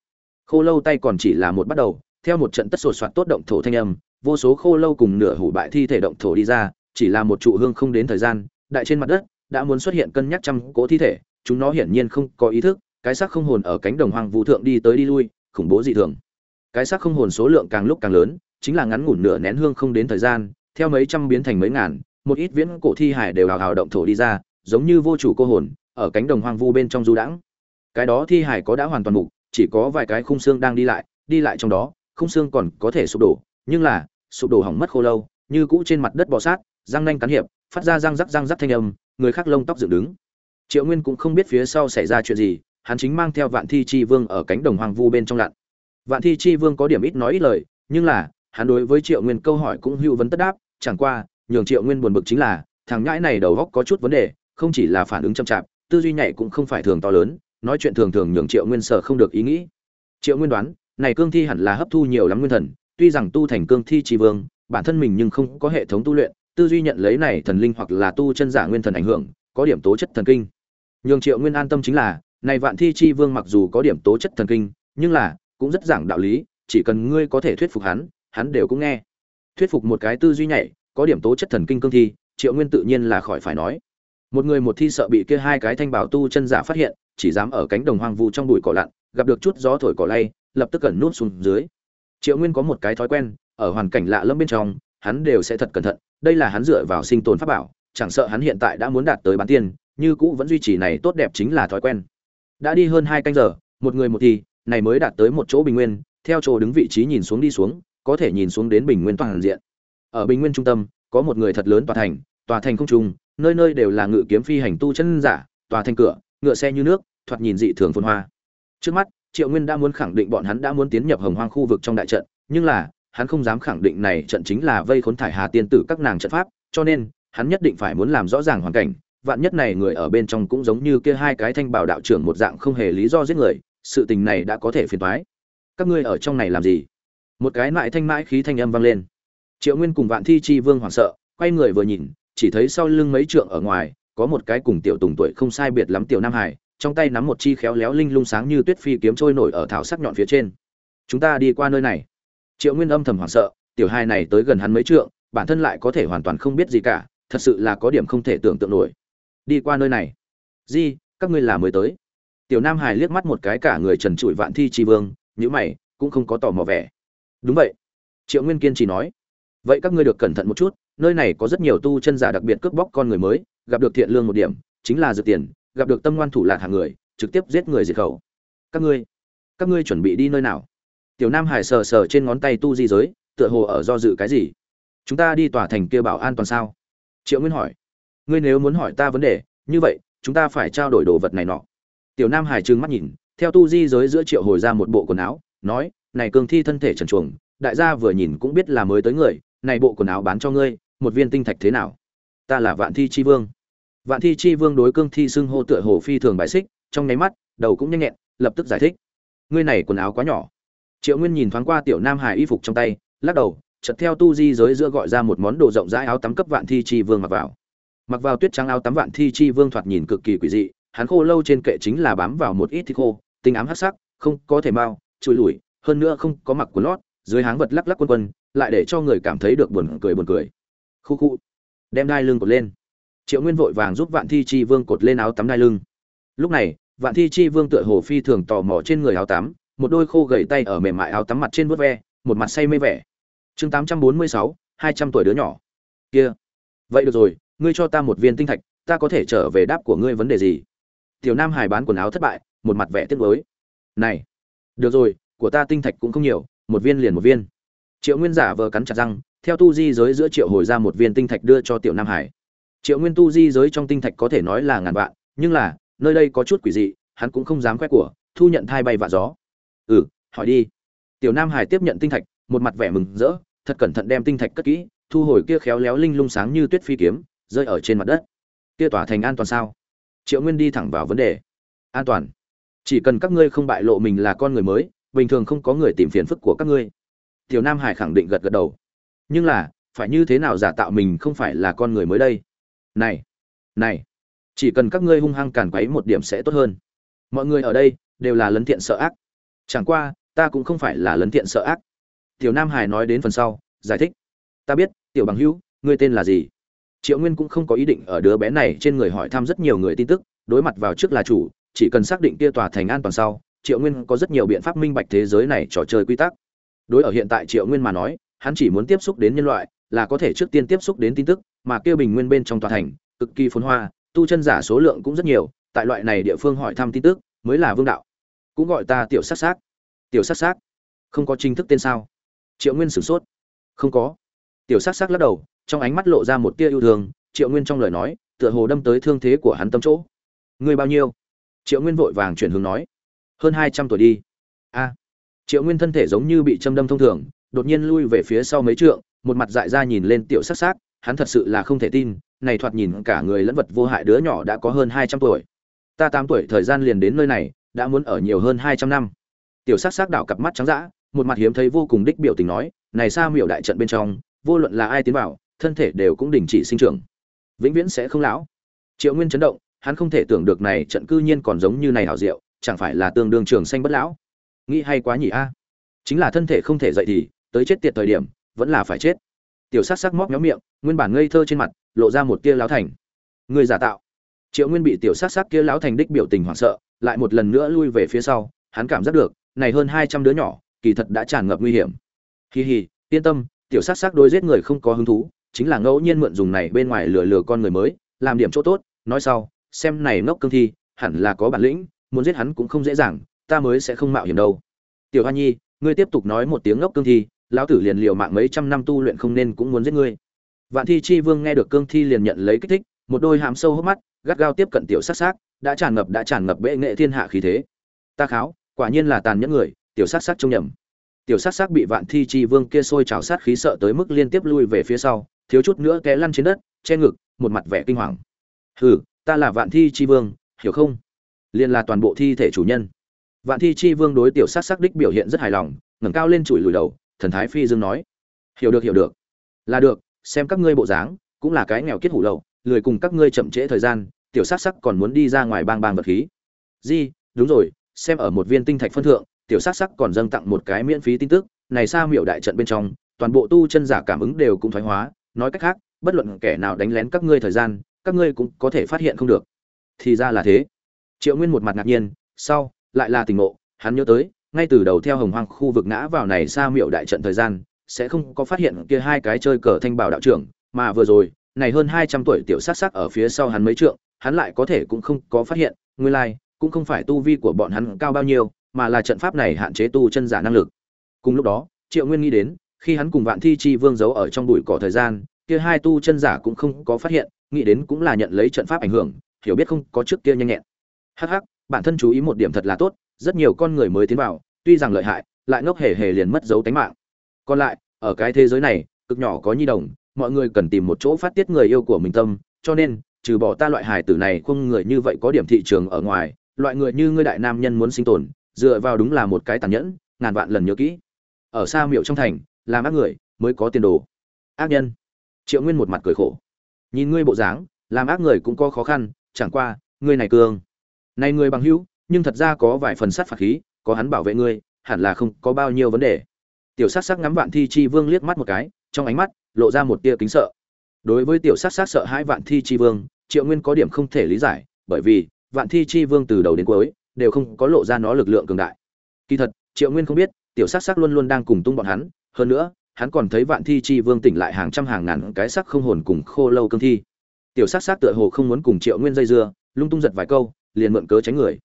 Khô lâu tay còn chỉ là một bắt đầu, theo một trận tất sột soạt tốt động thổ thanh âm vô số khô lâu cùng nửa hủ bại thi thể động thổ đi ra, chỉ là một trụ hương không đến thời gian, đại trên mặt đất, đã muốn xuất hiện cân nhắc trăm cỗ thi thể, chúng nó hiển nhiên không có ý thức, cái xác không hồn ở cánh đồng hoang vũ thượng đi tới đi lui, khủng bố dị thường. Cái xác không hồn số lượng càng lúc càng lớn, chính là ngắn ngủn nửa nén hương không đến thời gian, theo mấy trăm biến thành mấy ngàn, một ít viễn cổ thi hải đều hào hào động thổ đi ra, giống như vô chủ cô hồn, ở cánh đồng hoang vu bên trong du đãng. Cái đó thi hải có đã hoàn toàn mục, chỉ có vài cái khung xương đang đi lại đi lại trong đó, khung xương còn có thể sụp đổ, nhưng là sụp đổ hỏng mất khô lâu, như cũ trên mặt đất bò sát, răng nanh cắn hiệp, phát ra răng rắc răng rắc thanh âm, người khác lông tóc dựng đứng. Triệu nguyên cũng không biết phía sau xảy ra chuyện gì, hắn chính mang theo vạn thi chi vương ở cánh đồng hoang vu bên trong lặn. Vạn thi chi vương có điểm ít nói ít lời, nhưng là, hắn đối với triệu nguyên câu hỏi cũng hữu vấn tất đáp, chẳng qua, nhường triệu nguyên buồn bực chính là, thằng nhãi này đầu góc có chút vấn đề, không chỉ là phản ứng chậm chạp, tư duy nhạy cũng không phải thường to lớn, nói chuyện thường thường nhường triệu nguyên sở không được ý nghĩ. Triệu nguyên đoán, này cương thi hẳn là hấp thu nhiều lắm nguyên thần tuy rằng tu thành cương thi tri vương, bản thân mình nhưng không có hệ thống tu luyện, tư duy nhận lấy này thần linh hoặc là tu chân giả nguyên thần ảnh hưởng, có điểm tố chất thần kinh. Nhường triệu nguyên an tâm chính là, này vạn thi chi vương mặc dù có điểm tố chất thần kinh, nhưng là, cũng rất giảng đạo lý, chỉ cần ngươi có thể thuyết phục hắn hắn đều cũng nghe. Thuyết phục một cái tư duy nhảy có điểm tố chất thần kinh cương thi, triệu nguyên tự nhiên là khỏi phải nói. Một người một thi sợ bị kia hai cái thanh bảo tu chân giả phát hiện, chỉ dám ở cánh đồng hoang vu trong bụi cỏ lặn, gặp được chút gió thổi cỏ lay, lập tức cẩn nút xuống dưới triệu nguyên có một cái thói quen ở hoàn cảnh lạ lẫm bên trong hắn đều sẽ thật cẩn thận đây là hắn dựa vào sinh tồn pháp bảo chẳng sợ hắn hiện tại đã muốn đạt tới bán tiền như cũ vẫn duy trì này tốt đẹp chính là thói quen. Đã đi hơn hai canh giờ một người một thì, này mới đạt tới một chỗ bình nguyên theo chỗ đứng vị trí nhìn xuống đi xuống có thể nhìn xuống đến bình nguyên toàn diện. Ở bình nguyên trung tâm có một người thật lớn tòa thành tòa thành không trung nơi nơi đều là ngự kiếm phi hành tu chân giả tòa thành cửa ngựa xe như nước thoạt nhìn dị thường phồn hoa. Trước mắt triệu nguyên đã muốn khẳng định bọn hắn đã muốn tiến nhập hồng hoang khu vực trong đại trận, nhưng là, hắn không dám khẳng định này trận chính là vây khốn thải hà tiên tử các nàng trận pháp, cho nên, hắn nhất định phải muốn làm rõ ràng hoàn cảnh. Vạn nhất này người ở bên trong cũng giống như kia hai cái thanh bảo đạo trưởng một dạng không hề lý do giết người, sự tình này đã có thể phiền toái. Các ngươi ở trong này làm gì? Một cái mại thanh mãi khí thanh âm vang lên. Triệu nguyên cùng vạn thi chi vương hoảng sợ, quay người vừa nhìn, chỉ thấy sau lưng mấy trượng ở ngoài, có một cái cùng tiểu tùng tuổi không sai biệt lắm tiểu nam hải trong tay nắm một chi khéo léo linh lung sáng như tuyết phi kiếm trôi nổi ở thảo sắc nhọn phía trên. Chúng ta đi qua nơi này. Triệu nguyên âm thầm hoảng sợ, tiểu hai này tới gần hắn mấy trượng, bản thân lại có thể hoàn toàn không biết gì cả, thật sự là có điểm không thể tưởng tượng nổi. Đi qua nơi này. Di, các ngươi là mới tới. Tiểu nam hải liếc mắt một cái cả người trần trụi vạn thi tri vương nhữ mày, cũng không có tò mò vẻ. Đúng vậy. Triệu nguyên kiên trì nói. Vậy các ngươi được cẩn thận một chút, nơi này có rất nhiều tu chân giả đặc biệt cướp bóc con người mới, gặp được thiện lương một điểm, chính là dự tiền gặp được tâm ngoan thủ lạc hàng người, trực tiếp giết người diệt khẩu. Các ngươi các ngươi chuẩn bị đi nơi nào? Tiểu nam hải sờ sờ trên ngón tay tu di giới, tựa hồ ở do dự cái gì? Chúng ta đi tòa thành kia bảo an toàn sao? Triệu nguyên hỏi. Ngươi nếu muốn hỏi ta vấn đề, như vậy, chúng ta phải trao đổi đồ vật này nọ. Tiểu nam hải trừng mắt nhìn, theo tu di giới giữa triệu hồi ra một bộ quần áo, nói, này cường thi thân thể trần chuồng đại gia vừa nhìn cũng biết là mới tới người, này bộ quần áo bán cho ngươi, một viên tinh thạch thế nào? Ta là vạn thi chi vương vạn thi chi vương đối cương thi xưng hô tựa hồ phi thường bài xích trong nháy mắt đầu cũng nhanh nhẹn lập tức giải thích. Ngươi này quần áo quá nhỏ. Triệu nguyên nhìn thoáng qua tiểu nam hải y phục trong tay lắc đầu chợt theo tu di giới giữa gọi ra một món đồ rộng rãi áo tắm cấp vạn thi chi vương mặc vào. Mặc vào tuyết trắng áo tắm vạn thi chi vương thoạt nhìn cực kỳ quỷ dị hắn khô lâu trên kệ chính là bám vào một ít thịt khô tinh ám hắc sắc không có thể mau chùi lủi hơn nữa không có mặc quần lót dưới háng vật lắc lắc quần quần, lại để cho người cảm thấy được buồn cười buồn cười. Khu khu. Đem đai lưng cột lên triệu nguyên vội vàng giúp vạn thi chi vương cột lên áo tắm đai lưng. Lúc này, vạn thi chi vương tựa hồ phi thường tò mò trên người áo tắm, một đôi khô gầy tay ở mềm mại áo tắm mặt trên vớt ve, một mặt say mê vẻ. Chương tám trăm bốn mươi sáu, hai trăm tuổi đứa nhỏ. Kia. Vậy được rồi, ngươi cho ta một viên tinh thạch, ta có thể trở về đáp của ngươi vấn đề gì? Tiểu nam hải bán quần áo thất bại, một mặt vẻ tiếc nuối. Này. Được rồi, của ta tinh thạch cũng không nhiều, một viên liền một viên. Triệu nguyên giả vờ cắn chặt răng, theo tu di giới giữa triệu hồi ra một viên tinh thạch đưa cho tiểu nam hải triệu nguyên tu di giới trong tinh thạch có thể nói là ngàn vạn, nhưng là, nơi đây có chút quỷ dị, hắn cũng không dám quét của, thu nhận thai bay vạ gió. Ừ hỏi đi. Tiểu nam hải tiếp nhận tinh thạch, một mặt vẻ mừng rỡ, thật cẩn thận đem tinh thạch cất kỹ, thu hồi kia khéo léo linh lung sáng như tuyết phi kiếm, rơi ở trên mặt đất. Kia tỏa thành an toàn sao? Triệu nguyên đi thẳng vào vấn đề. An toàn. Chỉ cần các ngươi không bại lộ mình là con người mới, bình thường không có người tìm phiền phức của các ngươi. Tiểu nam hải khẳng định gật gật đầu. Nhưng là, phải như thế nào giả tạo mình không phải là con người mới đây? Này này, chỉ cần các ngươi hung hăng càn quấy một điểm sẽ tốt hơn. Mọi người ở đây đều là lấn thiện sợ ác. Chẳng qua, ta cũng không phải là lấn thiện sợ ác. Tiểu nam hải nói đến phần sau, giải thích. Ta biết, tiểu bằng hữu, ngươi tên là gì? Triệu nguyên cũng không có ý định ở đứa bé này trên người hỏi thăm rất nhiều người tin tức, đối mặt vào trước là chủ, chỉ cần xác định kia tòa thành an toàn sau, triệu nguyên có rất nhiều biện pháp minh bạch thế giới này trò chơi quy tắc. Đối ở hiện tại triệu nguyên mà nói, hắn chỉ muốn tiếp xúc đến nhân loại là có thể trước tiên tiếp xúc đến tin tức, mà kêu bình nguyên bên trong tòa thành, cực kỳ phồn hoa, tu chân giả số lượng cũng rất nhiều, tại loại này địa phương hỏi thăm tin tức, mới là vương đạo. Cũng gọi ta tiểu sát sát. Tiểu sát sát? Không có chính thức tên sao? Triệu nguyên sử sốt. Không có. Tiểu sát sát lắc đầu, trong ánh mắt lộ ra một tia yêu thương, triệu nguyên trong lời nói, tựa hồ đâm tới thương thế của hắn tâm chỗ. Người bao nhiêu? Triệu nguyên vội vàng chuyển hướng nói. Hơn hai trăm tuổi đi. A. Triệu nguyên thân thể giống như bị châm đâm thông thường, đột nhiên lui về phía sau mấy trượng một mặt dại ra nhìn lên tiểu sắc sắc, hắn thật sự là không thể tin, này thoạt nhìn cả người lẫn vật vô hại đứa nhỏ đã có hơn hai trăm tuổi. Ta tám tuổi thời gian liền đến nơi này, đã muốn ở nhiều hơn hai trăm năm. Tiểu sắc sắc đảo cặp mắt trắng dã, một mặt hiếm thấy vô cùng đích biểu tình nói, này xa miểu đại trận bên trong, vô luận là ai tiến vào, thân thể đều cũng đình chỉ sinh trưởng. Vĩnh viễn sẽ không lão. Triệu nguyên chấn động, hắn không thể tưởng được này trận cư nhiên còn giống như này hảo diệu, chẳng phải là tương đương trường xanh bất lão. Nghĩ hay quá nhỉ a. Chính là thân thể không thể dậy thì, tới chết tiệt thời điểm vẫn là phải chết. Tiểu sắc sắc móc méo miệng, nguyên bản ngây thơ trên mặt, lộ ra một tia láo thành. Người giả tạo. Triệu nguyên bị tiểu sắc sắc kia láo thành đích biểu tình hoảng sợ, lại một lần nữa lui về phía sau, hắn cảm giác được, này hơn hai trăm đứa nhỏ, kỳ thật đã tràn ngập nguy hiểm. Hì hì yên tâm, tiểu sắc sắc đối giết người không có hứng thú, chính là ngẫu nhiên mượn dùng này bên ngoài lừa lừa con người mới, làm điểm chỗ tốt, nói sau, xem này ngốc cương thi, hẳn là có bản lĩnh, muốn giết hắn cũng không dễ dàng, ta mới sẽ không mạo hiểm đâu. Tiểu hoa nhi, ngươi tiếp tục nói một tiếng ngốc cương thi lão tử liền liều mạng mấy trăm năm tu luyện không nên cũng muốn giết ngươi. Vạn thi chi vương nghe được cương thi liền nhận lấy kích thích một đôi hàm sâu hốc mắt gắt gao tiếp cận tiểu Sát Sát, đã tràn ngập đã tràn ngập bệ nghệ thiên hạ khí thế. Ta kháo quả nhiên là tàn nhẫn người tiểu Sát Sát trông nhầm. Tiểu Sát Sát bị vạn thi chi vương kia sôi trào sát khí sợ tới mức liên tiếp lui về phía sau thiếu chút nữa té lăn trên đất che ngực một mặt vẻ kinh hoàng. Hừ ta là vạn thi chi vương hiểu không? Liền là toàn bộ thi thể chủ nhân. Vạn thi chi vương đối tiểu sát sắc đích biểu hiện rất hài lòng ngẩng cao lên chùi lùi đầu thần thái phi dương nói. Hiểu được hiểu được. Là được, xem các ngươi bộ dáng, cũng là cái nghèo kết hủ lậu, lười cùng các ngươi chậm trễ thời gian, tiểu sát sắc còn muốn đi ra ngoài bang bang vật khí. Di, đúng rồi, xem ở một viên tinh thạch phân thượng, tiểu sát sắc còn dâng tặng một cái miễn phí tin tức, này xa miểu đại trận bên trong, toàn bộ tu chân giả cảm ứng đều cũng thoái hóa, nói cách khác, bất luận kẻ nào đánh lén các ngươi thời gian, các ngươi cũng có thể phát hiện không được. Thì ra là thế. Triệu nguyên một mặt ngạc nhiên, sau, lại là tình ngộ, hắn nhớ tới ngay từ đầu theo hồng hoang khu vực ngã vào này xa miệu đại trận thời gian, sẽ không có phát hiện kia hai cái chơi cờ thanh bảo đạo trưởng, mà vừa rồi, này hơn hai trăm tuổi tiểu sát sắc ở phía sau hắn mấy trượng, hắn lại có thể cũng không có phát hiện, nguyên lai, cũng không phải tu vi của bọn hắn cao bao nhiêu, mà là trận pháp này hạn chế tu chân giả năng lực. Cùng lúc đó, triệu nguyên nghĩ đến, khi hắn cùng vạn thi chi vương giấu ở trong bụi cỏ thời gian, kia hai tu chân giả cũng không có phát hiện, nghĩ đến cũng là nhận lấy trận pháp ảnh hưởng, hiểu biết không có trước kia nhanh nhẹn. Hắc hắc, bản thân chú ý một điểm thật là tốt rất nhiều con người mới tiến vào, tuy rằng lợi hại, lại ngốc hề hề liền mất dấu tánh mạng. Còn lại, ở cái thế giới này, cực nhỏ có nhi đồng, mọi người cần tìm một chỗ phát tiết người yêu của mình tâm, cho nên, trừ bỏ ta loại hài tử này không người như vậy có điểm thị trường ở ngoài, loại người như ngươi đại nam nhân muốn sinh tồn, dựa vào đúng là một cái tàn nhẫn, ngàn vạn lần nhớ kỹ. Ở xa miệu trong thành, làm ác người, mới có tiền đồ. Ác nhân. Triệu nguyên một mặt cười khổ. Nhìn ngươi bộ dáng, làm ác người cũng có khó khăn, chẳng qua, ngươi này cương này ngươi bằng hữu nhưng thật ra có vài phần sát phạt khí, có hắn bảo vệ ngươi, hẳn là không có bao nhiêu vấn đề. Tiểu sát sắc ngắm vạn thi chi vương liếc mắt một cái, trong ánh mắt lộ ra một tia kính sợ. Đối với tiểu sát sắc sợ hãi vạn thi chi vương, triệu nguyên có điểm không thể lý giải, bởi vì vạn thi chi vương từ đầu đến cuối đều không có lộ ra nó lực lượng cường đại. Kỳ thật, triệu nguyên không biết, tiểu sát sắc luôn luôn đang cùng tung bọn hắn, hơn nữa, hắn còn thấy vạn thi chi vương tỉnh lại hàng trăm hàng ngàn cái sắc không hồn cùng khô lâu cương thi. Tiểu sát sát tựa hồ không muốn cùng triệu nguyên dây dưa, lung tung giật vài câu, liền mượn cớ tránh người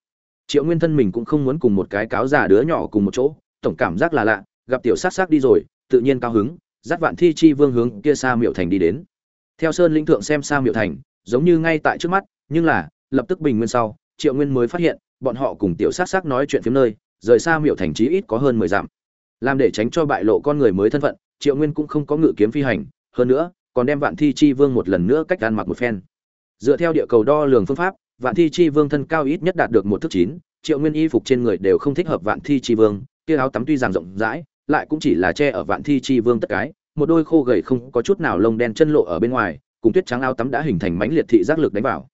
triệu nguyên thân mình cũng không muốn cùng một cái cáo già đứa nhỏ cùng một chỗ, tổng cảm giác là lạ, gặp tiểu sát sát đi rồi, tự nhiên cao hứng, dắt vạn thi chi vương hướng kia xa miệu thành đi đến. Theo sơn linh thượng xem xa miệu thành, giống như ngay tại trước mắt, nhưng là, lập tức bình nguyên sau, triệu nguyên mới phát hiện, bọn họ cùng tiểu sát sát nói chuyện phiếm nơi, rời xa miệu thành chí ít có hơn mười dặm. Làm để tránh cho bại lộ con người mới thân phận, triệu nguyên cũng không có ngự kiếm phi hành, hơn nữa, còn đem vạn thi chi vương một lần nữa cách ăn mặc một phen. Dựa theo địa cầu đo lường phương pháp vạn thi chi vương thân cao ít nhất đạt được một thước chín, triệu nguyên y phục trên người đều không thích hợp vạn thi chi vương, kia áo tắm tuy rằng rộng rãi, lại cũng chỉ là che ở vạn thi chi vương tất cái, một đôi khô gầy không có chút nào lông đen chân lộ ở bên ngoài, cùng tuyết trắng áo tắm đã hình thành mãnh liệt thị giác lực đánh vào.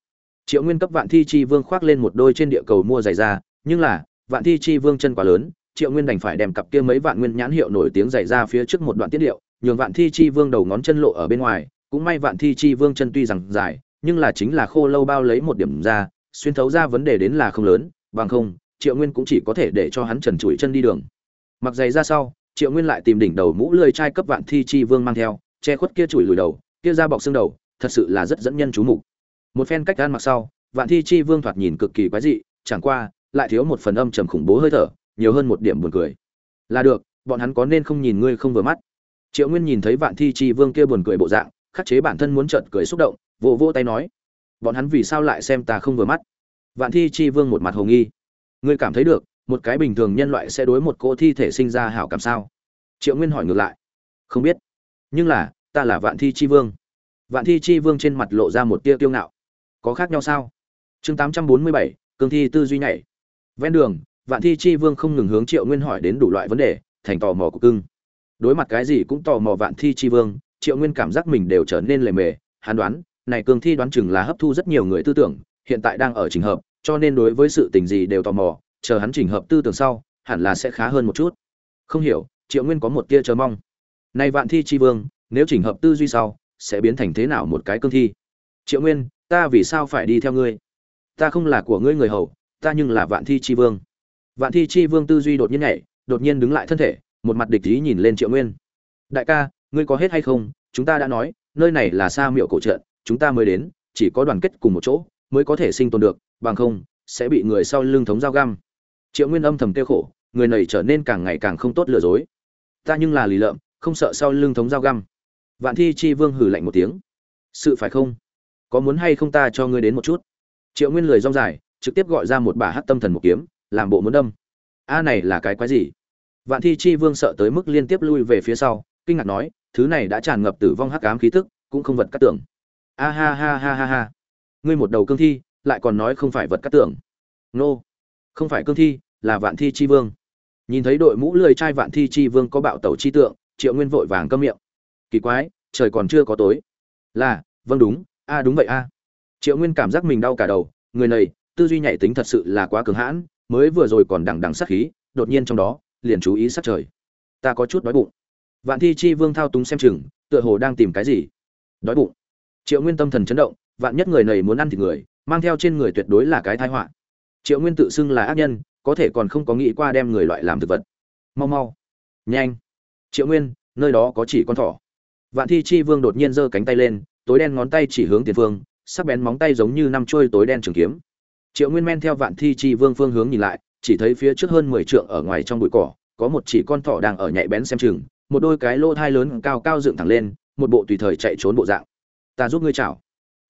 Triệu nguyên cấp vạn thi chi vương khoác lên một đôi trên địa cầu mua giày ra nhưng là, vạn thi chi vương chân quá lớn, triệu nguyên đành phải đem cặp kia mấy vạn nguyên nhãn hiệu nổi tiếng giày ra phía trước một đoạn tiết điệu, nhường vạn thi chi vương đầu ngón chân lộ ở bên ngoài, cũng may vạn thi chi vương chân tuy rằng dài nhưng là chính là khô lâu bao lấy một điểm ra, xuyên thấu ra vấn đề đến là không lớn, bằng không, triệu nguyên cũng chỉ có thể để cho hắn trần trụi chân đi đường. Mặc giày ra sau, triệu nguyên lại tìm đỉnh đầu mũ lười trai cấp vạn thi chi vương mang theo, che khuất kia chùi lùi đầu, kia ra bọc xương đầu, thật sự là rất dẫn nhân chú mục. Một phen cách gan mặc sau, vạn thi chi vương thoạt nhìn cực kỳ quái dị, chẳng qua, lại thiếu một phần âm trầm khủng bố hơi thở, nhiều hơn một điểm buồn cười. Là được, bọn hắn có nên không nhìn ngươi không vừa mắt? Triệu nguyên nhìn thấy vạn thi chi vương kia buồn cười bộ dạng, khắc chế bản thân muốn trợn cười xúc động vỗ vỗ tay nói, bọn hắn vì sao lại xem ta không vừa mắt? Vạn thi chi vương một mặt hồ nghi, ngươi cảm thấy được, một cái bình thường nhân loại sẽ đối một cô thi thể sinh ra hảo cảm sao? Triệu nguyên hỏi ngược lại, không biết, nhưng là, ta là vạn thi chi vương. Vạn thi chi vương trên mặt lộ ra một tia kiêu ngạo, có khác nhau sao? Chương tám trăm bốn mươi bảy cương thi tư duy nhảy. Ven đường, vạn thi chi vương không ngừng hướng triệu nguyên hỏi đến đủ loại vấn đề, thành tò mò của cưng. Đối mặt cái gì cũng tò mò vạn thi chi vương, triệu nguyên cảm giác mình đều trở nên lề mề hán đoán này cương thi đoán chừng là hấp thu rất nhiều người tư tưởng, hiện tại đang ở trình hợp, cho nên đối với sự tình gì đều tò mò, chờ hắn trình hợp tư tưởng sau, hẳn là sẽ khá hơn một chút. Không hiểu, triệu nguyên có một tia chờ mong. Này vạn thi chi vương, nếu trình hợp tư duy sau, sẽ biến thành thế nào một cái cương thi? Triệu nguyên, ta vì sao phải đi theo ngươi? Ta không là của ngươi người hầu, ta nhưng là vạn thi chi vương. Vạn thi chi vương tư duy đột nhiên nhảy, đột nhiên đứng lại thân thể, một mặt địch ý nhìn lên triệu nguyên. Đại ca, ngươi có hết hay không? Chúng ta đã nói, nơi này là sa miệu cổ trận chúng ta mới đến, chỉ có đoàn kết cùng một chỗ, mới có thể sinh tồn được, bằng không, sẽ bị người sau lưng thống dao găm. Triệu nguyên âm thầm tiêu khổ, người này trở nên càng ngày càng không tốt lừa dối. Ta nhưng là lì lợm, không sợ sau lưng thống dao găm. Vạn thi chi vương hử lạnh một tiếng. Sự phải không? Có muốn hay không ta cho ngươi đến một chút? Triệu nguyên lười rong dài, trực tiếp gọi ra một bà hát tâm thần một kiếm, làm bộ muốn đâm. A này là cái quái gì? Vạn thi chi vương sợ tới mức liên tiếp lui về phía sau, kinh ngạc nói, thứ này đã tràn ngập tử vong hắc ám khí tức, cũng không vật cắt tưởng a ha ha ha ha ha. Ngươi một đầu cương thi, lại còn nói không phải vật cắt tưởng nô. Không phải cương thi, là vạn thi chi vương. Nhìn thấy đội mũ lười trai vạn thi chi vương có bạo tẩu chi tượng, triệu nguyên vội vàng câm miệng. Kỳ quái, trời còn chưa có tối. Là vâng đúng, a đúng vậy a. Triệu nguyên cảm giác mình đau cả đầu, người này, tư duy nhạy tính thật sự là quá cường hãn, mới vừa rồi còn đằng đằng sát khí, đột nhiên trong đó, liền chú ý sát trời. Ta có chút đói bụng. Vạn thi chi vương thao túng xem chừng, tựa hồ đang tìm cái gì. Đói bụng triệu nguyên tâm thần chấn động, vạn nhất người này muốn ăn thịt người, mang theo trên người tuyệt đối là cái tai họa. Triệu nguyên tự xưng là ác nhân, có thể còn không có nghĩ qua đem người loại làm thực vật. Mau mau. Nhanh. Triệu nguyên, nơi đó có chỉ con thỏ. Vạn thi chi vương đột nhiên giơ cánh tay lên, tối đen ngón tay chỉ hướng tiền phương, sắc bén móng tay giống như năm trôi tối đen trường kiếm. Triệu nguyên men theo vạn thi chi vương phương hướng nhìn lại, chỉ thấy phía trước hơn mười trượng ở ngoài trong bụi cỏ, có một chỉ con thỏ đang ở nhạy bén xem chừng, một đôi cái lô thai lớn cao cao dựng thẳng lên, một bộ tùy thời chạy trốn bộ dạng ta giúp ngươi chào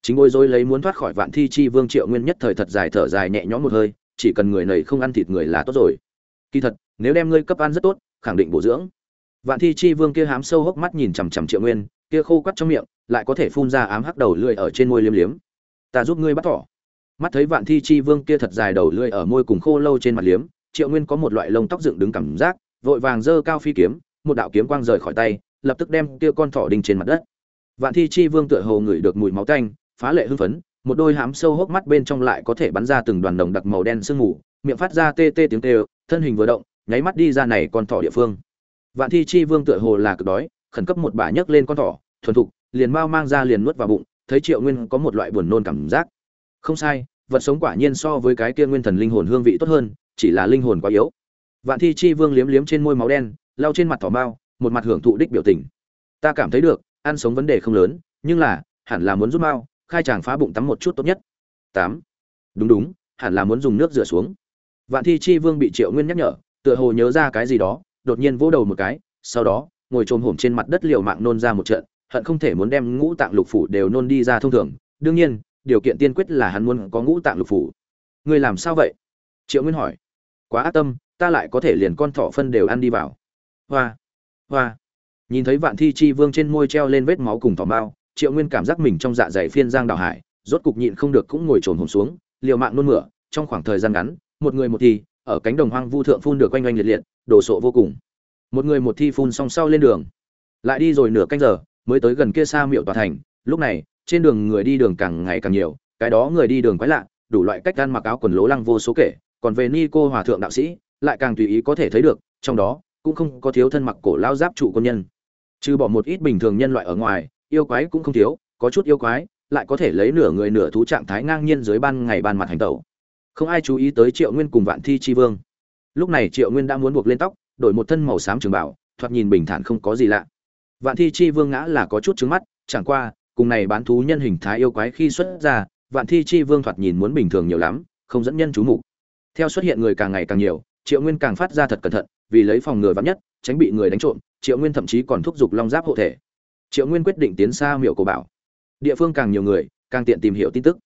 chính ngôi dối lấy muốn thoát khỏi vạn thi chi vương triệu nguyên nhất thời thật dài thở dài nhẹ nhõm một hơi, chỉ cần người này không ăn thịt người là tốt rồi. Kỳ thật, nếu đem ngươi cấp ăn rất tốt, khẳng định bổ dưỡng. Vạn thi chi vương kia hám sâu hốc mắt nhìn chằm chằm triệu nguyên, kia khô quắt trong miệng, lại có thể phun ra ám hắc đầu lưỡi ở trên môi liếm liếm. Ta giúp ngươi bắt thỏ. Mắt thấy vạn thi chi vương kia thật dài đầu lưỡi ở môi cùng khô lâu trên mặt liếm, triệu nguyên có một loại lông tóc dựng đứng cảm giác, vội vàng giơ cao phi kiếm, một đạo kiếm quang rời khỏi tay, lập tức đem kia con thỏ đinh trên mặt đất vạn thi chi vương tựa hồ ngửi được mùi máu tanh phá lệ hưng phấn một đôi hám sâu hốc mắt bên trong lại có thể bắn ra từng đoàn đồng đặc màu đen sương mù miệng phát ra tê tê tiếng kêu, thân hình vừa động nháy mắt đi ra này con thỏ địa phương. Vạn thi chi vương tựa hồ là cực đói khẩn cấp một bà nhấc lên con thỏ thuần thục liền mau mang ra liền nuốt vào bụng thấy triệu nguyên có một loại buồn nôn cảm giác. Không sai vật sống quả nhiên so với cái kia nguyên thần linh hồn hương vị tốt hơn chỉ là linh hồn quá yếu. Vạn thi chi vương liếm liếm trên môi máu đen lau trên mặt thỏ mao một mặt hưởng thụ đích biểu tình. Ta cảm thấy được ăn sống vấn đề không lớn, nhưng là, hẳn là muốn rút mao khai tràng phá bụng tắm một chút tốt nhất. Tám. Đúng đúng, hẳn là muốn dùng nước rửa xuống. Vạn thi chi vương bị triệu nguyên nhắc nhở, tựa hồ nhớ ra cái gì đó, đột nhiên vỗ đầu một cái, sau đó, ngồi trồm hổm trên mặt đất liều mạng nôn ra một trận, hận không thể muốn đem ngũ tạng lục phủ đều nôn đi ra thông thường. Đương nhiên, điều kiện tiên quyết là hắn muốn có ngũ tạng lục phủ. Ngươi làm sao vậy? Triệu nguyên hỏi. Quá ác tâm, ta lại có thể liền con thỏ phân đều ăn đi vào. Hoa. Hoa nhìn thấy vạn thi chi vương trên môi treo lên vết máu cùng thỏ mao triệu nguyên cảm giác mình trong dạ dày phiên giang đào hải, rốt cục nhịn không được cũng ngồi trồn hồn xuống, liều mạng nôn mửa, trong khoảng thời gian ngắn, một người một thi, ở cánh đồng hoang vu thượng phun được quanh oanh liệt liệt đổ sộ vô cùng. Một người một thi phun song sau lên đường, lại đi rồi nửa canh giờ, mới tới gần kia xa miệu tòa thành. Lúc này, trên đường người đi đường càng ngày càng nhiều, cái đó người đi đường quái lạ, đủ loại cách ăn mặc áo quần lố lăng vô số kể, còn về ni cô hòa thượng đạo sĩ, lại càng tùy ý có thể thấy được, trong đó, cũng không có thiếu thân mặc cổ lao giáp trụ quân nhân trừ bỏ một ít bình thường nhân loại ở ngoài, yêu quái cũng không thiếu, có chút yêu quái, lại có thể lấy nửa người nửa thú trạng thái ngang nhiên dưới ban ngày ban mặt hành tẩu. Không ai chú ý tới triệu nguyên cùng vạn thi chi vương. Lúc này triệu nguyên đã muốn buộc lên tóc, đổi một thân màu xám trường bảo, thoạt nhìn bình thản không có gì lạ. Vạn thi chi vương ngã là có chút trứng mắt, chẳng qua, cùng này bán thú nhân hình thái yêu quái khi xuất ra, vạn thi chi vương thoạt nhìn muốn bình thường nhiều lắm, không dẫn nhân chú mục. Theo xuất hiện người càng ngày càng nhiều, triệu nguyên càng phát ra thật cẩn thận, vì lấy phòng ngừa vắn nhất, tránh bị người đánh trộm triệu nguyên thậm chí còn thúc giục long giáp hộ thể. Triệu nguyên quyết định tiến xa miệu cổ bảo. Địa phương càng nhiều người, càng tiện tìm hiểu tin tức.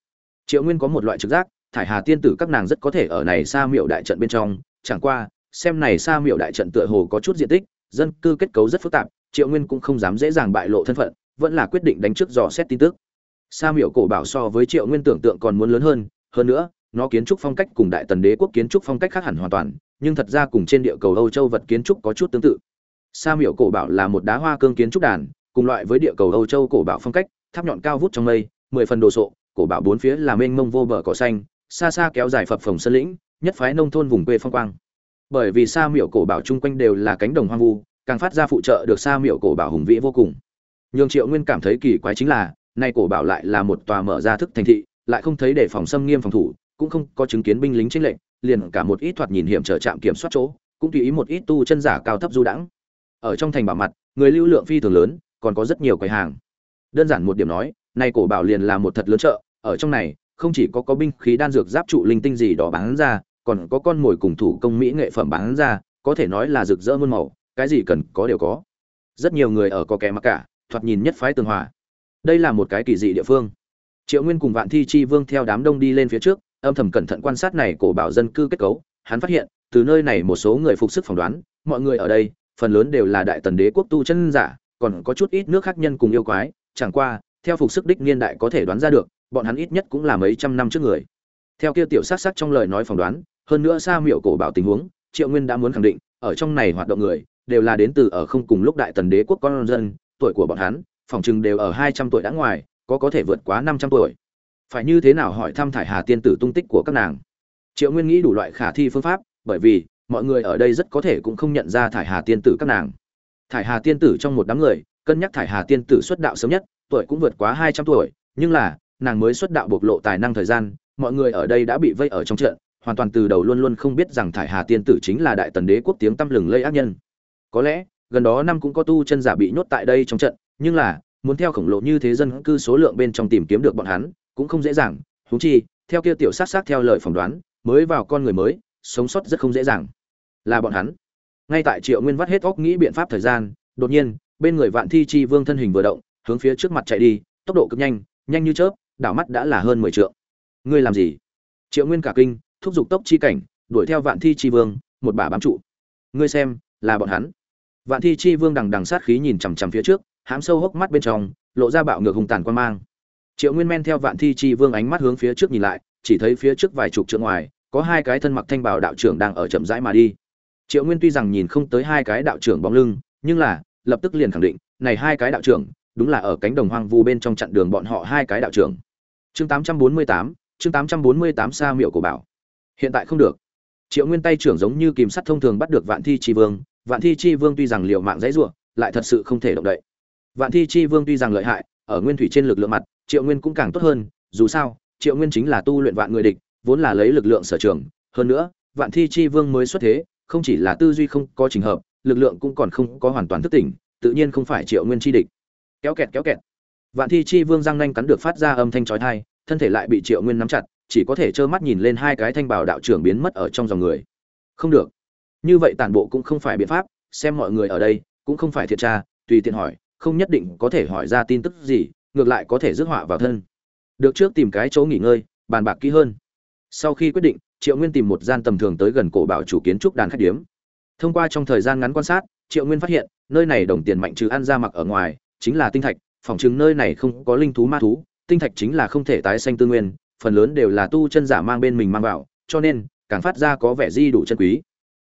Triệu nguyên có một loại trực giác, thải hà tiên tử các nàng rất có thể ở này xa miệu đại trận bên trong. Chẳng qua, xem này xa miệu đại trận tựa hồ có chút diện tích, dân cư kết cấu rất phức tạp, triệu nguyên cũng không dám dễ dàng bại lộ thân phận, vẫn là quyết định đánh trước dò xét tin tức. Sa miệu cổ bảo so với triệu nguyên tưởng tượng còn muốn lớn hơn hơn nữa, nó kiến trúc phong cách cùng đại tần đế quốc kiến trúc phong cách khác hẳn hoàn toàn, nhưng thật ra cùng trên địa cầu âu châu vật kiến trúc có chút tương tự sa miệu cổ bảo là một đá hoa cương kiến trúc đàn, cùng loại với địa cầu âu châu cổ bảo phong cách, tháp nhọn cao vút trong mây, mười phần đồ sộ, cổ bảo bốn phía là mênh mông vô bờ cỏ xanh, xa xa kéo dài phập phồng sơn lĩnh, nhất phái nông thôn vùng quê phong quang. Bởi vì sa miệu cổ bảo chung quanh đều là cánh đồng hoang vu, càng phát ra phụ trợ được sa miệu cổ bảo hùng vĩ vô cùng. Nhường triệu nguyên cảm thấy kỳ quái chính là, nay cổ bảo lại là một tòa mở ra thức thành thị, lại không thấy để phòng xâm nghiêm phòng thủ, cũng không có chứng kiến binh lính tranh lệnh liền cả một ít thoạt nhìn hiểm trở trạm kiểm soát chỗ, cũng tùy ý một ít tu chân giả cao thấp du đãng ở trong thành bảo mặt, người lưu lượng phi thường lớn, còn có rất nhiều quầy hàng. Đơn giản một điểm nói, nay cổ bảo liền là một thật lớn chợ, ở trong này, không chỉ có có binh khí đan dược giáp trụ linh tinh gì đó bán ra, còn có con mồi cùng thủ công mỹ nghệ phẩm bán ra, có thể nói là rực rỡ muôn màu, cái gì cần có đều có. Rất nhiều người ở có kẻ mặc cả, thoạt nhìn nhất phái tường hòa. Đây là một cái kỳ dị địa phương. Triệu nguyên cùng vạn thi chi vương theo đám đông đi lên phía trước, âm thầm cẩn thận quan sát này cổ bảo dân cư kết cấu. Hắn phát hiện, từ nơi này một số người phục sức phỏng đoán, mọi người ở đây phần lớn đều là đại tần đế quốc tu chân giả, còn có chút ít nước khác nhân cùng yêu quái, chẳng qua, theo phục sức đích niên đại có thể đoán ra được, bọn hắn ít nhất cũng là mấy trăm năm trước người. Theo kia tiểu sát sắc trong lời nói phỏng đoán, hơn nữa xa miệu cổ bảo tình huống, triệu nguyên đã muốn khẳng định, ở trong này hoạt động người, đều là đến từ ở không cùng lúc đại tần đế quốc con dân, tuổi của bọn hắn, phòng chừng đều ở hai trăm tuổi đã ngoài, có có thể vượt quá năm trăm tuổi. Phải như thế nào hỏi thăm thải hà tiên tử tung tích của các nàng? Triệu nguyên nghĩ đủ loại khả thi phương pháp, bởi vì mọi người ở đây rất có thể cũng không nhận ra thải hà tiên tử các nàng. Thải hà tiên tử trong một đám người, cân nhắc thải hà tiên tử xuất đạo sớm nhất, tuổi cũng vượt quá hai trăm tuổi, nhưng là, nàng mới xuất đạo bộc lộ tài năng thời gian, mọi người ở đây đã bị vây ở trong trận, hoàn toàn từ đầu luôn luôn không biết rằng thải hà tiên tử chính là đại tần đế quốc tiếng tăm lừng lây ác nhân. Có lẽ, gần đó năm cũng có tu chân giả bị nhốt tại đây trong trận, nhưng là, muốn theo khổng lồ như thế dân cư số lượng bên trong tìm kiếm được bọn hắn, cũng không dễ dàng. Thú chi, theo kia tiểu sát sát theo lời phỏng đoán, mới vào con người mới, sống sót rất không dễ dàng là bọn hắn. Ngay tại triệu nguyên vắt hết óc nghĩ biện pháp thời gian, đột nhiên, bên người vạn thi chi vương thân hình vừa động, hướng phía trước mặt chạy đi, tốc độ cực nhanh nhanh như chớp, đảo mắt đã là hơn mười trượng. Ngươi làm gì? Triệu nguyên cả kinh, thúc giục tốc chi cảnh, đuổi theo vạn thi chi vương, một bà bám trụ. Ngươi xem, là bọn hắn. Vạn thi chi vương đằng đằng sát khí nhìn chằm chằm phía trước, hám sâu hốc mắt bên trong, lộ ra bạo ngược hùng tàn quan mang. Triệu nguyên men theo vạn thi chi vương ánh mắt hướng phía trước nhìn lại, chỉ thấy phía trước vài chục trượng ngoài, có hai cái thân mặc thanh bảo đạo trưởng đang ở chậm rãi mà đi triệu nguyên tuy rằng nhìn không tới hai cái đạo trưởng bóng lưng, nhưng là, lập tức liền khẳng định, này hai cái đạo trưởng, đúng là ở cánh đồng hoang vu bên trong chặn đường bọn họ hai cái đạo trưởng. Chương tám trăm bốn mươi tám, chương tám trăm bốn mươi tám sa miệu của bảo. Hiện tại không được. Triệu nguyên tay trưởng giống như kìm sắt thông thường bắt được vạn thi chi vương, vạn thi chi vương tuy rằng liều mạng dãy ruộng lại thật sự không thể động đậy. Vạn thi chi vương tuy rằng lợi hại, ở nguyên thủy trên lực lượng mặt, triệu nguyên cũng càng tốt hơn, dù sao, triệu nguyên chính là tu luyện vạn người địch, vốn là lấy lực lượng sở trường, hơn nữa, vạn thi chi vương mới xuất thế không chỉ là tư duy không có trình hợp, lực lượng cũng còn không có hoàn toàn thức tỉnh, tự nhiên không phải triệu nguyên chi địch. Kéo kẹt kéo kẹt. Vạn thi chi vương giang nanh cắn được phát ra âm thanh trói thai thân thể lại bị triệu nguyên nắm chặt, chỉ có thể trơ mắt nhìn lên hai cái thanh bảo đạo trưởng biến mất ở trong dòng người. Không được. Như vậy tản bộ cũng không phải biện pháp, xem mọi người ở đây, cũng không phải thiệt tra, tùy tiện hỏi, không nhất định có thể hỏi ra tin tức gì, ngược lại có thể rước họa vào thân. Được trước tìm cái chỗ nghỉ ngơi, bàn bạc kỹ hơn sau khi quyết định, triệu nguyên tìm một gian tầm thường tới gần cổ bảo chủ kiến trúc đàn khách điếm. Thông qua trong thời gian ngắn quan sát, triệu nguyên phát hiện, nơi này đồng tiền mạnh trừ ăn ra mặc ở ngoài, chính là tinh thạch phỏng chừng nơi này không có linh thú ma thú, tinh thạch chính là không thể tái sanh tư nguyên, phần lớn đều là tu chân giả mang bên mình mang vào, cho nên, càng phát ra có vẻ di đủ chân quý.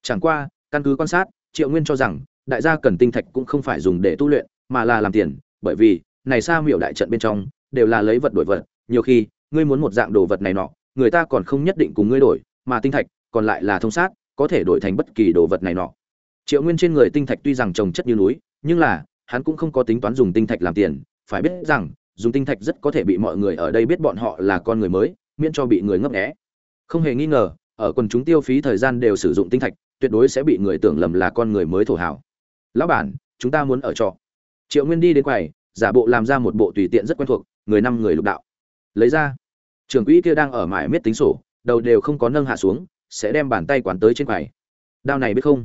Chẳng qua, căn cứ quan sát, triệu nguyên cho rằng, đại gia cần tinh thạch cũng không phải dùng để tu luyện, mà là làm tiền, bởi vì, này xa miểu đại trận bên trong, đều là lấy vật đổi vật, nhiều khi, ngươi muốn một dạng đồ vật này nọ người ta còn không nhất định cùng ngươi đổi, mà tinh thạch còn lại là thông sát, có thể đổi thành bất kỳ đồ vật này nọ. Triệu nguyên trên người tinh thạch tuy rằng trồng chất như núi, nhưng là, hắn cũng không có tính toán dùng tinh thạch làm tiền, phải biết rằng, dùng tinh thạch rất có thể bị mọi người ở đây biết bọn họ là con người mới, miễn cho bị người ngấp nghé. Không hề nghi ngờ, ở quần chúng tiêu phí thời gian đều sử dụng tinh thạch, tuyệt đối sẽ bị người tưởng lầm là con người mới thổ hảo lão bản, chúng ta muốn ở trọ. Triệu nguyên đi đến quầy, giả bộ làm ra một bộ tùy tiện rất quen thuộc, người năm người lục đạo. Lấy ra trưởng quỹ kia đang ở mải miết tính sổ, đầu đều không có nâng hạ xuống, sẽ đem bàn tay quán tới trên quầy. Đao này biết không?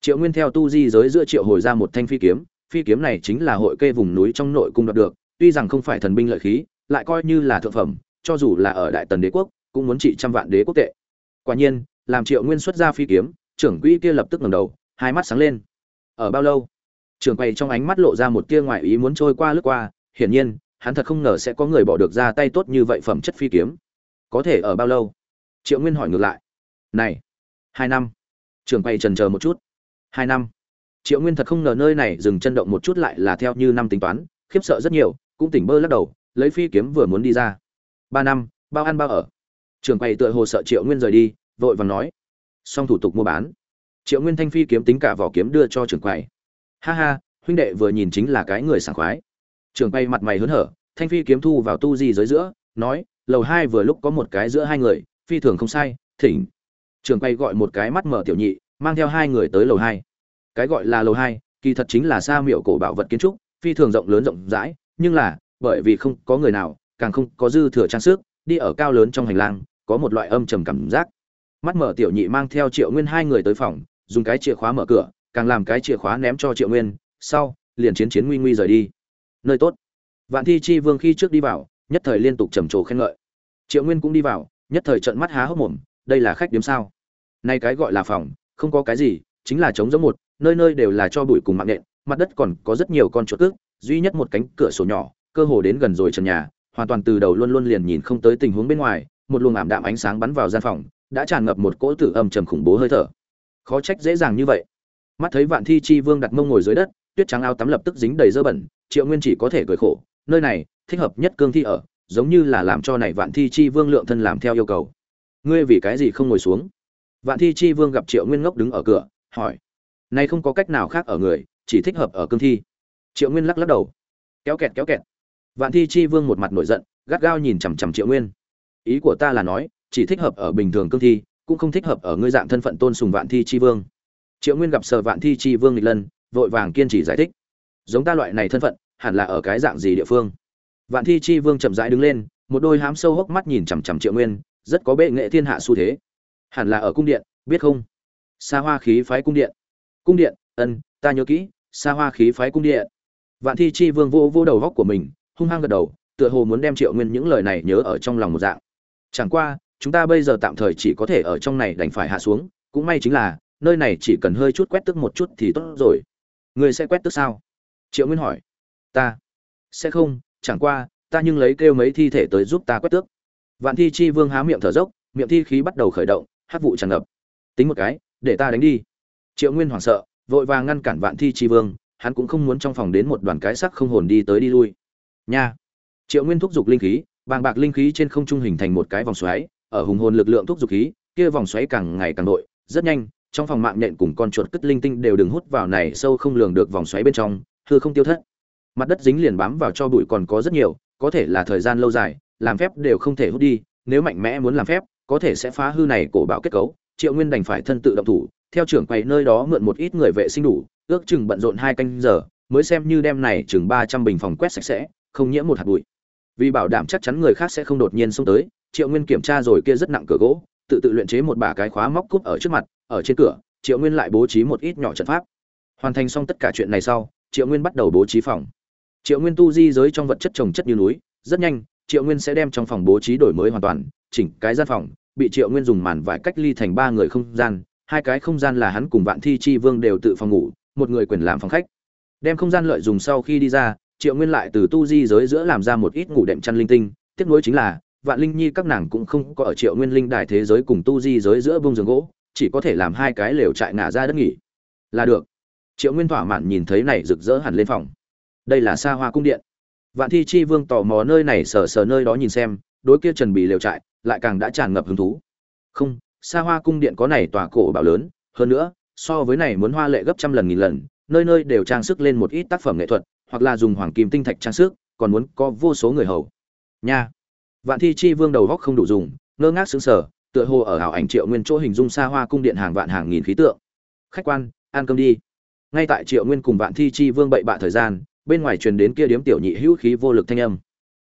Triệu nguyên theo tu di giới giữa triệu hồi ra một thanh phi kiếm phi kiếm này chính là hội kê vùng núi trong nội cung đoạt được, tuy rằng không phải thần binh lợi khí, lại coi như là thượng phẩm, cho dù là ở đại tần đế quốc, cũng muốn trị trăm vạn đế quốc tệ. Quả nhiên, làm triệu nguyên xuất ra phi kiếm, trưởng quỹ kia lập tức ngẩng đầu, hai mắt sáng lên. Ở bao lâu? Trưởng quầy trong ánh mắt lộ ra một tia ngoại ý muốn trôi qua lướt qua, hiển nhiên hắn thật không ngờ sẽ có người bỏ được ra tay tốt như vậy phẩm chất phi kiếm. Có thể ở bao lâu? Triệu nguyên hỏi ngược lại. Này, hai năm. Trưởng quay trần chờ một chút. Hai năm. Triệu nguyên thật không ngờ nơi này dừng chân động một chút lại là theo như năm tính toán, khiếp sợ rất nhiều, cũng tỉnh bơ lắc đầu, lấy phi kiếm vừa muốn đi ra. Ba năm, bao ăn bao ở. Trưởng quầy tựa hồ sợ triệu nguyên rời đi, vội vàng nói. Xong thủ tục mua bán. Triệu nguyên thanh phi kiếm tính cả vỏ kiếm đưa cho trưởng quầy ha ha, huynh đệ vừa nhìn chính là cái người sảng khoái trưởng quầy mặt mày hớn hở, thanh phi kiếm thu vào tu di giới giữa, nói, lầu hai vừa lúc có một cái giữa hai người, phi thường không sai, thỉnh. Trưởng quầy gọi một cái mắt mở tiểu nhị, mang theo hai người tới lầu hai. Cái gọi là lầu hai, kỳ thật chính là xa miệu cổ bảo vật kiến trúc, phi thường rộng lớn rộng rãi, nhưng là, bởi vì không có người nào, càng không có dư thừa trang sức, đi ở cao lớn trong hành lang, có một loại âm trầm cảm giác. Mắt mở tiểu nhị mang theo triệu nguyên hai người tới phòng, dùng cái chìa khóa mở cửa, càng làm cái chìa khóa ném cho triệu nguyên, sau, liền chiến chiến nguy nguy rời đi nơi tốt. Vạn thi chi vương khi trước đi vào, nhất thời liên tục trầm trồ khen ngợi. Triệu nguyên cũng đi vào, nhất thời trận mắt há hốc mồm, đây là khách điếm sao? Nay cái gọi là phòng, không có cái gì, chính là trống giống một, nơi nơi đều là cho bụi cùng mạng nện, mặt đất còn có rất nhiều con chuột cước, duy nhất một cánh cửa sổ nhỏ, cơ hồ đến gần rồi trần nhà, hoàn toàn từ đầu luôn luôn liền nhìn không tới tình huống bên ngoài, một luồng ảm đạm ánh sáng bắn vào gian phòng, đã tràn ngập một cỗ tử âm trầm khủng bố hơi thở. Khó trách dễ dàng như vậy. Mắt thấy vạn thi chi vương đặt mông ngồi dưới đất tuyết trắng áo tắm lập tức dính đầy dơ bẩn, triệu nguyên chỉ có thể cười khổ, nơi này, thích hợp nhất cương thi ở, giống như là làm cho này vạn thi chi vương lượng thân làm theo yêu cầu. Ngươi vì cái gì không ngồi xuống? Vạn thi chi vương gặp triệu nguyên ngốc đứng ở cửa, hỏi. Nay không có cách nào khác ở người, chỉ thích hợp ở cương thi. Triệu nguyên lắc lắc đầu. Kéo kẹt kéo kẹt. Vạn thi chi vương một mặt nổi giận, gắt gao nhìn chằm chằm triệu nguyên. Ý của ta là nói, chỉ thích hợp ở bình thường cương thi, cũng không thích hợp ở ngươi dạng thân phận tôn sùng vạn thi chi vương. Triệu nguyên gặp sở vạn thi chi vương lịch lân vội vàng kiên trì giải thích. Giống ta loại này thân phận, hẳn là ở cái dạng gì địa phương? Vạn thi chi vương chậm rãi đứng lên, một đôi hám sâu hốc mắt nhìn chằm chằm triệu nguyên, rất có bệ nghệ thiên hạ xu thế. Hẳn là ở cung điện, biết không? Xa hoa khí phái cung điện. Cung điện, ân, ta nhớ kỹ xa hoa khí phái cung điện. Vạn thi chi vương vô vô đầu góc của mình, hung hăng gật đầu, tựa hồ muốn đem triệu nguyên những lời này nhớ ở trong lòng một dạng. Chẳng qua, chúng ta bây giờ tạm thời chỉ có thể ở trong này đành phải hạ xuống, cũng may chính là, nơi này chỉ cần hơi chút quét tức một chút thì tốt rồi người sẽ quét tức sao? Triệu nguyên hỏi. Ta. Sẽ không, chẳng qua, ta nhưng lấy kêu mấy thi thể tới giúp ta quét tước. Vạn thi chi vương há miệng thở dốc, miệng thi khí bắt đầu khởi động, hát vụ tràn ngập. Tính một cái, để ta đánh đi. Triệu nguyên hoảng sợ, vội vàng ngăn cản vạn thi chi vương, hắn cũng không muốn trong phòng đến một đoàn cái sắc không hồn đi tới đi lui. Nha. Triệu nguyên thúc giục linh khí, bàng bạc linh khí trên không trung hình thành một cái vòng xoáy, ở hùng hồn lực lượng thúc giục khí, kia vòng xoáy càng ngày càng đội, rất nhanh trong phòng mạng nhện cùng con chuột cất linh tinh đều đừng hút vào này sâu không lường được vòng xoáy bên trong, hư không tiêu thất. Mặt đất dính liền bám vào cho bụi còn có rất nhiều, có thể là thời gian lâu dài, làm phép đều không thể hút đi, nếu mạnh mẽ muốn làm phép, có thể sẽ phá hư này cổ bạo kết cấu, triệu nguyên đành phải thân tự động thủ, theo trưởng quầy nơi đó mượn một ít người vệ sinh đủ, ước chừng bận rộn hai canh giờ, mới xem như đem này chừng ba trăm bình phòng quét sạch sẽ, không nhiễm một hạt bụi. Vì bảo đảm chắc chắn người khác sẽ không đột nhiên xông tới, triệu nguyên kiểm tra rồi kia rất nặng cửa gỗ, tự tự luyện chế một bả cái khóa móc cúp ở trước mặt ở trên cửa, triệu nguyên lại bố trí một ít nhỏ trận pháp. Hoàn thành xong tất cả chuyện này sau, triệu nguyên bắt đầu bố trí phòng. Triệu nguyên tu di giới trong vật chất trồng chất như núi, rất nhanh, triệu nguyên sẽ đem trong phòng bố trí đổi mới hoàn toàn, chỉnh cái gian phòng, bị triệu nguyên dùng màn vải cách ly thành ba người không gian, hai cái không gian là hắn cùng vạn thi chi vương đều tự phòng ngủ, một người quyền làm phòng khách. Đem không gian lợi dùng sau khi đi ra, triệu nguyên lại từ tu di giới giữa làm ra một ít ngủ đệm chăn linh tinh tiếc nuối chính là, vạn linh nhi các nàng cũng không có ở triệu nguyên linh đài thế giới cùng tu di giới giữa bông giường gỗ chỉ có thể làm hai cái lều trại ngả ra đất nghỉ. Là được. Triệu nguyên thỏa mãn nhìn thấy này rực rỡ hẳn lên phòng. Đây là xa hoa cung điện. Vạn thi chi vương tò mò nơi này sờ sờ nơi đó nhìn xem, đối kia trần bị lều trại, lại càng đã tràn ngập hứng thú. Không xa hoa cung điện có này tòa cổ bảo lớn, hơn nữa, so với này muốn hoa lệ gấp trăm lần nghìn lần, nơi nơi đều trang sức lên một ít tác phẩm nghệ thuật, hoặc là dùng hoàng kim tinh thạch trang sức, còn muốn có vô số người hầu. Nha. Vạn thi chi vương đầu góc không đủ dùng, ngơ ngác xứng sở tựa hồ ở ảo ảnh triệu nguyên chỗ hình dung xa hoa cung điện hàng vạn hàng nghìn khí tượng. Khách quan, ăn cơm đi. Ngay tại triệu nguyên cùng vạn thi chi vương bậy bạ thời gian, bên ngoài truyền đến kia điếm tiểu nhị hữu khí vô lực thanh âm.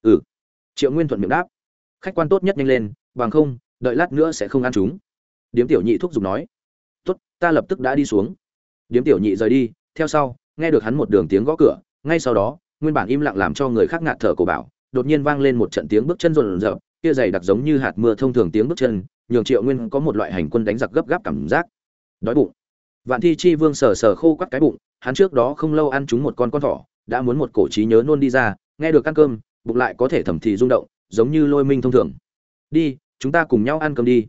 Ừ. Triệu nguyên thuận miệng đáp. Khách quan tốt nhất nhanh lên, bằng không, đợi lát nữa sẽ không ăn chúng. Điếm tiểu nhị thúc giục nói. Tốt, ta lập tức đã đi xuống. Điếm tiểu nhị rời đi, theo sau, nghe được hắn một đường tiếng gõ cửa, ngay sau đó, nguyên bản im lặng làm cho người khác ngạt thở cổ bảo, đột nhiên vang lên một trận tiếng bước chân rộn rợp kia dày đặc giống như hạt mưa thông thường tiếng bước chân, nhường triệu nguyên có một loại hành quân đánh giặc gấp gáp cảm giác. Đói bụng. Vạn thi chi vương sờ sờ khô quắt cái bụng, hắn trước đó không lâu ăn chúng một con con thỏ, đã muốn một cổ trí nhớ nôn đi ra, nghe được ăn cơm, bụng lại có thể thầm thì rung động, giống như lôi minh thông thường. Đi, chúng ta cùng nhau ăn cơm đi.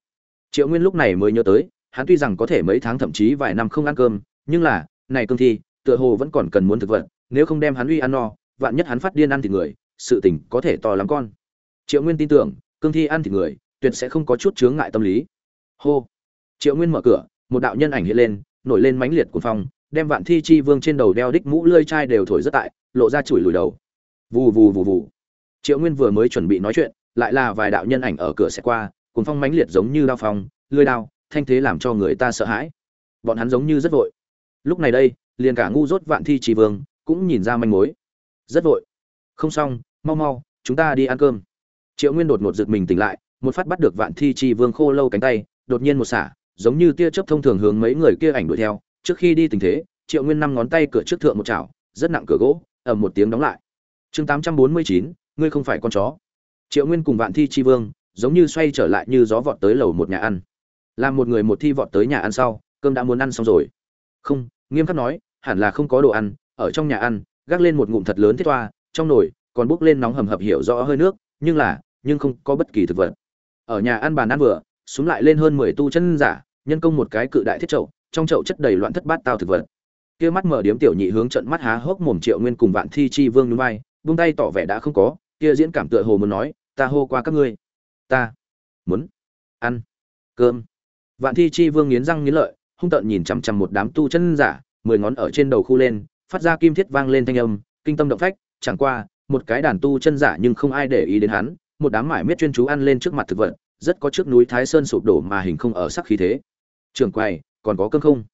Triệu nguyên lúc này mới nhớ tới, hắn tuy rằng có thể mấy tháng thậm chí vài năm không ăn cơm, nhưng là, này cương thi tựa hồ vẫn còn cần muốn thực vật, nếu không đem hắn uy ăn no, vạn nhất hắn phát điên ăn thịt người, sự tình có thể to lắm con triệu nguyên tin tưởng, cương thi ăn thịt người, tuyệt sẽ không có chút chướng ngại tâm lý. Hô. Triệu nguyên mở cửa, một đạo nhân ảnh hiện lên, nổi lên mãnh liệt của phong, đem vạn thi chi vương trên đầu đeo đích mũ lơi chai đều thổi rất tại, lộ ra chùi lùi đầu. Vù vù vù vù. Triệu nguyên vừa mới chuẩn bị nói chuyện, lại là vài đạo nhân ảnh ở cửa sẽ qua cùng phong mãnh liệt giống như đao phong, lưỡi đao, thanh thế làm cho người ta sợ hãi. Bọn hắn giống như rất vội. Lúc này đây, liền cả ngu dốt vạn thi trì vương cũng nhìn ra manh mối. Rất vội. Không xong, mau mau, chúng ta đi ăn cơm triệu nguyên đột ngột giật mình tỉnh lại, một phát bắt được vạn thi Chi vương khô lâu cánh tay, đột nhiên một xả, giống như tia chớp thông thường hướng mấy người kia ảnh đuổi theo. Trước khi đi tình thế, triệu nguyên năm ngón tay cửa trước thượng một chảo, rất nặng cửa gỗ, ầm một tiếng đóng lại. Chương tám trăm bốn mươi chín, ngươi không phải con chó. Triệu nguyên cùng vạn thi chi vương, giống như xoay trở lại như gió vọt tới lầu một nhà ăn. Làm một người một thi vọt tới nhà ăn sau, cơm đã muốn ăn xong rồi. Không, nghiêm khắc nói, hẳn là không có đồ ăn, ở trong nhà ăn, gác lên một ngụm thật lớn thiết toa, trong nồi, còn bốc lên nóng hầm hập hiểu rõ hơi nước, nhưng là nhưng không có bất kỳ thực vật. Ở nhà ăn bàn ăn vừa xuống lại lên hơn mười tu chân giả nhân công một cái cự đại thiết chậu trong chậu chất đầy loạn thất bát tao thực vật. Kia mắt mở điếm tiểu nhị hướng trận mắt há hốc mồm triệu nguyên cùng vạn thi chi vương núi bay, buông tay tỏ vẻ đã không có kia diễn cảm tựa hồ muốn nói ta hô qua các ngươi. Ta muốn ăn cơm. Vạn thi chi vương nghiến răng nghiến lợi hung tợn nhìn chằm chằm một đám tu chân giả mười ngón ở trên đầu khu lên phát ra kim thiết vang lên thanh âm kinh tâm động phách chẳng qua một cái đàn tu chân giả nhưng không ai để ý đến hắn một đám mải miết chuyên chú ăn lên trước mặt thực vật, rất có trước núi thái sơn sụp đổ mà hình không ở sắc khí thế. Trường quầy, còn có cơm không?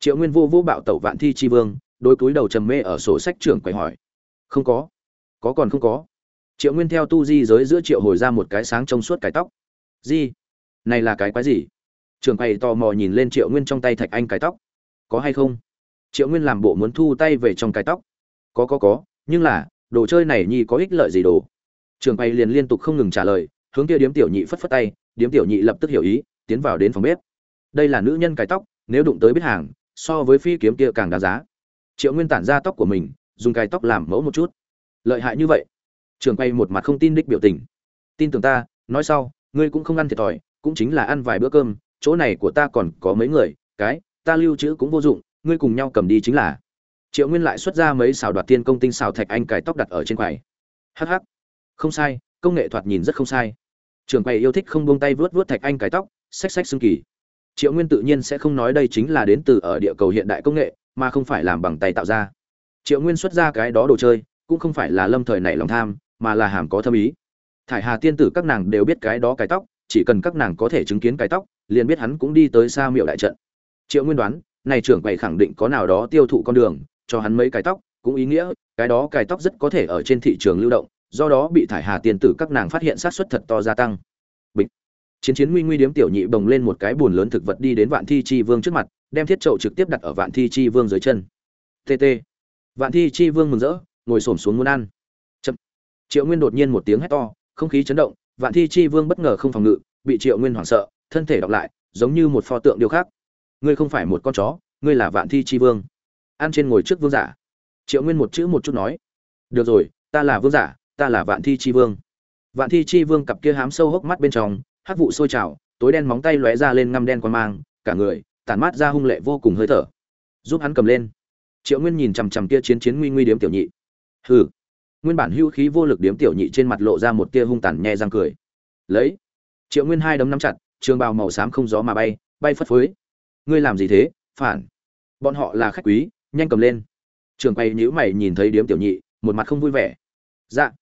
Triệu nguyên vô vô bạo tẩu vạn thi chi vương, đôi cúi đầu trầm mê ở sổ sách trưởng quầy hỏi. Không có. Có còn không có. Triệu nguyên theo tu di giới giữa triệu hồi ra một cái sáng trong suốt cái tóc. Di này là cái quái gì? Trường quầy tò mò nhìn lên triệu nguyên trong tay thạch anh cái tóc. Có hay không? Triệu nguyên làm bộ muốn thu tay về trong cái tóc. Có có có, nhưng là, đồ chơi này nhi có ích lợi gì đồ? Trường quầy liền liên tục không ngừng trả lời, hướng kia điếm tiểu nhị phất phất tay, điếm tiểu nhị lập tức hiểu ý, tiến vào đến phòng bếp. Đây là nữ nhân cái tóc, nếu đụng tới biết hàng, so với phi kiếm kia càng đáng giá. Triệu nguyên tản ra tóc của mình, dùng cái tóc làm mẫu một chút. Lợi hại như vậy. Trường quay một mặt không tin đích biểu tình. Tin tưởng ta, nói sau, ngươi cũng không ăn thiệt thòi, cũng chính là ăn vài bữa cơm, chỗ này của ta còn có mấy người, cái, ta lưu trữ cũng vô dụng, ngươi cùng nhau cầm đi chính là. Triệu nguyên lại xuất ra mấy xào đoạt tiên công tinh xào thạch anh cài tóc đặt ở trên quầy. Hh không sai, công nghệ thoạt nhìn rất không sai. Trường quầy yêu thích không buông tay vớt vớt thạch anh cài tóc, xách xách xương kỳ. Triệu nguyên tự nhiên sẽ không nói đây chính là đến từ ở địa cầu hiện đại công nghệ, mà không phải làm bằng tay tạo ra. Triệu nguyên xuất ra cái đó đồ chơi, cũng không phải là lâm thời nảy lòng tham, mà là hàm có thâm ý. Thải hà tiên tử các nàng đều biết cái đó cái tóc, chỉ cần các nàng có thể chứng kiến cái tóc, liền biết hắn cũng đi tới xa miệu đại trận. Triệu nguyên đoán, này trưởng quầy khẳng định có nào đó tiêu thụ con đường, cho hắn mấy cái tóc, cũng ý nghĩa, cái đó cái tóc rất có thể ở trên thị trường lưu động do đó bị thải hà tiên tử các nàng phát hiện sát xuất thật to gia tăng. Bịch. Chiến chiến nguy nguy điếm tiểu nhị bồng lên một cái bùn lớn thực vật đi đến vạn thi chi vương trước mặt, đem thiết trậu trực tiếp đặt ở vạn thi chi vương dưới chân. Tt vạn thi chi vương mừng rỡ, ngồi xổm xuống muốn ăn. Chậm. triệu nguyên đột nhiên một tiếng hét to, không khí chấn động, vạn thi chi vương bất ngờ không phòng ngự, bị triệu nguyên hoảng sợ, thân thể đọc lại, giống như một pho tượng điêu khắc. Ngươi không phải một con chó, ngươi là vạn thi chi vương. Ăn trên ngồi trước vương giả. Triệu nguyên một chữ một chút nói. Được rồi, ta là vương giả ta là vạn thi chi vương. Vạn thi chi vương cặp kia hám sâu hốc mắt bên trong, hắc vụ sôi trào, tối đen móng tay lóe ra lên ngăm đen quan mang, cả người, tản mát ra hung lệ vô cùng hơi thở. Giúp hắn cầm lên. Triệu nguyên nhìn chằm chằm kia chiến chiến nguy nguy điếm tiểu nhị. Hừ. Nguyên bản hưu khí vô lực điếm tiểu nhị trên mặt lộ ra một tia hung tàn nhẹ răng cười. Lấy. Triệu nguyên hai đấm nắm chặt, trường bào màu xám không gió mà bay bay phất phới. Ngươi làm gì thế? Phản. Bọn họ là khách quý, nhanh cầm lên. Trường quay nhữ mày nhìn thấy điếm tiểu nhị, một mặt không vui vẻ. Dạ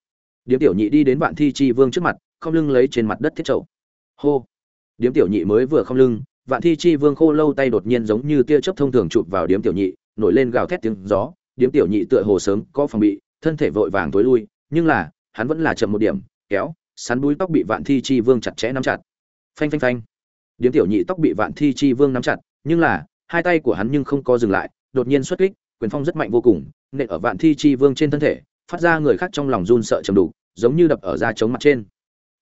điếm tiểu nhị đi đến vạn thi chi vương trước mặt, không lưng lấy trên mặt đất thiết trậu hô! Điếm tiểu nhị mới vừa không lưng, vạn thi chi vương khô lâu tay đột nhiên giống như tia chớp thông thường chụp vào điếm tiểu nhị, nổi lên gào thét tiếng gió. Điếm tiểu nhị tựa hồ sớm có phòng bị, thân thể vội vàng tối lui, nhưng là, hắn vẫn là chậm một điểm, kéo, sắn búi tóc bị vạn thi chi vương chặt chẽ nắm chặt. Phanh phanh phanh. Điếm tiểu nhị tóc bị vạn thi chi vương nắm chặt, nhưng là, hai tay của hắn nhưng không có dừng lại, đột nhiên xuất kích, quyền phong rất mạnh vô cùng, nện ở vạn thi chi vương trên thân thể, phát ra người khác trong lòng run sợ chầm đủ giống như đập ở da chống mặt trên.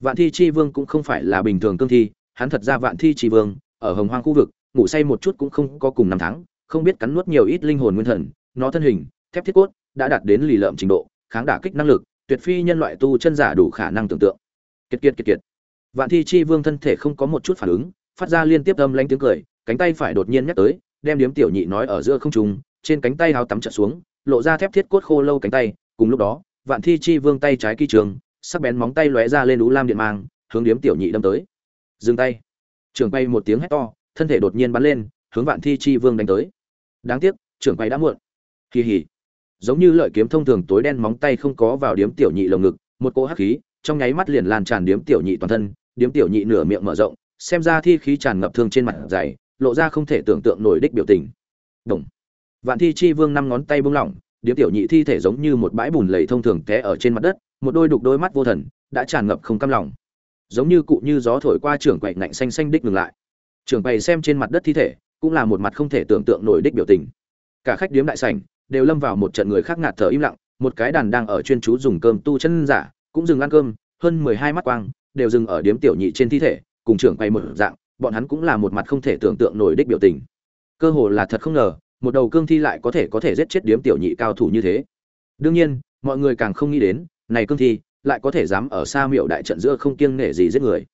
Vạn thi chi vương cũng không phải là bình thường cương thi, hắn thật ra vạn thi chi vương, ở hồng hoang khu vực, ngủ say một chút cũng không có cùng năm tháng, không biết cắn nuốt nhiều ít linh hồn nguyên thần, nó thân hình, thép thiết cốt, đã đạt đến lì lợm trình độ, kháng đả kích năng lực, tuyệt phi nhân loại tu chân giả đủ khả năng tưởng tượng. Kiệt kiệt kiệt kiệt. Vạn thi chi vương thân thể không có một chút phản ứng, phát ra liên tiếp âm lanh tiếng cười, cánh tay phải đột nhiên nhắc tới, đem điếm tiểu nhị nói ở giữa không trung, trên cánh tay háo tắm trợ xuống, lộ ra thép thiết cốt khô lâu cánh tay, cùng lúc đó vạn thi chi vương tay trái kỳ trường, sắc bén móng tay lóe ra lên lũ lam điện mang, hướng điếm tiểu nhị đâm tới. Dừng tay. Trưởng bay một tiếng hét to, thân thể đột nhiên bắn lên, hướng vạn thi chi vương đánh tới. Đáng tiếc, trưởng bay đã muộn. Kỳ hỉ giống như lợi kiếm thông thường tối đen móng tay không có vào điếm tiểu nhị lồng ngực, một cỗ hắc khí trong nháy mắt liền lan tràn điếm tiểu nhị toàn thân, điếm tiểu nhị nửa miệng mở rộng, xem ra thi khí tràn ngập thương trên mặt dày, lộ ra không thể tưởng tượng nổi đích biểu tình. Đồng. vạn thi chi vương năm ngón tay buông lỏng điếm tiểu nhị thi thể giống như một bãi bùn lầy thông thường té ở trên mặt đất, một đôi đục đôi mắt vô thần, đã tràn ngập không căm lòng. Giống như cụ như gió thổi qua trưởng quậy ngạnh xanh xanh đích ngừng lại. Trưởng quậy xem trên mặt đất thi thể, cũng là một mặt không thể tưởng tượng nổi đích biểu tình. Cả khách điếm đại sảnh đều lâm vào một trận người khác ngạt thở im lặng, một cái đàn đang ở chuyên chú dùng cơm tu chân giả, cũng dừng ăn cơm, hơn mười hai mắt quang đều dừng ở điếm tiểu nhị trên thi thể, cùng trưởng quầy một dạng, bọn hắn cũng là một mặt không thể tưởng tượng nổi đích biểu tình. Cơ hồ là thật không ngờ một đầu cương thi lại có thể có thể giết chết điếm tiểu nhị cao thủ như thế. Đương nhiên, mọi người càng không nghĩ đến, này cương thi lại có thể dám ở xa miệu đại trận giữa không kiêng nể gì giết người.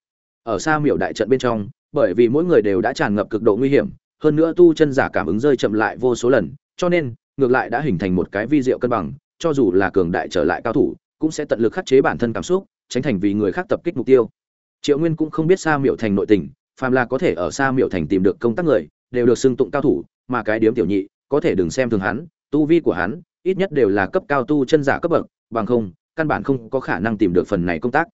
Ở xa miệu đại trận bên trong, bởi vì mỗi người đều đã tràn ngập cực độ nguy hiểm, hơn nữa tu chân giả cảm ứng rơi chậm lại vô số lần, cho nên, ngược lại đã hình thành một cái vi diệu cân bằng, cho dù là cường đại trở lại cao thủ, cũng sẽ tận lực khắc chế bản thân cảm xúc, tránh thành vì người khác tập kích mục tiêu. Triệu nguyên cũng không biết xa miệu thành nội tình, phàm là có thể ở xa miệu thành tìm được công tác người đều được xưng tụng cao thủ, mà cái điếm tiểu nhị, có thể đừng xem thường hắn, tu vi của hắn, ít nhất đều là cấp cao tu chân giả cấp bậc, bằng không, căn bản không có khả năng tìm được phần này công tác.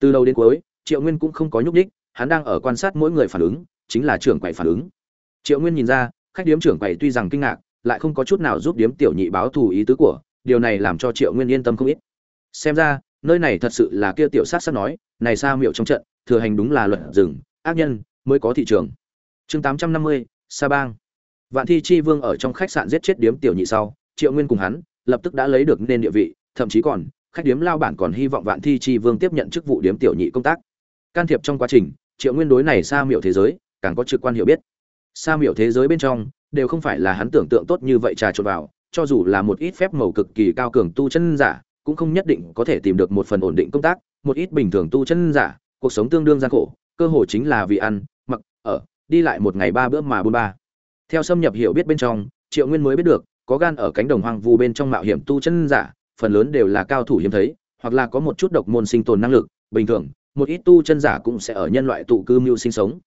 Từ đầu đến cuối, triệu nguyên cũng không có nhúc nhích, hắn đang ở quan sát mỗi người phản ứng, chính là trưởng quầy phản ứng. Triệu nguyên nhìn ra, khách điếm trưởng quầy tuy rằng kinh ngạc, lại không có chút nào giúp điếm tiểu nhị báo thù ý tứ của, điều này làm cho triệu nguyên yên tâm không ít. Xem ra, nơi này thật sự là kia tiểu sát sắp nói, này sao miệu trong trận, thừa hành đúng là luật rừng, ác nhân, mới có thị trường. Chương tám trăm năm mươi sa bang. Vạn thi chi vương ở trong khách sạn giết chết điếm tiểu nhị sau, triệu nguyên cùng hắn lập tức đã lấy được nên địa vị, thậm chí còn, khách điếm lao bản còn hy vọng vạn thi chi vương tiếp nhận chức vụ điếm tiểu nhị công tác. Can thiệp trong quá trình, triệu nguyên đối này Sa miệu thế giới càng có trực quan hiểu biết. Sa miệu thế giới bên trong đều không phải là hắn tưởng tượng tốt như vậy trà trộn vào, cho dù là một ít phép màu cực kỳ cao cường tu chân giả, cũng không nhất định có thể tìm được một phần ổn định công tác. Một ít bình thường tu chân giả, cuộc sống tương đương gian khổ, cơ hội chính là vì ăn, mặc, ở đi lại một ngày ba bữa mà bôn ba. Theo xâm nhập hiểu biết bên trong, triệu nguyên mới biết được, có gan ở cánh đồng hoang vu bên trong mạo hiểm tu chân giả, phần lớn đều là cao thủ hiếm thấy, hoặc là có một chút độc môn sinh tồn năng lực. Bình thường, một ít tu chân giả cũng sẽ ở nhân loại tụ cư mưu sinh sống.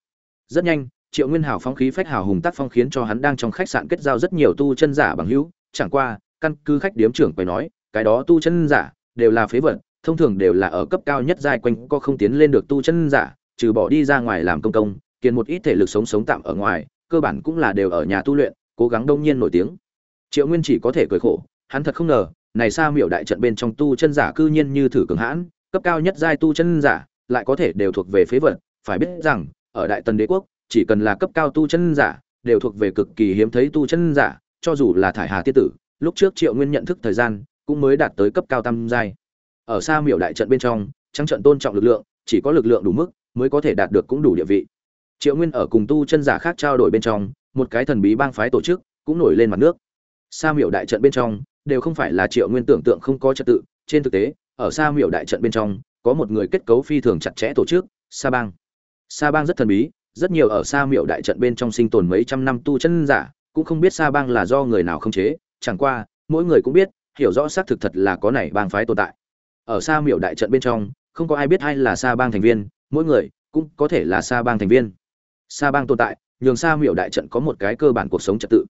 Rất nhanh, triệu nguyên hào phong khí phách hào hùng tác phong khiến cho hắn đang trong khách sạn kết giao rất nhiều tu chân giả bằng hữu. Chẳng qua, căn cứ khách điếm trưởng quay nói, cái đó tu chân giả đều là phế vật, thông thường đều là ở cấp cao nhất giai quanh, có không tiến lên được tu chân giả, trừ bỏ đi ra ngoài làm công công kiên một ít thể lực sống sống tạm ở ngoài, cơ bản cũng là đều ở nhà tu luyện, cố gắng đông nhiên nổi tiếng. Triệu nguyên chỉ có thể cười khổ, hắn thật không ngờ, này Sa miểu đại trận bên trong tu chân giả cư nhiên như thử cường hãn, cấp cao nhất giai tu chân giả, lại có thể đều thuộc về phế vật, phải biết rằng, ở đại tần đế quốc, chỉ cần là cấp cao tu chân giả, đều thuộc về cực kỳ hiếm thấy tu chân giả, cho dù là thải hà tiết tử, lúc trước triệu nguyên nhận thức thời gian, cũng mới đạt tới cấp cao tam giai. Ở xa miểu đại trận bên trong, trắng trận tôn trọng lực lượng, chỉ có lực lượng đủ mức, mới có thể đạt được cũng đủ địa vị triệu nguyên ở cùng tu chân giả khác trao đổi bên trong, một cái thần bí bang phái tổ chức cũng nổi lên mặt nước. Sa miểu đại trận bên trong, đều không phải là triệu nguyên tưởng tượng không có trật tự, trên thực tế, ở sa miểu đại trận bên trong, có một người kết cấu phi thường chặt chẽ tổ chức, sa bang. Sa bang rất thần bí, rất nhiều ở sa miểu đại trận bên trong sinh tồn mấy trăm năm tu chân giả, cũng không biết sa bang là do người nào không chế, chẳng qua, mỗi người cũng biết, hiểu rõ xác thực thật là có này bang phái tồn tại. Ở sa miểu đại trận bên trong, không có ai biết ai là sa bang thành viên, mỗi người cũng có thể là sa bang thành viên sa bang tồn tại, nhường sa miểu đại trận có một cái cơ bản cuộc sống trật tự.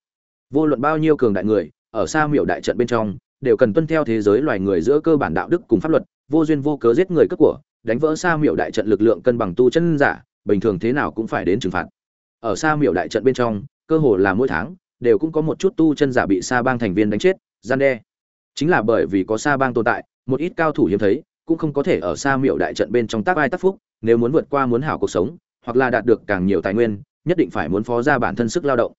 Vô luận bao nhiêu cường đại người, ở sa miểu đại trận bên trong, đều cần tuân theo thế giới loài người giữa cơ bản đạo đức cùng pháp luật, vô duyên vô cớ giết người cướp của, đánh vỡ sa miểu đại trận lực lượng cân bằng tu chân giả, bình thường thế nào cũng phải đến trừng phạt. Ở sa miểu đại trận bên trong, cơ hồ là mỗi tháng, đều cũng có một chút tu chân giả bị sa bang thành viên đánh chết, gian đe. Chính là bởi vì có sa bang tồn tại, một ít cao thủ hiếm thấy, cũng không có thể ở sa miểu đại trận bên trong tác ai tác phúc, nếu muốn vượt qua muốn hảo cuộc sống hoặc là đạt được càng nhiều tài nguyên, nhất định phải muốn phó ra bản thân sức lao động.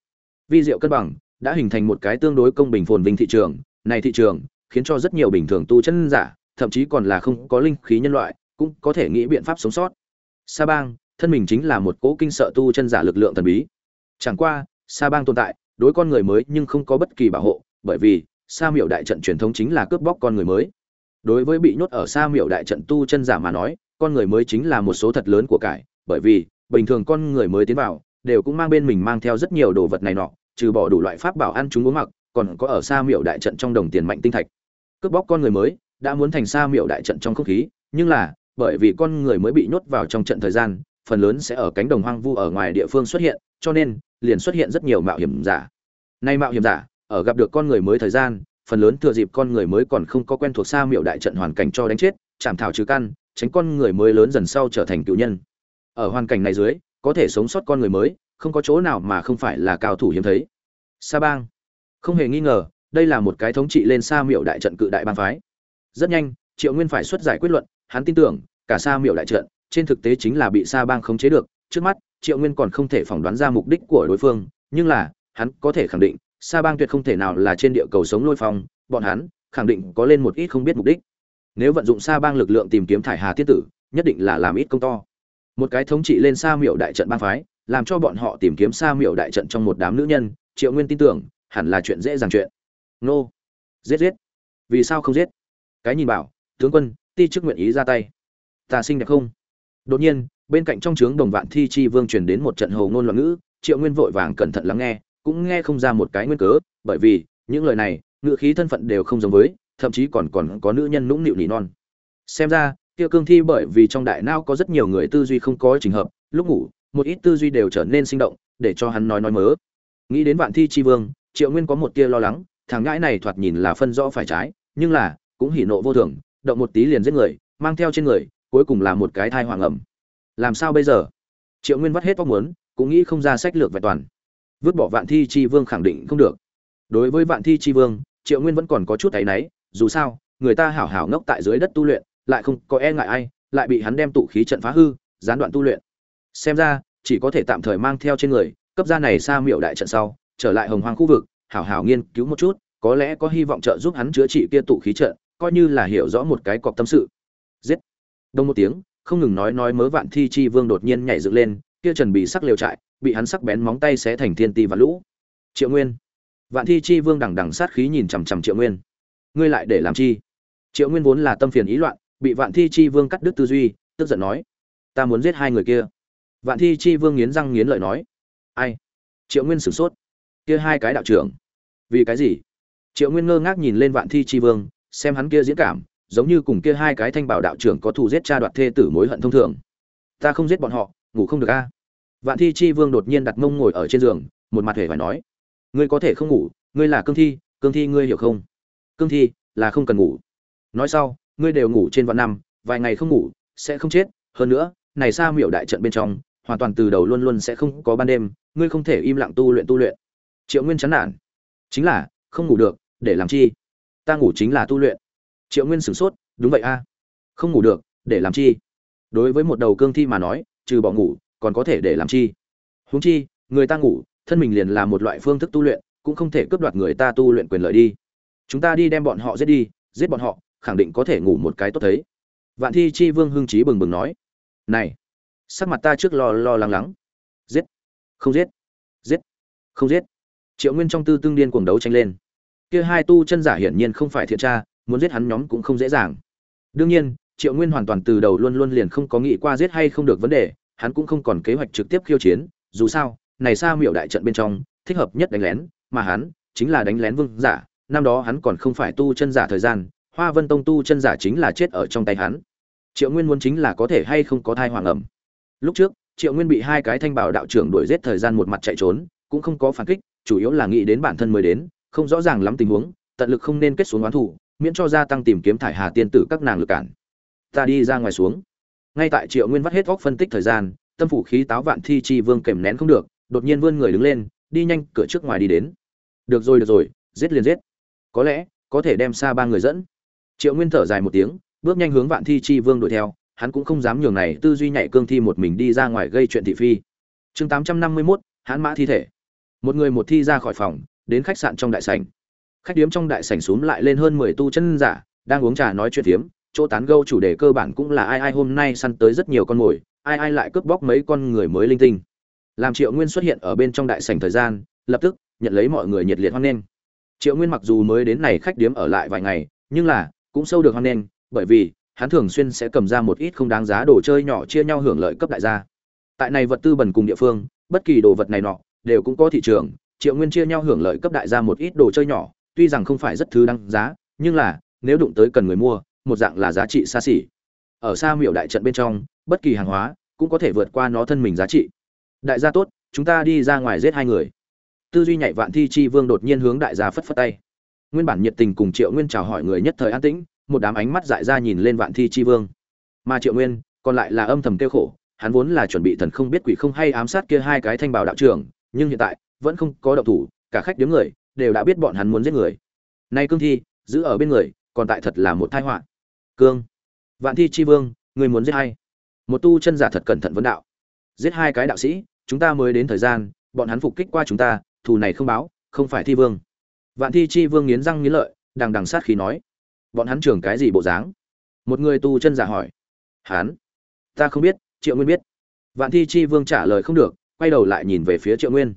Vi diệu cân bằng, đã hình thành một cái tương đối công bình phồn vinh thị trường. Này thị trường, khiến cho rất nhiều bình thường tu chân giả, thậm chí còn là không có linh khí nhân loại, cũng có thể nghĩ biện pháp sống sót. Sa bang, thân mình chính là một cố kinh sợ tu chân giả lực lượng thần bí. Chẳng qua, sa bang tồn tại, đối con người mới nhưng không có bất kỳ bảo hộ, bởi vì sa miểu đại trận truyền thống chính là cướp bóc con người mới. Đối với bị nhốt ở sa miểu đại trận tu chân giả mà nói, con người mới chính là một số thật lớn của cải, bởi vì bình thường con người mới tiến vào, đều cũng mang bên mình mang theo rất nhiều đồ vật này nọ, trừ bỏ đủ loại pháp bảo ăn chúng uống mặc, còn có ở sa miểu đại trận trong đồng tiền mạnh tinh thạch. Cướp bóc con người mới, đã muốn thành sa miểu đại trận trong không khí, nhưng là, bởi vì con người mới bị nhốt vào trong trận thời gian, phần lớn sẽ ở cánh đồng hoang vu ở ngoài địa phương xuất hiện, cho nên, liền xuất hiện rất nhiều mạo hiểm giả. Nay mạo hiểm giả, ở gặp được con người mới thời gian, phần lớn thừa dịp con người mới còn không có quen thuộc sa miểu đại trận hoàn cảnh cho đánh chết, chạm thảo trừ căn, tránh con người mới lớn dần sau trở thành cựu nhân ở hoàn cảnh này dưới, có thể sống sót con người mới, không có chỗ nào mà không phải là cao thủ hiếm thấy. Sa bang. Không hề nghi ngờ, đây là một cái thống trị lên sa Miệu đại trận cự đại bang phái. Rất nhanh, triệu nguyên phải xuất giải quyết luận, hắn tin tưởng, cả sa Miệu đại trận, trên thực tế chính là bị sa bang khống chế được. Trước mắt, triệu nguyên còn không thể phỏng đoán ra mục đích của đối phương, nhưng là, hắn có thể khẳng định, sa bang tuyệt không thể nào là trên địa cầu sống lôi phong, bọn hắn khẳng định có lên một ít không biết mục đích. Nếu vận dụng sa bang lực lượng tìm kiếm thải hà tiết tử, nhất định là làm ít công to một cái thống trị lên sa miểu đại trận bang phái, làm cho bọn họ tìm kiếm sa miểu đại trận trong một đám nữ nhân, triệu nguyên tin tưởng, hẳn là chuyện dễ dàng chuyện. Nô. Giết giết. Vì sao không giết? Cái nhìn bảo, tướng quân, ti chức nguyện ý ra tay. Ta sinh đẹp không? Đột nhiên, bên cạnh trong trướng đồng vạn thi chi vương truyền đến một trận hầu ngôn loạn ngữ, triệu nguyên vội vàng cẩn thận lắng nghe, cũng nghe không ra một cái nguyên cớ, bởi vì, những lời này, ngữ khí thân phận đều không giống với, thậm chí còn còn có nữ nhân nũng nịu nỉ non. Xem ra kia cương thi bởi vì trong đại não có rất nhiều người tư duy không có trình hợp, lúc ngủ, một ít tư duy đều trở nên sinh động, để cho hắn nói nói mớ. Nghĩ đến vạn thi chi vương, triệu nguyên có một tia lo lắng, thằng ngãi này thoạt nhìn là phân rõ phải trái, nhưng là, cũng hỉ nộ vô thường, động một tí liền giết người, mang theo trên người, cuối cùng là một cái thai hoàng ẩm. Làm sao bây giờ? Triệu nguyên vắt hết mong muốn, cũng nghĩ không ra sách lược vẹn toàn. Vứt bỏ vạn thi chi vương khẳng định không được. Đối với vạn thi chi vương, triệu nguyên vẫn còn có chút áy náy, dù sao, người ta hảo hảo ngốc tại dưới đất tu luyện lại không có e ngại ai, lại bị hắn đem tụ khí trận phá hư, gián đoạn tu luyện. Xem ra, chỉ có thể tạm thời mang theo trên người, cấp gia này xa miệu đại trận sau, trở lại hồng hoang khu vực, hảo hảo nghiên cứu một chút, có lẽ có hy vọng trợ giúp hắn chữa trị kia tụ khí trận, coi như là hiểu rõ một cái cọc tâm sự. Giết! Đông một tiếng, không ngừng nói nói mớ vạn thi chi vương đột nhiên nhảy dựng lên, kia trần bị sắc liều trại, bị hắn sắc bén móng tay xé thành thiên ti và lũ. Triệu nguyên! Vạn thi chi vương đằng đằng sát khí nhìn chằm chằm triệu nguyên. Ngươi lại để làm chi? Triệu nguyên vốn là tâm phiền ý loạn bị vạn thi chi vương cắt đứt tư duy, tức giận nói, ta muốn giết hai người kia. Vạn thi chi vương nghiến răng nghiến lợi nói, ai? Triệu nguyên sửng sốt. Kia hai cái đạo trưởng. Vì cái gì? Triệu nguyên ngơ ngác nhìn lên vạn thi chi vương, xem hắn kia diễn cảm, giống như cùng kia hai cái thanh bảo đạo trưởng có thù giết cha đoạt thê tử mối hận thông thường. Ta không giết bọn họ, ngủ không được a. Vạn thi chi vương đột nhiên đặt mông ngồi ở trên giường, một mặt hề phải nói, ngươi có thể không ngủ, ngươi là cương thi cương thi ngươi hiểu không? Cương thi, là không cần ngủ. Nói sau ngươi đều ngủ trên vạn năm, vài ngày không ngủ, sẽ không chết. Hơn nữa, này xa miểu đại trận bên trong, hoàn toàn từ đầu luôn luôn sẽ không có ban đêm, ngươi không thể im lặng tu luyện tu luyện. Triệu nguyên chán nản. Chính là, không ngủ được, để làm chi? Ta ngủ chính là tu luyện. Triệu nguyên sửng sốt, đúng vậy a. Không ngủ được, để làm chi? Đối với một đầu cương thi mà nói, trừ bỏ ngủ, còn có thể để làm chi? Huống chi, người ta ngủ, thân mình liền là một loại phương thức tu luyện, cũng không thể cướp đoạt người ta tu luyện quyền lợi đi. Chúng ta đi đem bọn họ giết đi, giết bọn họ khẳng định có thể ngủ một cái tốt thấy. Vạn thi chi vương hưng trí bừng bừng nói, này, sắc mặt ta trước lo lo lắng lắng. Giết, không giết giết, không giết. Triệu nguyên trong tư tương điên cuồng đấu tranh lên. Kia hai tu chân giả hiển nhiên không phải thiện tra, muốn giết hắn nhóm cũng không dễ dàng. Đương nhiên, triệu nguyên hoàn toàn từ đầu luôn luôn liền không có nghĩ qua giết hay không được vấn đề, hắn cũng không còn kế hoạch trực tiếp khiêu chiến, dù sao, này xa miệu đại trận bên trong, thích hợp nhất đánh lén, mà hắn chính là đánh lén vương giả, năm đó hắn còn không phải tu chân giả thời gian hoa vân tông tu chân giả chính là chết ở trong tay hắn. Triệu nguyên muốn chính là có thể hay không có thai hoàng ẩm. Lúc trước, triệu nguyên bị hai cái thanh bảo đạo trưởng đuổi giết thời gian một mặt chạy trốn, cũng không có phản kích, chủ yếu là nghĩ đến bản thân mới đến, không rõ ràng lắm tình huống, tận lực không nên kết xuống oán thủ miễn cho gia tăng tìm kiếm thải hà tiên tử các nàng lực cản. Ta đi ra ngoài xuống. Ngay tại triệu nguyên vắt hết óc phân tích thời gian, tâm phủ khí táo vạn thi chi vương kèm nén không được, đột nhiên vươn người đứng lên, đi nhanh cửa trước ngoài đi đến. Được rồi được rồi, giết liền giết. Có lẽ, có thể đem xa ba người dẫn triệu nguyên thở dài một tiếng, bước nhanh hướng vạn thi chi vương đuổi theo, hắn cũng không dám nhường này tư duy nhảy cương thi một mình đi ra ngoài gây chuyện thị phi. Chương tám trăm năm mươi mốt, hãn mã thi thể. Một người một thi ra khỏi phòng, đến khách sạn trong đại sảnh. Khách điếm trong đại sảnh g lại lên hơn mười tu chân giả, đang uống trà nói chuyện phiếm, chỗ tán gâu chủ đề cơ bản cũng là ai ai hôm nay săn tới rất nhiều con mồi, ai ai lại cướp bóc mấy con người mới linh tinh. Làm triệu nguyên xuất hiện ở bên trong đại sảnh thời gian, lập tức nhận lấy mọi người nhiệt liệt hoan nghênh. Triệu nguyên mặc dù mới đến này khách điếm ở lại vài ngày, nhưng là cũng sâu được hoan nghênh, bởi vì, hắn thường xuyên sẽ cầm ra một ít không đáng giá đồ chơi nhỏ chia nhau hưởng lợi cấp đại gia. Tại này vật tư bẩn cùng địa phương, bất kỳ đồ vật này nọ, đều cũng có thị trường, triệu nguyên chia nhau hưởng lợi cấp đại gia một ít đồ chơi nhỏ, tuy rằng không phải rất thứ đáng giá, nhưng là, nếu đụng tới cần người mua, một dạng là giá trị xa xỉ. Ở xa miểu đại trận bên trong, bất kỳ hàng hóa cũng có thể vượt qua nó thân mình giá trị. Đại gia tốt, chúng ta đi ra ngoài giết hai người. Tư duy nhạy vạn thi chi vương đột nhiên hướng đại gia phất phất tay nguyên bản nhiệt tình cùng triệu nguyên chào hỏi người nhất thời an tĩnh, một đám ánh mắt dại ra nhìn lên vạn thi chi vương. Mà triệu nguyên, còn lại là âm thầm kêu khổ, hắn vốn là chuẩn bị thần không biết quỷ không hay ám sát kia hai cái thanh bảo đạo trưởng, nhưng hiện tại, vẫn không có động thủ, cả khách điếm người, đều đã biết bọn hắn muốn giết người. Nay cương thi, giữ ở bên người, còn tại thật là một tai họa. Cương, vạn thi chi vương, người muốn giết hay một tu chân giả thật cẩn thận vấn đạo. Giết hai cái đạo sĩ, chúng ta mới đến thời gian, bọn hắn phục kích qua chúng ta, thù này không báo, không phải thi vương vạn thi chi vương nghiến răng nghiến lợi, đằng đằng sát khí nói, bọn hắn trưởng cái gì bộ dáng? Một người tu chân giả hỏi, hắn? Ta không biết, triệu nguyên biết. Vạn thi chi vương trả lời không được, quay đầu lại nhìn về phía triệu nguyên.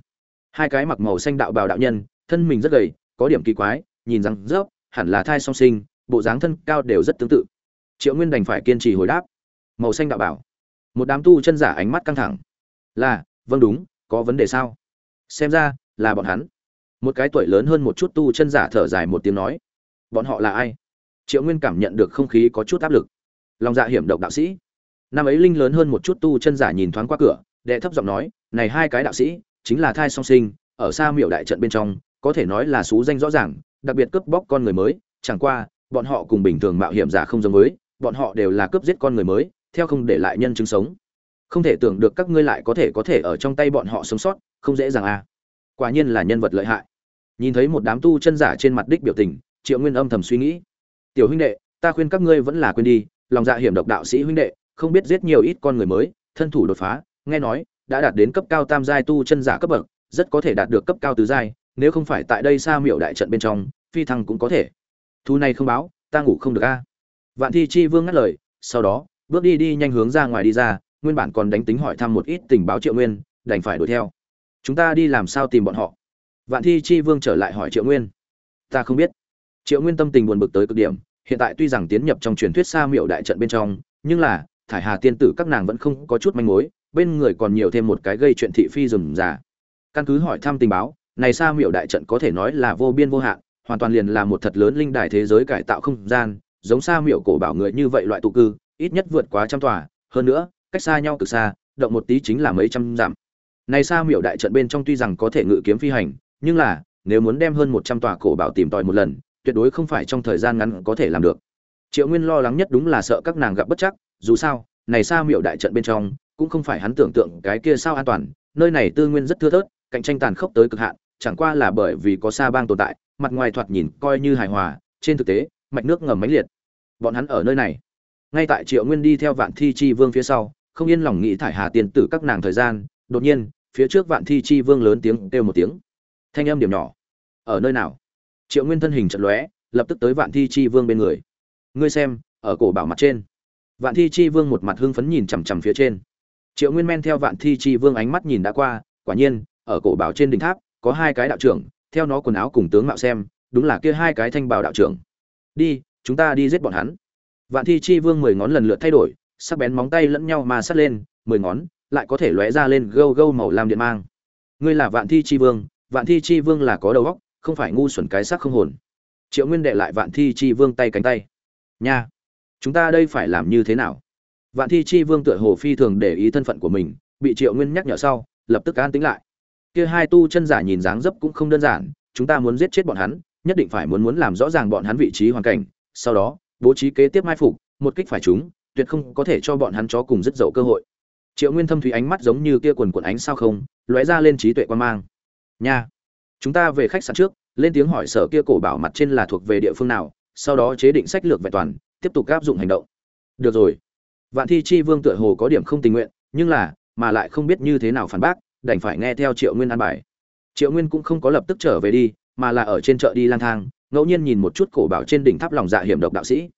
Hai cái mặc màu xanh đạo bào đạo nhân, thân mình rất gầy, có điểm kỳ quái, nhìn răng rớp, hẳn là thai song sinh, bộ dáng thân cao đều rất tương tự. Triệu nguyên đành phải kiên trì hồi đáp, màu xanh đạo bảo một đám tu chân giả ánh mắt căng thẳng, là vâng đúng, có vấn đề sao? Xem ra là bọn hắn một cái tuổi lớn hơn một chút tu chân giả thở dài một tiếng nói, bọn họ là ai? Triệu nguyên cảm nhận được không khí có chút áp lực. Lòng dạ hiểm độc đạo sĩ. Năm ấy linh lớn hơn một chút tu chân giả nhìn thoáng qua cửa, đệ thấp giọng nói, này hai cái đạo sĩ, chính là thai song sinh, ở xa miệu đại trận bên trong, có thể nói là xú danh rõ ràng, đặc biệt cướp bóc con người mới, chẳng qua, bọn họ cùng bình thường mạo hiểm giả không giống với, bọn họ đều là cướp giết con người mới, theo không để lại nhân chứng sống. Không thể tưởng được các ngươi lại có thể có thể ở trong tay bọn họ sống sót, không dễ dàng à quả nhiên là nhân vật lợi hại. Nhìn thấy một đám tu chân giả trên mặt đích biểu tình, triệu nguyên âm thầm suy nghĩ. Tiểu huynh đệ, ta khuyên các ngươi vẫn là quên đi, lòng dạ hiểm độc đạo sĩ huynh đệ, không biết giết nhiều ít con người mới, thân thủ đột phá, nghe nói, đã đạt đến cấp cao tam giai tu chân giả cấp bậc, rất có thể đạt được cấp cao tứ giai, nếu không phải tại đây xa miệu đại trận bên trong, phi thăng cũng có thể. Thu này không báo, ta ngủ không được a. Vạn thi chi vương ngắt lời, sau đó, bước đi đi nhanh hướng ra ngoài đi ra, nguyên bản còn đánh tính hỏi thăm một ít tình báo triệu nguyên, đành phải đuổi theo chúng ta đi làm sao tìm bọn họ? Vạn thi chi vương trở lại hỏi triệu nguyên. Ta không biết. Triệu nguyên tâm tình buồn bực tới cực điểm, hiện tại tuy rằng tiến nhập trong truyền thuyết xa miệu đại trận bên trong, nhưng là, thải hà tiên tử các nàng vẫn không có chút manh mối, bên người còn nhiều thêm một cái gây chuyện thị phi rừng già. Căn cứ hỏi thăm tình báo, này xa miệu đại trận có thể nói là vô biên vô hạn, hoàn toàn liền là một thật lớn linh đài thế giới cải tạo không gian, giống xa miệu cổ bảo người như vậy loại tụ cư, ít nhất vượt quá trăm tòa, hơn nữa, cách xa nhau cực xa, động một tí chính là mấy trăm dặm này sa miệu đại trận bên trong tuy rằng có thể ngự kiếm phi hành, nhưng là, nếu muốn đem hơn một trăm tòa cổ bảo tìm tòi một lần, tuyệt đối không phải trong thời gian ngắn có thể làm được. Triệu nguyên lo lắng nhất đúng là sợ các nàng gặp bất chắc, dù sao, này sa miệu đại trận bên trong, cũng không phải hắn tưởng tượng cái kia sao an toàn, nơi này tư nguyên rất thưa thớt, cạnh tranh tàn khốc tới cực hạn, chẳng qua là bởi vì có sa bang tồn tại, mặt ngoài thoạt nhìn coi như hài hòa, trên thực tế, mạch nước ngầm mấy liệt. Bọn hắn ở nơi này. Ngay tại triệu nguyên đi theo vạn thi chi vương phía sau, không yên lòng nghĩ thải hà tiền tử các nàng thời gian, đột nhiên phía trước vạn thi chi vương lớn tiếng kêu một tiếng. Thanh âm điểm nhỏ. Ở nơi nào? Triệu nguyên thân hình trận lóe, lập tức tới vạn thi chi vương bên người. Ngươi xem, ở cổ bảo mặt trên. Vạn thi chi vương một mặt hưng phấn nhìn chằm chằm phía trên. Triệu nguyên men theo vạn thi chi vương ánh mắt nhìn đã qua, quả nhiên, ở cổ bảo trên đỉnh tháp, có hai cái đạo trưởng, theo nó quần áo cùng tướng mạo xem, đúng là kia hai cái thanh bảo đạo trưởng. Đi, chúng ta đi giết bọn hắn. Vạn thi chi vương mười ngón lần lượt thay đổi, sắc bén móng tay lẫn nhau mà sát lên, mười ngón lại có thể lóe ra lên gâu gâu màu lam điện mang. Ngươi là vạn thi chi vương, vạn thi chi vương là có đầu óc, không phải ngu xuẩn cái xác không hồn. Triệu nguyên đệ lại vạn thi chi vương tay cánh tay. Nha, chúng ta đây phải làm như thế nào? Vạn thi chi vương tựa hồ phi thường để ý thân phận của mình, bị triệu nguyên nhắc nhở sau, lập tức an tính lại. Kia hai tu chân giả nhìn dáng dấp cũng không đơn giản, chúng ta muốn giết chết bọn hắn, nhất định phải muốn muốn làm rõ ràng bọn hắn vị trí hoàn cảnh, sau đó, bố trí kế tiếp mai phục, một kích phải chúng tuyệt không có thể cho bọn hắn chó cùng dứt dậu cơ hội triệu nguyên thâm thủy ánh mắt giống như kia quần quần ánh sao không, lóe ra lên trí tuệ quan mang. Nha, chúng ta về khách sạn trước, lên tiếng hỏi sở kia cổ bảo mặt trên là thuộc về địa phương nào, sau đó chế định sách lược vẹn toàn, tiếp tục áp dụng hành động. Được rồi. Vạn thi chi vương tựa hồ có điểm không tình nguyện, nhưng là, mà lại không biết như thế nào phản bác, đành phải nghe theo triệu nguyên an bài. Triệu nguyên cũng không có lập tức trở về đi, mà là ở trên chợ đi lang thang, ngẫu nhiên nhìn một chút cổ bảo trên đỉnh tháp lòng dạ hiểm độc đạo sĩ.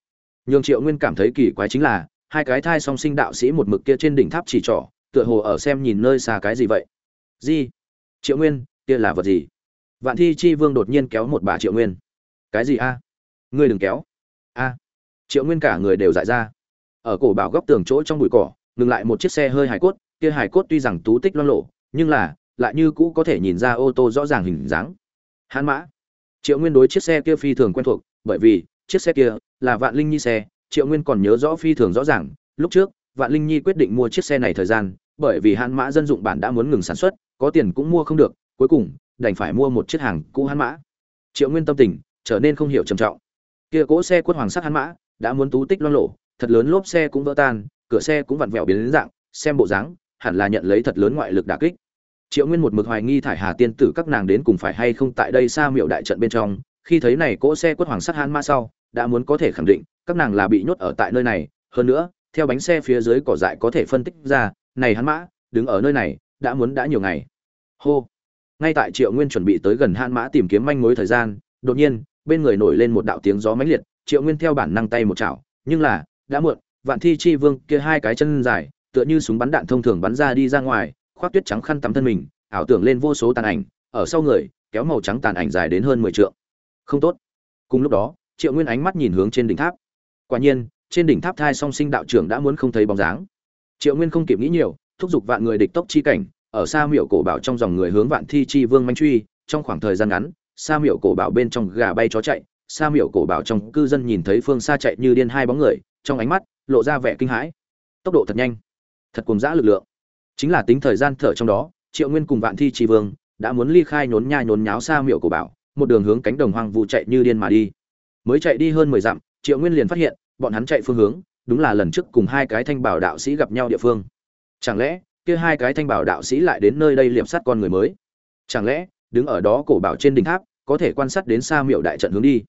Nhường triệu nguyên cảm thấy kỳ quái chính là hai cái thai song sinh đạo sĩ một mực kia trên đỉnh tháp chỉ trỏ, tựa hồ ở xem nhìn nơi xa cái gì vậy. Gì triệu nguyên, kia là vật gì? Vạn thi chi vương đột nhiên kéo một bà triệu nguyên. Cái gì a? Ngươi đừng kéo. A. Triệu nguyên cả người đều dại ra. Ở cổ bảo góc tường chỗ trong bụi cỏ, ngừng lại một chiếc xe hơi hải cốt, kia hải cốt tuy rằng tú tích loang lộ nhưng là, lại như cũ có thể nhìn ra ô tô rõ ràng hình dáng. Hãn mã. Triệu nguyên đối chiếc xe kia phi thường quen thuộc, bởi vì, chiếc xe kia là vạn linh nhi xe triệu nguyên còn nhớ rõ phi thường rõ ràng, lúc trước, vạn linh nhi quyết định mua chiếc xe này thời gian, bởi vì hãn mã dân dụng bản đã muốn ngừng sản xuất, có tiền cũng mua không được, cuối cùng, đành phải mua một chiếc hàng cũ hãn mã. Triệu nguyên tâm tình, trở nên không hiểu trầm trọng. Kia cỗ xe quất hoàng sắc hãn mã, đã muốn tú tích loang lộ thật lớn lốp xe cũng vỡ tan, cửa xe cũng vặn vẹo biến đến dạng, xem bộ dáng, hẳn là nhận lấy thật lớn ngoại lực đả kích. Triệu nguyên một mực hoài nghi thải hà tiên tử các nàng đến cùng phải hay không tại đây xa miệu đại trận bên trong, khi thấy này cỗ xe quất hoàng sắt hãn mã sau đã muốn có thể khẳng định, các nàng là bị nhốt ở tại nơi này. Hơn nữa, theo bánh xe phía dưới cỏ dại có thể phân tích ra, này hắn mã, đứng ở nơi này, đã muốn đã nhiều ngày. Hô. Ngay tại triệu nguyên chuẩn bị tới gần hãn mã tìm kiếm manh mối thời gian, đột nhiên, bên người nổi lên một đạo tiếng gió mãnh liệt, triệu nguyên theo bản năng tay một chảo, nhưng là, đã muộn, vạn thi chi vương kia hai cái chân dài, tựa như súng bắn đạn thông thường bắn ra đi ra ngoài, khoác tuyết trắng khăn tắm thân mình, ảo tưởng lên vô số tàn ảnh, ở sau người, kéo màu trắng tàn ảnh dài đến hơn mười trượng. Không tốt. Cùng lúc đó triệu nguyên ánh mắt nhìn hướng trên đỉnh tháp. Quả nhiên, trên đỉnh tháp thai song sinh đạo trưởng đã muốn không thấy bóng dáng. Triệu nguyên không kịp nghĩ nhiều, thúc giục vạn người địch tốc chi cảnh, ở xa miệu cổ bảo trong dòng người hướng vạn thi chi vương manh truy, trong khoảng thời gian ngắn xa miệu cổ bảo bên trong gà bay chó chạy xa miệu cổ bảo trong cư dân nhìn thấy phương xa chạy như điên hai bóng người, trong ánh mắt lộ ra vẻ kinh hãi. Tốc độ thật nhanh, thật cùng dã lực lượng. Chính là tính thời gian thở trong đó, triệu nguyên cùng vạn thi tri vương đã muốn ly khai nhốn nha nhốn nháo xa miệu cổ bảo, một đường hướng cánh đồng hoang vu chạy như điên mà đi mới chạy đi hơn mười dặm, triệu nguyên liền phát hiện, bọn hắn chạy phương hướng, đúng là lần trước cùng hai cái thanh bảo đạo sĩ gặp nhau địa phương. Chẳng lẽ, kia hai cái thanh bảo đạo sĩ lại đến nơi đây liệp sát con người mới? Chẳng lẽ, đứng ở đó cổ bảo trên đỉnh tháp, có thể quan sát đến xa miệu đại trận hướng đi?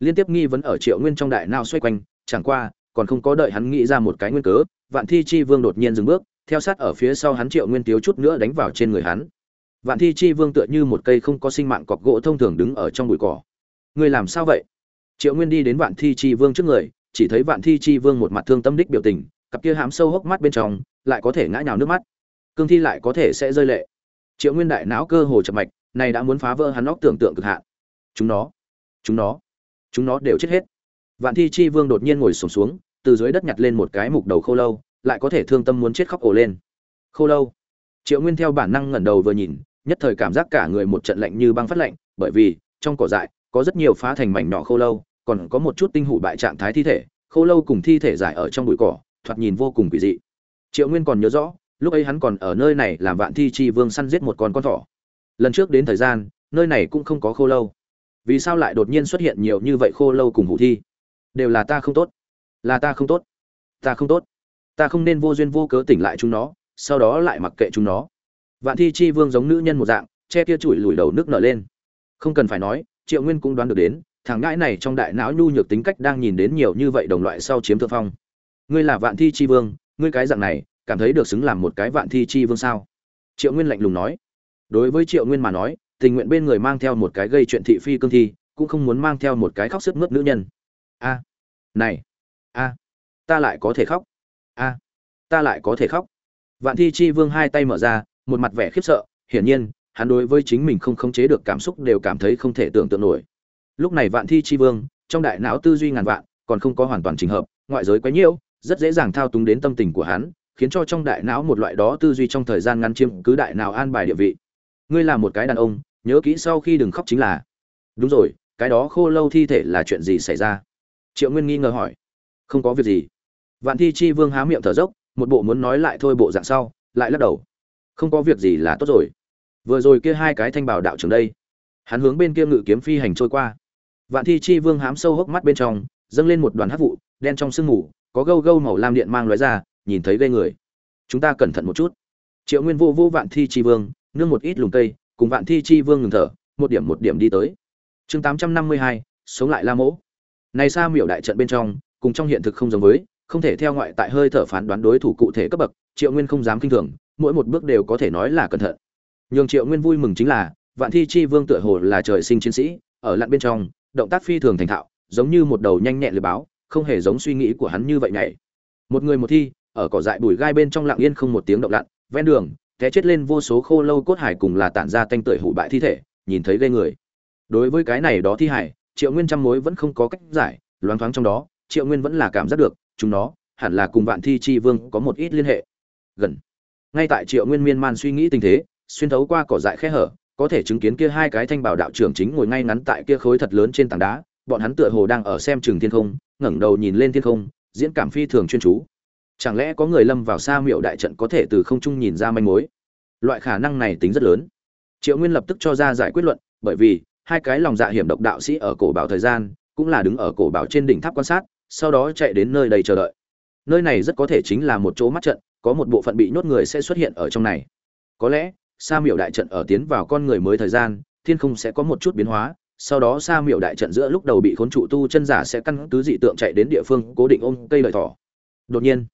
Liên tiếp nghi vấn ở triệu nguyên trong đại nao xoay quanh, chẳng qua, còn không có đợi hắn nghĩ ra một cái nguyên cớ, vạn thi chi vương đột nhiên dừng bước, theo sát ở phía sau hắn triệu nguyên tiếu chút nữa đánh vào trên người hắn. Vạn thi chi vương tựa như một cây không có sinh mạng cọc gỗ thông thường đứng ở trong bụi cỏ. Ngươi làm sao vậy? Triệu nguyên đi đến vạn thi chi vương trước người chỉ thấy vạn thi chi vương một mặt thương tâm đích biểu tình cặp kia hám sâu hốc mắt bên trong lại có thể ngã nhào nước mắt. Cương thi lại có thể sẽ rơi lệ. Triệu nguyên đại não cơ hồ chập mạch này đã muốn phá vỡ hắn óc tưởng tượng cực hạn. Chúng nó chúng nó chúng nó đều chết hết. Vạn thi chi vương đột nhiên ngồi sổm xuống, xuống từ dưới đất nhặt lên một cái mục đầu khô lâu lại có thể thương tâm muốn chết khóc ổ lên. Khô lâu. Triệu nguyên theo bản năng ngẩng đầu vừa nhìn nhất thời cảm giác cả người một trận lạnh như băng phát lạnh bởi vì trong cỏ dại có rất nhiều phá thành mảnh nhỏ khô lâu còn có một chút tinh hủ bại trạng thái thi thể, khô lâu cùng thi thể giải ở trong bụi cỏ, thoạt nhìn vô cùng quỷ dị. Triệu nguyên còn nhớ rõ, lúc ấy hắn còn ở nơi này làm vạn thi chi vương săn giết một con con thỏ. Lần trước đến thời gian, nơi này cũng không có khô lâu. Vì sao lại đột nhiên xuất hiện nhiều như vậy khô lâu cùng hủ thi? Đều là ta không tốt. Là ta không tốt. Ta không tốt. Ta không nên vô duyên vô cớ tỉnh lại chúng nó, sau đó lại mặc kệ chúng nó. Vạn thi chi vương giống nữ nhân một dạng, che kia chùi lùi đầu nước nở lên. Không cần phải nói, triệu nguyên cũng đoán được đến thằng ngãi này trong đại não nhu nhược tính cách đang nhìn đến nhiều như vậy đồng loại sau chiếm thượng phong. Ngươi là vạn thi chi vương, ngươi cái dạng này, cảm thấy được xứng làm một cái vạn thi chi vương sao? Triệu nguyên lạnh lùng nói. Đối với triệu nguyên mà nói, tình nguyện bên người mang theo một cái gây chuyện thị phi cương thi, cũng không muốn mang theo một cái khóc sức mướt nữ nhân. A. Này. A. Ta lại có thể khóc. A. Ta lại có thể khóc. Vạn thi chi vương hai tay mở ra, một mặt vẻ khiếp sợ, hiển nhiên, hắn đối với chính mình không khống chế được cảm xúc đều cảm thấy không thể tưởng tượng nổi lúc này vạn thi chi vương, trong đại não tư duy ngàn vạn, còn không có hoàn toàn trình hợp, ngoại giới quấy nhiễu, rất dễ dàng thao túng đến tâm tình của hắn, khiến cho trong đại não một loại đó tư duy trong thời gian ngắn chiếm cứ đại nào an bài địa vị. Ngươi là một cái đàn ông, nhớ kỹ sau khi đừng khóc chính là. Đúng rồi, cái đó khô lâu thi thể là chuyện gì xảy ra? Triệu nguyên nghi ngờ hỏi. Không có việc gì. Vạn thi chi vương há miệng thở dốc, một bộ muốn nói lại thôi bộ dạng sau, lại lắc đầu. Không có việc gì là tốt rồi. Vừa rồi kia hai cái thanh bảo đạo trường đây. Hắn hướng bên kia ngự kiếm phi hành trôi qua vạn thi chi vương hám sâu hốc mắt bên trong, dâng lên một đoàn hắc vụ, đen trong sương mù, có gâu gâu màu lam điện mang lóe ra, nhìn thấy ghê người. Chúng ta cẩn thận một chút. Triệu nguyên vô vô vạn thi chi vương, nương một ít lùm cây, cùng vạn thi chi vương ngừng thở, một điểm một điểm đi tới. Chương tám trăm năm mươi hai, sống lại la mỗ. Này xa miểu đại trận bên trong, cùng trong hiện thực không giống với, không thể theo ngoại tại hơi thở phán đoán đối thủ cụ thể cấp bậc, triệu nguyên không dám kinh thường, mỗi một bước đều có thể nói là cẩn thận. Nhưng triệu nguyên vui mừng chính là, vạn thi chi vương tựa hồ là trời sinh chiến sĩ, ở lặn bên trong động tác phi thường thành thạo, giống như một đầu nhanh nhẹn lừa báo, không hề giống suy nghĩ của hắn như vậy nhảy. Một người một thi, ở cỏ dại bùi gai bên trong lặng yên không một tiếng động lặn, ven đường, té chết lên vô số khô lâu cốt hải cùng là tản ra tanh tưởi hủ bại thi thể, nhìn thấy ghê người. Đối với cái này đó thi hải, triệu nguyên trăm mối vẫn không có cách giải, loáng thoáng trong đó, triệu nguyên vẫn là cảm giác được, chúng nó, hẳn là cùng vạn thi chi vương có một ít liên hệ. Gần. Ngay tại triệu nguyên miên man suy nghĩ tình thế, xuyên thấu qua cỏ dại khe hở có thể chứng kiến kia hai cái thanh bảo đạo trưởng chính ngồi ngay ngắn tại kia khối thật lớn trên tảng đá, bọn hắn tựa hồ đang ở xem trường thiên không, ngẩng đầu nhìn lên thiên không, diễn cảm phi thường chuyên chú. Chẳng lẽ có người lâm vào xa miệu đại trận có thể từ không trung nhìn ra manh mối? Loại khả năng này tính rất lớn. Triệu nguyên lập tức cho ra giải quyết luận, bởi vì hai cái lòng dạ hiểm độc đạo sĩ ở cổ bảo thời gian, cũng là đứng ở cổ bảo trên đỉnh tháp quan sát, sau đó chạy đến nơi đây chờ đợi. Nơi này rất có thể chính là một chỗ mắt trận, có một bộ phận bị nhốt người sẽ xuất hiện ở trong này. Có lẽ sa miểu đại trận ở tiến vào con người mới thời gian, thiên không sẽ có một chút biến hóa. Sau đó sa miểu đại trận giữa lúc đầu bị khốn trụ tu chân giả sẽ căn cứ dị tượng chạy đến địa phương, cố định ôm cây lợi thỏ. Đột nhiên,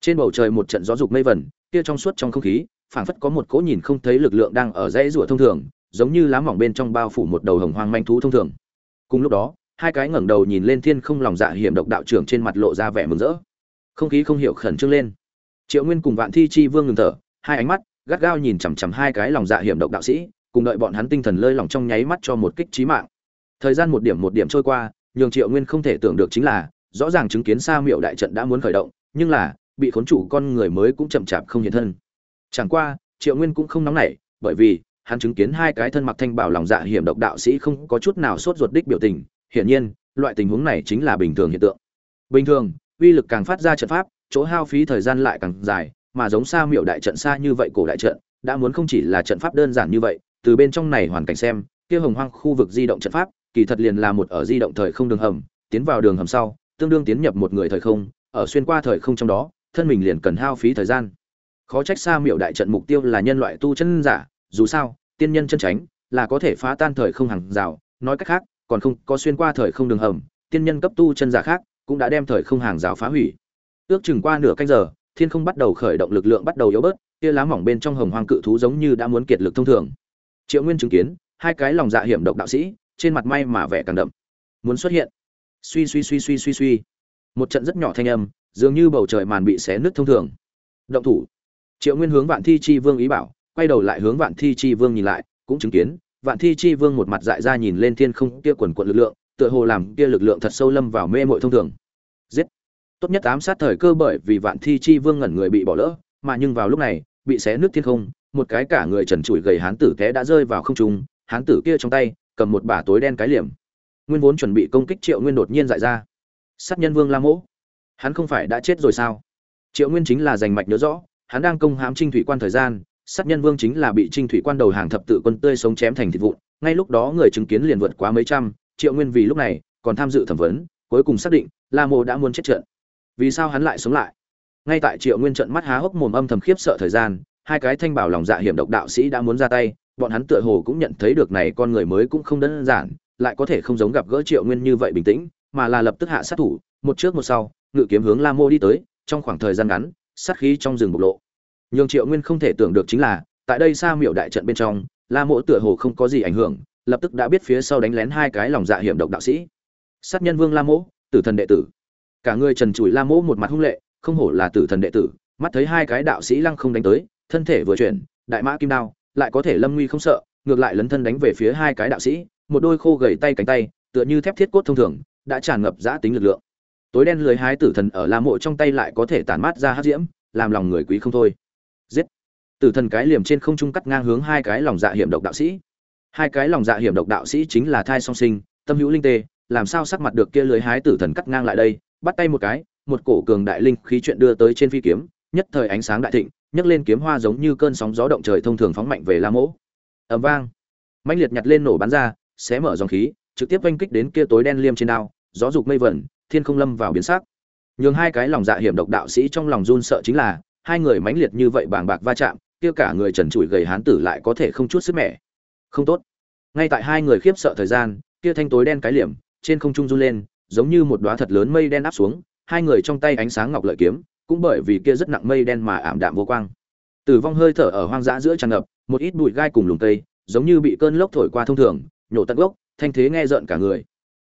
trên bầu trời một trận gió dục mây vẩn, kia trong suốt trong không khí, phảng phất có một cỗ nhìn không thấy lực lượng đang ở dãy rủa thông thường, giống như lá mỏng bên trong bao phủ một đầu hồng hoang manh thú thông thường. Cùng lúc đó, hai cái ngẩng đầu nhìn lên thiên không lòng dạ hiểm độc đạo trưởng trên mặt lộ ra vẻ mừng rỡ. Không khí không hiểu khẩn trương lên. Triệu nguyên cùng vạn thi chi vương ngừng thở, hai ánh mắt gắt gao nhìn chằm chằm hai cái lòng dạ hiểm độc đạo sĩ, cùng đợi bọn hắn tinh thần lơi lỏng trong nháy mắt cho một kích trí mạng. Thời gian một điểm một điểm trôi qua, nhường triệu nguyên không thể tưởng được chính là, rõ ràng chứng kiến Sa miệu đại trận đã muốn khởi động, nhưng là, bị khốn chủ con người mới cũng chậm chạp không hiện thân. Chẳng qua, triệu nguyên cũng không nóng nảy, bởi vì, hắn chứng kiến hai cái thân mặc thanh bảo lòng dạ hiểm độc đạo sĩ không có chút nào sốt ruột đích biểu tình, hiển nhiên, loại tình huống này chính là bình thường hiện tượng. Bình thường, uy lực càng phát ra trận pháp, chỗ hao phí thời gian lại càng dài mà giống xa miệu đại trận xa như vậy, cổ đại trận, đã muốn không chỉ là trận pháp đơn giản như vậy, từ bên trong này hoàn cảnh xem, kia hồng hoang khu vực di động trận pháp, kỳ thật liền là một ở di động thời không đường hầm, tiến vào đường hầm sau, tương đương tiến nhập một người thời không, ở xuyên qua thời không trong đó, thân mình liền cần hao phí thời gian. Khó trách xa miệu đại trận mục tiêu là nhân loại tu chân giả, dù sao, tiên nhân chân tránh là có thể phá tan thời không hàng rào, nói cách khác, còn không có xuyên qua thời không đường hầm, tiên nhân cấp tu chân giả khác, cũng đã đem thời không hàng rào phá hủy. Ước chừng qua nửa canh giờ thiên không bắt đầu khởi động lực lượng bắt đầu yếu bớt kia lá mỏng bên trong hồng hoang cự thú giống như đã muốn kiệt lực thông thường. Triệu nguyên chứng kiến, hai cái lòng dạ hiểm độc đạo sĩ, trên mặt may mà vẻ càng đậm. Muốn xuất hiện. Suy suy suy suy suy suy. Một trận rất nhỏ thanh âm, dường như bầu trời màn bị xé nứt thông thường. Động thủ. Triệu nguyên hướng vạn thi chi vương ý bảo, quay đầu lại hướng vạn thi chi vương nhìn lại, cũng chứng kiến, vạn thi chi vương một mặt dại ra nhìn lên thiên không kia quần quận lực lượng, tựa hồ làm kia lực lượng thật sâu lâm vào mê mội thông thường. Giết tốt nhất ám sát thời cơ bởi vì vạn thi chi vương ngẩn người bị bỏ lỡ, mà nhưng vào lúc này, bị xé nước thiên không, một cái cả người trần trụi gầy hán tử té đã rơi vào không trung, hán tử kia trong tay, cầm một bả tối đen cái liềm. Nguyên vốn chuẩn bị công kích triệu nguyên đột nhiên dại ra. Sát nhân vương la mỗ, hắn không phải đã chết rồi sao? Triệu nguyên chính là giành mạch nhớ rõ, hắn đang công hãm trinh thủy quan thời gian, sát nhân vương chính là bị trinh thủy quan đầu hàng thập tự quân tươi sống chém thành thịt vụn, ngay lúc đó người chứng kiến liền vượt quá mấy trăm, triệu nguyên vì lúc này còn tham dự thẩm vấn, cuối cùng xác định la mô đã muốn chết trận vì sao hắn lại sống lại? Ngay tại triệu nguyên trận mắt há hốc mồm âm thầm khiếp sợ thời gian, hai cái thanh bảo lòng dạ hiểm độc đạo sĩ đã muốn ra tay, bọn hắn tựa hồ cũng nhận thấy được này con người mới cũng không đơn giản, lại có thể không giống gặp gỡ triệu nguyên như vậy bình tĩnh, mà là lập tức hạ sát thủ, một trước một sau, ngự kiếm hướng la mô đi tới, trong khoảng thời gian ngắn, sát khí trong rừng bộc lộ. Nhường triệu nguyên không thể tưởng được chính là, tại đây xa miệu đại trận bên trong, la mỗ tựa hồ không có gì ảnh hưởng, lập tức đã biết phía sau đánh lén hai cái lòng dạ hiểm độc đạo sĩ. Sát nhân vương la mỗ tử thần đệ tử cả người trần trụi la mỗ một mặt hung lệ, không hổ là tử thần đệ tử, mắt thấy hai cái đạo sĩ lăng không đánh tới, thân thể vừa chuyển, đại mã kim đao, lại có thể lâm nguy không sợ, ngược lại lấn thân đánh về phía hai cái đạo sĩ, một đôi khô gầy tay cánh tay, tựa như thép thiết cốt thông thường, đã tràn ngập giã tính lực lượng. Tối đen lưới hái tử thần ở la mộ trong tay lại có thể tản mát ra hát diễm, làm lòng người quý không thôi. Giết! Tử thần cái liềm trên không trung cắt ngang hướng hai cái lòng dạ hiểm độc đạo sĩ. Hai cái lòng dạ hiểm độc đạo sĩ chính là thai song sinh, tâm hữu linh tê, làm sao sắc mặt được kia lưới hái tử thần cắt ngang lại đây bắt tay một cái, một cổ cường đại linh khí chuyện đưa tới trên phi kiếm, nhất thời ánh sáng đại thịnh, nhấc lên kiếm hoa giống như cơn sóng gió động trời thông thường phóng mạnh về la mỗ. Ầm vang. Mãnh liệt nhặt lên nổ bắn ra, xé mở dòng khí, trực tiếp vênh kích đến kia tối đen liêm trên đao, gió dục mây vẩn, thiên không lâm vào biến sắc. Nhường hai cái lòng dạ hiểm độc đạo sĩ trong lòng run sợ chính là, hai người mãnh liệt như vậy bàng bạc va chạm, kia cả người trần trụi gầy hán tử lại có thể không chút sức mẻ. Không tốt. Ngay tại hai người khiếp sợ thời gian, kia thanh tối đen cái liềm, trên không trung run lên giống như một đóa thật lớn mây đen áp xuống hai người trong tay ánh sáng ngọc lợi kiếm cũng bởi vì kia rất nặng mây đen mà ảm đạm vô quang. Tử vong hơi thở ở hoang dã giữa tràn ngập một ít bụi gai cùng lùm cây, giống như bị cơn lốc thổi qua thông thường nhổ tận gốc thanh thế nghe rợn cả người.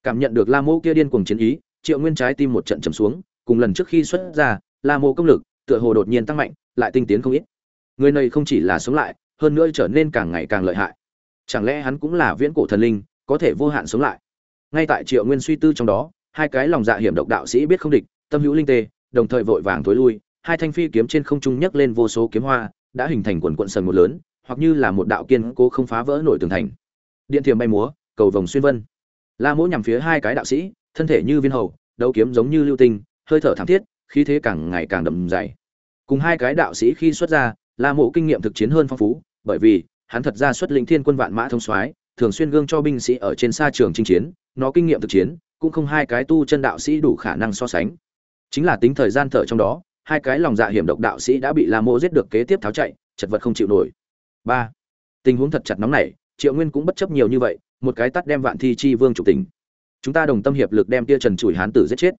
Cảm nhận được la Mộ kia điên cuồng chiến ý triệu nguyên trái tim một trận trầm xuống cùng lần trước khi xuất ra la Mộ công lực tựa hồ đột nhiên tăng mạnh lại tinh tiến không ít. Người này không chỉ là sống lại hơn nữa trở nên càng ngày càng lợi hại. Chẳng lẽ hắn cũng là viễn cổ thần linh có thể vô hạn sống lại? Ngay tại triệu nguyên suy tư trong đó, hai cái lòng dạ hiểm độc đạo sĩ biết không địch, tâm hữu linh tê, đồng thời vội vàng thối lui. Hai thanh phi kiếm trên không trung nhấc lên vô số kiếm hoa, đã hình thành quần quận sần một lớn, hoặc như là một đạo kiên cố không phá vỡ nổi tường thành. Điện thiềm bay múa, cầu vồng xuyên vân. La mỗ nhằm phía hai cái đạo sĩ, thân thể như viên hầu, đấu kiếm giống như lưu tinh, hơi thở thảm thiết, khí thế càng ngày càng đậm dày. Cùng hai cái đạo sĩ khi xuất ra, la mộ kinh nghiệm thực chiến hơn phong phú, bởi vì hắn thật ra xuất lĩnh thiên quân vạn mã thông soái thường xuyên gương cho binh sĩ ở trên xa trường chinh chiến, nó kinh nghiệm thực chiến, cũng không hai cái tu chân đạo sĩ đủ khả năng so sánh. Chính là tính thời gian thở trong đó, hai cái lòng dạ hiểm độc đạo sĩ đã bị la mộ giết được kế tiếp tháo chạy, chật vật không chịu nổi. Ba, tình huống thật chặt nóng này, triệu nguyên cũng bất chấp nhiều như vậy, một cái tát đem vạn thi chi vương chủ tỉnh. chúng ta đồng tâm hiệp lực đem tia trần chủi hán tử giết chết.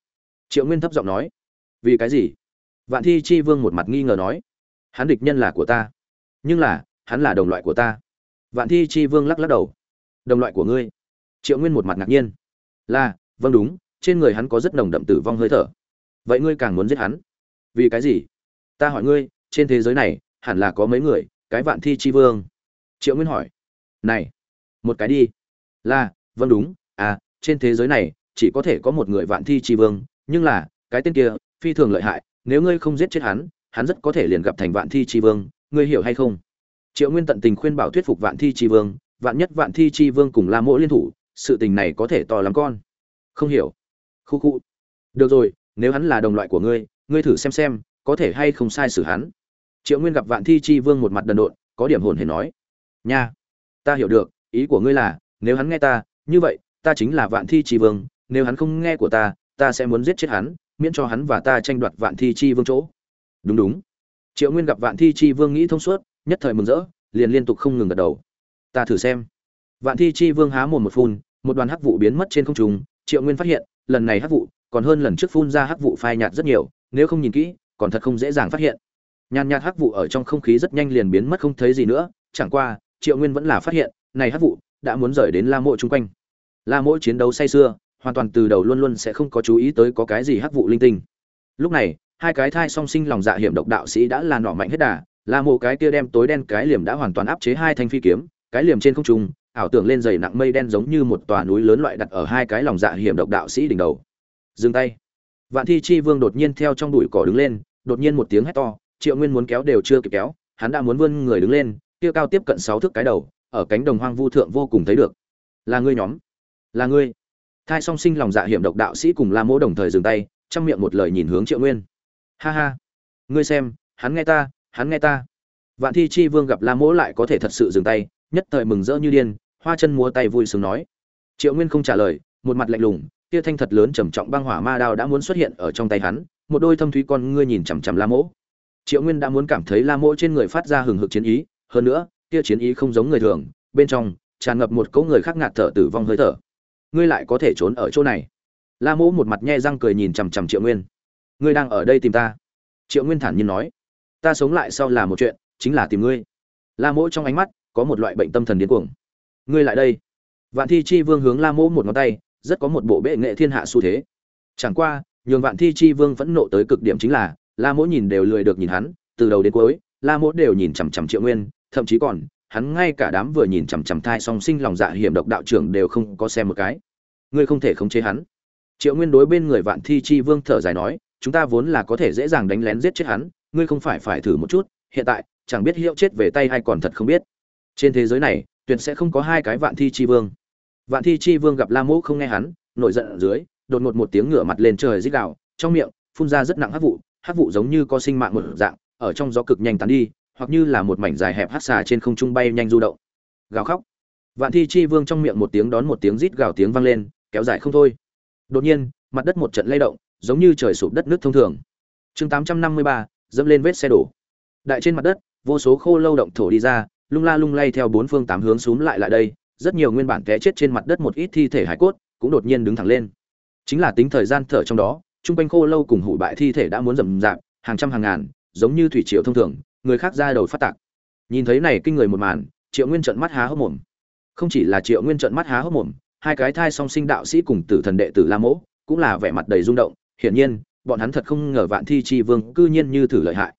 Triệu nguyên thấp giọng nói. Vì cái gì? Vạn thi chi vương một mặt nghi ngờ nói. Hắn địch nhân là của ta, nhưng là, hắn là đồng loại của ta. Vạn thi chi vương lắc lắc đầu đồng loại của ngươi. Triệu nguyên một mặt ngạc nhiên. Là vâng đúng, trên người hắn có rất nồng đậm tử vong hơi thở. Vậy ngươi càng muốn giết hắn? Vì cái gì? Ta hỏi ngươi, trên thế giới này, hẳn là có mấy người, cái vạn thi chi vương? Triệu nguyên hỏi. Này, một cái đi. Là vâng đúng à trên thế giới này, chỉ có thể có một người vạn thi chi vương, nhưng là, cái tên kia, phi thường lợi hại, nếu ngươi không giết chết hắn hắn rất có thể liền gặp thành vạn thi chi vương, ngươi hiểu hay không? Triệu nguyên tận tình khuyên bảo thuyết phục vạn thi chi vương vạn nhất vạn thi chi vương cùng la mỗ liên thủ, sự tình này có thể to lắm con. Không hiểu. Khu khu. Được rồi, nếu hắn là đồng loại của ngươi ngươi thử xem xem, có thể hay không sai xử hắn. Triệu nguyên gặp vạn thi chi vương một mặt đần độn, có điểm hồn hề nói. Nha. Ta hiểu được, ý của ngươi là, nếu hắn nghe ta, như vậy, ta chính là vạn thi chi vương, nếu hắn không nghe của ta ta sẽ muốn giết chết hắn, miễn cho hắn và ta tranh đoạt vạn thi chi vương chỗ. Đúng đúng. Triệu nguyên gặp vạn thi chi vương nghĩ thông suốt, nhất thời mừng rỡ, liền liên tục không ngừng gật đầu ta thử xem. Vạn thi chi vương há mồm một phun, một đoàn hắc vụ biến mất trên không trung, triệu nguyên phát hiện, lần này hắc vụ, còn hơn lần trước phun ra hắc vụ phai nhạt rất nhiều, nếu không nhìn kỹ, còn thật không dễ dàng phát hiện. Nhàn nhạt hắc vụ ở trong không khí rất nhanh liền biến mất không thấy gì nữa, chẳng qua, triệu nguyên vẫn là phát hiện, này hắc vụ đã muốn rời đến la mộ chung quanh. La mộ chiến đấu say sưa, hoàn toàn từ đầu luôn luôn sẽ không có chú ý tới có cái gì hắc vụ linh tinh. Lúc này, hai cái thai song sinh lòng dạ hiểm độc đạo sĩ đã là nỏ mạnh hết đà, la mộ cái kia đem tối đen cái liềm đã hoàn toàn áp chế hai thanh phi kiếm cái liềm trên không trung, ảo tưởng lên dày nặng mây đen giống như một tòa núi lớn loại đặt ở hai cái lòng dạ hiểm độc đạo sĩ đỉnh đầu. Dừng tay. Vạn thi chi vương đột nhiên theo trong đùi cỏ đứng lên, đột nhiên một tiếng hét to, triệu nguyên muốn kéo đều chưa kịp kéo, hắn đã muốn vươn người đứng lên, kia cao tiếp cận sáu thước cái đầu, ở cánh đồng hoang vu thượng vô cùng thấy được. Là ngươi nhóm. Là ngươi. Thai song sinh lòng dạ hiểm độc đạo sĩ cùng la mỗ đồng thời dừng tay, trong miệng một lời nhìn hướng triệu nguyên. Ha ha. Ngươi xem, hắn nghe ta, hắn nghe ta. Vạn thi chi vương gặp la mỗ lại có thể thật sự dừng tay nhất thời mừng rỡ như điên, hoa chân múa tay vui sướng nói. Triệu nguyên không trả lời, một mặt lạnh lùng, kia thanh thật lớn trầm trọng băng hỏa ma đao đã muốn xuất hiện ở trong tay hắn, một đôi thâm thúy con ngươi nhìn chằm chằm la mỗ. Triệu nguyên đã muốn cảm thấy la mỗ trên người phát ra hừng hực chiến ý, hơn nữa, kia chiến ý không giống người thường, bên trong, tràn ngập một cỗ người khác ngạt thở tử vong hơi thở. Ngươi lại có thể trốn ở chỗ này. La mỗ một mặt nhe răng cười nhìn chằm chằm triệu nguyên. Ngươi đang ở đây tìm ta. Triệu nguyên thản nhiên nói. Ta sống lại sau là một chuyện, chính là tìm ngươi. La mỗ trong ánh mắt có một loại bệnh tâm thần điên cuồng. Ngươi lại đây. Vạn thi chi vương hướng la mỗ một ngón tay, rất có một bộ bệ nghệ thiên hạ xu thế. Chẳng qua, nhường vạn thi chi vương vẫn nộ tới cực điểm chính là, la mỗ nhìn đều lười được nhìn hắn, từ đầu đến cuối, la mỗ đều nhìn chằm chằm triệu nguyên, thậm chí còn, hắn ngay cả đám vừa nhìn chằm chằm thai song sinh lòng dạ hiểm độc đạo trưởng đều không có xem một cái. Ngươi không thể khống chế hắn. Triệu nguyên đối bên người vạn thi chi vương thở dài nói, chúng ta vốn là có thể dễ dàng đánh lén giết chết hắn, ngươi không phải phải thử một chút, hiện tại, chẳng biết hiệu chết về tay hay còn thật không biết trên thế giới này, tuyệt sẽ không có hai cái vạn thi chi vương. Vạn thi chi vương gặp la mẫu không nghe hắn, nổi giận ở dưới, đột ngột một tiếng ngửa mặt lên trời rít gào, trong miệng phun ra rất nặng hắc vụ hắc vụ giống như có sinh mạng một dạng, ở trong gió cực nhanh tán đi, hoặc như là một mảnh dài hẹp hắc xà trên không trung bay nhanh du động. Gào khóc. Vạn thi chi vương trong miệng một tiếng đón một tiếng rít gào tiếng vang lên, kéo dài không thôi. Đột nhiên, mặt đất một trận lay động, giống như trời sụp đất nước thông thường. Chương tám trăm năm mươi ba, dẫm lên vết xe đổ. Đại trên mặt đất, vô số khô lâu động thổ đi ra lung la lung lay theo bốn phương tám hướng xuống lại lại đây, rất nhiều nguyên bản té chết trên mặt đất một ít thi thể hải cốt cũng đột nhiên đứng thẳng lên. Chính là tính thời gian thở trong đó trung quanh khô lâu cùng hủ bại thi thể đã muốn rầm rạp, hàng trăm hàng ngàn, giống như thủy triều thông thường, người khác ra đầu phát tạc. Nhìn thấy này kinh người một màn, triệu nguyên trận mắt há hốc mồm. Không chỉ là triệu nguyên trận mắt há hốc mồm, hai cái thai song sinh đạo sĩ cùng tử thần đệ tử la mỗ cũng là vẻ mặt đầy rung động, hiển nhiên, bọn hắn thật không ngờ vạn thi chi vương cư nhiên như thử lợi hại.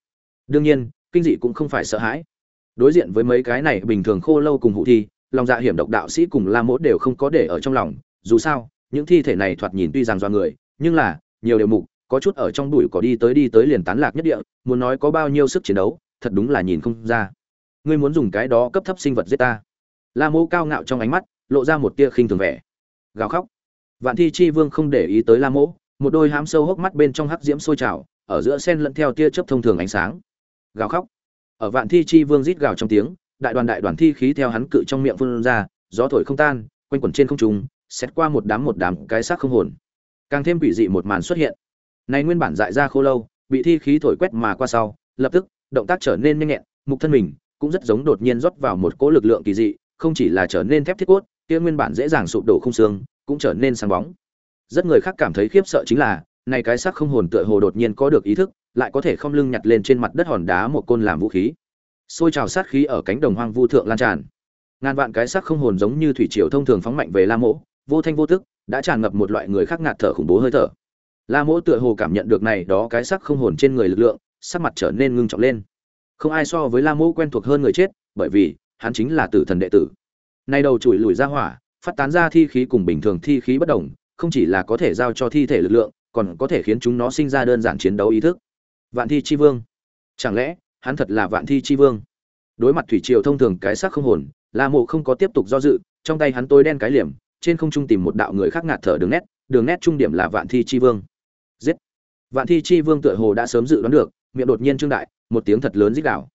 Đương nhiên, kinh dị cũng không phải sợ hãi đối diện với mấy cái này bình thường khô lâu cùng hụ thi, lòng dạ hiểm độc đạo sĩ cùng la mỗ đều không có để ở trong lòng. Dù sao, những thi thể này thoạt nhìn tuy rằng do người, nhưng là, nhiều đều mục, có chút ở trong bụi có đi tới đi tới liền tán lạc nhất địa, muốn nói có bao nhiêu sức chiến đấu, thật đúng là nhìn không ra. Ngươi muốn dùng cái đó cấp thấp sinh vật giết ta? La mỗ cao ngạo trong ánh mắt, lộ ra một tia khinh thường vẻ. Gào khóc. Vạn thi chi vương không để ý tới la mỗ, một đôi hám sâu hốc mắt bên trong hắc diễm sôi trào, ở giữa sen lẫn theo tia chớp thông thường ánh sáng. Gào khóc ở vạn thi chi vương rít gào trong tiếng, đại đoàn đại đoàn thi khí theo hắn cự trong miệng phun ra, gió thổi không tan, quanh quẩn trên không trung, xét qua một đám một đám cái xác không hồn. Càng thêm quỷ dị một màn xuất hiện. Này nguyên bản dại ra khô lâu, bị thi khí thổi quét mà qua sau, lập tức, động tác trở nên nhanh nhẹn, mục thân mình cũng rất giống đột nhiên rót vào một cỗ lực lượng kỳ dị, không chỉ là trở nên thép thiết cốt, kia nguyên bản dễ dàng sụp đổ không xương cũng trở nên sáng bóng. Rất người khác cảm thấy khiếp sợ chính là này cái xác không hồn tựa hồ đột nhiên có được ý thức, lại có thể không lưng nhặt lên trên mặt đất hòn đá một côn làm vũ khí. Xôi trào sát khí ở cánh đồng hoang vu thượng lan tràn. Ngàn vạn cái xác không hồn giống như thủy triều thông thường phóng mạnh về la mỗ, vô thanh vô tức, đã tràn ngập một loại người khác ngạt thở khủng bố hơi thở. La mỗ tựa hồ cảm nhận được này đó cái xác không hồn trên người lực lượng, sắc mặt trở nên ngưng trọng lên. Không ai so với la mỗ quen thuộc hơn người chết, bởi vì, hắn chính là tử thần đệ tử. Nay đầu chùi lùi ra hỏa, phát tán ra thi khí cùng bình thường thi khí bất đồng, không chỉ là có thể giao cho thi thể lực lượng còn có thể khiến chúng nó sinh ra đơn giản chiến đấu ý thức. Vạn thi chi vương. Chẳng lẽ, hắn thật là vạn thi chi vương? Đối mặt thủy triều thông thường cái xác không hồn, la mộ không có tiếp tục do dự, trong tay hắn tối đen cái liềm, trên không trung tìm một đạo người khác ngạt thở đường nét đường nét trung điểm là vạn thi chi vương. Giết. Vạn thi chi vương tựa hồ đã sớm dự đoán được, miệng đột nhiên trương đại, một tiếng thật lớn rít đảo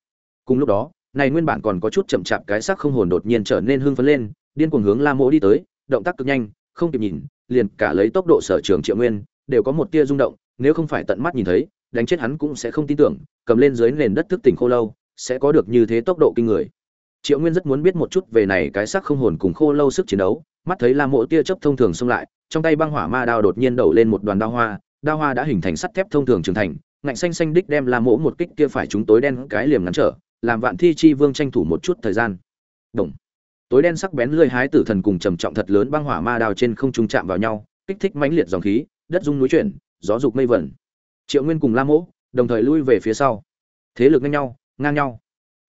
cùng lúc đó, này nguyên bản còn có chút chậm chạp cái xác không hồn đột nhiên trở nên hưng phấn lên, điên cuồng hướng la mộ đi tới, động tác cực nhanh, không kịp nhìn, liền cả lấy tốc độ sở trường triệu nguyên đều có một tia rung động, nếu không phải tận mắt nhìn thấy, đánh chết hắn cũng sẽ không tin tưởng, cầm lên dưới nền đất thức tỉnh khô lâu, sẽ có được như thế tốc độ kinh người triệu nguyên rất muốn biết một chút về này cái xác không hồn cùng khô lâu sức chiến đấu, mắt thấy la mộ tia chớp thông thường xông lại, trong tay băng hỏa ma đao đột nhiên đổ lên một đoàn đao hoa đao hoa đã hình thành sắt thép thông thường trưởng thành, ngạnh xanh xanh đích đem la mộ một kích kia phải chúng tối đen cái liềm ngắn trở, làm vạn thi chi vương tranh thủ một chút thời gian Động. tối đen sắc bén lưỡi hái tử thần cùng trầm trọng thật lớn băng hỏa ma đao trên không trung chạm vào nhau, kích thích mãnh liệt dòng khí đất rung núi chuyển, gió dục mây vẩn. Triệu nguyên cùng la mỗ đồng thời lui về phía sau. Thế lực ngang nhau ngang nhau.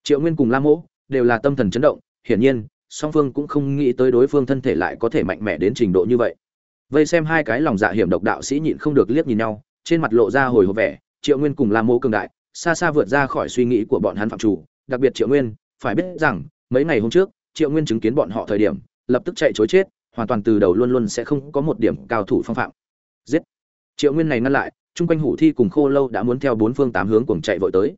Triệu nguyên cùng la mỗ đều là tâm thần chấn động, hiển nhiên, song phương cũng không nghĩ tới đối phương thân thể lại có thể mạnh mẽ đến trình độ như vậy. Vây xem hai cái lòng dạ hiểm độc đạo sĩ nhịn không được liếc nhìn nhau, trên mặt lộ ra hồi hộp vẻ, triệu nguyên cùng la mỗ cường đại, xa xa vượt ra khỏi suy nghĩ của bọn hắn phạm chủ, đặc biệt triệu nguyên, phải biết rằng, mấy ngày hôm trước, triệu nguyên chứng kiến bọn họ thời điểm, lập tức chạy chối chết, hoàn toàn từ đầu luôn luôn sẽ không có một điểm cao thủ phong phạm triệu nguyên này ngăn lại, chung quanh hủ thi cùng khô lâu đã muốn theo bốn phương tám hướng cùng chạy vội tới.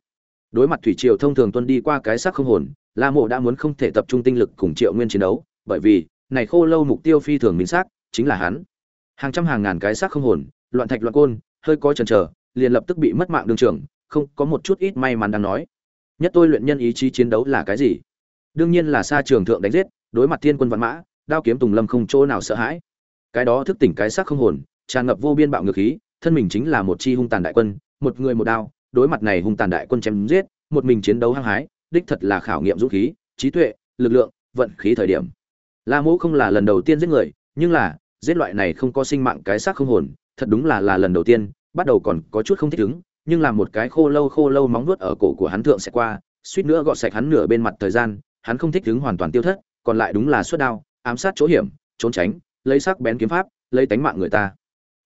Đối mặt thủy triều thông thường tuân đi qua cái xác không hồn, la mộ đã muốn không thể tập trung tinh lực cùng triệu nguyên chiến đấu, bởi vì, này khô lâu mục tiêu phi thường minh xác, chính là hắn. Hàng trăm hàng ngàn cái xác không hồn, loạn thạch loạn côn, hơi có chần chờ, liền lập tức bị mất mạng đường trường không, có một chút ít may mắn đang nói. Nhất tôi luyện nhân ý chí chiến đấu là cái gì? Đương nhiên là xa trường thượng đánh giết, đối mặt thiên quân văn mã, đao kiếm tùng lâm không chỗ nào sợ hãi. Cái đó thức tỉnh cái xác không hồn tràn ngập vô biên bạo ngược khí, thân mình chính là một chi hung tàn đại quân, một người một đao, đối mặt này hung tàn đại quân chém giết, một mình chiến đấu hăng hái, đích thật là khảo nghiệm dũng khí, trí tuệ, lực lượng, vận khí thời điểm. La Mỗ không là lần đầu tiên giết người, nhưng là, giết loại này không có sinh mạng cái xác không hồn, thật đúng là là lần đầu tiên, bắt đầu còn có chút không thích ứng, nhưng là một cái khô lâu khô lâu móng vuốt ở cổ của hắn thượng sẽ qua, suýt nữa gọt sạch hắn nửa bên mặt thời gian, hắn không thích ứng hoàn toàn tiêu thất, còn lại đúng là xuất đao, ám sát chỗ hiểm, trốn tránh, lấy sắc bén kiếm pháp, lấy tánh mạng người ta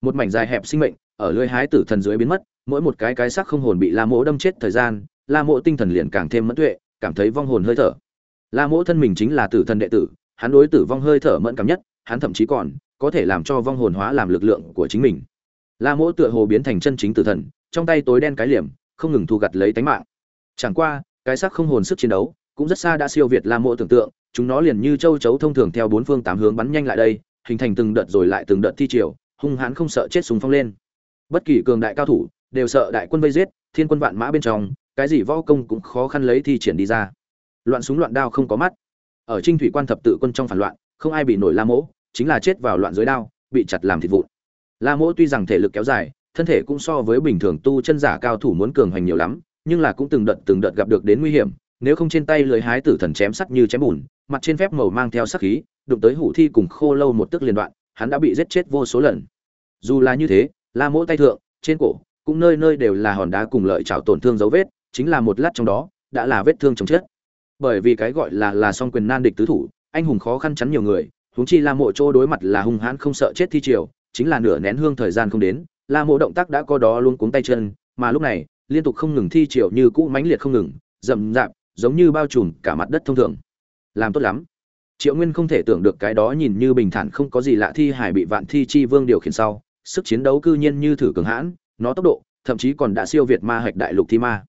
một mảnh dài hẹp sinh mệnh, ở lưới hái tử thần dưới biến mất, mỗi một cái cái xác không hồn bị la mỗ đâm chết thời gian, la mỗ tinh thần liền càng thêm mẫn tuệ, cảm thấy vong hồn hơi thở. La mỗ thân mình chính là tử thần đệ tử, hắn đối tử vong hơi thở mẫn cảm nhất, hắn thậm chí còn có thể làm cho vong hồn hóa làm lực lượng của chính mình. La mỗ tựa hồ biến thành chân chính tử thần, trong tay tối đen cái liềm, không ngừng thu gặt lấy tánh mạng. Chẳng qua, cái xác không hồn sức chiến đấu cũng rất xa đã siêu việt la mỗ tưởng tượng, chúng nó liền như châu chấu thông thường theo bốn phương tám hướng bắn nhanh lại đây, hình thành từng đợt rồi lại từng đợt thi triều hung hãn không sợ chết súng phong lên. Bất kỳ cường đại cao thủ đều sợ đại quân vây giết, thiên quân vạn mã bên trong, cái gì võ công cũng khó khăn lấy thi triển đi ra. Loạn súng loạn đao không có mắt. Ở trinh thủy quan thập tự quân trong phản loạn, không ai bị nổi la mỗ, chính là chết vào loạn dưới đao, bị chặt làm thịt vụn. La mỗ tuy rằng thể lực kéo dài, thân thể cũng so với bình thường tu chân giả cao thủ muốn cường hành nhiều lắm, nhưng là cũng từng đợt từng đợt gặp được đến nguy hiểm, nếu không trên tay lưới hái tử thần chém sắt như chém bùn, mặt trên phép màu mang theo sắc khí, đụng tới hủ thi cùng khô lâu một tức liên đoạn hắn đã bị giết chết vô số lần. Dù là như thế, la mỗ tay thượng, trên cổ, cũng nơi nơi đều là hòn đá cùng lợi chảo tổn thương dấu vết, chính là một lát trong đó, đã là vết thương chồng chết. Bởi vì cái gọi là là song quyền nan địch tứ thủ, anh hùng khó khăn chắn nhiều người, huống chi la mộ chỗ đối mặt là hung hãn không sợ chết thi triều, chính là nửa nén hương thời gian không đến, la mộ động tác đã có đó luôn cuống tay chân, mà lúc này, liên tục không ngừng thi triều như cũ mãnh liệt không ngừng, rậm rạp, giống như bao trùm cả mặt đất thông thường. Làm tốt lắm triệu nguyên không thể tưởng được cái đó nhìn như bình thản không có gì lạ thi hải bị vạn thi chi vương điều khiển sau, sức chiến đấu cư nhiên như thử cường hãn, nó tốc độ, thậm chí còn đã siêu việt ma hạch đại lục thi ma.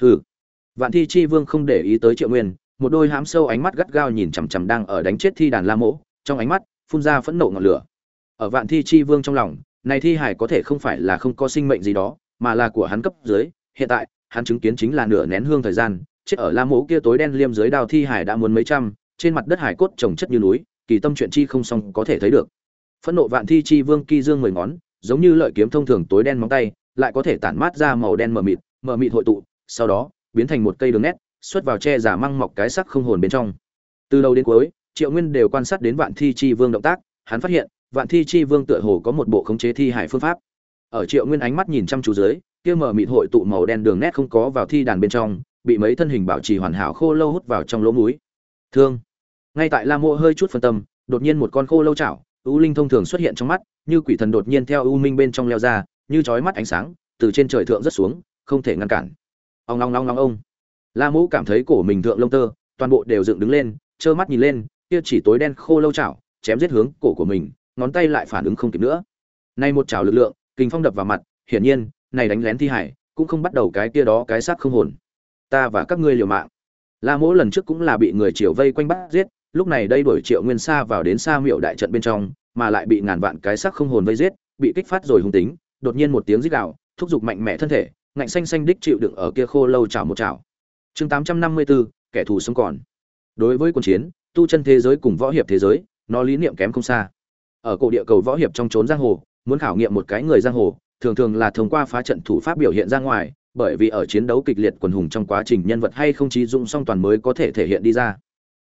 Hừ. Vạn thi chi vương không để ý tới triệu nguyên, một đôi hám sâu ánh mắt gắt gao nhìn chằm chằm đang ở đánh chết thi đàn la mỗ, trong ánh mắt, phun ra phẫn nộ ngọn lửa. Ở vạn thi chi vương trong lòng, này thi hải có thể không phải là không có sinh mệnh gì đó, mà là của hắn cấp dưới, hiện tại, hắn chứng kiến chính là nửa nén hương thời gian, chết ở la mỗ kia tối đen liêm dưới đào thi hải đã muốn mấy trăm trên mặt đất hải cốt trồng chất như núi, kỳ tâm chuyện chi không xong có thể thấy được. Phẫn nộ vạn thi chi vương kỳ dương mười ngón, giống như lợi kiếm thông thường tối đen móng tay, lại có thể tản mát ra màu đen mờ mịt mờ mịt hội tụ, sau đó, biến thành một cây đường nét, xuất vào che giả măng mọc cái sắc không hồn bên trong. Từ đầu đến cuối, triệu nguyên đều quan sát đến vạn thi chi vương động tác, hắn phát hiện, vạn thi chi vương tựa hồ có một bộ khống chế thi hải phương pháp. Ở triệu nguyên ánh mắt nhìn chăm chú dưới, kia mờ mịt hội tụ màu đen đường nét không có vào thi đàn bên trong, bị mấy thân hình bảo trì hoàn hảo khô lâu hút vào trong lỗ mũi thương. Ngay tại la mộ hơi chút phân tâm, đột nhiên một con khô lâu chảo u linh thông thường xuất hiện trong mắt, như quỷ thần đột nhiên theo u minh bên trong leo ra, như chói mắt ánh sáng, từ trên trời thượng rất xuống, không thể ngăn cản. Ông long long long ông la mộ cảm thấy cổ mình thượng lông tơ, toàn bộ đều dựng đứng lên, trơ mắt nhìn lên, kia chỉ tối đen khô lâu chảo, chém giết hướng cổ của mình, ngón tay lại phản ứng không kịp nữa. Nay một chảo lực lượng kinh phong đập vào mặt, hiển nhiên, này đánh lén thi hải, cũng không bắt đầu cái kia đó cái xác không hồn. Ta và các ngươi liều mạng la mỗ lần trước cũng là bị người triều vây quanh bắt giết, lúc này đây đuổi triệu nguyên sa vào đến sa miệu đại trận bên trong, mà lại bị ngàn vạn cái xác không hồn vây giết, bị kích phát rồi hung tính, đột nhiên một tiếng rít gào, thúc giục mạnh mẽ thân thể, ngạnh xanh xanh đích chịu đựng ở kia khô lâu chảo một chảo. Chương tám trăm năm mươi bốn kẻ thù sống còn. Đối với quân chiến, tu chân thế giới cùng võ hiệp thế giới, nó lý niệm kém không xa. Ở cổ địa cầu võ hiệp trong trốn giang hồ, muốn khảo nghiệm một cái người giang hồ, thường thường là thông qua phá trận thủ pháp biểu hiện ra ngoài bởi vì ở chiến đấu kịch liệt quần hùng trong quá trình nhân vật hay không trí dụng song toàn mới có thể thể hiện đi ra.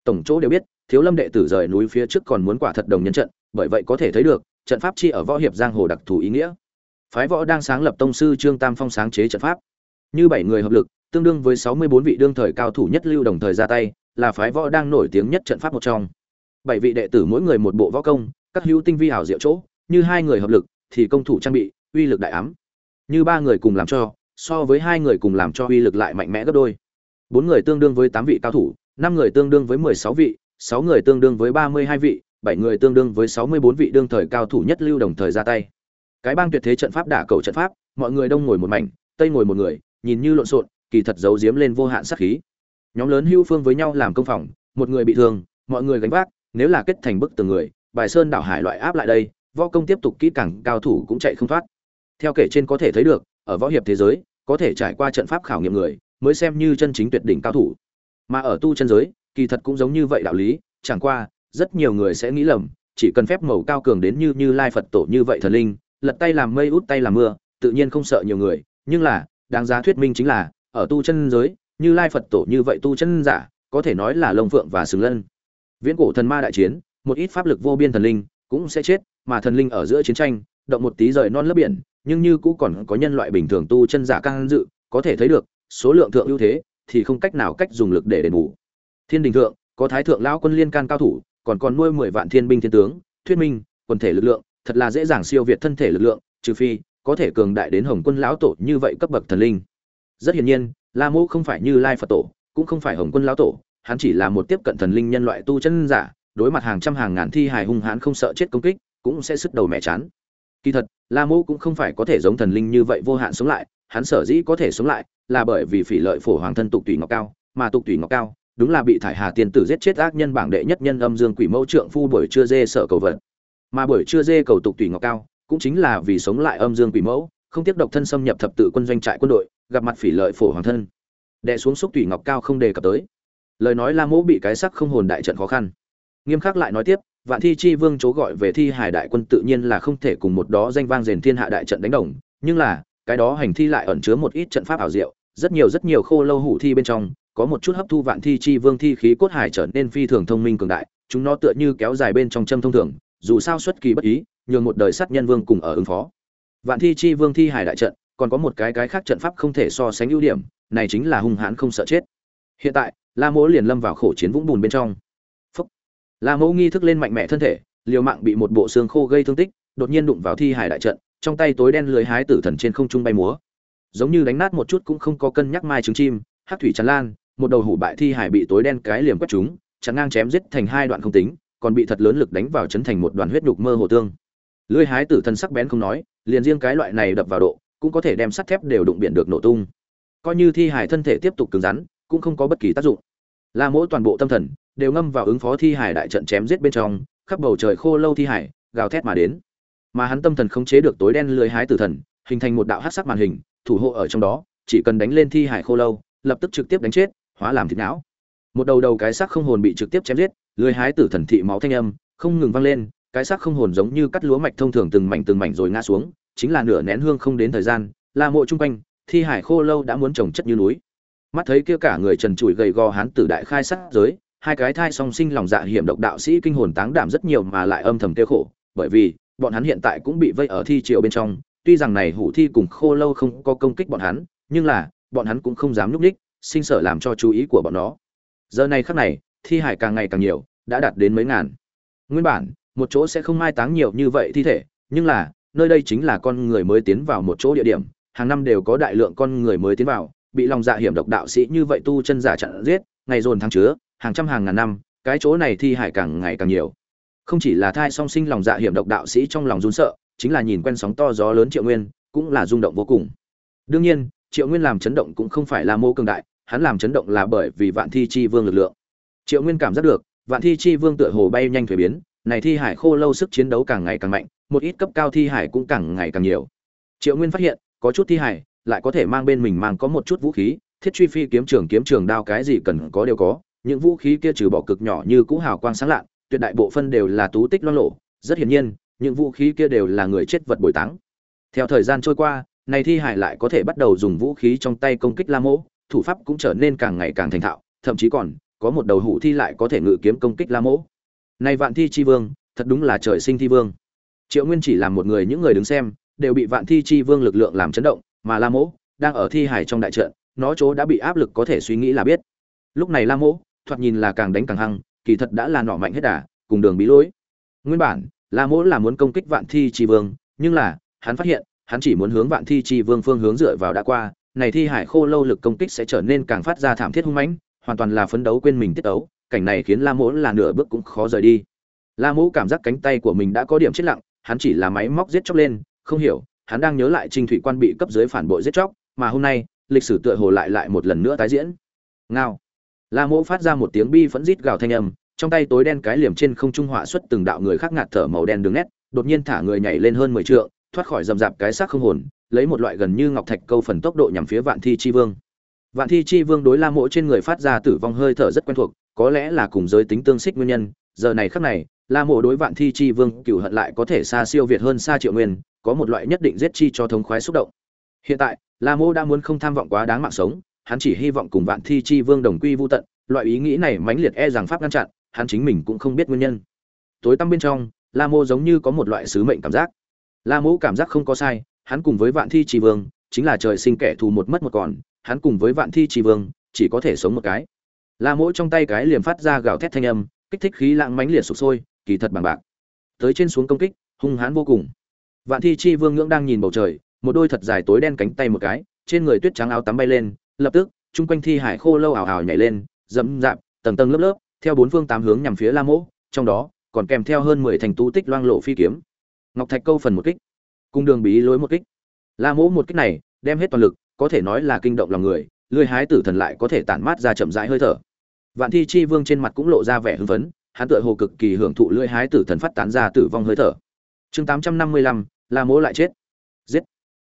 Tổng chỗ đều biết, thiếu lâm đệ tử rời núi phía trước còn muốn quả thật đồng nhân trận, bởi vậy có thể thấy được, trận pháp chi ở võ hiệp giang hồ đặc thù ý nghĩa. Phái võ đang sáng lập tông sư trương tam phong sáng chế trận pháp. Như bảy người hợp lực, tương đương với sáu mươi bốn vị đương thời cao thủ nhất lưu đồng thời ra tay, là phái võ đang nổi tiếng nhất trận pháp một trong. Bảy vị đệ tử mỗi người một bộ võ công, các hữu tinh vi hảo diệu chỗ, như hai người hợp lực, thì công thủ trang bị, uy lực đại ám. Như ba người cùng làm cho so với hai người cùng làm cho uy lực lại mạnh mẽ gấp đôi. Bốn người tương đương với tám vị cao thủ, năm người tương đương với mười sáu vị, sáu người tương đương với ba mươi hai vị, bảy người tương đương với sáu mươi bốn vị đương thời cao thủ nhất lưu đồng thời ra tay. Cái bang tuyệt thế trận pháp đả cầu trận pháp, mọi người đông ngồi một mảnh, tây ngồi một người, nhìn như lộn xộn, kỳ thật giấu giếm lên vô hạn sát khí. Nhóm lớn hưu phương với nhau làm công phòng, một người bị thương, mọi người gánh vác, nếu là kết thành bức từng người, bài sơn đảo hải loại áp lại đây, võ công tiếp tục kỹ càng, cao thủ cũng chạy không thoát. Theo kể trên có thể thấy được ở võ hiệp thế giới, có thể trải qua trận pháp khảo nghiệm người, mới xem như chân chính tuyệt đỉnh cao thủ. Mà ở tu chân giới, kỳ thật cũng giống như vậy đạo lý, chẳng qua, rất nhiều người sẽ nghĩ lầm, chỉ cần phép màu cao cường đến như như lai phật tổ như vậy thần linh, lật tay làm mây út tay làm mưa, tự nhiên không sợ nhiều người, nhưng là, đáng giá thuyết minh chính là, ở tu chân giới, như lai phật tổ như vậy tu chân giả, có thể nói là lông phượng và xứng lân. Viễn cổ thần ma đại chiến, một ít pháp lực vô biên thần linh cũng sẽ chết, mà thần linh ở giữa chiến tranh, động một tí rời non lớp biển nhưng như cũ còn có nhân loại bình thường tu chân giả căng dự, có thể thấy được, số lượng thượng ưu thế thì không cách nào cách dùng lực để đền bù. Thiên đình thượng, có thái thượng lão quân liên can cao thủ, còn còn nuôi mười vạn thiên binh thiên tướng, thuyết minh, quần thể lực lượng, thật là dễ dàng siêu việt thân thể lực lượng, trừ phi, có thể cường đại đến hồng quân lão tổ như vậy cấp bậc thần linh. Rất hiển nhiên, la Mộ không phải như lai phật tổ, cũng không phải hồng quân lão tổ, hắn chỉ là một tiếp cận thần linh nhân loại tu chân giả, đối mặt hàng trăm hàng ngàn thi hài hung hãn không sợ chết công kích, cũng sẽ sức đầu mẹ chán kỳ thật, la mô cũng không phải có thể giống thần linh như vậy vô hạn sống lại, hắn sở dĩ có thể sống lại là bởi vì phỉ lợi phổ hoàng thân tục tùy ngọc cao, mà tục tùy ngọc cao, đúng là bị thải hà tiên tử giết chết ác nhân bảng đệ nhất nhân âm dương quỷ mẫu trượng phu buổi trưa dê sợ cầu vật. Mà buổi trưa dê cầu tục tùy ngọc cao, cũng chính là vì sống lại âm dương quỷ mẫu, không tiếp độc thân xâm nhập thập tự quân doanh trại quân đội, gặp mặt phỉ lợi phổ hoàng thân. Đệ xuống xúc tùy ngọc cao không đề cập tới. Lời nói la mẫu bị cái sắc không hồn đại trận khó khăn. Nghiêm khắc lại nói tiếp vạn thi chi vương chố gọi về thi hải đại quân tự nhiên là không thể cùng một đó danh vang rền thiên hạ đại trận đánh đồng, nhưng là, cái đó hành thi lại ẩn chứa một ít trận pháp ảo diệu, rất nhiều rất nhiều khô lâu hủ thi bên trong, có một chút hấp thu vạn thi chi vương thi khí cốt hải trở nên phi thường thông minh cường đại, chúng nó tựa như kéo dài bên trong châm thông thường, dù sao xuất kỳ bất ý, nhường một đời sát nhân vương cùng ở ứng phó. Vạn thi chi vương thi hải đại trận, còn có một cái cái khác trận pháp không thể so sánh ưu điểm, này chính là hung hãn không sợ chết. Hiện tại, la mỗ liền lâm vào khổ chiến vũng bùn bên trong la Mẫu nghi thức lên mạnh mẽ thân thể, liều mạng bị một bộ xương khô gây thương tích, đột nhiên đụng vào thi hải đại trận, trong tay tối đen lưới hái tử thần trên không trung bay múa. Giống như đánh nát một chút cũng không có cân nhắc mai trứng chim hát thủy tràn lan, một đầu hủ bại thi hải bị tối đen cái liềm quét chúng chắn ngang chém giết thành hai đoạn không tính, còn bị thật lớn lực đánh vào chấn thành một đoàn huyết nhục mơ hồ tương. Lưới hái tử thần sắc bén không nói, liền riêng cái loại này đập vào độ, cũng có thể đem sắt thép đều đụng biển được nổ tung. Coi như thi hải thân thể tiếp tục cứng rắn, cũng không có bất kỳ tác dụng. La mỗ toàn bộ tâm thần đều ngâm vào ứng phó thi hải đại trận chém giết bên trong, khắp bầu trời khô lâu thi hải, gào thét mà đến. Mà hắn tâm thần khống chế được tối đen lưới hái tử thần, hình thành một đạo hắc sắc màn hình, thủ hộ ở trong đó, chỉ cần đánh lên thi hải khô lâu, lập tức trực tiếp đánh chết, hóa làm thịt não. Một đầu đầu cái xác không hồn bị trực tiếp chém giết lưới hái tử thần thị máu thanh âm, không ngừng vang lên, cái xác không hồn giống như cắt lúa mạch thông thường từng mảnh từng mảnh rồi ngã xuống, chính là nửa nén hương không đến thời gian là mộ trung quanh, thi hải khô lâu đã muốn trồng chất như núi. Mắt thấy kia cả người trần trụi gầy gò hán tử đại khai sát giới hai cái thai song sinh lòng dạ hiểm độc đạo sĩ kinh hồn táng đảm rất nhiều mà lại âm thầm tiêu khổ, bởi vì, bọn hắn hiện tại cũng bị vây ở thi triều bên trong, tuy rằng này hủ thi cùng khô lâu không có công kích bọn hắn, nhưng là, bọn hắn cũng không dám núp ních sinh sợ làm cho chú ý của bọn nó. Giờ này khắc này, thi hải càng ngày càng nhiều, đã đạt đến mấy ngàn. Nguyên bản, một chỗ sẽ không mai táng nhiều như vậy thi thể, nhưng là, nơi đây chính là con người mới tiến vào một chỗ địa điểm, hàng năm đều có đại lượng con người mới tiến vào, bị lòng dạ hiểm độc đạo sĩ như vậy tu chân giả chặn giết, ngày dồn tháng chứa hàng trăm hàng ngàn năm, cái chỗ này thi hải càng ngày càng nhiều. Không chỉ là thai song sinh lòng dạ hiểm độc đạo sĩ trong lòng run sợ, chính là nhìn quen sóng to gió lớn triệu nguyên, cũng là rung động vô cùng. Đương nhiên, triệu nguyên làm chấn động cũng không phải là mô cường đại, hắn làm chấn động là bởi vì vạn thi chi vương lực lượng. Triệu nguyên cảm giác được, vạn thi chi vương tựa hồ bay nhanh thuế biến, này thi hải khô lâu sức chiến đấu càng ngày càng mạnh, một ít cấp cao thi hải cũng càng ngày càng nhiều. Triệu nguyên phát hiện, có chút thi hải, lại có thể mang bên mình mang có một chút vũ khí, thiết truy phi kiếm trường kiếm trường đao cái gì cần có đều có những vũ khí kia trừ bỏ cực nhỏ như cũ hào quang sáng lạn, tuyệt đại bộ phân đều là tú tích loan lộ. Rất hiển nhiên những vũ khí kia đều là người chết vật bồi táng. Theo thời gian trôi qua này thi hải lại có thể bắt đầu dùng vũ khí trong tay công kích la mỗ thủ pháp cũng trở nên càng ngày càng thành thạo thậm chí còn có một đầu hủ thi lại có thể ngự kiếm công kích la mỗ. Này vạn thi chi vương thật đúng là trời sinh thi vương. Triệu nguyên chỉ làm một người những người đứng xem đều bị vạn thi chi vương lực lượng làm chấn động mà la mỗ đang ở thi hải trong đại trận nó chỗ đã bị áp lực có thể suy nghĩ là biết. Lúc này la mỗ thoạt nhìn là càng đánh càng hăng, kỳ thật đã là nọ mạnh hết đà, cùng đường bí lối. Nguyên bản, la mỗ là muốn công kích vạn thi chi vương, nhưng là, hắn phát hiện, hắn chỉ muốn hướng vạn thi chi vương phương hướng dựa vào đã qua, này thi hải khô lâu lực công kích sẽ trở nên càng phát ra thảm thiết hung mãnh, hoàn toàn là phấn đấu quên mình tiết đấu cảnh này khiến la mỗ là nửa bước cũng khó rời đi. La mỗ cảm giác cánh tay của mình đã có điểm chết lặng, hắn chỉ là máy móc giết chóc lên, không hiểu, hắn đang nhớ lại Trình thủy quan bị cấp dưới phản bội giết chóc, mà hôm nay, lịch sử tựa hồ lại lại một lần nữa tái diễn. Ngao la mỗ phát ra một tiếng bi phẫn rít gào thanh âm, trong tay tối đen cái liềm trên không trung họa xuất từng đạo người khác ngạt thở màu đen đường nét, đột nhiên thả người nhảy lên hơn mười trượng, thoát khỏi dầm dạp cái xác không hồn, lấy một loại gần như ngọc thạch câu phần tốc độ nhằm phía vạn thi chi vương. Vạn thi chi vương đối la mỗ trên người phát ra tử vong hơi thở rất quen thuộc, có lẽ là cùng giới tính tương xích nguyên nhân, giờ này khắc này, la mỗ đối vạn thi chi vương cựu hận lại có thể xa siêu việt hơn xa triệu nguyên, có một loại nhất định giết chi cho thống khoái xúc động. Hiện tại, la mỗ đã muốn không tham vọng quá đáng mạng sống hắn chỉ hy vọng cùng vạn thi chi vương đồng quy vô tận, loại ý nghĩ này mãnh liệt e rằng pháp ngăn chặn, hắn chính mình cũng không biết nguyên nhân. Tối tăm bên trong, la mô giống như có một loại sứ mệnh cảm giác. La mô cảm giác không có sai, hắn cùng với vạn thi Chi vương, chính là trời sinh kẻ thù một mất một còn, hắn cùng với vạn thi Chi vương, chỉ có thể sống một cái. La mỗ trong tay cái liềm phát ra gào thét thanh âm, kích thích khí lãng mãnh liệt sụp sôi, kỳ thật bằng bạc. Tới trên xuống công kích, hung hãn vô cùng. Vạn thi chi vương ngưỡng đang nhìn bầu trời, một đôi thật dài tối đen cánh tay một cái, trên người tuyết trắng áo tắm bay lên lập tức, chung quanh thi hải khô lâu ảo ảo nhảy lên dẫm dạp tầng tầng lớp lớp, theo bốn phương tám hướng nhằm phía la mỗ, trong đó còn kèm theo hơn mười thành tú tích loang lộ phi kiếm. Ngọc thạch câu phần một kích, cung đường bí lối một kích. La mỗ một kích này đem hết toàn lực, có thể nói là kinh động lòng người lưỡi hái tử thần lại có thể tản mát ra chậm rãi hơi thở. Vạn thi chi vương trên mặt cũng lộ ra vẻ hưng phấn, hắn tựa hồ cực kỳ hưởng thụ lưỡi hái tử thần phát tán ra tử vong hơi thở. Chương tám trăm năm mươi lăm, la mỗ lại chết. Giết.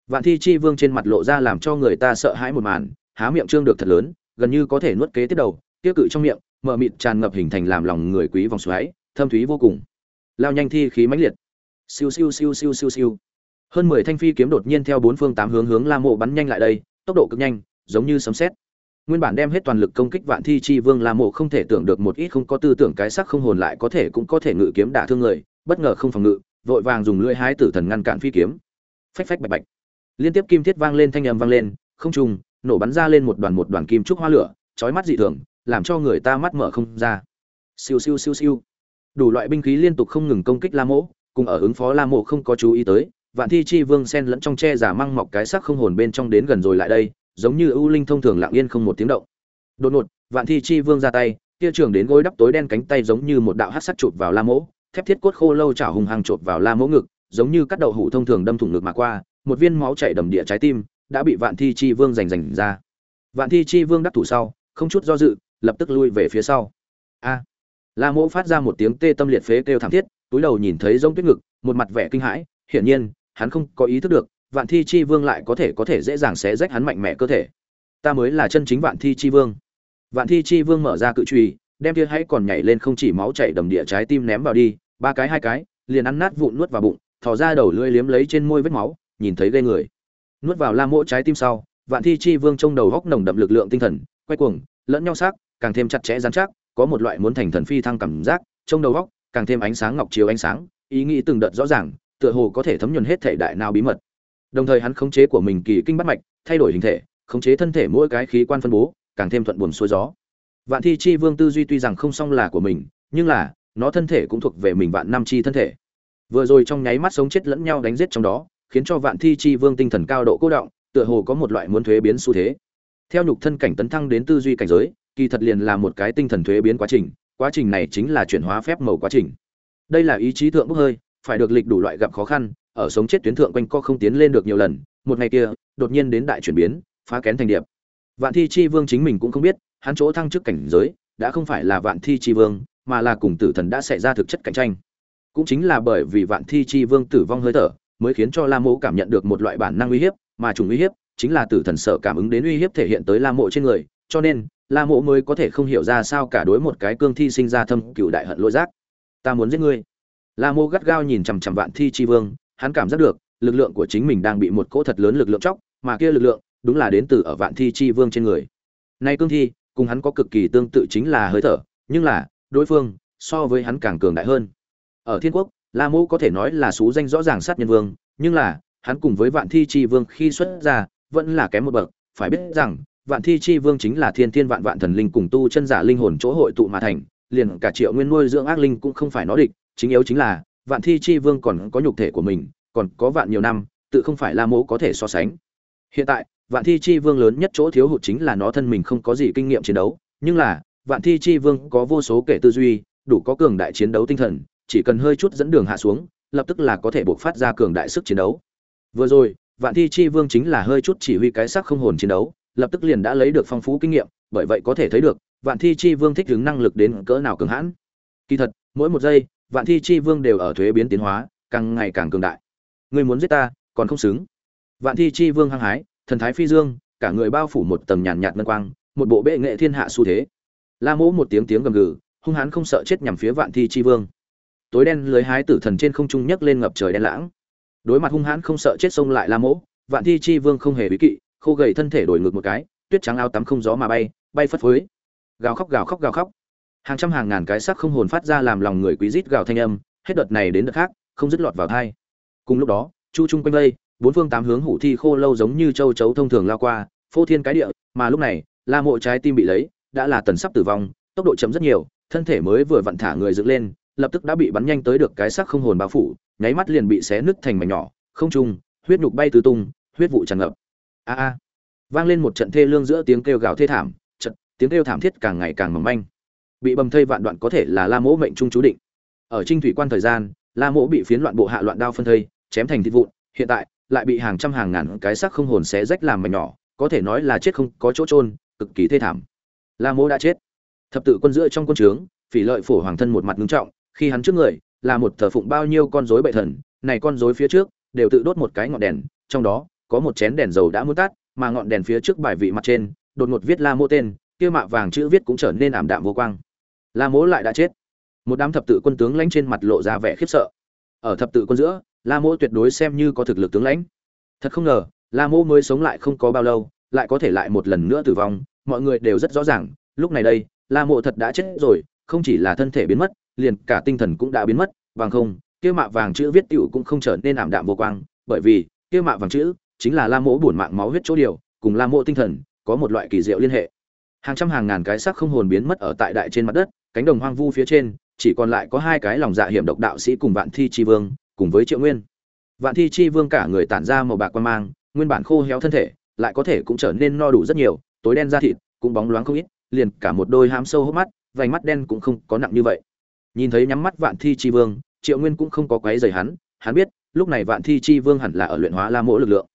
Vạn thi chi vương trên mặt lộ ra làm cho người ta sợ hãi một màn há miệng trương được thật lớn, gần như có thể nuốt kế tiếp đầu tiêu cự trong miệng, mờ mịt tràn ngập hình thành làm lòng người quý vòng xoáy, thâm thúy vô cùng. Lao nhanh thi khí mãnh liệt. Siêu siêu siêu siêu siêu siêu. Hơn mười thanh phi kiếm đột nhiên theo bốn phương tám hướng hướng la mộ bắn nhanh lại đây, tốc độ cực nhanh, giống như sấm sét. Nguyên bản đem hết toàn lực công kích vạn thi chi vương la mộ không thể tưởng được một ít không có tư tưởng cái sắc không hồn lại có thể cũng có thể ngự kiếm đả thương người, bất ngờ không phòng ngự, vội vàng dùng lưỡi hái tử thần ngăn cản phi kiếm. Phách phách bạch bạch. Liên tiếp kim thiết vang lên, thanh âm vang lên, không trùng nổ bắn ra lên một đoàn một đoàn kim trúc hoa lửa, chói mắt dị thường, làm cho người ta mắt mở không ra. Siêu siêu siêu siêu. Đủ loại binh khí liên tục không ngừng công kích la mộ, cùng ở ứng phó la mộ không có chú ý tới, vạn thi chi vương sen lẫn trong che giả măng mọc cái sắc không hồn bên trong đến gần rồi lại đây, giống như ưu linh thông thường lặng yên không một tiếng động. Đột ngột, vạn thi chi vương ra tay, kia trường đến gối đắp tối đen cánh tay giống như một đạo hắc sắt chụp vào la mỗ thép thiết cốt khô lâu chảo hùng hăng chộp vào la mỗ ngực, giống như cắt đậu hủ thông thường đâm thủng ngực mà qua, một viên máu chảy đầm địa trái tim đã bị vạn thi chi vương giành giành ra. Vạn thi chi vương đắc thủ sau không chút do dự lập tức lui về phía sau. A. La mỗ phát ra một tiếng tê tâm liệt phế kêu thảm thiết túi đầu nhìn thấy rông tuyết ngực một mặt vẻ kinh hãi hiển nhiên hắn không có ý thức được vạn thi chi vương lại có thể có thể dễ dàng xé rách hắn mạnh mẽ cơ thể. Ta mới là chân chính vạn thi chi vương. Vạn thi chi vương mở ra cự chùy, đem kia hãy còn nhảy lên không chỉ máu chảy đầm địa trái tim ném vào đi ba cái hai cái liền ăn nát vụn nuốt vào bụng thò ra đầu lưỡi liếm lấy trên môi vết máu nhìn thấy ghê người nuốt vào la mỗ trái tim sau, vạn thi chi vương trong đầu góc nồng đậm lực lượng tinh thần, quay cuồng, lẫn nhau sắc, càng thêm chặt chẽ dán chắc, có một loại muốn thành thần phi thăng cảm giác trong đầu góc, càng thêm ánh sáng ngọc chiếu ánh sáng, ý nghĩ từng đợt rõ ràng, tựa hồ có thể thấm nhuần hết thể đại nào bí mật. Đồng thời hắn khống chế của mình kỳ kinh bắt mạch, thay đổi hình thể, khống chế thân thể mỗi cái khí quan phân bố, càng thêm thuận buồm xuôi gió. Vạn thi chi vương tư duy tuy rằng không song là của mình, nhưng là, nó thân thể cũng thuộc về mình vạn năm chi thân thể. Vừa rồi trong nháy mắt sống chết lẫn nhau đánh giết trong đó khiến cho vạn thi chi vương tinh thần cao độ cố động, tựa hồ có một loại muốn thuế biến xu thế. Theo nhục thân cảnh tấn thăng đến tư duy cảnh giới, kỳ thật liền là một cái tinh thần thuế biến quá trình quá trình này chính là chuyển hóa phép màu quá trình. Đây là ý chí thượng bốc hơi, phải được lịch đủ loại gặp khó khăn, ở sống chết tuyến thượng quanh co không tiến lên được nhiều lần, một ngày kia, đột nhiên đến đại chuyển biến, phá kén thành điệp. Vạn thi chi vương chính mình cũng không biết, hắn chỗ thăng chức cảnh giới, đã không phải là vạn thi chi vương, mà là cùng tử thần đã xảy ra thực chất cạnh tranh. Cũng chính là bởi vì vạn thi chi vương tử vong hơi thở mới khiến cho la mộ cảm nhận được một loại bản năng uy hiếp, mà chủng uy hiếp chính là tử thần sợ cảm ứng đến uy hiếp thể hiện tới la mộ trên người, cho nên la mộ mới có thể không hiểu ra sao cả đối một cái cương thi sinh ra thâm cựu đại hận lỗi giác. Ta muốn giết ngươi. La mộ gắt gao nhìn chằm chằm vạn thi Tri vương, hắn cảm giác được, lực lượng của chính mình đang bị một cỗ thật lớn lực lượng chóc, mà kia lực lượng đúng là đến từ ở vạn thi Tri vương trên người. Nay cương thi, cùng hắn có cực kỳ tương tự chính là hơi thở, nhưng là, đối phương so với hắn càng cường đại hơn. Ở thiên quốc la mô có thể nói là số danh rõ ràng sát nhân vương, nhưng là, hắn cùng với vạn thi chi vương khi xuất ra, vẫn là kém một bậc. Phải biết rằng, vạn thi chi vương chính là thiên thiên vạn vạn thần linh cùng tu chân giả linh hồn chỗ hội tụ mà thành, liền cả triệu nguyên nuôi dưỡng ác linh cũng không phải nó địch. Chính yếu chính là, vạn thi chi vương còn có nhục thể của mình, còn có vạn nhiều năm, tự không phải la mô có thể so sánh. Hiện tại, vạn thi chi vương lớn nhất chỗ thiếu hụt chính là nó thân mình không có gì kinh nghiệm chiến đấu, nhưng là, vạn thi chi vương có vô số kể tư duy, đủ có cường đại chiến đấu tinh thần chỉ cần hơi chút dẫn đường hạ xuống, lập tức là có thể buộc phát ra cường đại sức chiến đấu. Vừa rồi, vạn thi chi vương chính là hơi chút chỉ huy cái sắc không hồn chiến đấu, lập tức liền đã lấy được phong phú kinh nghiệm, bởi vậy có thể thấy được, vạn thi chi vương thích ứng năng lực đến cỡ nào cường hãn. Kỳ thật, mỗi một giây, vạn thi chi vương đều ở thuế biến tiến hóa, càng ngày càng cường đại. Ngươi muốn giết ta, còn không xứng. Vạn thi chi vương hăng hái, thần thái phi dương, cả người bao phủ một tầng nhàn nhạt ngân quang, một bộ bệ nghệ thiên hạ xu thế. La mỗ một tiếng tiếng gầm gừ, hung hãn không sợ chết nhằm phía vạn thi chi vương tối đen lưới hái tử thần trên không trung nhấc lên ngập trời đen lãng. Đối mặt hung hãn không sợ chết sông lại la mỗ, vạn thi chi vương không hề bí kỵ, khô gầy thân thể đổi ngược một cái, tuyết trắng áo tắm không gió mà bay bay phất phới. Gào khóc gào khóc gào khóc. Hàng trăm hàng ngàn cái sắc không hồn phát ra làm lòng người quý rít gào thanh âm, hết đợt này đến đợt khác, không dứt lọt vào thai cùng lúc đó, chu trung quanh đây, bốn phương tám hướng hủ thi khô lâu giống như châu chấu thông thường lao qua, phô thiên cái địa, mà lúc này, la mộ trái tim bị lấy, đã là tần sắp tử vong, tốc độ chấm rất nhiều, thân thể mới vừa vặn thả người dựng lên lập tức đã bị bắn nhanh tới được cái xác không hồn bao phủ, nháy mắt liền bị xé nứt thành mảnh nhỏ, không trung, huyết nhục bay tứ tung, huyết vụ tràn ngập. A a. Vang lên một trận thê lương giữa tiếng kêu gào thê thảm, trận, tiếng kêu thảm thiết càng ngày càng mỏng manh. Bị bầm thây vạn đoạn có thể là la mỗ mệnh trung chú định. Ở trinh thủy quan thời gian, la mỗ bị phiến loạn bộ hạ loạn đao phân thây, chém thành thịt vụn, hiện tại lại bị hàng trăm hàng ngàn cái xác không hồn xé rách làm mảnh nhỏ, có thể nói là chết không có chỗ trôn cực kỳ thê thảm. La mỗ đã chết. Thập tự quân giữa trong quân trướng, phỉ lợi phổ hoàng thân một mặt ngưng trọng khi hắn trước người, là một thờ phụng bao nhiêu con rối bệ thần, này con rối phía trước, đều tự đốt một cái ngọn đèn, trong đó, có một chén đèn dầu đã muốn tắt mà ngọn đèn phía trước bài vị mặt trên, đột ngột viết la mô tên, kia mạ vàng chữ viết cũng trở nên ảm đạm vô quang. La mỗ lại đã chết. Một đám thập tự quân tướng lãnh trên mặt lộ ra vẻ khiếp sợ. Ở thập tự quân giữa, la mỗ tuyệt đối xem như có thực lực tướng lãnh. Thật không ngờ, la mỗ mới sống lại không có bao lâu, lại có thể lại một lần nữa tử vong, mọi người đều rất rõ ràng, lúc này đây, la mộ thật đã chết rồi, không chỉ là thân thể biến mất liền cả tinh thần cũng đã biến mất bằng không, kia mạ vàng chữ viết tiểu cũng không trở nên ảm đạm vô quang, bởi vì, kia mạ vàng chữ chính là la mỗ bổn mạng máu huyết chỗ điều, cùng la mỗ tinh thần, có một loại kỳ diệu liên hệ. Hàng trăm hàng ngàn cái xác không hồn biến mất ở tại đại trên mặt đất, cánh đồng hoang vu phía trên, chỉ còn lại có hai cái lòng dạ hiểm độc đạo sĩ cùng vạn thi chi vương, cùng với triệu nguyên. Vạn thi chi vương cả người tản ra màu bạc quan mang, nguyên bản khô héo thân thể, lại có thể cũng trở nên no đủ rất nhiều, tối đen da thịt cũng bóng loáng không ít, liền cả một đôi hám sâu hốc mắt, vành mắt đen cũng không có nặng như vậy nhìn thấy nhắm mắt vạn thi chi vương, triệu nguyên cũng không có quấy rầy hắn hắn biết, lúc này vạn thi chi vương hẳn là ở luyện hóa la mỗ lực lượng.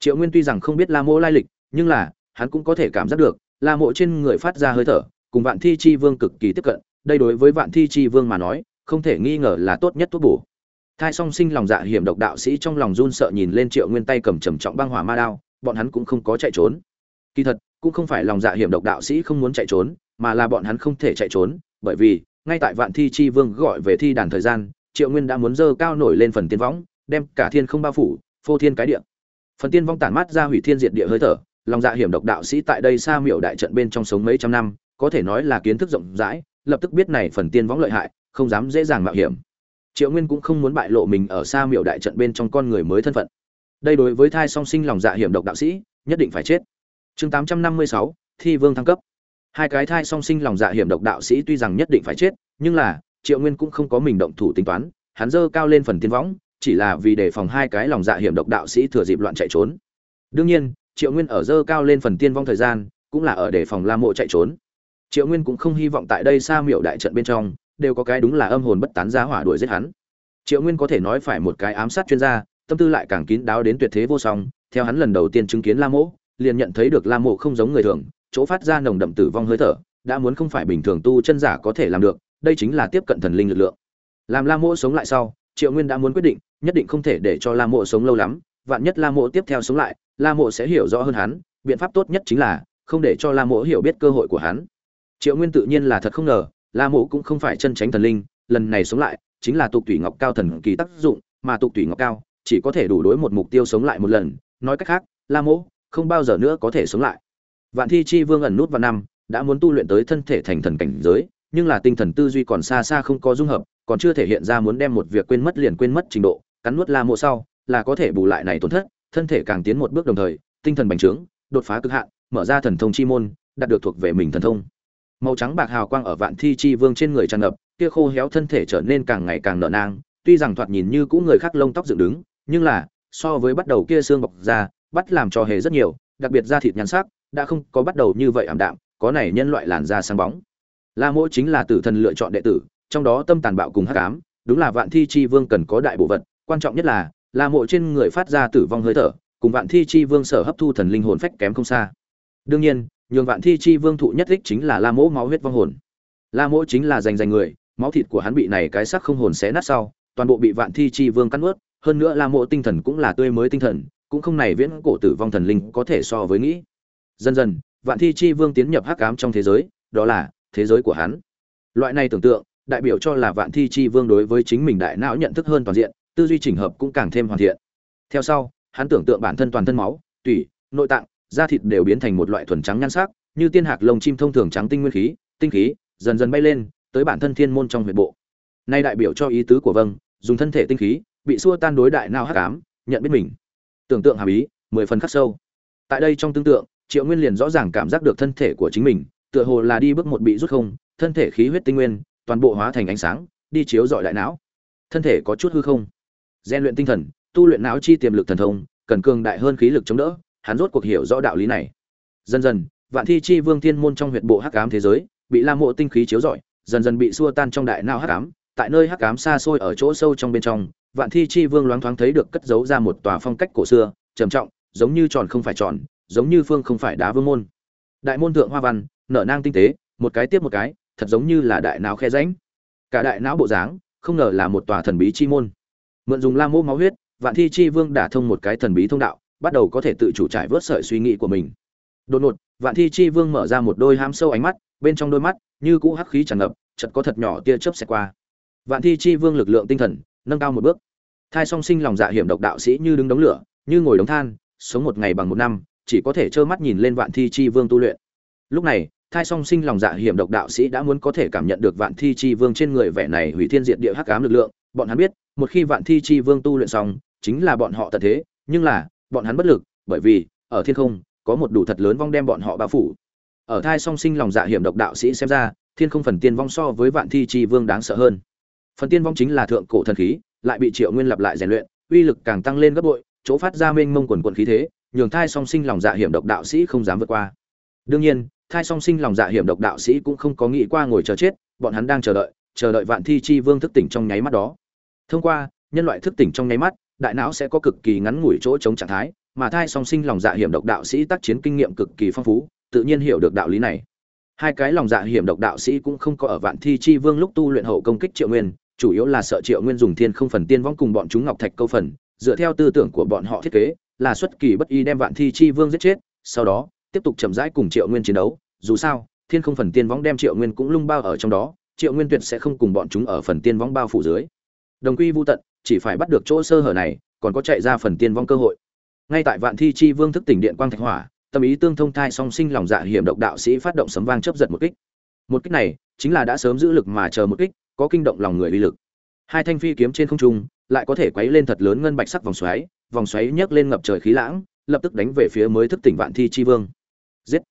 Triệu nguyên tuy rằng không biết la mỗ lai lịch, nhưng là, hắn cũng có thể cảm giác được, la mỗ trên người phát ra hơi thở, cùng vạn thi chi vương cực kỳ tiếp cận, đây đối với vạn thi chi vương mà nói, không thể nghi ngờ là tốt nhất thuốc bổ. Thai song sinh lòng dạ hiểm độc đạo sĩ trong lòng run sợ nhìn lên triệu nguyên tay cầm trầm trọng băng hỏa ma đao, bọn hắn cũng không có chạy trốn. Kỳ thật, cũng không phải lòng dạ hiểm độc đạo sĩ không muốn chạy trốn, mà là bọn hắn không thể chạy trốn, bởi vì ngay tại vạn thi chi vương gọi về thi đàn thời gian, triệu nguyên đã muốn dơ cao nổi lên phần tiên võng, đem cả thiên không bao phủ, phô thiên cái địa. Phần tiên vong tản mát ra hủy thiên diệt địa hơi thở, lòng dạ hiểm độc đạo sĩ tại đây xa miệu đại trận bên trong sống mấy trăm năm, có thể nói là kiến thức rộng rãi, lập tức biết này phần tiên võng lợi hại, không dám dễ dàng mạo hiểm. Triệu nguyên cũng không muốn bại lộ mình ở xa miệu đại trận bên trong con người mới thân phận. Đây đối với thai song sinh lòng dạ hiểm độc đạo sĩ, nhất định phải chết. Chương tám trăm năm mươi sáu, thi vương thăng cấp hai cái thai song sinh lòng dạ hiểm độc đạo sĩ tuy rằng nhất định phải chết, nhưng là, triệu nguyên cũng không có mình động thủ tính toán, hắn dơ cao lên phần tiên võng, chỉ là vì đề phòng hai cái lòng dạ hiểm độc đạo sĩ thừa dịp loạn chạy trốn. Đương nhiên, triệu nguyên ở dơ cao lên phần tiên vong thời gian, cũng là ở đề phòng la mộ chạy trốn. Triệu nguyên cũng không hy vọng tại đây xa miệu đại trận bên trong, đều có cái đúng là âm hồn bất tán giá hỏa đuổi giết hắn. Triệu nguyên có thể nói phải một cái ám sát chuyên gia, tâm tư lại càng kín đáo đến tuyệt thế vô song. Theo hắn lần đầu tiên chứng kiến la mộ, liền nhận thấy được la mộ không giống người thường chỗ phát ra nồng đậm tử vong hơi thở, đã muốn không phải bình thường tu chân giả có thể làm được, đây chính là tiếp cận thần linh lực lượng. Làm la mộ sống lại sau, triệu nguyên đã muốn quyết định, nhất định không thể để cho la mộ sống lâu lắm, vạn nhất la mộ tiếp theo sống lại, la mộ sẽ hiểu rõ hơn hắn, biện pháp tốt nhất chính là, không để cho la mộ hiểu biết cơ hội của hắn. Triệu nguyên tự nhiên là thật không ngờ, la mộ cũng không phải chân tránh thần linh, lần này sống lại, chính là tục tủy ngọc cao thần kỳ tác dụng, mà tục tủy ngọc cao chỉ có thể đủ đối một mục tiêu sống lại một lần. Nói cách khác, la mộ không bao giờ nữa có thể sống lại vạn thi chi vương ẩn nút vào năm, đã muốn tu luyện tới thân thể thành thần cảnh giới, nhưng là tinh thần tư duy còn xa xa không có dung hợp, còn chưa thể hiện ra muốn đem một việc quên mất liền quên mất trình độ, cắn nuốt la mộ sau, là có thể bù lại này tổn thất, thân thể càng tiến một bước đồng thời, tinh thần bành trướng, đột phá cực hạn, mở ra thần thông chi môn, đạt được thuộc về mình thần thông. Màu trắng bạc hào quang ở vạn thi chi vương trên người tràn ngập, kia khô héo thân thể trở nên càng ngày càng nở nang, tuy rằng thoạt nhìn như cũ người khác lông tóc dựng đứng, nhưng là, so với bắt đầu kia xương bọc ra, bắt làm cho hề rất nhiều, đặc biệt da thịt nhăn sắc đã không có bắt đầu như vậy ảm đạm, có này nhân loại làn da sáng bóng. La mỗ chính là tử thần lựa chọn đệ tử, trong đó tâm tàn bạo cùng hắc ám, đúng là vạn thi chi vương cần có đại bộ vật quan trọng nhất là, la mộ trên người phát ra tử vong hơi thở, cùng vạn thi chi vương sở hấp thu thần linh hồn phách kém không xa. Đương nhiên, nhường vạn thi chi vương thụ nhất đích chính là la mỗ máu huyết vong hồn. La mỗ chính là giành giành người, máu thịt của hắn bị này cái sắc không hồn xé nát sau, toàn bộ bị vạn thi chi vương cắn ướt hơn nữa la mộ tinh thần cũng là tươi mới tinh thần, cũng không này viễn cổ tử vong thần linh có thể so với nghĩ dần dần, vạn thi chi vương tiến nhập hắc ám trong thế giới, đó là thế giới của hắn. Loại này tưởng tượng, đại biểu cho là vạn thi chi vương đối với chính mình đại não nhận thức hơn toàn diện, tư duy chỉnh hợp cũng càng thêm hoàn thiện. Theo sau, hắn tưởng tượng bản thân toàn thân máu, tủy, nội tạng, da thịt đều biến thành một loại thuần trắng nhan sắc, như tiên hạc lông chim thông thường trắng tinh nguyên khí, tinh khí, dần dần bay lên, tới bản thân thiên môn trong huyệt bộ. Nay đại biểu cho ý tứ của vâng dùng thân thể tinh khí, bị xua tan đối đại não hắc ám, nhận biết mình. Tưởng tượng hàm ý, mười phần khắc sâu. Tại đây trong tương tượng triệu nguyên liền rõ ràng cảm giác được thân thể của chính mình, tựa hồ là đi bước một bị rút không, thân thể khí huyết tinh nguyên, toàn bộ hóa thành ánh sáng, đi chiếu dọi đại não. Thân thể có chút hư không. Gian luyện tinh thần, tu luyện não chi tiềm lực thần thông, cần cường đại hơn khí lực chống đỡ, hắn rốt cuộc hiểu rõ đạo lý này. Dần dần, vạn thi chi vương thiên môn trong huyện bộ hắc ám thế giới, bị la mộ tinh khí chiếu rọi, dần dần bị xua tan trong đại não hắc ám. Tại nơi hắc ám xa xôi ở chỗ sâu trong bên trong, vạn thi chi vương loáng thoáng thấy được cất giấu ra một tòa phong cách cổ xưa, trầm trọng, giống như tròn không phải tròn giống như phương không phải đá vương môn. Đại môn thượng hoa văn, nở nang tinh tế, một cái tiếp một cái, thật giống như là đại não khe rãnh. Cả đại não bộ dáng, không ngờ là một tòa thần bí chi môn. Mượn dùng la mô máu huyết, vạn thi chi vương đả thông một cái thần bí thông đạo, bắt đầu có thể tự chủ trải vớt sợi suy nghĩ của mình. Đột ngột, vạn thi chi vương mở ra một đôi ham sâu ánh mắt, bên trong đôi mắt, như cũ hắc khí tràn ngập chật có thật nhỏ tia chớp xẹt qua. Vạn thi chi vương lực lượng tinh thần, nâng cao một bước. Thai song sinh lòng dạ hiểm độc đạo sĩ như đứng đống lửa, như ngồi đống than, sống một ngày bằng một năm chỉ có thể trơ mắt nhìn lên vạn thi chi vương tu luyện. Lúc này, thai song sinh lòng dạ hiểm độc đạo sĩ đã muốn có thể cảm nhận được vạn thi chi vương trên người vẻ này hủy thiên diệt địa hắc ám lực lượng. Bọn hắn biết, một khi vạn thi chi vương tu luyện xong, chính là bọn họ tận thế, nhưng là, bọn hắn bất lực, bởi vì, ở thiên không, có một đủ thật lớn vong đem bọn họ bao phủ. Ở thai song sinh lòng dạ hiểm độc đạo sĩ xem ra, thiên không phần tiên vong so với vạn thi chi vương đáng sợ hơn. Phần tiên vong chính là thượng cổ thần khí, lại bị triệu nguyên lặp lại rèn luyện, uy lực càng tăng lên gấp bội, chỗ phát ra mênh mông quần quần khí thế nhường thai song sinh lòng dạ hiểm độc đạo sĩ không dám vượt qua. Đương nhiên, thai song sinh lòng dạ hiểm độc đạo sĩ cũng không có nghĩ qua ngồi chờ chết, bọn hắn đang chờ đợi chờ đợi vạn thi chi vương thức tỉnh trong nháy mắt đó. Thông qua, nhân loại thức tỉnh trong nháy mắt, đại não sẽ có cực kỳ ngắn ngủi chỗ chống trạng thái, mà thai song sinh lòng dạ hiểm độc đạo sĩ tác chiến kinh nghiệm cực kỳ phong phú, tự nhiên hiểu được đạo lý này. Hai cái lòng dạ hiểm độc đạo sĩ cũng không có ở vạn thi chi vương lúc tu luyện hậu công kích triệu nguyên, chủ yếu là sợ triệu nguyên dùng thiên không phần tiên võng cùng bọn chúng ngọc thạch câu phần, dựa theo tư tưởng của bọn họ thiết kế là xuất kỳ bất y đem vạn thi chi vương giết chết, sau đó, tiếp tục chậm rãi cùng triệu nguyên chiến đấu. Dù sao, thiên không phần tiên vong đem triệu nguyên cũng lung bao ở trong đó, triệu nguyên tuyệt sẽ không cùng bọn chúng ở phần tiên vong bao phủ dưới. Đồng quy vô tận, chỉ phải bắt được chỗ sơ hở này, còn có chạy ra phần tiên vong cơ hội. Ngay tại vạn thi chi vương thức tỉnh điện quang thạch hỏa, tâm ý tương thông thai song sinh lòng dạ hiểm độc đạo sĩ phát động sấm vang chấp giật một kích. Một kích này, chính là đã sớm giữ lực mà chờ một kích, có kinh động lòng người uy lực. Hai thanh phi kiếm trên không trung, lại có thể quấy lên thật lớn ngân bạch sắc vòng xoáy vòng xoáy nhấc lên ngập trời khí lãng lập tức đánh về phía mới thức tỉnh vạn thi chi vương. Giết!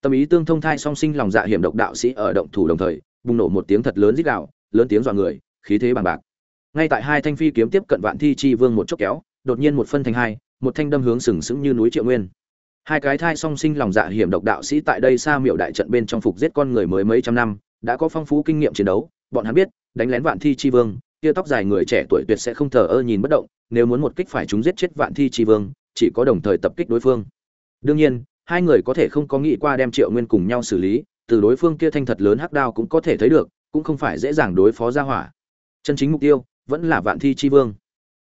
Tâm ý tương thông thai song sinh lòng dạ hiểm độc đạo sĩ ở động thủ đồng thời bùng nổ một tiếng thật lớn rít đạo, lớn tiếng dọa người khí thế bằng bạc. Ngay tại hai thanh phi kiếm tiếp cận vạn thi chi vương một chốc kéo đột nhiên một phân thành hai một thanh đâm hướng sừng sững như núi triệu nguyên. Hai cái thai song sinh lòng dạ hiểm độc đạo sĩ tại đây xa miệu đại trận bên trong phục giết con người mới mấy trăm năm đã có phong phú kinh nghiệm chiến đấu bọn hắn biết đánh lén vạn thi chi vương kia tóc dài người trẻ tuổi tuyệt sẽ không thờ ơ nhìn bất động, nếu muốn một kích phải chúng giết chết vạn thi chi vương, chỉ có đồng thời tập kích đối phương. Đương nhiên, hai người có thể không có nghĩ qua đem triệu nguyên cùng nhau xử lý, từ đối phương kia thanh thật lớn hắc đao cũng có thể thấy được, cũng không phải dễ dàng đối phó ra hỏa. Chân chính mục tiêu vẫn là vạn thi chi vương.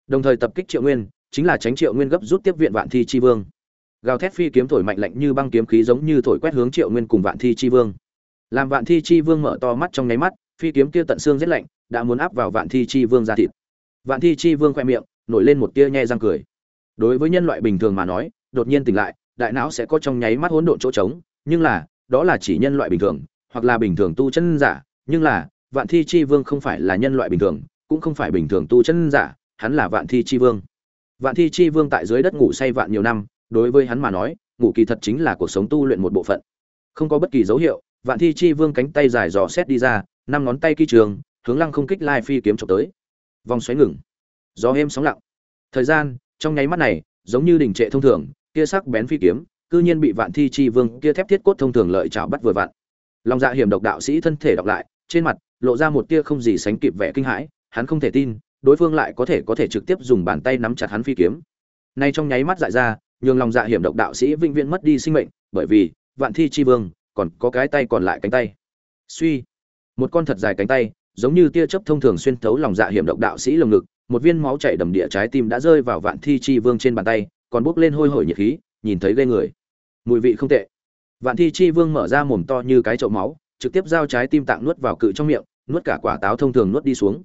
Đồng thời tập kích triệu nguyên, chính là tránh triệu nguyên gấp rút tiếp viện vạn thi chi vương. Gào thét phi kiếm thổi mạnh lạnh như băng kiếm khí giống như thổi quét hướng triệu nguyên cùng vạn thi chi vương. Làm vạn thi chi vương mở to mắt trong nháy mắt, phi kiếm kia tận xương rét lạnh đã muốn áp vào vạn thi chi vương ra thịt. Vạn thi chi vương khoe miệng, nổi lên một tia nhe răng cười. Đối với nhân loại bình thường mà nói, đột nhiên tỉnh lại, đại não sẽ có trong nháy mắt hỗn độn chỗ trống, nhưng là, đó là chỉ nhân loại bình thường, hoặc là bình thường tu chân giả, nhưng là, vạn thi chi vương không phải là nhân loại bình thường, cũng không phải bình thường tu chân giả, hắn là vạn thi chi vương. Vạn thi chi vương tại dưới đất ngủ say vạn nhiều năm, đối với hắn mà nói, ngủ kỳ thật chính là cuộc sống tu luyện một bộ phận. Không có bất kỳ dấu hiệu, vạn thi chi vương cánh tay dài dò xét đi ra, năm ngón tay kỳ trường hướng lăng không kích lai phi kiếm chụp tới. Vòng xoáy ngừng. Gió êm sóng lặng. Thời gian, trong nháy mắt này, giống như đình trệ thông thường, kia sắc bén phi kiếm, cư nhiên bị vạn thi chi vương, kia thép thiết cốt thông thường lợi chảo bắt vừa vặn. Lòng dạ hiểm độc đạo sĩ thân thể đọc lại, trên mặt lộ ra một tia không gì sánh kịp vẻ kinh hãi, hắn không thể tin, đối phương lại có thể có thể trực tiếp dùng bàn tay nắm chặt hắn phi kiếm. Nay trong nháy mắt dại ra, nhường lòng dạ hiểm độc đạo sĩ vĩnh viễn mất đi sinh mệnh, bởi vì vạn thi chi vương còn có cái tay còn lại cánh tay. Suy, một con thật dài cánh tay giống như tia chớp thông thường xuyên thấu lòng dạ hiểm độc đạo sĩ lồng ngực, một viên máu chảy đầm địa trái tim đã rơi vào vạn thi chi vương trên bàn tay, còn bốc lên hôi hổi nhiệt khí, nhìn thấy ghê người. Mùi vị không tệ. Vạn thi chi vương mở ra mồm to như cái chậu máu, trực tiếp giao trái tim tạng nuốt vào cự trong miệng, nuốt cả quả táo thông thường nuốt đi xuống.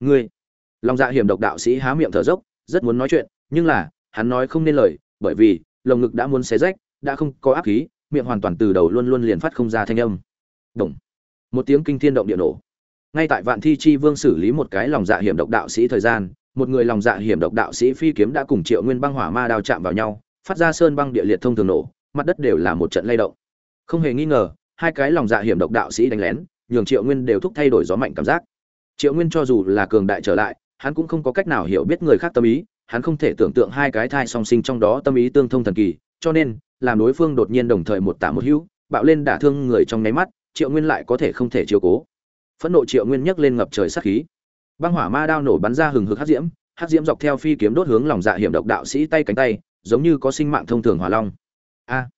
Ngươi. Lòng dạ hiểm độc đạo sĩ há miệng thở dốc, rất muốn nói chuyện, nhưng là, hắn nói không nên lời, bởi vì, lồng ngực đã muốn xé rách, đã không có áp khí, miệng hoàn toàn từ đầu luôn luôn liền phát không ra thanh âm. Động. một tiếng kinh thiên động địa nổ ngay tại vạn thi chi vương xử lý một cái lòng dạ hiểm độc đạo sĩ thời gian, một người lòng dạ hiểm độc đạo sĩ phi kiếm đã cùng triệu nguyên băng hỏa ma đao chạm vào nhau, phát ra sơn băng địa liệt thông thường nổ, mặt đất đều là một trận lay động. Không hề nghi ngờ, hai cái lòng dạ hiểm độc đạo sĩ đánh lén, nhường triệu nguyên đều thúc thay đổi gió mạnh cảm giác. Triệu nguyên cho dù là cường đại trở lại, hắn cũng không có cách nào hiểu biết người khác tâm ý, hắn không thể tưởng tượng hai cái thai song sinh trong đó tâm ý tương thông thần kỳ, cho nên, làm đối phương đột nhiên đồng thời một tả một hữu, bạo lên đả thương người trong nháy mắt, triệu nguyên lại có thể không thể chiều cố phẫn nộ triệu nguyên nhấc lên ngập trời sát khí. Băng hỏa ma đao nổ bắn ra hừng hực hắc diễm hắc diễm dọc theo phi kiếm đốt hướng lòng dạ hiểm độc đạo sĩ tay cánh tay, giống như có sinh mạng thông thường hỏa long. A!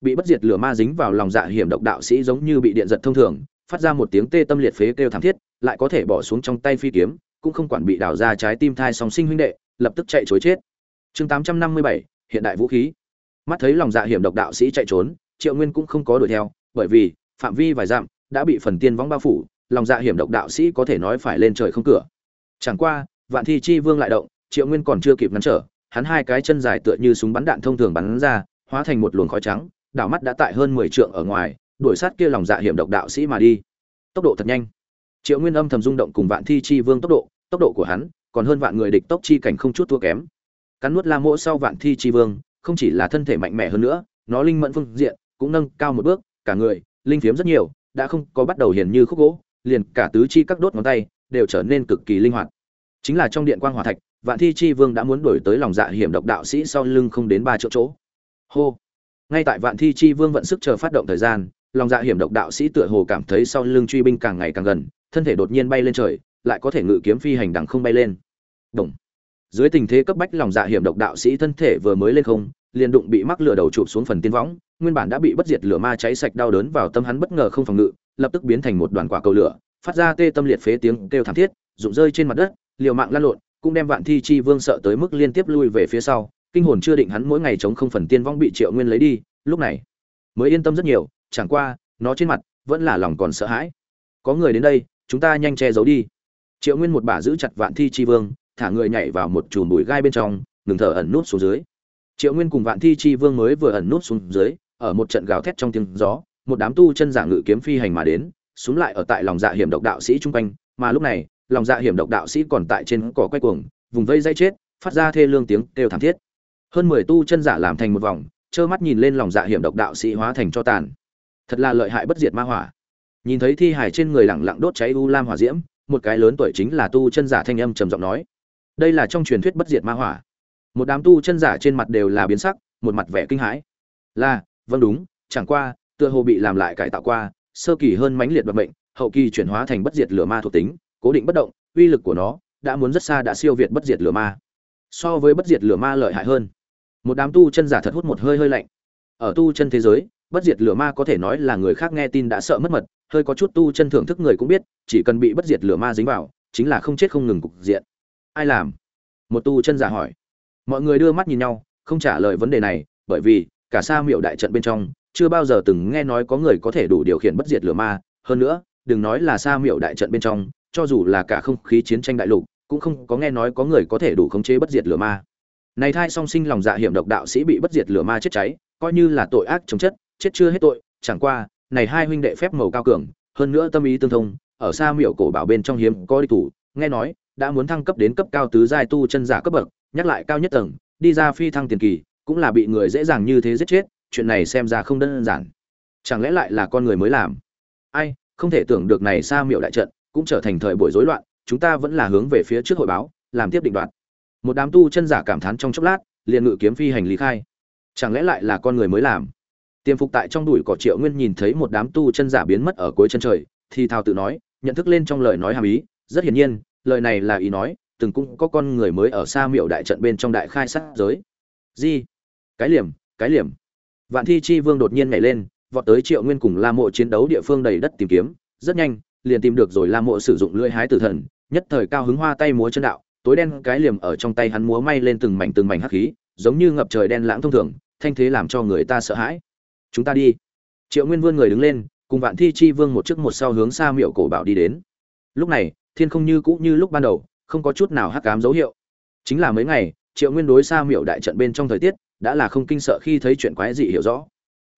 Bị bất diệt lửa ma dính vào lòng dạ hiểm độc đạo sĩ giống như bị điện giật thông thường, phát ra một tiếng tê tâm liệt phế kêu thảm thiết, lại có thể bỏ xuống trong tay phi kiếm, cũng không quản bị đào ra trái tim thai song sinh huynh đệ, lập tức chạy chối chết. Chương tám trăm năm mươi bảy, hiện đại vũ khí. Mắt thấy lòng dạ hiểm độc đạo sĩ chạy trốn, triệu nguyên cũng không có đuổi theo, bởi vì phạm vi vài dặm đã bị phần tiên võng bao phủ lòng dạ hiểm độc đạo sĩ có thể nói phải lên trời không cửa. Chẳng qua, vạn thi chi vương lại động, triệu nguyên còn chưa kịp ngăn trở, hắn hai cái chân dài tựa như súng bắn đạn thông thường bắn ra, hóa thành một luồng khói trắng, đảo mắt đã tại hơn mười trượng ở ngoài, đuổi sát kia lòng dạ hiểm độc đạo sĩ mà đi. Tốc độ thật nhanh. Triệu nguyên âm thầm rung động cùng vạn thi chi vương tốc độ tốc độ của hắn còn hơn vạn người địch tốc chi cảnh không chút thua kém. Cắn nuốt la mỗ sau vạn thi chi vương, không chỉ là thân thể mạnh mẽ hơn nữa, nó linh mẫn phương diện cũng nâng cao một bước, cả người, linh phiếm rất nhiều, đã không có bắt đầu hiền như khúc gỗ liền cả tứ chi các đốt ngón tay đều trở nên cực kỳ linh hoạt. Chính là trong điện quang hỏa thạch, vạn thi chi vương đã muốn đổi tới lòng dạ hiểm độc đạo sĩ sau lưng không đến ba triệu chỗ. Hô! Ngay tại vạn thi chi vương vận sức chờ phát động thời gian, lòng dạ hiểm độc đạo sĩ tựa hồ cảm thấy sau lưng truy binh càng ngày càng gần, thân thể đột nhiên bay lên trời, lại có thể ngự kiếm phi hành đằng không bay lên. Đụng dưới tình thế cấp bách lòng dạ hiểm độc đạo sĩ thân thể vừa mới lên không, liền đụng bị mắc lửa đầu chụp xuống phần tiên võng, nguyên bản đã bị bất diệt lửa ma cháy sạch đau đớn vào tâm hắn bất ngờ không phòng ngự lập tức biến thành một đoàn quả cầu lửa, phát ra tê tâm liệt phế tiếng kêu thảm thiết, rụng rơi trên mặt đất, liều mạng lăn lộn, cũng đem vạn thi chi vương sợ tới mức liên tiếp lui về phía sau. Kinh hồn chưa định hắn mỗi ngày chống không phần tiên vong bị triệu nguyên lấy đi, lúc này mới yên tâm rất nhiều, chẳng qua, nó trên mặt vẫn là lòng còn sợ hãi. Có người đến đây, chúng ta nhanh che giấu đi. Triệu nguyên một bà giữ chặt vạn thi chi vương, thả người nhảy vào một chùm bụi gai bên trong, ngừng thở ẩn nút xuống dưới. Triệu nguyên cùng vạn thi chi vương mới vừa ẩn nút xuống dưới, ở một trận gào thét trong tiếng gió một đám tu chân giả ngự kiếm phi hành mà đến xuống lại ở tại lòng dạ hiểm độc đạo sĩ trung quanh, mà lúc này, lòng dạ hiểm độc đạo sĩ còn tại trên cỏ quay cuồng, vùng vây dây chết, phát ra thê lương tiếng kêu thảm thiết. Hơn mười tu chân giả làm thành một vòng, trơ mắt nhìn lên lòng dạ hiểm độc đạo sĩ hóa thành cho tàn. Thật là lợi hại bất diệt ma hỏa. Nhìn thấy thi hài trên người lẳng lặng đốt cháy u lam hỏa diễm, một cái lớn tuổi chính là tu chân giả thanh âm trầm giọng nói. Đây là trong truyền thuyết bất diệt ma hỏa. Một đám tu chân giả trên mặt đều là biến sắc, một mặt vẻ kinh hãi. Là vâng đúng, chẳng qua tựa hồ bị làm lại cải tạo qua, sơ kỳ hơn mãnh liệt vật mệnh, hậu kỳ chuyển hóa thành bất diệt lửa ma thuộc tính, cố định bất động, uy lực của nó đã muốn rất xa đã siêu việt bất diệt lửa ma. So với bất diệt lửa ma lợi hại hơn. Một đám tu chân giả thật hút một hơi hơi lạnh. Ở tu chân thế giới, bất diệt lửa ma có thể nói là người khác nghe tin đã sợ mất mật, hơi có chút tu chân thưởng thức người cũng biết, chỉ cần bị bất diệt lửa ma dính vào, chính là không chết không ngừng cục diện. Ai làm? Một tu chân giả hỏi. Mọi người đưa mắt nhìn nhau, không trả lời vấn đề này, bởi vì cả sa miệu đại trận bên trong chưa bao giờ từng nghe nói có người có thể đủ điều khiển bất diệt lửa ma. Hơn nữa, đừng nói là sa miệu đại trận bên trong, cho dù là cả không khí chiến tranh đại lục, cũng không có nghe nói có người có thể đủ khống chế bất diệt lửa ma. Này thai song sinh lòng dạ hiểm độc đạo sĩ bị bất diệt lửa ma chết cháy, coi như là tội ác chống chất, chết chưa hết tội, chẳng qua, này hai huynh đệ phép màu cao cường, hơn nữa tâm ý tương thông, ở xa miệu cổ bảo bên trong hiếm có đi thủ, nghe nói, đã muốn thăng cấp đến cấp cao tứ giai tu chân giả cấp bậc, nhắc lại cao nhất tầng, đi ra phi thăng tiền kỳ, cũng là bị người dễ dàng như thế giết chết chuyện này xem ra không đơn giản. Chẳng lẽ lại là con người mới làm? Ai, không thể tưởng được này xa miệu đại trận cũng trở thành thời buổi rối loạn, chúng ta vẫn là hướng về phía trước hội báo, làm tiếp định đoạt. Một đám tu chân giả cảm thán trong chốc lát, liền ngự kiếm phi hành lý khai. Chẳng lẽ lại là con người mới làm? Tiềm phục tại trong đùi cỏ triệu nguyên nhìn thấy một đám tu chân giả biến mất ở cuối chân trời, thì thào tự nói, nhận thức lên trong lời nói hàm ý, rất hiển nhiên, lời này là ý nói, từng cũng có con người mới ở xa miệu đại trận bên trong đại khai sát giới. Di cái liềm cái liềm vạn thi chi vương đột nhiên nhảy lên, vọt tới triệu nguyên cùng la mộ chiến đấu địa phương đầy đất tìm kiếm. Rất nhanh, liền tìm được rồi la mộ sử dụng lưỡi hái tử thần, nhất thời cao hứng hoa tay múa chân đạo, tối đen cái liềm ở trong tay hắn múa may lên từng mảnh từng mảnh hắc khí, giống như ngập trời đen lãng thông thường, thanh thế làm cho người ta sợ hãi. Chúng ta đi. Triệu nguyên vươn người đứng lên, cùng vạn thi chi vương một trước một sau hướng xa miệu cổ bảo đi đến. Lúc này, thiên không như cũ như lúc ban đầu, không có chút nào hắc cám dấu hiệu. Chính là mấy ngày, triệu nguyên đối xa miệu đại trận bên trong thời tiết đã là không kinh sợ khi thấy chuyện quái dị hiểu rõ.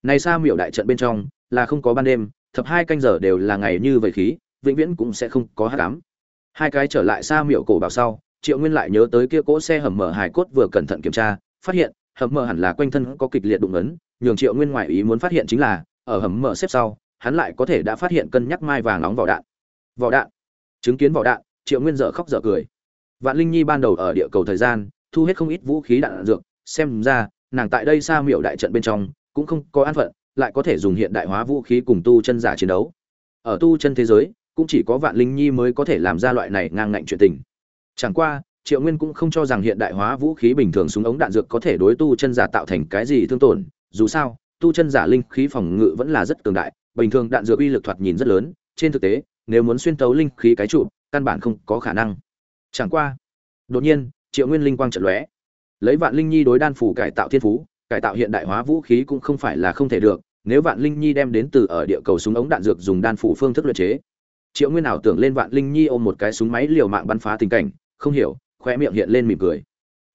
Này xa miểu đại trận bên trong, là không có ban đêm, thập hai canh giờ đều là ngày như vậy khí, vĩnh viễn cũng sẽ không có hắc cám. Hai cái trở lại xa miểu cổ bảo sau, triệu nguyên lại nhớ tới kia cỗ xe hầm mở hải cốt vừa cẩn thận kiểm tra, phát hiện, hầm mở hẳn là quanh thân có kịch liệt đụng ấn, nhường triệu nguyên ngoại ý muốn phát hiện chính là, ở hầm mở xếp sau, hắn lại có thể đã phát hiện cân nhắc mai vàng nóng vỏ đạn. Vỏ đạn. Chứng kiến vỏ đạn, triệu nguyên dở khóc dở cười. Vạn linh nhi ban đầu ở địa cầu thời gian, thu hết không ít vũ khí đạn dược xem ra, nàng tại đây xa miểu đại trận bên trong, cũng không có an phận, lại có thể dùng hiện đại hóa vũ khí cùng tu chân giả chiến đấu. Ở tu chân thế giới, cũng chỉ có vạn linh nhi mới có thể làm ra loại này ngang ngạnh chuyện tình. Chẳng qua, triệu nguyên cũng không cho rằng hiện đại hóa vũ khí bình thường súng ống đạn dược có thể đối tu chân giả tạo thành cái gì thương tổn. Dù sao, tu chân giả linh khí phòng ngự vẫn là rất cường đại, bình thường đạn dược uy lực thoạt nhìn rất lớn. Trên thực tế, nếu muốn xuyên tấu linh khí cái trụ, căn bản không có khả năng. Chẳng qua, đột nhiên, triệu nguyên linh quang trận lóe lấy vạn linh nhi đối đan phủ cải tạo thiên phú, cải tạo hiện đại hóa vũ khí cũng không phải là không thể được, nếu vạn linh nhi đem đến từ ở địa cầu súng ống đạn dược dùng đan phủ phương thức luyện chế. Triệu nguyên ảo tưởng lên vạn linh nhi ôm một cái súng máy liều mạng bắn phá tình cảnh, không hiểu khoe miệng hiện lên mỉm cười.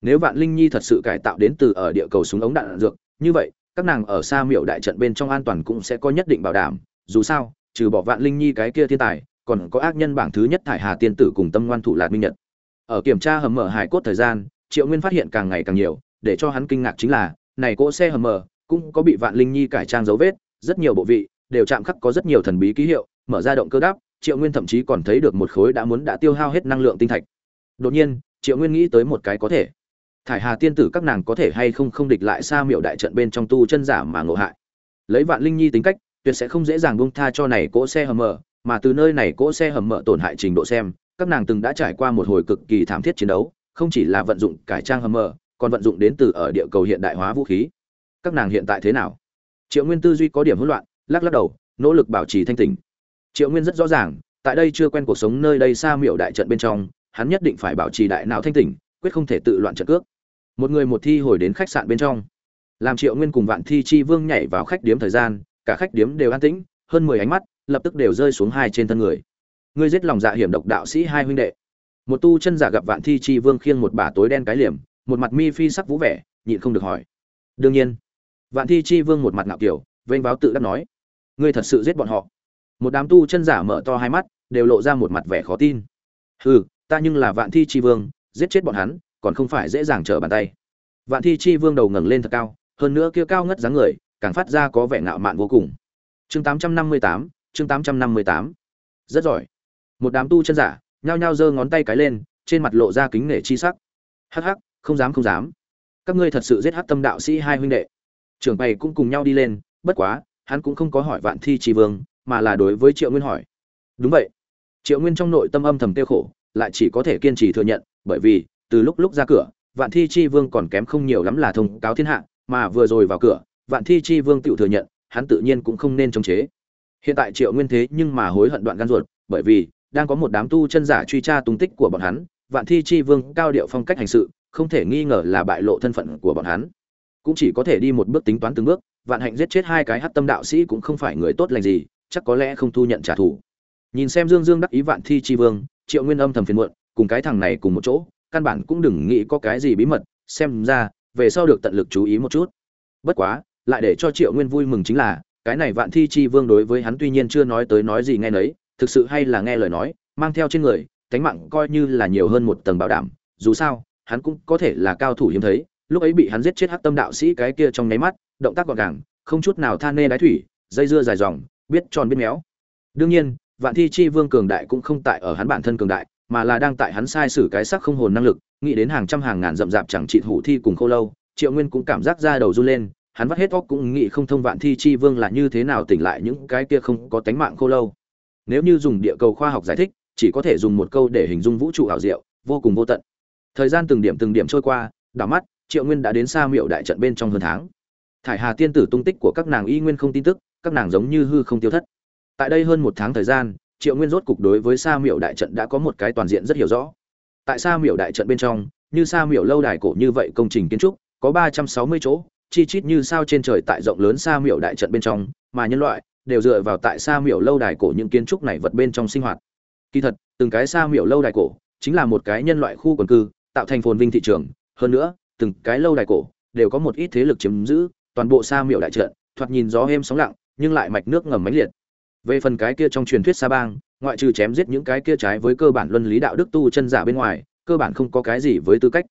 Nếu vạn linh nhi thật sự cải tạo đến từ ở địa cầu súng ống đạn dược, như vậy, các nàng ở xa miệu đại trận bên trong an toàn cũng sẽ có nhất định bảo đảm. Dù sao, trừ bỏ vạn linh nhi cái kia thiên tài, còn có ác nhân bảng thứ nhất thải hà tiên tử cùng tâm ngoan thủ lạt minh nhật. Ở kiểm tra hầm mở hải cốt thời gian triệu nguyên phát hiện càng ngày càng nhiều, để cho hắn kinh ngạc chính là, này cỗ xe hầm mở cũng có bị vạn linh nhi cải trang dấu vết, rất nhiều bộ vị, đều chạm khắc có rất nhiều thần bí ký hiệu, mở ra động cơ đáp, triệu nguyên thậm chí còn thấy được một khối đã muốn đã tiêu hao hết năng lượng tinh thạch. Đột nhiên, triệu nguyên nghĩ tới một cái có thể. Thải hà tiên tử các nàng có thể hay không không địch lại xa miệu đại trận bên trong tu chân giả mà ngộ hại. Lấy vạn linh nhi tính cách, tuyệt sẽ không dễ dàng buông tha cho này cỗ xe hầm mở mà từ nơi này cỗ xe hầm mở tổn hại trình độ xem, các nàng từng đã trải qua một hồi cực kỳ thảm thiết chiến đấu không chỉ là vận dụng cải trang hầm mở còn vận dụng đến từ ở địa cầu hiện đại hóa vũ khí. Các nàng hiện tại thế nào? Triệu nguyên tư duy có điểm hỗn loạn, lắc lắc đầu, nỗ lực bảo trì thanh tỉnh. Triệu nguyên rất rõ ràng, tại đây chưa quen cuộc sống nơi đây xa miệu đại trận bên trong, hắn nhất định phải bảo trì đại não thanh tỉnh, quyết không thể tự loạn trận cước. Một người một thi hồi đến khách sạn bên trong. Làm triệu nguyên cùng vạn thi chi vương nhảy vào khách điếm thời gian, cả khách điếm đều an tĩnh, hơn mười ánh mắt lập tức đều rơi xuống hai trên thân người. Ngươi giết lòng dạ hiểm độc đạo sĩ hai huynh đệ một tu chân giả gặp vạn thi chi vương khiêng một bả tối đen cái liềm một mặt mi phi sắc vũ vẻ nhịn không được hỏi. Đương nhiên vạn thi chi vương một mặt ngạo kiểu vênh báo tự đắc nói ngươi thật sự giết bọn họ. Một đám tu chân giả mở to hai mắt đều lộ ra một mặt vẻ khó tin. Hừ ta nhưng là vạn thi chi vương giết chết bọn hắn còn không phải dễ dàng trở bàn tay. Vạn thi chi vương đầu ngẩng lên thật cao hơn nữa kia cao ngất dáng người càng phát ra có vẻ ngạo mạn vô cùng. Chương 858, chương 858. rất giỏi. Một đám tu chân giả nhao nhao giơ ngón tay cái lên, trên mặt lộ ra kính nể chi sắc. Hắc hắc, không dám không dám. Các ngươi thật sự giết hắc tâm đạo sĩ hai huynh đệ. Trưởng bày cũng cùng nhau đi lên, bất quá, hắn cũng không có hỏi vạn thi chi vương, mà là đối với triệu nguyên hỏi. Đúng vậy. Triệu nguyên trong nội tâm âm thầm tiêu khổ, lại chỉ có thể kiên trì thừa nhận, bởi vì, từ lúc lúc ra cửa, vạn thi chi vương còn kém không nhiều lắm là thông cáo thiên hạ, mà vừa rồi vào cửa, vạn thi chi vương tự thừa nhận, hắn tự nhiên cũng không nên chống chế. Hiện tại triệu nguyên thế nhưng mà hối hận đoạn gan ruột, bởi vì đang có một đám tu chân giả truy tra tung tích của bọn hắn, vạn thi chi vương cao điệu phong cách hành sự, không thể nghi ngờ là bại lộ thân phận của bọn hắn. Cũng chỉ có thể đi một bước tính toán từng bước, vạn hạnh giết chết hai cái hát tâm đạo sĩ cũng không phải người tốt lành gì, chắc có lẽ không thu nhận trả thù. Nhìn xem dương dương đắc ý vạn thi chi vương, triệu nguyên âm thầm phiền muộn, cùng cái thằng này cùng một chỗ, căn bản cũng đừng nghĩ có cái gì bí mật, xem ra, về sau được tận lực chú ý một chút. Bất quá, lại để cho triệu nguyên vui mừng chính là, cái này vạn thi chi vương đối với hắn tuy nhiên chưa nói tới nói gì nghe nấy thực sự hay là nghe lời nói, mang theo trên người tánh mạng coi như là nhiều hơn một tầng bảo đảm, dù sao, hắn cũng có thể là cao thủ hiếm thấy, lúc ấy bị hắn giết chết hắc tâm đạo sĩ cái kia trong nháy mắt, động tác gọn gàng, không chút nào than nê đái thủy, dây dưa dài dòng, biết tròn biết méo. Đương nhiên, vạn thi chi vương cường đại cũng không tại ở hắn bản thân cường đại, mà là đang tại hắn sai sử cái sắc không hồn năng lực, nghĩ đến hàng trăm hàng ngàn rậm rạp chẳng trị hủ thi cùng khô lâu, triệu nguyên cũng cảm giác ra đầu run lên, hắn vắt hết óc cũng nghĩ không thông vạn thi chi vương là như thế nào tỉnh lại những cái kia không có tánh mạng khô lâu nếu như dùng địa cầu khoa học giải thích, chỉ có thể dùng một câu để hình dung vũ trụ ảo diệu, vô cùng vô tận. Thời gian từng điểm từng điểm trôi qua, đảo mắt, triệu nguyên đã đến xa miệu đại trận bên trong hơn tháng. Thải hà tiên tử tung tích của các nàng y nguyên không tin tức, các nàng giống như hư không tiêu thất. Tại đây hơn một tháng thời gian, triệu nguyên rốt cục đối với sa miểu đại trận đã có một cái toàn diện rất hiểu rõ. Tại sa miểu đại trận bên trong, như sa miểu lâu đài cổ như vậy công trình kiến trúc, có ba trăm sáu mươi chỗ, chi chít như sao trên trời tại rộng lớn sa miểu đại trận bên trong, mà nhân loại đều dựa vào tại sa miểu lâu đài cổ những kiến trúc này vật bên trong sinh hoạt. Kỳ thật, từng cái sa miểu lâu đài cổ chính là một cái nhân loại khu quần cư, tạo thành phồn vinh thị trường. Hơn nữa, từng cái lâu đài cổ đều có một ít thế lực chiếm giữ toàn bộ sa miểu đại trận, thoạt nhìn gió êm sóng lặng, nhưng lại mạch nước ngầm mãnh liệt. Về phần cái kia trong truyền thuyết sa bang, ngoại trừ chém giết những cái kia trái với cơ bản luân lý đạo đức tu chân giả bên ngoài, cơ bản không có cái gì với tư cách.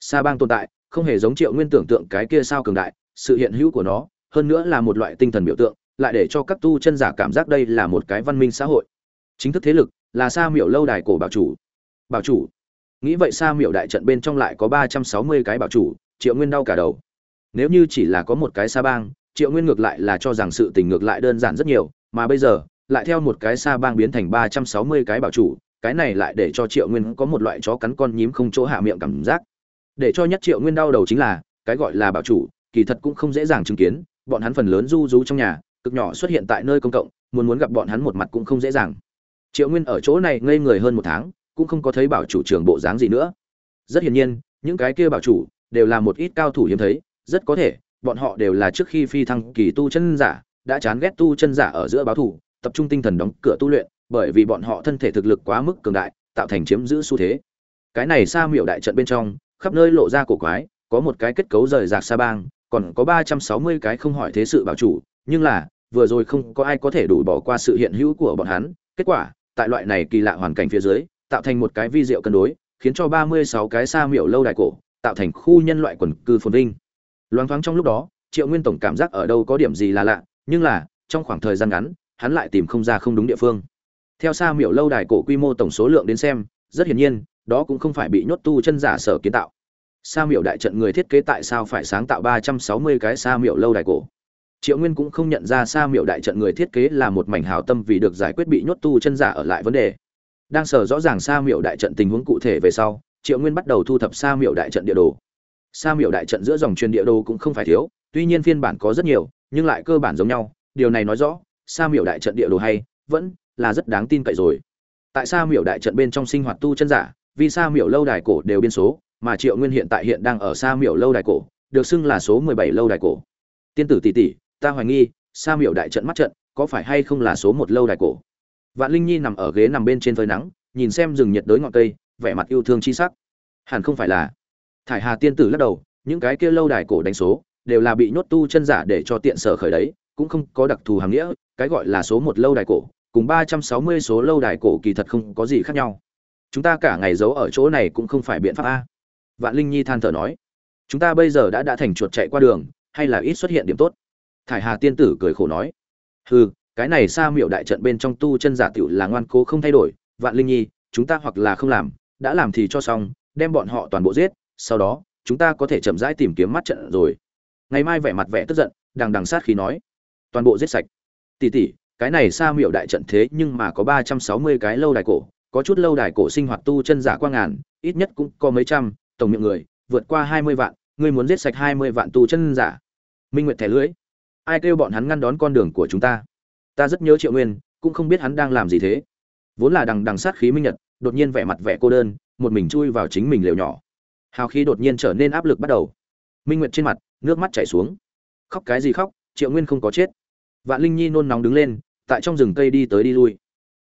Sa bang tồn tại không hề giống triệu nguyên tưởng tượng cái kia sao cường đại, sự hiện hữu của nó, hơn nữa là một loại tinh thần biểu tượng lại để cho các tu chân giả cảm giác đây là một cái văn minh xã hội. Chính thức thế lực là sa miểu lâu đài cổ bảo chủ. Bảo chủ. Nghĩ vậy sa miểu đại trận bên trong lại có ba trăm sáu mươi cái bảo chủ, triệu nguyên đau cả đầu. Nếu như chỉ là có một cái sa bang, triệu nguyên ngược lại là cho rằng sự tình ngược lại đơn giản rất nhiều, mà bây giờ, lại theo một cái sa bang biến thành ba trăm sáu mươi cái bảo chủ, cái này lại để cho triệu nguyên có một loại chó cắn con nhím không chỗ hạ miệng cảm giác. Để cho nhất triệu nguyên đau đầu chính là, cái gọi là bảo chủ, kỳ thật cũng không dễ dàng chứng kiến, bọn hắn phần lớn du rú trong nhà cực nhỏ xuất hiện tại nơi công cộng, muốn muốn gặp bọn hắn một mặt cũng không dễ dàng. Triệu nguyên ở chỗ này ngây người hơn một tháng, cũng không có thấy bảo chủ trưởng bộ dáng gì nữa. Rất hiển nhiên, những cái kia bảo chủ đều là một ít cao thủ hiếm thấy, rất có thể, bọn họ đều là trước khi phi thăng kỳ tu chân giả, đã chán ghét tu chân giả ở giữa báo thủ tập trung tinh thần đóng cửa tu luyện, bởi vì bọn họ thân thể thực lực quá mức cường đại, tạo thành chiếm giữ xu thế. Cái này xa miểu đại trận bên trong, khắp nơi lộ ra cổ quái, có một cái kết cấu rời rạc xa bang, còn có ba trăm sáu mươi cái không hỏi thế sự bảo chủ, nhưng là vừa rồi không có ai có thể đủ bỏ qua sự hiện hữu của bọn hắn. Kết quả, tại loại này kỳ lạ hoàn cảnh phía dưới, tạo thành một cái vi diệu cân đối, khiến cho ba mươi sáu cái sa miểu lâu đài cổ, tạo thành khu nhân loại quần cư phồn vinh. Loáng thoáng trong lúc đó, triệu nguyên tổng cảm giác ở đâu có điểm gì là lạ, nhưng là, trong khoảng thời gian ngắn, hắn lại tìm không ra không đúng địa phương. Theo sa miểu lâu đài cổ quy mô tổng số lượng đến xem, rất hiển nhiên, đó cũng không phải bị nhốt tu chân giả sở kiến tạo. Sa miểu đại trận người thiết kế tại sao phải sáng tạo ba trăm sáu mươi cái sa miểu lâu đài cổ? Triệu nguyên cũng không nhận ra sa miểu đại trận người thiết kế là một mảnh hào tâm vì được giải quyết bị nhốt tu chân giả ở lại vấn đề. Đang sở rõ ràng sa miểu đại trận tình huống cụ thể về sau, triệu nguyên bắt đầu thu thập sa miểu đại trận địa đồ. Sa miểu đại trận giữa dòng truyền địa đồ cũng không phải thiếu, tuy nhiên phiên bản có rất nhiều, nhưng lại cơ bản giống nhau. Điều này nói rõ, sa miểu đại trận địa đồ hay, vẫn là rất đáng tin cậy rồi. Tại sa miểu đại trận bên trong sinh hoạt tu chân giả, vì sa miểu lâu đài cổ đều biên số, mà triệu nguyên hiện tại hiện đang ở sa miểu lâu đài cổ, được xưng là số mười bảy lâu đài cổ. Tiên tử tỷ tỷ ta hoài nghi, sa miểu đại trận mắt trận, có phải hay không là số một lâu đài cổ? Vạn linh nhi nằm ở ghế nằm bên trên phơi nắng, nhìn xem rừng nhiệt đới ngọn cây, vẻ mặt yêu thương chi sắc. Hẳn không phải là. Thải hà tiên tử lắc đầu, những cái kia lâu đài cổ đánh số, đều là bị nhốt tu chân giả để cho tiện sở khởi đấy, cũng không có đặc thù hàm nghĩa, cái gọi là số một lâu đài cổ, cùng ba trăm sáu mươi số lâu đài cổ kỳ thật không có gì khác nhau. Chúng ta cả ngày giấu ở chỗ này cũng không phải biện pháp a. Vạn linh nhi than thở nói. Chúng ta bây giờ đã đã thành chuột chạy qua đường, hay là ít xuất hiện điểm tốt? Thải hà tiên tử cười khổ nói, hừ, cái này xa miệu đại trận bên trong tu chân giả tiểu là ngoan cố không thay đổi, vạn linh nhi, chúng ta hoặc là không làm, đã làm thì cho xong, đem bọn họ toàn bộ giết, sau đó, chúng ta có thể chậm rãi tìm kiếm mắt trận rồi. Ngày mai vẻ mặt vẻ tức giận, đằng đằng sát khí nói, toàn bộ giết sạch. Tỷ tỷ, cái này xa miệu đại trận thế nhưng mà có ba trăm sáu mươi cái lâu đài cổ, có chút lâu đài cổ sinh hoạt tu chân giả qua ngàn, ít nhất cũng có mấy trăm, tổng miệng người, vượt qua hai mươi vạn, ngươi muốn giết sạch hai mươi vạn tu chân giả. Minh nguyệt thẻ lưới ai kêu bọn hắn ngăn đón con đường của chúng ta? Ta rất nhớ triệu nguyên, cũng không biết hắn đang làm gì thế. Vốn là đằng đằng sát khí minh nhật, đột nhiên vẻ mặt vẻ cô đơn, một mình chui vào chính mình lều nhỏ. Hào khí đột nhiên trở nên áp lực bắt đầu. Minh nguyệt trên mặt, nước mắt chảy xuống. Khóc cái gì khóc, triệu nguyên không có chết. Vạn linh nhi nôn nóng đứng lên, tại trong rừng cây đi tới đi lui.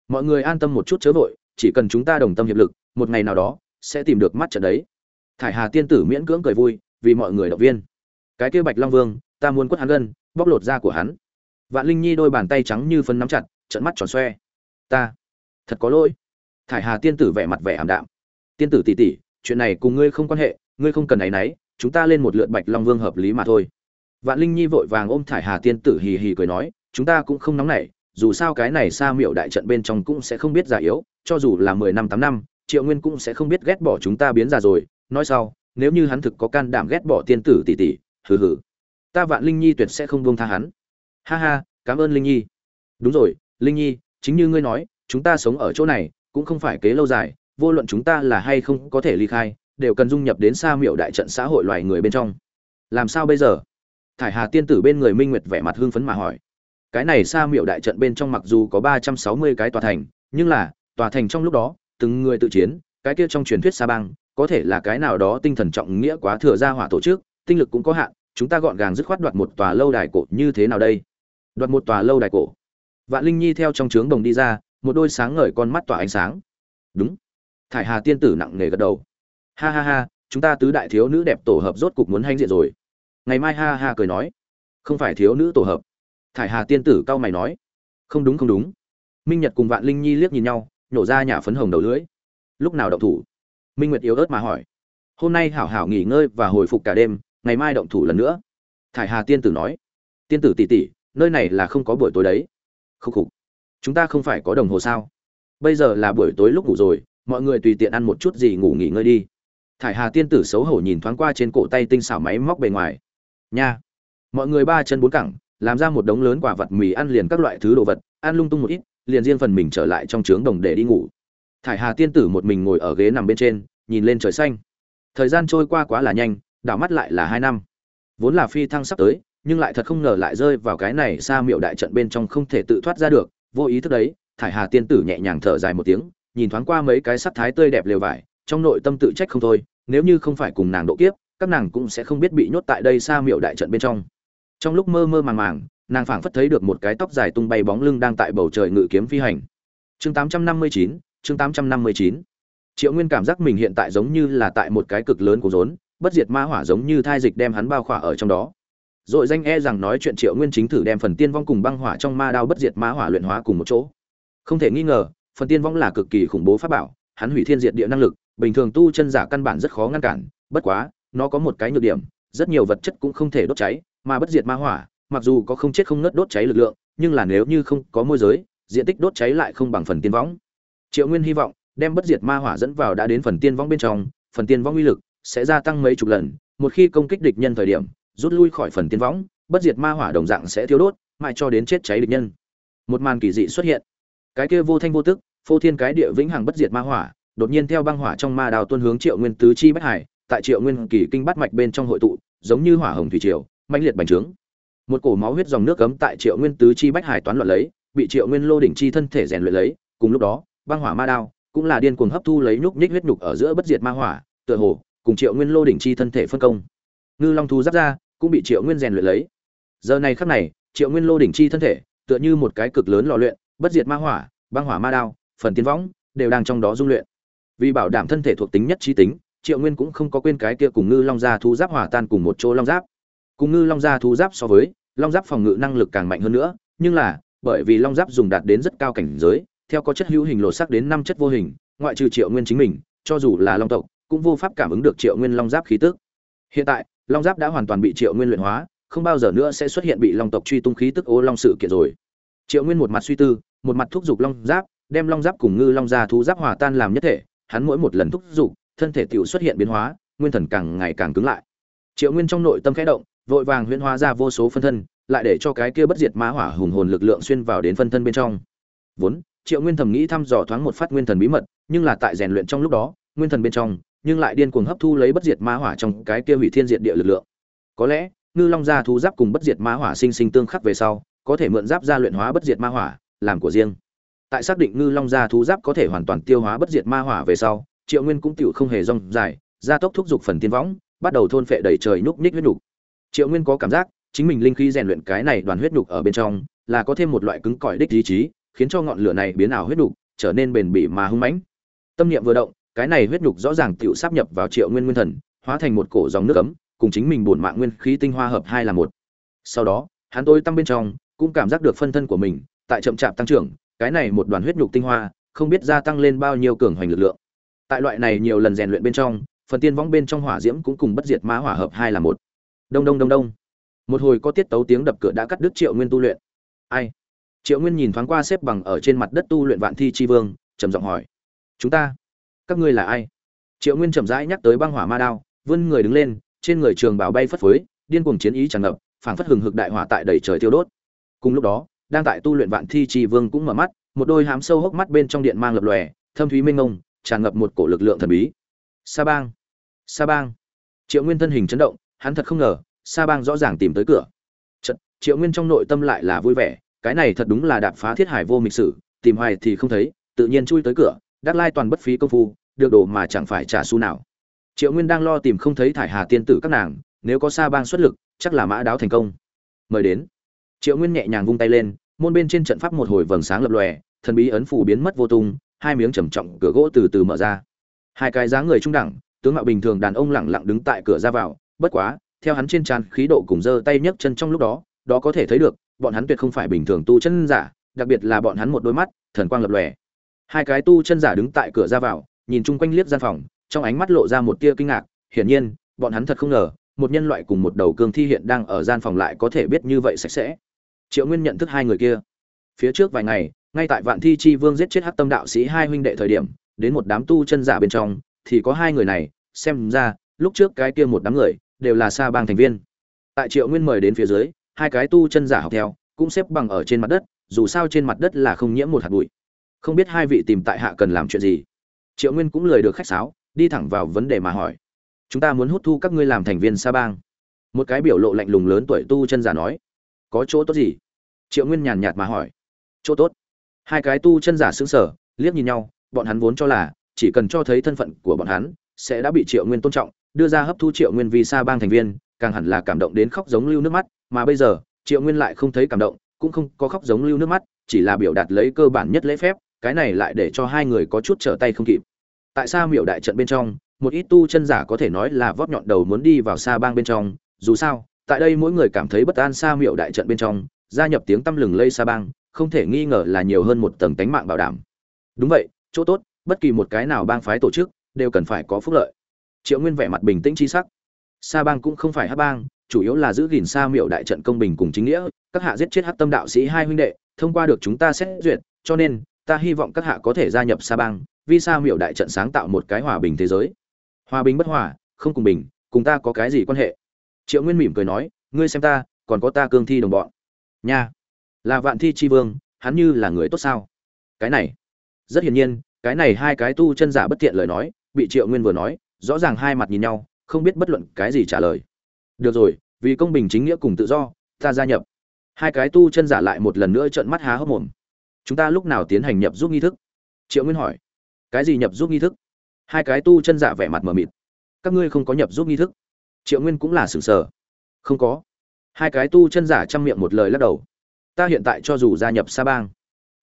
Mọi người an tâm một chút chớ vội, chỉ cần chúng ta đồng tâm hiệp lực, một ngày nào đó, sẽ tìm được mắt trận đấy. Thải hà tiên tử miễn cưỡng cười vui, vì mọi người động viên. Cái kia bạch long vương, ta muốn quất hắn gân bóc lột da của hắn. Vạn linh nhi đôi bàn tay trắng như phân nắm chặt trận mắt tròn xoe. Ta, thật có lỗi. Thải hà tiên tử vẻ mặt vẻ ảm đạm. Tiên tử tỉ tỉ chuyện này cùng ngươi không quan hệ, ngươi không cần áy náy, chúng ta lên một lượt bạch long vương hợp lý mà thôi. Vạn linh nhi vội vàng ôm thải hà tiên tử hì hì cười nói, chúng ta cũng không nóng nảy, dù sao cái này xa miệu đại trận bên trong cũng sẽ không biết già yếu, cho dù là mười năm, tám năm, triệu nguyên cũng sẽ không biết ghét bỏ chúng ta biến già rồi. Nói sau, nếu như hắn thực có can đảm ghét bỏ tiên tử tỷ tỷ, hừ hừ ta vạn linh nhi tuyệt sẽ không buông tha hắn. Ha ha, cảm ơn linh nhi. Đúng rồi, linh nhi, chính như ngươi nói, chúng ta sống ở chỗ này, cũng không phải kế lâu dài, vô luận chúng ta là hay không có thể ly khai, đều cần dung nhập đến xa miệu đại trận xã hội loài người bên trong. Làm sao bây giờ? Thải hà tiên tử bên người minh nguyệt vẻ mặt hưng phấn mà hỏi. Cái này xa miệu đại trận bên trong mặc dù có ba trăm sáu mươi cái tòa thành, nhưng là, tòa thành trong lúc đó, từng người tự chiến, cái kia trong truyền thuyết sa bang, có thể là cái nào đó tinh thần trọng nghĩa quá thừa ra hỏa tổ chức, tinh lực cũng có hạn chúng ta gọn gàng dứt khoát đoạt một tòa lâu đài cổ như thế nào đây? Đoạt một tòa lâu đài cổ. Vạn linh nhi theo trong trướng đồng đi ra, một đôi sáng ngời con mắt tỏa ánh sáng. Đúng. Thải hà tiên tử nặng nề gật đầu. Ha ha ha, chúng ta tứ đại thiếu nữ đẹp tổ hợp rốt cục muốn hanh diện rồi. Ngày mai ha ha cười nói. Không phải thiếu nữ tổ hợp. Thải hà tiên tử cau mày nói. Không đúng không đúng. Minh nhật cùng vạn linh nhi liếc nhìn nhau nhổ ra nhà phấn hồng đầu lưỡi. Lúc nào động thủ? Minh nguyệt yếu ớt mà hỏi. Hôm nay hảo hảo nghỉ ngơi và hồi phục cả đêm ngày mai động thủ lần nữa. Thải hà tiên tử nói. Tiên tử tỉ tỉ nơi này là không có buổi tối đấy. Khúc khục. Chúng ta không phải có đồng hồ sao? Bây giờ là buổi tối lúc ngủ rồi, mọi người tùy tiện ăn một chút gì ngủ nghỉ ngơi đi. Thải hà tiên tử xấu hổ nhìn thoáng qua trên cổ tay tinh xảo máy móc bề ngoài. Nha. Mọi người ba chân bốn cẳng, làm ra một đống lớn quả vật mì ăn liền các loại thứ đồ vật, ăn lung tung một ít, liền riêng phần mình trở lại trong trướng đồng để đi ngủ. Thải hà tiên tử một mình ngồi ở ghế nằm bên trên, nhìn lên trời xanh. Thời gian trôi qua quá là nhanh đảo mắt lại là hai năm. Vốn là phi thăng sắp tới nhưng lại thật không ngờ lại rơi vào cái này xa miệu đại trận bên trong không thể tự thoát ra được. Vô ý thức đấy thải hà tiên tử nhẹ nhàng thở dài một tiếng nhìn thoáng qua mấy cái sắc thái tươi đẹp lều vải trong nội tâm tự trách không thôi nếu như không phải cùng nàng độ kiếp các nàng cũng sẽ không biết bị nhốt tại đây xa miệu đại trận bên trong. Trong lúc mơ mơ màng màng nàng phảng phất thấy được một cái tóc dài tung bay bóng lưng đang tại bầu trời ngự kiếm phi hành. Chương 859, chương 859. triệu nguyên cảm giác mình hiện tại giống như là tại một cái cực lớn của rốn bất diệt ma hỏa giống như thai dịch đem hắn bao khỏa ở trong đó. Rồi danh e rằng nói chuyện triệu nguyên chính thử đem phần tiên vong cùng băng hỏa trong ma đao bất diệt ma hỏa luyện hóa cùng một chỗ. Không thể nghi ngờ, phần tiên vong là cực kỳ khủng bố pháp bảo, hắn hủy thiên diệt địa năng lực, bình thường tu chân giả căn bản rất khó ngăn cản, bất quá, nó có một cái nhược điểm, rất nhiều vật chất cũng không thể đốt cháy, mà bất diệt ma hỏa, mặc dù có không chết không nứt đốt cháy lực lượng, nhưng là nếu như không có môi giới, diện tích đốt cháy lại không bằng phần tiên võng triệu nguyên hy vọng, đem bất diệt ma hỏa dẫn vào đã đến phần tiên võng bên trong, phần tiên võng uy lực sẽ gia tăng mấy chục lần, một khi công kích địch nhân thời điểm, rút lui khỏi phần tiên võng, bất diệt ma hỏa đồng dạng sẽ thiếu đốt, mãi cho đến chết cháy địch nhân. Một màn kỳ dị xuất hiện. Cái kia vô thanh vô tức, phô thiên cái địa vĩnh hằng bất diệt ma hỏa, đột nhiên theo băng hỏa trong ma đào tuân hướng triệu nguyên tứ chi bách hải, tại triệu nguyên kỳ kinh bắt mạch bên trong hội tụ, giống như hỏa hồng thủy triều, mãnh liệt bành trướng. Một cổ máu huyết dòng nước cấm tại triệu nguyên tứ chi bách hải toán loạn lấy, bị triệu nguyên lô đỉnh chi thân thể rèn luyện lấy, cùng lúc đó, băng hỏa ma đao cũng là điên cuồng hấp thu lấy nhúc nhích huyết nhục ở giữa bất diệt ma hỏa, tựa hồ cùng triệu nguyên lô đỉnh chi thân thể phân công. Ngư long thu giáp ra, cũng bị triệu nguyên rèn luyện lấy. Giờ này khắc này, triệu nguyên lô đỉnh chi thân thể, tựa như một cái cực lớn lò luyện, bất diệt ma hỏa, băng hỏa ma đao, phần tiến võng, đều đang trong đó dung luyện. Vì bảo đảm thân thể thuộc tính nhất trí tính, triệu nguyên cũng không có quên cái kia cùng ngư long gia thu giáp hỏa tan cùng một chỗ long giáp. Cùng ngư long gia thu giáp so với, long giáp phòng ngự năng lực càng mạnh hơn nữa, nhưng là, bởi vì long giáp dùng đạt đến rất cao cảnh giới, theo có chất hữu hình lộ sắc đến năm chất vô hình, ngoại trừ triệu nguyên chính mình, cho dù là long tộc cũng vô pháp cảm ứng được triệu nguyên long giáp khí tức. Hiện tại, long giáp đã hoàn toàn bị triệu nguyên luyện hóa, không bao giờ nữa sẽ xuất hiện bị long tộc truy tung khí tức ô long sự kiện rồi. Triệu nguyên một mặt suy tư, một mặt thúc giục long giáp, đem long giáp cùng ngư long gia thú giáp hòa tan làm nhất thể, hắn mỗi một lần thúc giục, thân thể tiểu xuất hiện biến hóa, nguyên thần càng ngày càng cứng lại. Triệu nguyên trong nội tâm khẽ động, vội vàng huyễn hóa ra vô số phân thân, lại để cho cái kia bất diệt ma hỏa hùng hồn lực lượng xuyên vào đến phân thân bên trong. Vốn, triệu nguyên thầm nghĩ thăm dò thoáng một phát nguyên thần bí mật, nhưng là tại rèn luyện trong lúc đó, nguyên thần bên trong nhưng lại điên cuồng hấp thu lấy bất diệt ma hỏa trong cái kia hủy thiên diệt địa lực lượng. Có lẽ ngư long gia thú giáp cùng bất diệt ma hỏa sinh sinh tương khắc về sau có thể mượn giáp ra luyện hóa bất diệt ma hỏa làm của riêng. Tại xác định ngư long gia thú giáp có thể hoàn toàn tiêu hóa bất diệt ma hỏa về sau triệu nguyên cũng tiểu không hề rong dài gia tốc thúc giục phần tiên võng bắt đầu thôn phệ đầy trời nhúc ních huyết nục. triệu nguyên có cảm giác chính mình linh khí rèn luyện cái này đoàn huyết nục ở bên trong là có thêm một loại cứng cỏi đích ý chí khiến cho ngọn lửa này biến ảo huyết nục, trở nên bền bỉ mà hung mãnh. Tâm niệm vừa động cái này huyết nhục rõ ràng tựu sắp nhập vào triệu nguyên nguyên thần, hóa thành một cổ dòng nước ấm, cùng chính mình bổn mạng nguyên khí tinh hoa hợp hai là một. Sau đó, hắn tôi tăng bên trong, cũng cảm giác được phân thân của mình, tại chậm chạp tăng trưởng, cái này một đoàn huyết nhục tinh hoa, không biết gia tăng lên bao nhiêu cường hoành lực lượng. Tại loại này nhiều lần rèn luyện bên trong, phần tiên võng bên trong hỏa diễm cũng cùng bất diệt ma hỏa hợp hai là một. Đông đông đông đông. Một hồi có tiết tấu tiếng đập cửa đã cắt đứt triệu nguyên tu luyện. Ai? Triệu nguyên nhìn thoáng qua xếp bằng ở trên mặt đất tu luyện vạn thi chi vương, trầm giọng hỏi. Chúng ta? Các ngươi là ai? Triệu nguyên chậm rãi nhắc tới băng hỏa ma đao vươn người đứng lên trên người trường bảo bay phất phới điên cuồng chiến ý tràn ngập phảng phất hừng hực đại hỏa tại đầy trời tiêu đốt. Cùng lúc đó đang tại tu luyện vạn thi chi vương cũng mở mắt một đôi hám sâu hốc mắt bên trong điện mang lập lòe thâm thúy minh ngông tràn ngập một cổ lực lượng thần bí. Sa bang! Sa bang! Triệu nguyên thân hình chấn động hắn thật không ngờ sa bang rõ ràng tìm tới cửa. Chật, triệu nguyên trong nội tâm lại là vui vẻ cái này thật đúng là đạp phá thiết hải vô mịch sử tìm hoài thì không thấy tự nhiên chui tới cửa đắc lai toàn bất phí công phu, được đồ mà chẳng phải trả xu nào. Triệu nguyên đang lo tìm không thấy thải hà tiên tử các nàng, nếu có sa bang xuất lực, chắc là mã đáo thành công. Mời đến. Triệu nguyên nhẹ nhàng vung tay lên, môn bên trên trận pháp một hồi vầng sáng lập lòe, thần bí ấn phủ biến mất vô tung, hai miếng trầm trọng cửa gỗ từ từ mở ra. Hai cái dáng người trung đẳng, tướng mạo bình thường đàn ông lẳng lặng đứng tại cửa ra vào, bất quá, theo hắn trên tràn khí độ cùng giơ tay nhấc chân trong lúc đó đó có thể thấy được, bọn hắn tuyệt không phải bình thường tu chân giả, đặc biệt là bọn hắn một đôi mắt, thần quang lập lòe hai cái tu chân giả đứng tại cửa ra vào, nhìn chung quanh liếc gian phòng, trong ánh mắt lộ ra một tia kinh ngạc, hiển nhiên, bọn hắn thật không ngờ, một nhân loại cùng một đầu cương thi hiện đang ở gian phòng lại có thể biết như vậy sạch sẽ. Triệu nguyên nhận thức hai người kia. Phía trước vài ngày, ngay tại vạn thi chi vương giết chết hắc tâm đạo sĩ hai huynh đệ thời điểm, đến một đám tu chân giả bên trong, thì có hai người này, xem ra, lúc trước cái kia một đám người, đều là sa bang thành viên. Tại triệu nguyên mời đến phía dưới, hai cái tu chân giả học theo, cũng xếp bằng ở trên mặt đất, dù sao trên mặt đất là không nhiễm một hạt bụi không biết hai vị tìm tại hạ cần làm chuyện gì. Triệu nguyên cũng lời được khách sáo, đi thẳng vào vấn đề mà hỏi. Chúng ta muốn hút thu các ngươi làm thành viên sa bang. Một cái biểu lộ lạnh lùng lớn tuổi tu chân giả nói. Có chỗ tốt gì? Triệu nguyên nhàn nhạt mà hỏi. Chỗ tốt. Hai cái tu chân giả xứng sở liếc nhìn nhau, bọn hắn vốn cho là, chỉ cần cho thấy thân phận của bọn hắn, sẽ đã bị triệu nguyên tôn trọng, đưa ra hấp thu triệu nguyên vì sa bang thành viên, càng hẳn là cảm động đến khóc giống lưu nước mắt, mà bây giờ, triệu nguyên lại không thấy cảm động, cũng không có khóc giống lưu nước mắt, chỉ là biểu đạt lấy cơ bản nhất lễ phép cái này lại để cho hai người có chút trở tay không kịp. Tại sao miểu đại trận bên trong, một ít tu chân giả có thể nói là vót nhọn đầu muốn đi vào sa bang bên trong. Dù sao, tại đây mỗi người cảm thấy bất an sa miểu đại trận bên trong, gia nhập tiếng tăm lừng lây sa bang, không thể nghi ngờ là nhiều hơn một tầng tánh mạng bảo đảm. Đúng vậy, chỗ tốt, bất kỳ một cái nào bang phái tổ chức đều cần phải có phúc lợi. Triệu nguyên vẻ mặt bình tĩnh chi sắc. Sa bang cũng không phải hát bang, chủ yếu là giữ gìn sa miệu đại trận công bình cùng chính nghĩa, các hạ giết chết hát tâm đạo sĩ hai huynh đệ, thông qua được chúng ta xét duyệt, cho nên ta hy vọng các hạ có thể gia nhập sa bang, vì sa miệu đại trận sáng tạo một cái hòa bình thế giới? Hòa bình bất hòa, không cùng bình, cùng ta có cái gì quan hệ? Triệu nguyên mỉm cười nói, ngươi xem ta, còn có ta cương thi đồng bọn. Nha, là vạn thi Tri vương, hắn như là người tốt sao? Cái này, rất hiển nhiên, cái này hai cái tu chân giả bất tiện lời nói, bị triệu nguyên vừa nói, rõ ràng hai mặt nhìn nhau, không biết bất luận cái gì trả lời. Được rồi, vì công bình chính nghĩa cùng tự do, ta gia nhập. Hai cái tu chân giả lại một lần nữa trợn mắt há hốc mồm chúng ta lúc nào tiến hành nhập giúp nghi thức? Triệu nguyên hỏi. Cái gì nhập giúp nghi thức? Hai cái tu chân giả vẻ mặt mờ mịt. Các ngươi không có nhập giúp nghi thức? Triệu nguyên cũng là sừng sờ. Không có. Hai cái tu chân giả chăm miệng một lời lắc đầu. Ta hiện tại cho dù gia nhập sa bang.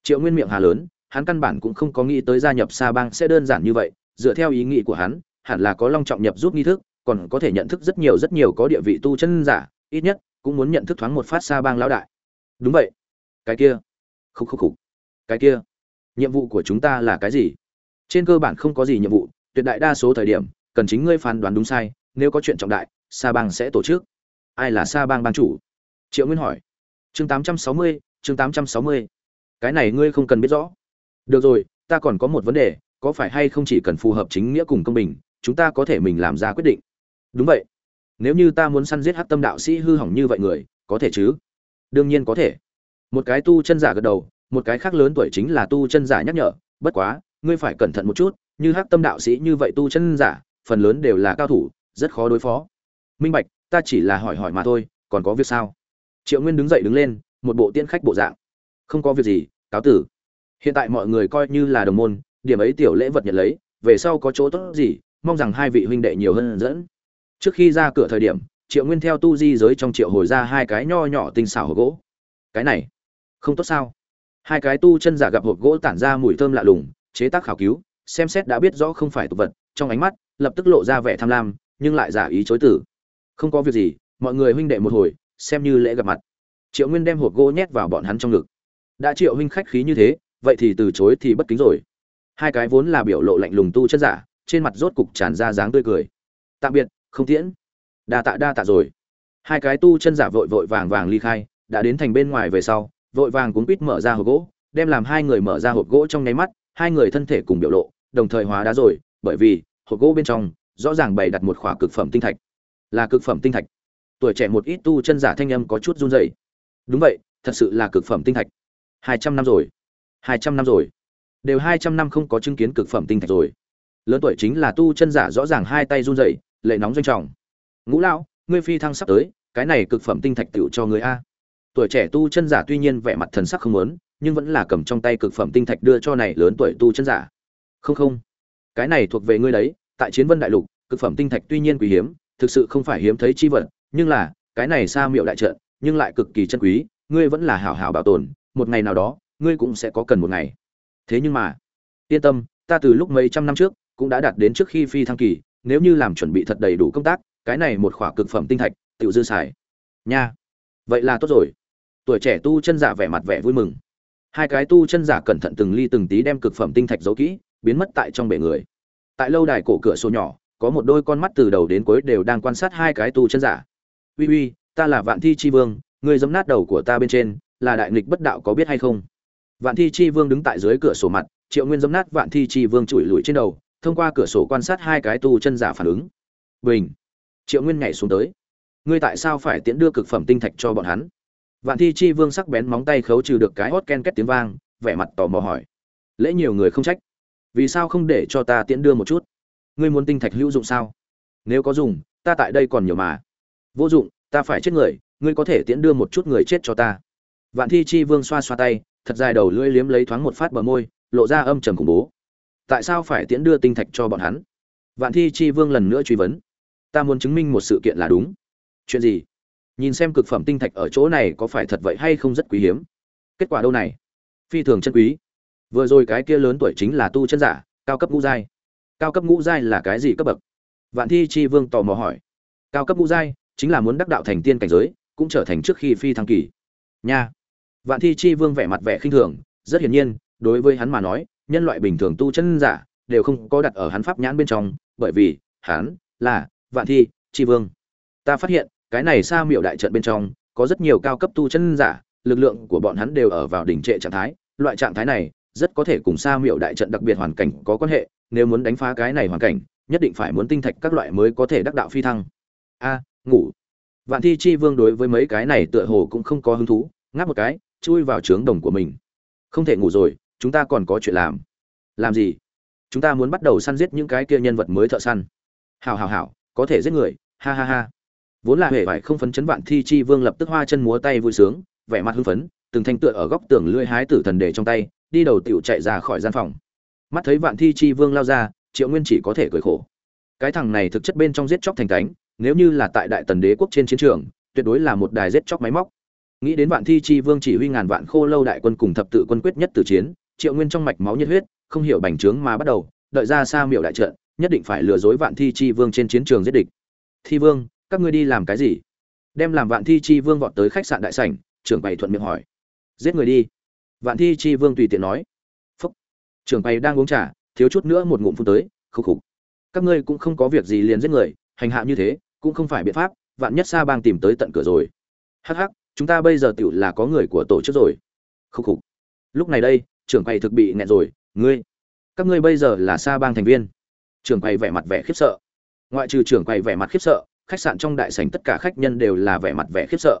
Triệu nguyên miệng hà lớn, hắn căn bản cũng không có nghĩ tới gia nhập sa bang sẽ đơn giản như vậy. Dựa theo ý nghĩ của hắn, hẳn là có long trọng nhập giúp nghi thức, còn có thể nhận thức rất nhiều rất nhiều có địa vị tu chân giả, ít nhất cũng muốn nhận thức thoáng một phát sa bang lão đại. Đúng vậy. Cái kia. Khúc khúc khúc cái kia, nhiệm vụ của chúng ta là cái gì? Trên cơ bản không có gì nhiệm vụ, tuyệt đại đa số thời điểm, cần chính ngươi phán đoán đúng sai, nếu có chuyện trọng đại, sa bang sẽ tổ chức. Ai là sa bang bang chủ? Triệu nguyên hỏi. Chương tám trăm sáu mươi, chương tám trăm sáu mươi. Cái này ngươi không cần biết rõ. Được rồi, ta còn có một vấn đề, có phải hay không chỉ cần phù hợp chính nghĩa cùng công bình, chúng ta có thể mình làm ra quyết định? Đúng vậy. Nếu như ta muốn săn giết hát tâm đạo sĩ hư hỏng như vậy người, có thể chứ? Đương nhiên có thể. Một cái tu chân giả gật đầu một cái khác lớn tuổi chính là tu chân giả nhắc nhở, bất quá, ngươi phải cẩn thận một chút, như hắc tâm đạo sĩ như vậy tu chân giả, phần lớn đều là cao thủ, rất khó đối phó. Minh bạch, ta chỉ là hỏi hỏi mà thôi, còn có việc sao? Triệu nguyên đứng dậy đứng lên, một bộ tiên khách bộ dạng. Không có việc gì, cáo tử. Hiện tại mọi người coi như là đồng môn, điểm ấy tiểu lễ vật nhận lấy, về sau có chỗ tốt gì, mong rằng hai vị huynh đệ nhiều hơn dẫn. Trước khi ra cửa thời điểm, triệu nguyên theo tu di giới trong triệu hồi ra hai cái nho nhỏ tinh xảo hộp gỗ. Cái này không tốt sao? Hai cái tu chân giả gặp hộp gỗ tản ra mùi thơm lạ lùng, chế tác khảo cứu, xem xét đã biết rõ không phải tục vật, trong ánh mắt, lập tức lộ ra vẻ tham lam, nhưng lại giả ý chối tử. Không có việc gì, mọi người huynh đệ một hồi, xem như lễ gặp mặt. Triệu nguyên đem hộp gỗ nhét vào bọn hắn trong ngực. Đã triệu huynh khách khí như thế, vậy thì từ chối thì bất kính rồi. Hai cái vốn là biểu lộ lạnh lùng tu chân giả, trên mặt rốt cục tràn ra dáng tươi cười. Tạm biệt, không tiễn. Đa tạ đa tạ rồi. Hai cái tu chân giả vội vội vàng vàng ly khai, đã đến thành bên ngoài về sau vội vàng cuốn quýt mở ra hộp gỗ, đem làm hai người mở ra hộp gỗ trong nháy mắt, hai người thân thể cùng biểu lộ, đồng thời hóa đá rồi, bởi vì, hộp gỗ bên trong, rõ ràng bày đặt một khỏa cực phẩm tinh thạch. Là cực phẩm tinh thạch. Tuổi trẻ một ít tu chân giả thanh âm có chút run rẩy. Đúng vậy, thật sự là cực phẩm tinh thạch. Hai trăm năm rồi. Hai trăm năm rồi. Đều hai trăm năm không có chứng kiến cực phẩm tinh thạch rồi. Lớn tuổi chính là tu chân giả rõ ràng hai tay run rẩy, lệ nóng doanh trọng. Ngũ lão, ngươi phi thăng sắp tới, cái này cực phẩm tinh thạch tựu cho người a tuổi trẻ tu chân giả tuy nhiên vẻ mặt thần sắc không muốn, nhưng vẫn là cầm trong tay cực phẩm tinh thạch đưa cho này lớn tuổi tu chân giả. Không không. Cái này thuộc về ngươi đấy, tại chiến vân đại lục, cực phẩm tinh thạch tuy nhiên quý hiếm, thực sự không phải hiếm thấy chi vật, nhưng là, cái này xa miệu đại trận, nhưng lại cực kỳ chân quý, ngươi vẫn là hảo hảo bảo tồn, một ngày nào đó, ngươi cũng sẽ có cần một ngày. Thế nhưng mà, yên tâm, ta từ lúc mấy trăm năm trước, cũng đã đạt đến trước khi phi thăng kỳ, nếu như làm chuẩn bị thật đầy đủ công tác, cái này một khỏa cực phẩm tinh thạch tự dư xài. Nha. Vậy là tốt rồi tuổi trẻ tu chân giả vẻ mặt vẻ vui mừng. Hai cái tu chân giả cẩn thận từng ly từng tí đem cực phẩm tinh thạch giấu kỹ, biến mất tại trong bể người. Tại lâu đài cổ cửa sổ nhỏ, có một đôi con mắt từ đầu đến cuối đều đang quan sát hai cái tu chân giả. Uy uy, ta là vạn thi chi vương, ngươi giấm nát đầu của ta bên trên, là đại nghịch bất đạo có biết hay không? Vạn thi chi vương đứng tại dưới cửa sổ mặt, triệu nguyên dấm nát vạn thi chi vương chùi lùi trên đầu, thông qua cửa sổ quan sát hai cái tu chân giả phản ứng. Bình! Triệu nguyên nhảy xuống tới. Ngươi tại sao phải tiễn đưa cực phẩm tinh thạch cho bọn hắn? Vạn thi chi vương sắc bén móng tay khấu trừ được cái hót ken két tiếng vang, vẻ mặt tò mò hỏi. Lễ nhiều người không trách. Vì sao không để cho ta tiễn đưa một chút? Ngươi muốn tinh thạch hữu dụng sao? Nếu có dùng, ta tại đây còn nhiều mà. Vô dụng, ta phải chết người, ngươi có thể tiễn đưa một chút người chết cho ta. Vạn thi chi vương xoa xoa tay, thật dài đầu lưỡi liếm lấy thoáng một phát bờ môi, lộ ra âm trầm khủng bố. Tại sao phải tiễn đưa tinh thạch cho bọn hắn? Vạn thi chi vương lần nữa truy vấn. Ta muốn chứng minh một sự kiện là đúng. Chuyện gì? Nhìn xem cực phẩm tinh thạch ở chỗ này có phải thật vậy hay không rất quý hiếm. Kết quả đâu này? Phi thường chân quý. Vừa rồi cái kia lớn tuổi chính là tu chân giả, cao cấp ngũ giai. Cao cấp ngũ giai là cái gì cấp bậc? Vạn thi chi vương tò mò hỏi. Cao cấp ngũ giai chính là muốn đắc đạo thành tiên cảnh giới, cũng trở thành trước khi phi thăng kỳ. Nha. Vạn thi chi vương vẻ mặt vẻ khinh thường, rất hiển nhiên, đối với hắn mà nói, nhân loại bình thường tu chân giả đều không có đặt ở hắn pháp nhãn bên trong, bởi vì hắn là vạn thi chi vương. Ta phát hiện cái này xa miệu đại trận bên trong, có rất nhiều cao cấp tu chân giả, lực lượng của bọn hắn đều ở vào đỉnh trệ trạng thái. Loại trạng thái này, rất có thể cùng xa miệu đại trận đặc biệt hoàn cảnh có quan hệ, nếu muốn đánh phá cái này hoàn cảnh, nhất định phải muốn tinh thạch các loại mới có thể đắc đạo phi thăng. A, ngủ. Vạn thi chi vương đối với mấy cái này tựa hồ cũng không có hứng thú, ngáp một cái, chui vào trướng đồng của mình. Không thể ngủ rồi, chúng ta còn có chuyện làm. Làm gì? Chúng ta muốn bắt đầu săn giết những cái kia nhân vật mới thợ săn. Hào hào hào có thể giết người. Ha ha ha vốn là hệ vải không phấn chấn vạn thi chi vương lập tức hoa chân múa tay vui sướng, vẻ mặt hưng phấn, từng thanh tựa ở góc tường lưỡi hái tử thần để trong tay, đi đầu tiểu chạy ra khỏi gian phòng. Mắt thấy vạn thi chi vương lao ra, triệu nguyên chỉ có thể cười khổ. Cái thằng này thực chất bên trong giết chóc thành cánh nếu như là tại đại tần đế quốc trên chiến trường, tuyệt đối là một đài giết chóc máy móc. Nghĩ đến vạn thi chi vương chỉ huy ngàn vạn khô lâu đại quân cùng thập tự quân quyết nhất từ chiến, triệu nguyên trong mạch máu nhiệt huyết, không hiểu bành trướng mà bắt đầu, đợi ra xa miệu đại trận, nhất định phải lừa dối vạn thi chi vương trên chiến trường giết địch. Thi vương các ngươi đi làm cái gì? Đem làm vạn thi chi vương vọt tới khách sạn đại sảnh, trưởng bày thuận miệng hỏi. Giết người đi. Vạn thi chi vương tùy tiện nói. Phúc. Trưởng bày đang uống trà, thiếu chút nữa một ngụm phun tới khúc khục. Các ngươi cũng không có việc gì liền giết người, hành hạ như thế, cũng không phải biện pháp, vạn nhất xa bang tìm tới tận cửa rồi. Hắc hắc, chúng ta bây giờ tựu là có người của tổ chức rồi. Khúc khục. Lúc này đây, trưởng quầy thực bị nghẹn rồi, ngươi, các ngươi bây giờ là xa bang thành viên. Trưởng quầy vẻ mặt vẻ khiếp sợ. Ngoại trừ trưởng quầy vẻ mặt khiếp sợ khách sạn trong đại sảnh tất cả khách nhân đều là vẻ mặt vẻ khiếp sợ.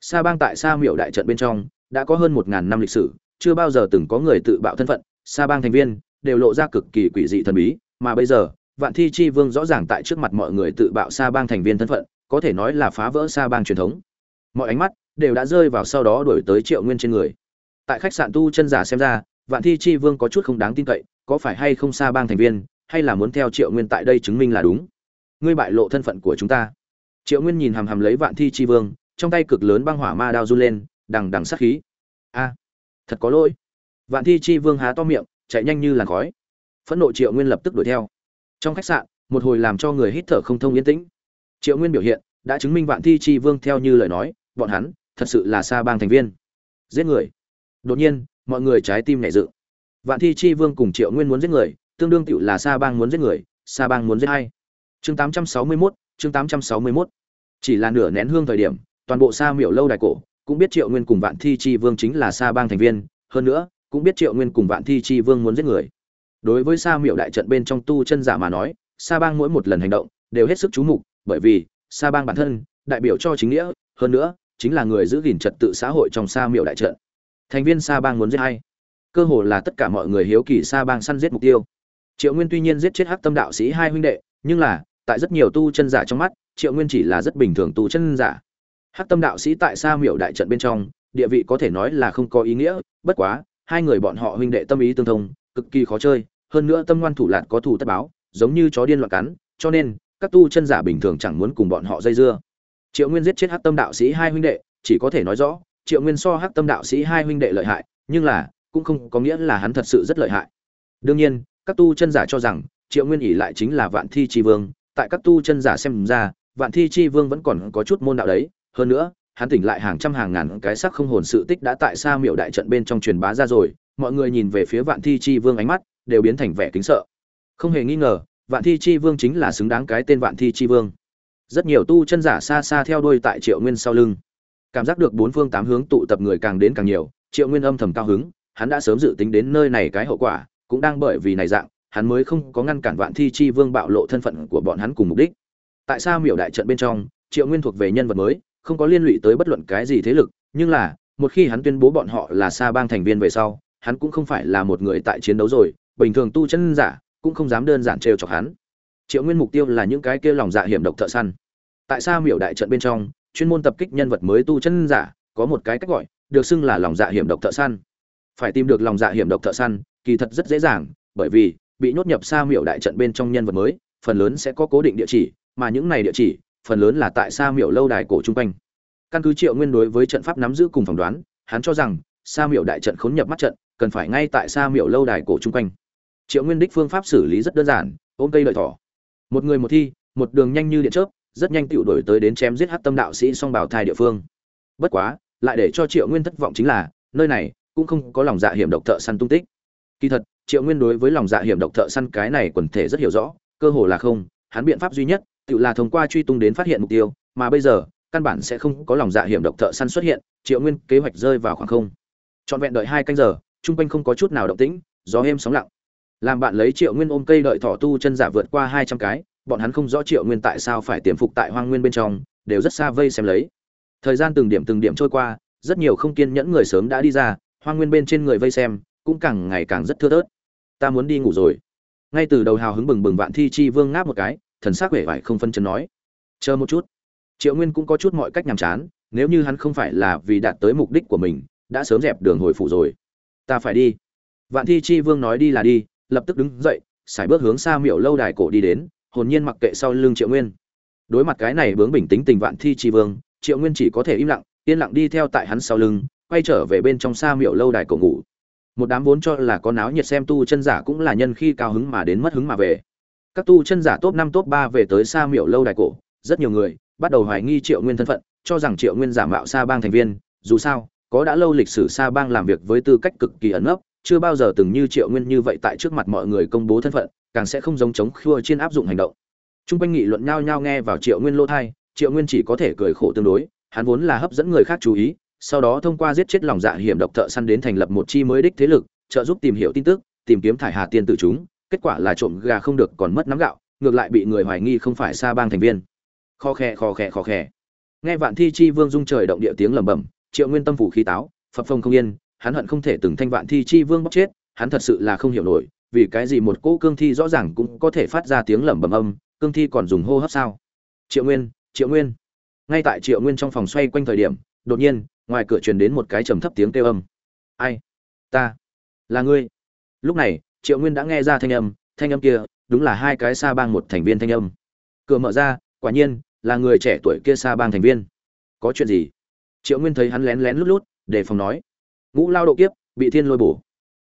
Sa bang tại sa miệu đại trận bên trong, đã có hơn một năm lịch sử, chưa bao giờ từng có người tự bạo thân phận. Sa bang thành viên đều lộ ra cực kỳ quỷ dị thần bí, mà bây giờ, vạn thi chi vương rõ ràng tại trước mặt mọi người tự bạo sa bang thành viên thân phận, có thể nói là phá vỡ sa bang truyền thống. Mọi ánh mắt đều đã rơi vào sau đó đổi tới triệu nguyên trên người. Tại khách sạn tu chân giả xem ra, vạn thi chi vương có chút không đáng tin cậy, có phải hay không sa bang thành viên, hay là muốn theo triệu nguyên tại đây chứng minh là đúng? Ngươi bại lộ thân phận của chúng ta. Triệu nguyên nhìn hàm hàm lấy vạn thi chi vương, trong tay cực lớn băng hỏa ma đao run lên, đằng đằng sát khí. A, thật có lỗi. Vạn thi chi vương há to miệng, chạy nhanh như làn khói. Phẫn nộ triệu nguyên lập tức đuổi theo. Trong khách sạn, một hồi làm cho người hít thở không thông yên tĩnh. Triệu nguyên biểu hiện, đã chứng minh vạn thi chi vương theo như lời nói, bọn hắn, thật sự là sa bang thành viên. Giết người. Đột nhiên, mọi người trái tim nhảy dựng. Vạn thi chi vương cùng triệu nguyên muốn giết người, tương đương tựu là sa bang muốn giết người, sa bang muốn giết hay chương tám trăm sáu mươi 861, chương tám trăm sáu mươi 861. chỉ là nửa nén hương thời điểm toàn bộ sa miểu lâu đài cổ cũng biết triệu nguyên cùng vạn thi chi vương chính là sa bang thành viên hơn nữa cũng biết triệu nguyên cùng vạn thi chi vương muốn giết người. Đối với sa miểu đại trận bên trong tu chân giả mà nói sa bang mỗi một lần hành động đều hết sức chú mục bởi vì sa bang bản thân đại biểu cho chính nghĩa hơn nữa chính là người giữ gìn trật tự xã hội trong sa miểu đại trận. Thành viên sa bang muốn giết hay cơ hồ là tất cả mọi người hiếu kỳ sa bang săn giết mục tiêu. Triệu nguyên tuy nhiên giết chết hắc tâm đạo sĩ hai huynh đệ nhưng là tại rất nhiều tu chân giả trong mắt, triệu nguyên chỉ là rất bình thường tu chân giả. Hắc tâm đạo sĩ tại sa miểu đại trận bên trong, địa vị có thể nói là không có ý nghĩa, bất quá, hai người bọn họ huynh đệ tâm ý tương thông, cực kỳ khó chơi, hơn nữa tâm ngoan thủ lạt có thủ tất báo, giống như chó điên loạn cắn, cho nên, các tu chân giả bình thường chẳng muốn cùng bọn họ dây dưa. Triệu nguyên giết chết hắc tâm đạo sĩ hai huynh đệ, chỉ có thể nói rõ, triệu nguyên so hắc tâm đạo sĩ hai huynh đệ lợi hại, nhưng là, cũng không có nghĩa là hắn thật sự rất lợi hại. Đương nhiên, các tu chân giả cho rằng, triệu nguyên ỉ lại chính là vạn thi tri vương tại các tu chân giả xem ra, vạn thi chi vương vẫn còn có chút môn đạo đấy. Hơn nữa, hắn tỉnh lại hàng trăm hàng ngàn cái sắc không hồn sự tích đã tại xa miệu đại trận bên trong truyền bá ra rồi. Mọi người nhìn về phía vạn thi chi vương ánh mắt đều biến thành vẻ kính sợ. Không hề nghi ngờ, vạn thi chi vương chính là xứng đáng cái tên vạn thi chi vương. Rất nhiều tu chân giả xa xa theo đuôi tại triệu nguyên sau lưng. Cảm giác được bốn phương tám hướng tụ tập người càng đến càng nhiều, triệu nguyên âm thầm cao hứng, hắn đã sớm dự tính đến nơi này cái hậu quả, cũng đang bởi vì này dạng hắn mới không có ngăn cản vạn thi chi vương bạo lộ thân phận của bọn hắn cùng mục đích. Tại sao miểu đại trận bên trong, triệu nguyên thuộc về nhân vật mới, không có liên lụy tới bất luận cái gì thế lực, nhưng là, một khi hắn tuyên bố bọn họ là sa bang thành viên về sau, hắn cũng không phải là một người tại chiến đấu rồi, bình thường tu chân giả cũng không dám đơn giản trêu chọc hắn. Triệu nguyên mục tiêu là những cái kia lòng dạ hiểm độc thợ săn. Tại sao miểu đại trận bên trong, chuyên môn tập kích nhân vật mới tu chân giả, có một cái cách gọi, được xưng là lòng dạ hiểm độc thợ săn. Phải tìm được lòng dạ hiểm độc thợ săn, kỳ thật rất dễ dàng, bởi vì bị nhốt nhập sa miểu đại trận bên trong nhân vật mới, phần lớn sẽ có cố định địa chỉ, mà những này địa chỉ, phần lớn là tại sa miểu lâu đài cổ trung quanh. Căn cứ triệu nguyên đối với trận pháp nắm giữ cùng phỏng đoán, hắn cho rằng, sa miểu đại trận khốn nhập mắt trận, cần phải ngay tại sa miểu lâu đài cổ trung quanh. Triệu nguyên đích phương pháp xử lý rất đơn giản, ôm cây lợi thỏ. Một người một thi, một đường nhanh như điện chớp, rất nhanh tựu đổi tới đến chém giết hát tâm đạo sĩ song bảo thai địa phương. Bất quá, lại để cho triệu nguyên thất vọng chính là, nơi này cũng không có lòng dạ hiểm độc thợ săn tung tích. Kỳ thật triệu nguyên đối với lòng dạ hiểm độc thợ săn cái này quần thể rất hiểu rõ, cơ hồ là không, hắn biện pháp duy nhất, tự là thông qua truy tung đến phát hiện mục tiêu, mà bây giờ, căn bản sẽ không có lòng dạ hiểm độc thợ săn xuất hiện, triệu nguyên kế hoạch rơi vào khoảng không. Trọn vẹn đợi hai canh giờ, chung quanh không có chút nào động tĩnh, gió êm sóng lặng. Làm bạn lấy triệu nguyên ôm cây đợi thỏ tu chân giả vượt qua hai trăm cái, bọn hắn không rõ triệu nguyên tại sao phải tiềm phục tại hoang nguyên bên trong, đều rất xa vây xem lấy. Thời gian từng điểm từng điểm trôi qua, rất nhiều không kiên nhẫn người sớm đã đi ra, hoang nguyên bên trên người vây xem cũng càng ngày càng rất thưa thớt. Ta muốn đi ngủ rồi. Ngay từ đầu hào hứng bừng bừng vạn thi chi vương ngáp một cái, thần s ắ c vẻ vải không phân chân nói. Chờ một chút. Triệu nguyên cũng có chút mọi cách nhàm chán, nếu như hắn không phải là vì đạt tới mục đích của mình, đã sớm dẹp đường hồi phủ rồi. Ta phải đi. Vạn thi chi vương nói đi là đi, lập tức đứng dậy, sải bước hướng xa miệu lâu đài cổ đi đến, hồn nhiên mặc kệ sau lưng triệu nguyên. Đối mặt cái này bướng bình tính tình vạn thi chi vương, triệu nguyên chỉ có thể im lặng, yên lặng đi theo tại hắn sau lưng, quay trở về bên trong xa miệu lâu đài cổ ngủ một đám vốn cho là có náo nhiệt xem tu chân giả cũng là nhân khi cao hứng mà đến mất hứng mà về. Các tu chân giả top năm, top ba về tới xa miệu lâu đài cổ, rất nhiều người bắt đầu hoài nghi triệu nguyên thân phận, cho rằng triệu nguyên giả mạo sa bang thành viên, dù sao, có đã lâu lịch sử sa bang làm việc với tư cách cực kỳ ẩn ấp chưa bao giờ từng như triệu nguyên như vậy tại trước mặt mọi người công bố thân phận, càng sẽ không giống chống khua trên áp dụng hành động. T r u n g quanh nghị luận nhao nhao nghe vào triệu nguyên lỗ thai triệu nguyên chỉ có thể cười khổ tương đối, hắn vốn là hấp dẫn người khác chú ý sau đó thông qua giết chết lòng dạ hiểm độc thợ săn đến thành lập một chi mới đích thế lực, trợ giúp tìm hiểu tin tức, tìm kiếm thải hà tiên tử chúng, kết quả là trộm gà không được còn mất nắm gạo, ngược lại bị người hoài nghi không phải xa bang thành viên. Kho khe kho khe kho khe nghe vạn thi chi vương dung trời động địa tiếng lẩm bẩm, triệu nguyên tâm phủ khí táo phập phồng không yên, hắn hận không thể từng thanh vạn thi chi vương bóc chết, hắn thật sự là không hiểu nổi, vì cái gì một cỗ cương thi rõ ràng cũng có thể phát ra tiếng lẩm bẩm âm, cương thi còn dùng hô hấp sao? Triệu nguyên triệu nguyên. Ngay tại triệu nguyên trong phòng xoay quanh thời điểm, đột nhiên ngoài cửa truyền đến một cái trầm thấp tiếng kêu âm. Ai? Ta? Là ngươi? Lúc này, triệu nguyên đã nghe ra thanh âm thanh âm kia đúng là hai cái sa bang một thành viên thanh âm. Cửa mở ra, quả nhiên là người trẻ tuổi kia sa bang thành viên. Có chuyện gì? Triệu nguyên thấy hắn lén lén lút lút để phòng nói. Ngũ lao độ kiếp, bị thiên lôi bổ.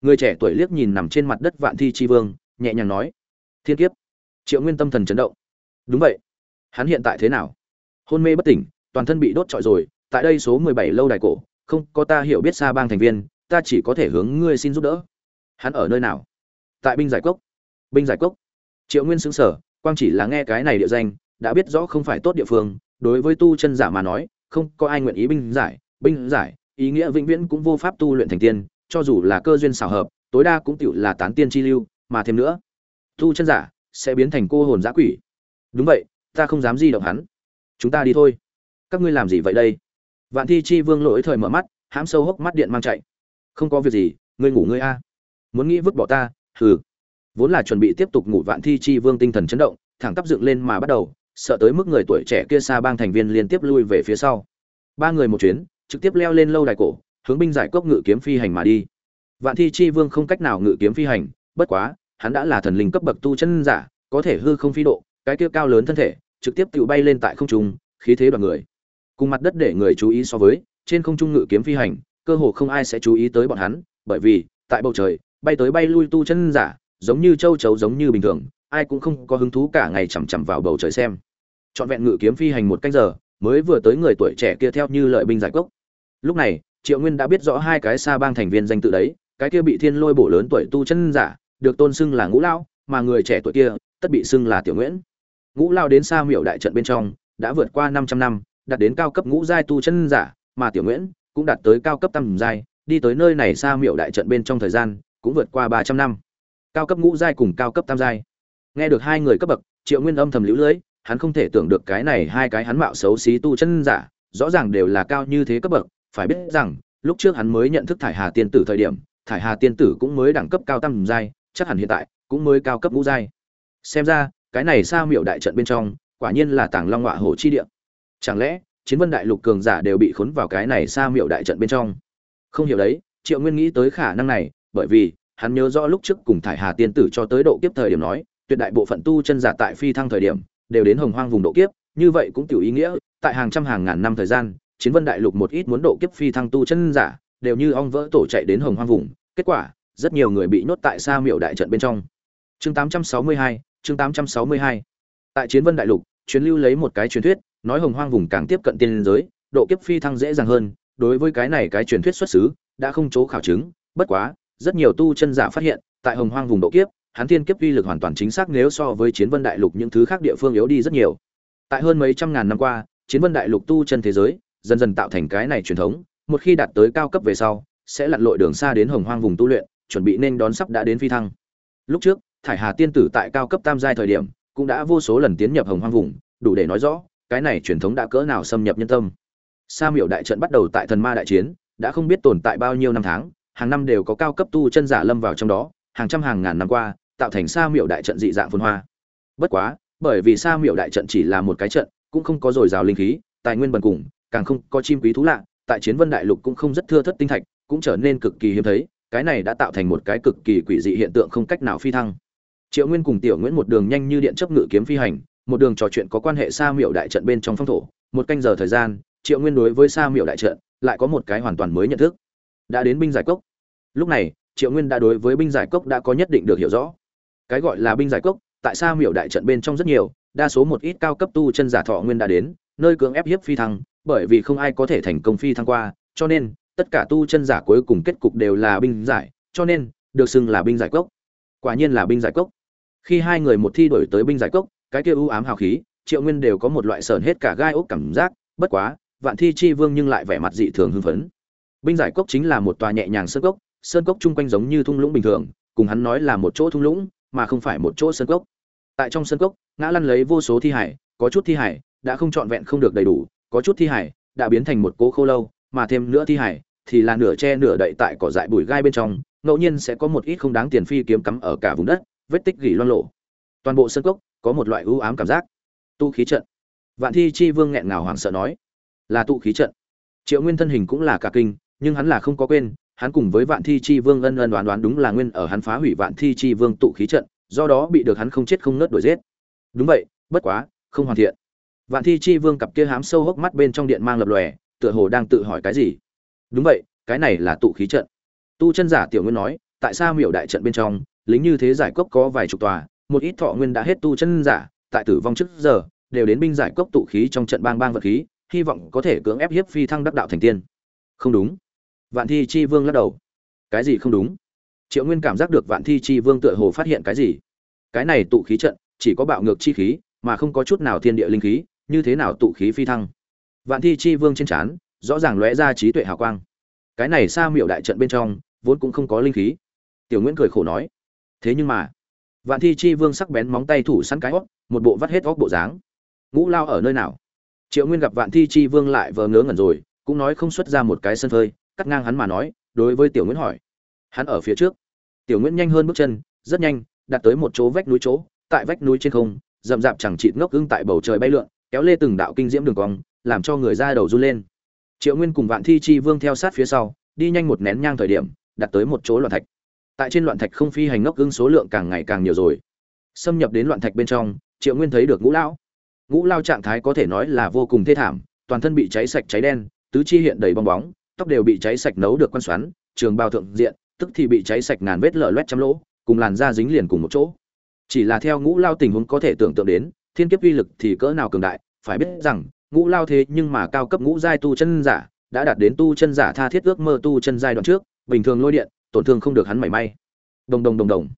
Người trẻ tuổi liếc nhìn nằm trên mặt đất vạn thi chi vương, nhẹ nhàng nói. Thiên kiếp? Triệu nguyên tâm thần chấn động. Đúng vậy. Hắn hiện tại thế nào? Hôn mê bất tỉnh, toàn thân bị đốt trọi rồi tại đây số mười bảy lâu đài cổ, không, có ta hiểu biết xa bang thành viên, ta chỉ có thể hướng ngươi xin giúp đỡ. Hắn ở nơi nào? Tại binh giải cốc. Binh giải cốc. Triệu nguyên sững sở, quang chỉ là nghe cái này địa danh, đã biết rõ không phải tốt địa phương. Đối với tu chân giả mà nói, không có ai nguyện ý binh giải. Binh giải, ý nghĩa vĩnh viễn cũng vô pháp tu luyện thành tiên, cho dù là cơ duyên xảo hợp, tối đa cũng tiểu là tán tiên chi lưu, mà thêm nữa, tu chân giả sẽ biến thành cô hồn dã quỷ. Đúng vậy, ta không dám di động hắn. Chúng ta đi thôi. Các ngươi làm gì vậy đây? Vạn thi chi vương lỗi thời mở mắt, hãm sâu hốc mắt điện mang chạy. Không có việc gì, ngươi ngủ ngươi a. Muốn nghĩ vứt bỏ ta, hừ. Vốn là chuẩn bị tiếp tục ngủ vạn thi chi vương tinh thần chấn động, thẳng tắp dựng lên mà bắt đầu, sợ tới mức người tuổi trẻ kia xa bang thành viên liên tiếp lui về phía sau. Ba người một chuyến, trực tiếp leo lên lâu đài cổ, hướng binh giải cốc ngự kiếm phi hành mà đi. Vạn thi chi vương không cách nào ngự kiếm phi hành, bất quá, hắn đã là thần linh cấp bậc tu chân giả, có thể hư không phi độ, cái kia cao lớn thân thể, trực tiếp tự bay lên tại không trung, khí thế đoàn người cùng mặt đất để người chú ý so với, trên không trung ngự kiếm phi hành, cơ hồ không ai sẽ chú ý tới bọn hắn, bởi vì, tại bầu trời, bay tới bay lui tu chân giả, giống như châu chấu giống như bình thường, ai cũng không có hứng thú cả ngày chằm chằm vào bầu trời xem. Trọn vẹn ngự kiếm phi hành một canh giờ, mới vừa tới người tuổi trẻ kia theo như lợi binh giải cốc. Lúc này, triệu nguyên đã biết rõ hai cái xa bang thành viên danh tự đấy, cái kia bị thiên lôi bổ lớn tuổi tu chân giả, được tôn xưng là ngũ lao mà người trẻ tuổi kia, tất bị xưng là tiểu nguyễn. Ngũ lao đến xa miểu đại trận bên trong, đã vượt qua 500 năm đạt đến cao cấp ngũ giai tu chân giả, mà tiểu nguyễn cũng đạt tới cao cấp tam giai, đi tới nơi này xa miểu đại trận bên trong thời gian cũng vượt qua 300 năm. Cao cấp ngũ giai cùng cao cấp tam giai. Nghe được hai người cấp bậc, triệu nguyên âm thầm lưu lưỡi hắn không thể tưởng được cái này hai cái hắn mạo xấu xí tu chân giả, rõ ràng đều là cao như thế cấp bậc, phải biết rằng, lúc trước hắn mới nhận thức thải hà tiên tử thời điểm, thải hà tiên tử cũng mới đẳng cấp cao tam giai, chắc hẳn hiện tại cũng mới cao cấp ngũ giai. Xem ra, cái này sa miệu đại trận bên trong, quả nhiên là tảng long Ngọa hổ chi địa chẳng lẽ chiến vân đại lục cường giả đều bị khốn vào cái này sa miệu đại trận bên trong không hiểu đấy triệu nguyên nghĩ tới khả năng này bởi vì hắn nhớ rõ lúc trước cùng thải hà tiên tử cho tới độ kiếp thời điểm nói tuyệt đại bộ phận tu chân giả tại phi thăng thời điểm đều đến hồng hoang vùng độ kiếp như vậy cũng tiểu ý nghĩa tại hàng trăm hàng ngàn năm thời gian chiến vân đại lục một ít muốn độ kiếp phi thăng tu chân giả đều như ong vỡ tổ chạy đến hồng hoang vùng kết quả rất nhiều người bị nhốt tại sa miệu đại trận bên trong chương 862, chương 862. tại chiến vân đại lục truyền lưu lấy một cái truyền thuyết nói hồng hoang vùng càng tiếp cận tiên giới, độ kiếp phi thăng dễ dàng hơn, đối với cái này cái truyền thuyết xuất xứ, đã không chỗ khảo chứng, bất quá, rất nhiều tu chân giả phát hiện, tại hồng hoang vùng độ kiếp, hắn tiên kiếp uy lực hoàn toàn chính xác nếu so với chiến vân đại lục những thứ khác địa phương yếu đi rất nhiều. Tại hơn mấy trăm ngàn năm qua, chiến vân đại lục tu chân thế giới, dần dần tạo thành cái này truyền thống, một khi đạt tới cao cấp về sau, sẽ lặn lội đường xa đến hồng hoang vùng tu luyện, chuẩn bị nên đón sắp đã đến phi thăng. Lúc trước, thải hà tiên tử tại cao cấp tam giai thời điểm, cũng đã vô số lần tiến nhập hồng hoang vùng, đủ để nói rõ cái này truyền thống đã cỡ nào xâm nhập nhân tâm. Sa miểu đại trận bắt đầu tại thần ma đại chiến, đã không biết tồn tại bao nhiêu năm tháng, hàng năm đều có cao cấp tu chân giả lâm vào trong đó, hàng trăm hàng ngàn năm qua, tạo thành sa miểu đại trận dị dạng phồn hoa. Bất quá, bởi vì sa miểu đại trận chỉ là một cái trận, cũng không có dồi dào linh khí, tài nguyên bần cùng, càng không có chim quý thú lạ, tại chiến vân đại lục cũng không rất thưa thất tinh thạch, cũng trở nên cực kỳ hiếm thấy, cái này đã tạo thành một cái cực kỳ quỷ dị hiện tượng không cách nào phi thăng. Triệu nguyên cùng tiểu nguyễn một đường nhanh như điện chấp ngự kiếm phi hành một đường trò chuyện có quan hệ sa miệu đại trận bên trong phong thổ, một canh giờ thời gian, triệu nguyên đối với sa miệu đại trận lại có một cái hoàn toàn mới nhận thức. Đã đến binh giải cốc. Lúc này, triệu nguyên đã đối với binh giải cốc đã có nhất định được hiểu rõ. Cái gọi là binh giải cốc, tại sa miệu đại trận bên trong rất nhiều, đa số một ít cao cấp tu chân giả thọ nguyên đã đến, nơi cưỡng ép hiếp phi thăng, bởi vì không ai có thể thành công phi thăng qua, cho nên, tất cả tu chân giả cuối cùng kết cục đều là binh giải, cho nên, được xưng là binh giải cốc. Quả nhiên là binh giải cốc. Khi hai người một thi đổi tới binh giải cốc cái kia u ám hào khí, triệu nguyên đều có một loại sờn hết cả gai ốc cảm giác, bất quá, vạn thi chi vương nhưng lại vẻ mặt dị thường hưng phấn. Binh giải cốc chính là một tòa nhẹ nhàng sơn cốc sơn cốc chung quanh giống như thung lũng bình thường, cùng hắn nói là một chỗ thung lũng, mà không phải một chỗ sơn cốc. Tại trong sơn cốc, ngã lăn lấy vô số thi hải, có chút thi hải, đã không trọn vẹn không được đầy đủ, có chút thi hải, đã biến thành một cố khô lâu, mà thêm nữa thi hải, thì là nửa che nửa đậy tại cỏ dại bụi gai bên trong, ngẫu nhiên sẽ có một ít không đáng tiền phi kiếm cắm ở cả vùng đất, vết tích gỉ loan lộ. Toàn bộ sân cốc có một loại ưu ám cảm giác. Tu khí trận. Vạn thi chi vương nghẹn ngào hoảng sợ nói, là tụ khí trận. Triệu nguyên thân hình cũng là cả kinh, nhưng hắn là không có quên, hắn cùng với vạn thi chi vương ân ân đoán đoán đúng là nguyên ở hắn phá hủy vạn thi chi vương tụ khí trận, do đó bị được hắn không chết không nớt đuổi giết. Đúng vậy, bất quá, không hoàn thiện. Vạn thi chi vương cặp kia hám sâu hốc mắt bên trong điện mang lập lòe, tựa hồ đang tự hỏi cái gì. Đúng vậy, cái này là tụ khí trận. Tu chân giả tiểu nguyên nói, tại sao miểu đại trận bên trong, lính như thế giải cốc có vài chục tòa một ít thọ nguyên đã hết tu chân giả, tại tử vong trước giờ, đều đến binh giải cốc tụ khí trong trận bang bang vật khí, hy vọng có thể cưỡng ép hiếp phi thăng đắc đạo thành tiên. Không đúng. Vạn thi chi vương lắc đầu. Cái gì không đúng? Triệu nguyên cảm giác được vạn thi chi vương tựa hồ phát hiện cái gì. Cái này tụ khí trận, chỉ có bạo ngược chi khí, mà không có chút nào thiên địa linh khí, như thế nào tụ khí phi thăng? Vạn thi chi vương trên trán, rõ ràng lóe ra trí tuệ hào quang. Cái này xa miệu đại trận bên trong, vốn cũng không có linh khí. Tiểu nguyễn cười khổ nói. Thế nhưng mà vạn thi chi vương sắc bén móng tay thủ sẵn cái óc, một bộ vắt hết óc bộ dáng. Ngũ lao ở nơi nào? Triệu nguyên gặp vạn thi chi vương lại vờ ngớ ngẩn rồi, cũng nói không xuất ra một cái sân phơi, cắt ngang hắn mà nói, đối với tiểu nguyễn hỏi. Hắn ở phía trước. Tiểu nguyễn nhanh hơn bước chân, rất nhanh, đặt tới một chỗ vách núi chỗ, tại vách núi trên không, rậm rạp chẳng chịt ngốc ưng tại bầu trời bay lượn, kéo lê từng đạo kinh diễm đường cong, làm cho người ra đầu run lên. Triệu nguyên cùng vạn thi chi vương theo sát phía sau, đi nhanh một nén nhang thời điểm, đặt tới một chỗ loạn thạch tại trên loạn thạch không phi hành ngốc ưng số lượng càng ngày càng nhiều rồi. Xâm nhập đến loạn thạch bên trong, triệu nguyên thấy được ngũ lão. Ngũ lao trạng thái có thể nói là vô cùng thê thảm, toàn thân bị cháy sạch cháy đen, tứ chi hiện đầy bong bóng, tóc đều bị cháy sạch nấu được quan xoắn, trường bao thượng diện, tức thì bị cháy sạch ngàn vết lở loét trăm lỗ, cùng làn da dính liền cùng một chỗ. Chỉ là theo ngũ lao tình huống có thể tưởng tượng đến, thiên kiếp uy lực thì cỡ nào cường đại, phải biết rằng, ngũ lao thế nhưng mà cao cấp ngũ giai tu chân giả, đã đạt đến tu chân giả tha thiết ước mơ tu chân giai đoạn trước, bình thường lôi điện tổn thương không được hắn mảy may. Đồng đồng đồng đồng.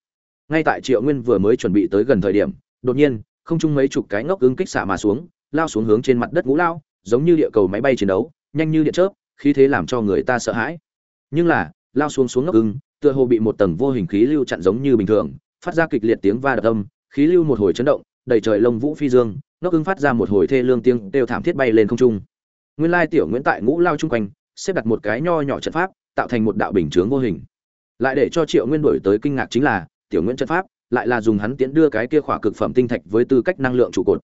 Ngay tại triệu nguyên vừa mới chuẩn bị tới gần thời điểm, đột nhiên, không chung mấy chục cái ngốc ứng kích xạ mà xuống, lao xuống hướng trên mặt đất ngũ lao, giống như địa cầu máy bay chiến đấu, nhanh như điện chớp, khí thế làm cho người ta sợ hãi. Nhưng là, lao xuống xuống ngốc ưng tựa hồ bị một tầng vô hình khí lưu chặn giống như bình thường, phát ra kịch liệt tiếng va đập âm, khí lưu một hồi chấn động, đầy trời lông vũ phi dương, ngốc ưng phát ra một hồi thê lương tiếng đều thảm thiết bay lên không trung. Nguyên lai tiểu nguyễn tại ngũ lao chung quanh, xếp đặt một cái nho nhỏ trận pháp, tạo thành một đạo bình chướng vô hình lại để cho triệu nguyên đổi tới kinh ngạc chính là, tiểu nguyễn trận pháp lại là dùng hắn tiến đưa cái kia khỏa cực phẩm tinh thạch với tư cách năng lượng trụ cột.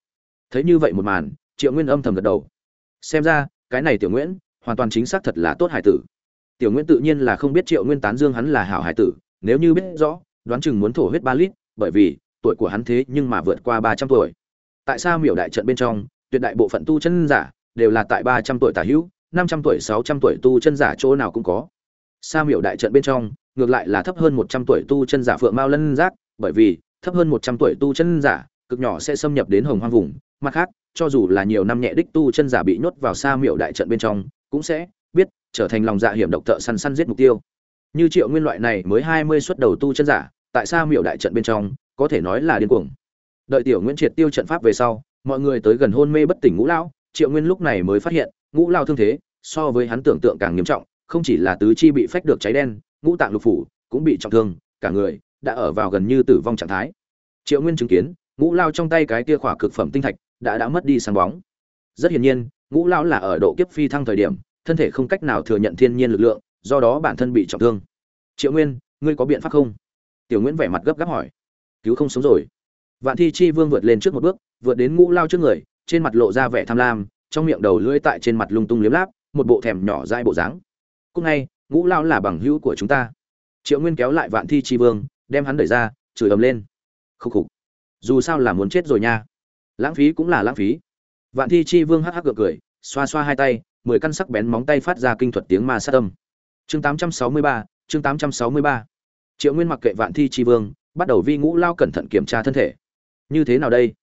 Thấy như vậy một màn, triệu nguyên âm thầm gật đầu. Xem ra, cái này tiểu nguyễn, hoàn toàn chính xác thật là tốt hải tử. Tiểu nguyễn tự nhiên là không biết triệu nguyên tán dương hắn là hảo hải tử, nếu như biết rõ, đoán chừng muốn thổ huyết ba lít, bởi vì, tuổi của hắn thế nhưng mà vượt qua ba trăm tuổi. Tại sao miểu đại trận bên trong, tuyệt đại bộ phận tu chân giả đều là tại ba trăm tuổi tả hữu, năm trăm tuổi, sáu trăm tuổi tu chân giả chỗ nào cũng có. Sa miểu đại trận bên trong ngược lại là thấp hơn một trăm tuổi tu chân giả phượng mao lân giác, bởi vì thấp hơn một trăm tuổi tu chân giả cực nhỏ sẽ xâm nhập đến hồng hoang vùng. Mặt khác, cho dù là nhiều năm nhẹ đích tu chân giả bị nhốt vào sa miểu đại trận bên trong, cũng sẽ biết trở thành lòng dạ hiểm độc thợ săn săn giết mục tiêu. Như triệu nguyên loại này mới hai mươi xuất đầu tu chân giả, tại sa miểu đại trận bên trong, có thể nói là điên cuồng. Đợi tiểu nguyễn triệt tiêu trận pháp về sau, mọi người tới gần hôn mê bất tỉnh ngũ lão, triệu nguyên lúc này mới phát hiện, ngũ lao thương thế so với hắn tưởng tượng càng nghiêm trọng, không chỉ là tứ chi bị phách được cháy đen ngũ tạng lục phủ cũng bị trọng thương, cả người đã ở vào gần như tử vong trạng thái. Triệu nguyên chứng kiến, ngũ lao trong tay cái kia khỏa cực phẩm tinh thạch đã đã mất đi sáng bóng. Rất hiển nhiên, ngũ lao là ở độ kiếp phi thăng thời điểm, thân thể không cách nào thừa nhận thiên nhiên lực lượng, do đó bản thân bị trọng thương. Triệu nguyên, ngươi có biện pháp không? Tiểu nguyễn vẻ mặt gấp gáp hỏi. Cứu không sống rồi. Vạn thi chi vương vượt lên trước một bước, vượt đến ngũ lao trước người, trên mặt lộ ra vẻ tham lam, trong miệng đầu lưỡi tại trên mặt lung tung liếm láp, một bộ thèm nhỏ dai bộ dáng. Cúc ngay ngũ lao là bằng hữu của chúng ta. Triệu nguyên kéo lại vạn thi chi vương, đem hắn đẩy ra, chửi ầm lên. Khúc khục. Dù sao là muốn chết rồi nha. Lãng phí cũng là lãng phí. Vạn thi chi vương hắc hắc gượng cười, xoa xoa hai tay, mười căn sắc bén móng tay phát ra kinh thuật tiếng ma sát tâm chương tám trăm sáu mươi ba, chương tám trăm sáu mươi ba. Triệu nguyên mặc kệ vạn thi chi vương, bắt đầu vi ngũ lao cẩn thận kiểm tra thân thể. Như thế nào đây?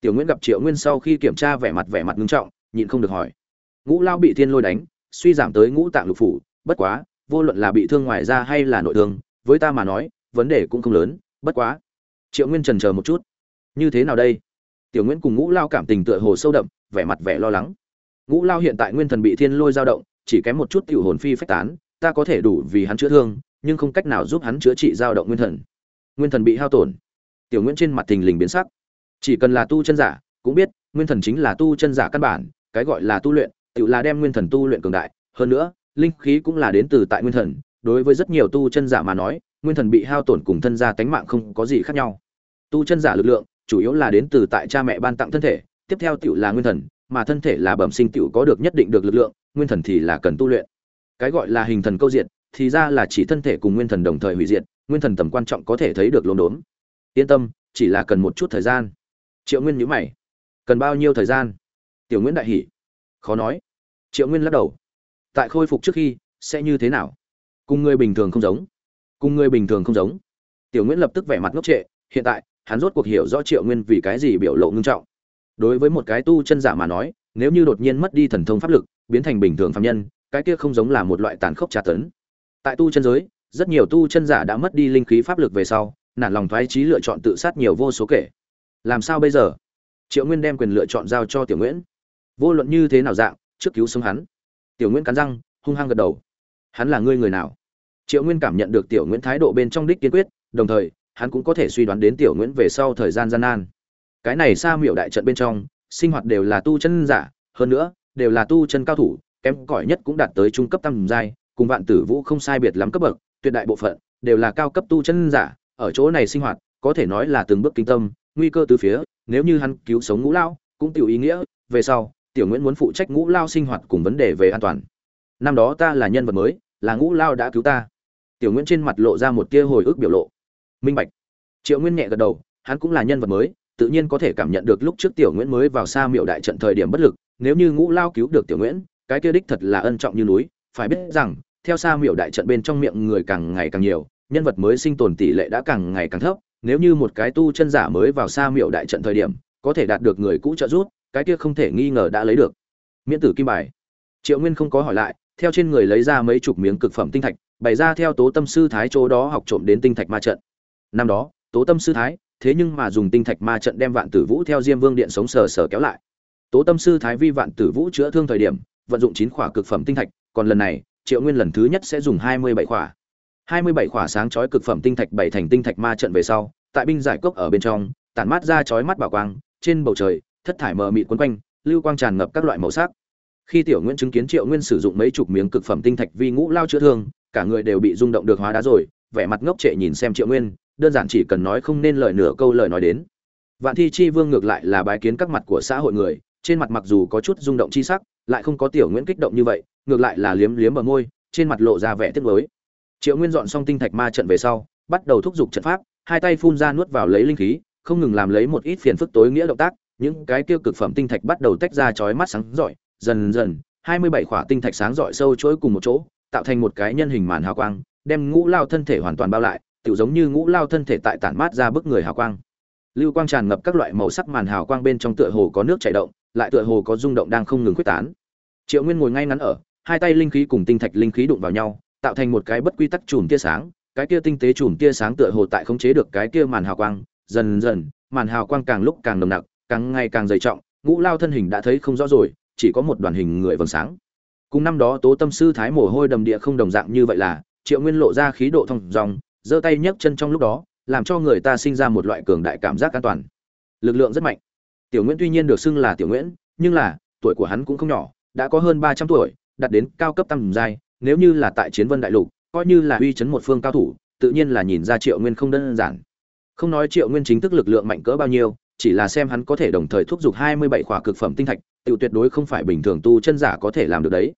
Tiểu nguyễn gặp triệu nguyên sau khi kiểm tra vẻ mặt vẻ mặt nghiêm trọng, nhịn không được hỏi. Ngũ lao bị thiên lôi đánh, suy giảm tới ngũ tạng lục phủ, bất quá vô luận là bị thương ngoài da hay là nội thương, với ta mà nói, vấn đề cũng không lớn, bất quá. Triệu nguyên trần chờ một chút. Như thế nào đây? Tiểu nguyễn cùng ngũ lao cảm tình tựa hồ sâu đậm, vẻ mặt vẻ lo lắng. Ngũ lao hiện tại nguyên thần bị thiên lôi dao động, chỉ kém một chút tiểu hồn phi phách tán, ta có thể đủ vì hắn chữa thương, nhưng không cách nào giúp hắn chữa trị dao động nguyên thần. Nguyên thần bị hao tổn. Tiểu nguyễn trên mặt thình lình biến sắc. Chỉ cần là tu chân giả, cũng biết, nguyên thần chính là tu chân giả căn bản, cái gọi là tu luyện, tự là đem nguyên thần tu luyện cường đại. Hơn nữa linh khí cũng là đến từ tại nguyên thần, đối với rất nhiều tu chân giả mà nói, nguyên thần bị hao tổn cùng thân gia tánh mạng không có gì khác nhau. Tu chân giả lực lượng chủ yếu là đến từ tại cha mẹ ban tặng thân thể, tiếp theo tiểu là nguyên thần, mà thân thể là bẩm sinh tiểu có được nhất định được lực lượng, nguyên thần thì là cần tu luyện. Cái gọi là hình thần câu diệt, thì ra là chỉ thân thể cùng nguyên thần đồng thời hủy diệt, nguyên thần tầm quan trọng có thể thấy được lồn đốn yên tâm, chỉ là cần một chút thời gian. Triệu nguyên nhữ mày. Cần bao nhiêu thời gian? Tiểu nguyễn đại hỷ khó nói. Triệu nguyên lắc đầu tại khôi phục trước khi, sẽ như thế nào? Cùng người bình thường không giống. Cùng người bình thường không giống. Tiểu nguyễn lập tức vẻ mặt ngốc trệ, hiện tại, hắn rốt cuộc hiểu rõ triệu nguyên vì cái gì biểu lộ ngưng trọng. Đối với một cái tu chân giả mà nói, nếu như đột nhiên mất đi thần thông pháp lực, biến thành bình thường phạm nhân, cái kia không giống là một loại tàn khốc tra tấn. Tại tu chân giới, rất nhiều tu chân giả đã mất đi linh khí pháp lực về sau, nản lòng thoái trí lựa chọn tự sát nhiều vô số kể. Làm sao bây giờ? Triệu nguyên đem quyền lựa chọn giao cho tiểu nguyễn. Vô luận như thế nào dạng, trước cứu sống hắn tiểu nguyễn cắn răng, hung hăng gật đầu. Hắn là ngươi người nào? Triệu nguyên cảm nhận được tiểu nguyễn thái độ bên trong đích kiên quyết, đồng thời, hắn cũng có thể suy đoán đến tiểu nguyễn về sau thời gian gian nan. Cái này xa miểu đại trận bên trong, sinh hoạt đều là tu chân giả, hơn nữa, đều là tu chân cao thủ, kém cỏi nhất cũng đạt tới trung cấp tam giai, cùng vạn tử vũ không sai biệt lắm cấp bậc, tuyệt đại bộ phận đều là cao cấp tu chân giả, ở chỗ này sinh hoạt, có thể nói là từng bước kinh tâm, nguy cơ từ phía, nếu như hắn cứu sống ngũ lao cũng tiểu ý nghĩa, về sau tiểu nguyễn muốn phụ trách ngũ lao sinh hoạt cùng vấn đề về an toàn. Năm đó ta là nhân vật mới, là ngũ lao đã cứu ta. Tiểu nguyễn trên mặt lộ ra một tia hồi ức biểu lộ. Minh bạch. Triệu nguyên nhẹ gật đầu, hắn cũng là nhân vật mới, tự nhiên có thể cảm nhận được lúc trước tiểu nguyễn mới vào xa miệu đại trận thời điểm bất lực, nếu như ngũ lao cứu được tiểu nguyễn, cái kia đích thật là ân trọng như núi. Phải biết rằng, theo xa miệu đại trận bên trong miệng người càng ngày càng nhiều, nhân vật mới sinh tồn tỷ lệ đã càng ngày càng thấp. Nếu như một cái tu chân giả mới vào xa miệu đại trận thời điểm, có thể đạt được người cũ trợ giúp cái kia không thể nghi ngờ đã lấy được. Miễn tử kim bài. Triệu nguyên không có hỏi lại, theo trên người lấy ra mấy chục miếng cực phẩm tinh thạch, bày ra theo tố tâm sư thái chỗ đó học trộm đến tinh thạch ma trận. Năm đó, tố tâm sư thái, thế nhưng mà dùng tinh thạch ma trận đem vạn tử vũ theo diêm vương điện sống sờ sờ kéo lại. Tố tâm sư thái vi vạn tử vũ chữa thương thời điểm, vận dụng chín khỏa cực phẩm tinh thạch, còn lần này, triệu nguyên lần thứ nhất sẽ dùng hai mươi bảy khỏa. Hai mươi bảy khỏa sáng chói cực phẩm tinh thạch bảy thành tinh thạch ma trận về sau, tại binh giải cốc ở bên trong, tản mát ra chói mắt bảo quang, trên bầu trời thất thải mờ mịt quấn quanh, lưu quang tràn ngập các loại màu sắc. Khi tiểu nguyễn chứng kiến triệu nguyên sử dụng mấy chục miếng cực phẩm tinh thạch vi ngũ lao chữa thương, cả người đều bị rung động được hóa đá rồi, vẻ mặt ngốc trệ nhìn xem triệu nguyên, đơn giản chỉ cần nói không nên lời nửa câu lời nói đến. Vạn thi chi vương ngược lại là bái kiến các mặt của xã hội người, trên mặt mặc dù có chút rung động chi sắc, lại không có tiểu nguyễn kích động như vậy, ngược lại là liếm liếm bờ môi, trên mặt lộ ra vẻ tiếc mới triệu nguyên dọn xong tinh thạch ma trận về sau, bắt đầu thúc giục trận pháp, hai tay phun ra nuốt vào lấy linh khí, không ngừng làm lấy một ít phiền phức tối nghĩa động tác những cái kia cực phẩm tinh thạch bắt đầu tách ra chói mắt sáng rọi, dần dần, hai mươi bảy khỏa tinh thạch sáng rọi sâu chuỗi cùng một chỗ, tạo thành một cái nhân hình màn hào quang, đem ngũ lao thân thể hoàn toàn bao lại, tựu giống như ngũ lao thân thể tại tản mát ra bức người hào quang. Lưu quang tràn ngập các loại màu sắc màn hào quang bên trong tựa hồ có nước chảy động, lại tựa hồ có rung động đang không ngừng khuếch tán. Triệu nguyên ngồi ngay ngắn ở, hai tay linh khí cùng tinh thạch linh khí đụng vào nhau, tạo thành một cái bất quy tắc chùm tia sáng, cái kia tinh tế chùm tia sáng tựa hồ tại khống chế được cái kia màn hào quang, dần dần, màn hào quang càng lúc càng nồng nặc càng ngày càng dày trọng, ngũ lao thân hình đã thấy không rõ rồi, chỉ có một đoàn hình người vầng sáng. Cùng năm đó tố tâm sư thái mồ hôi đầm địa không đồng dạng như vậy là, triệu nguyên lộ ra khí độ thông dòng, giơ tay nhấc chân trong lúc đó, làm cho người ta sinh ra một loại cường đại cảm giác an toàn. Lực lượng rất mạnh. Tiểu nguyễn tuy nhiên được xưng là tiểu nguyễn, nhưng là, tuổi của hắn cũng không nhỏ, đã có hơn ba trăm tuổi, đạt đến cao cấp tăng giai, nếu như là tại chiến vân đại lục, coi như là uy chấn một phương cao thủ, tự nhiên là nhìn ra triệu nguyên không đơn giản. Không nói triệu nguyên chính thức lực lượng mạnh cỡ bao nhiêu chỉ là xem hắn có thể đồng thời thúc giục hai mươi bảy khỏa cực phẩm tinh thạch, tiểu tuyệt đối không phải bình thường tu chân giả có thể làm được đấy.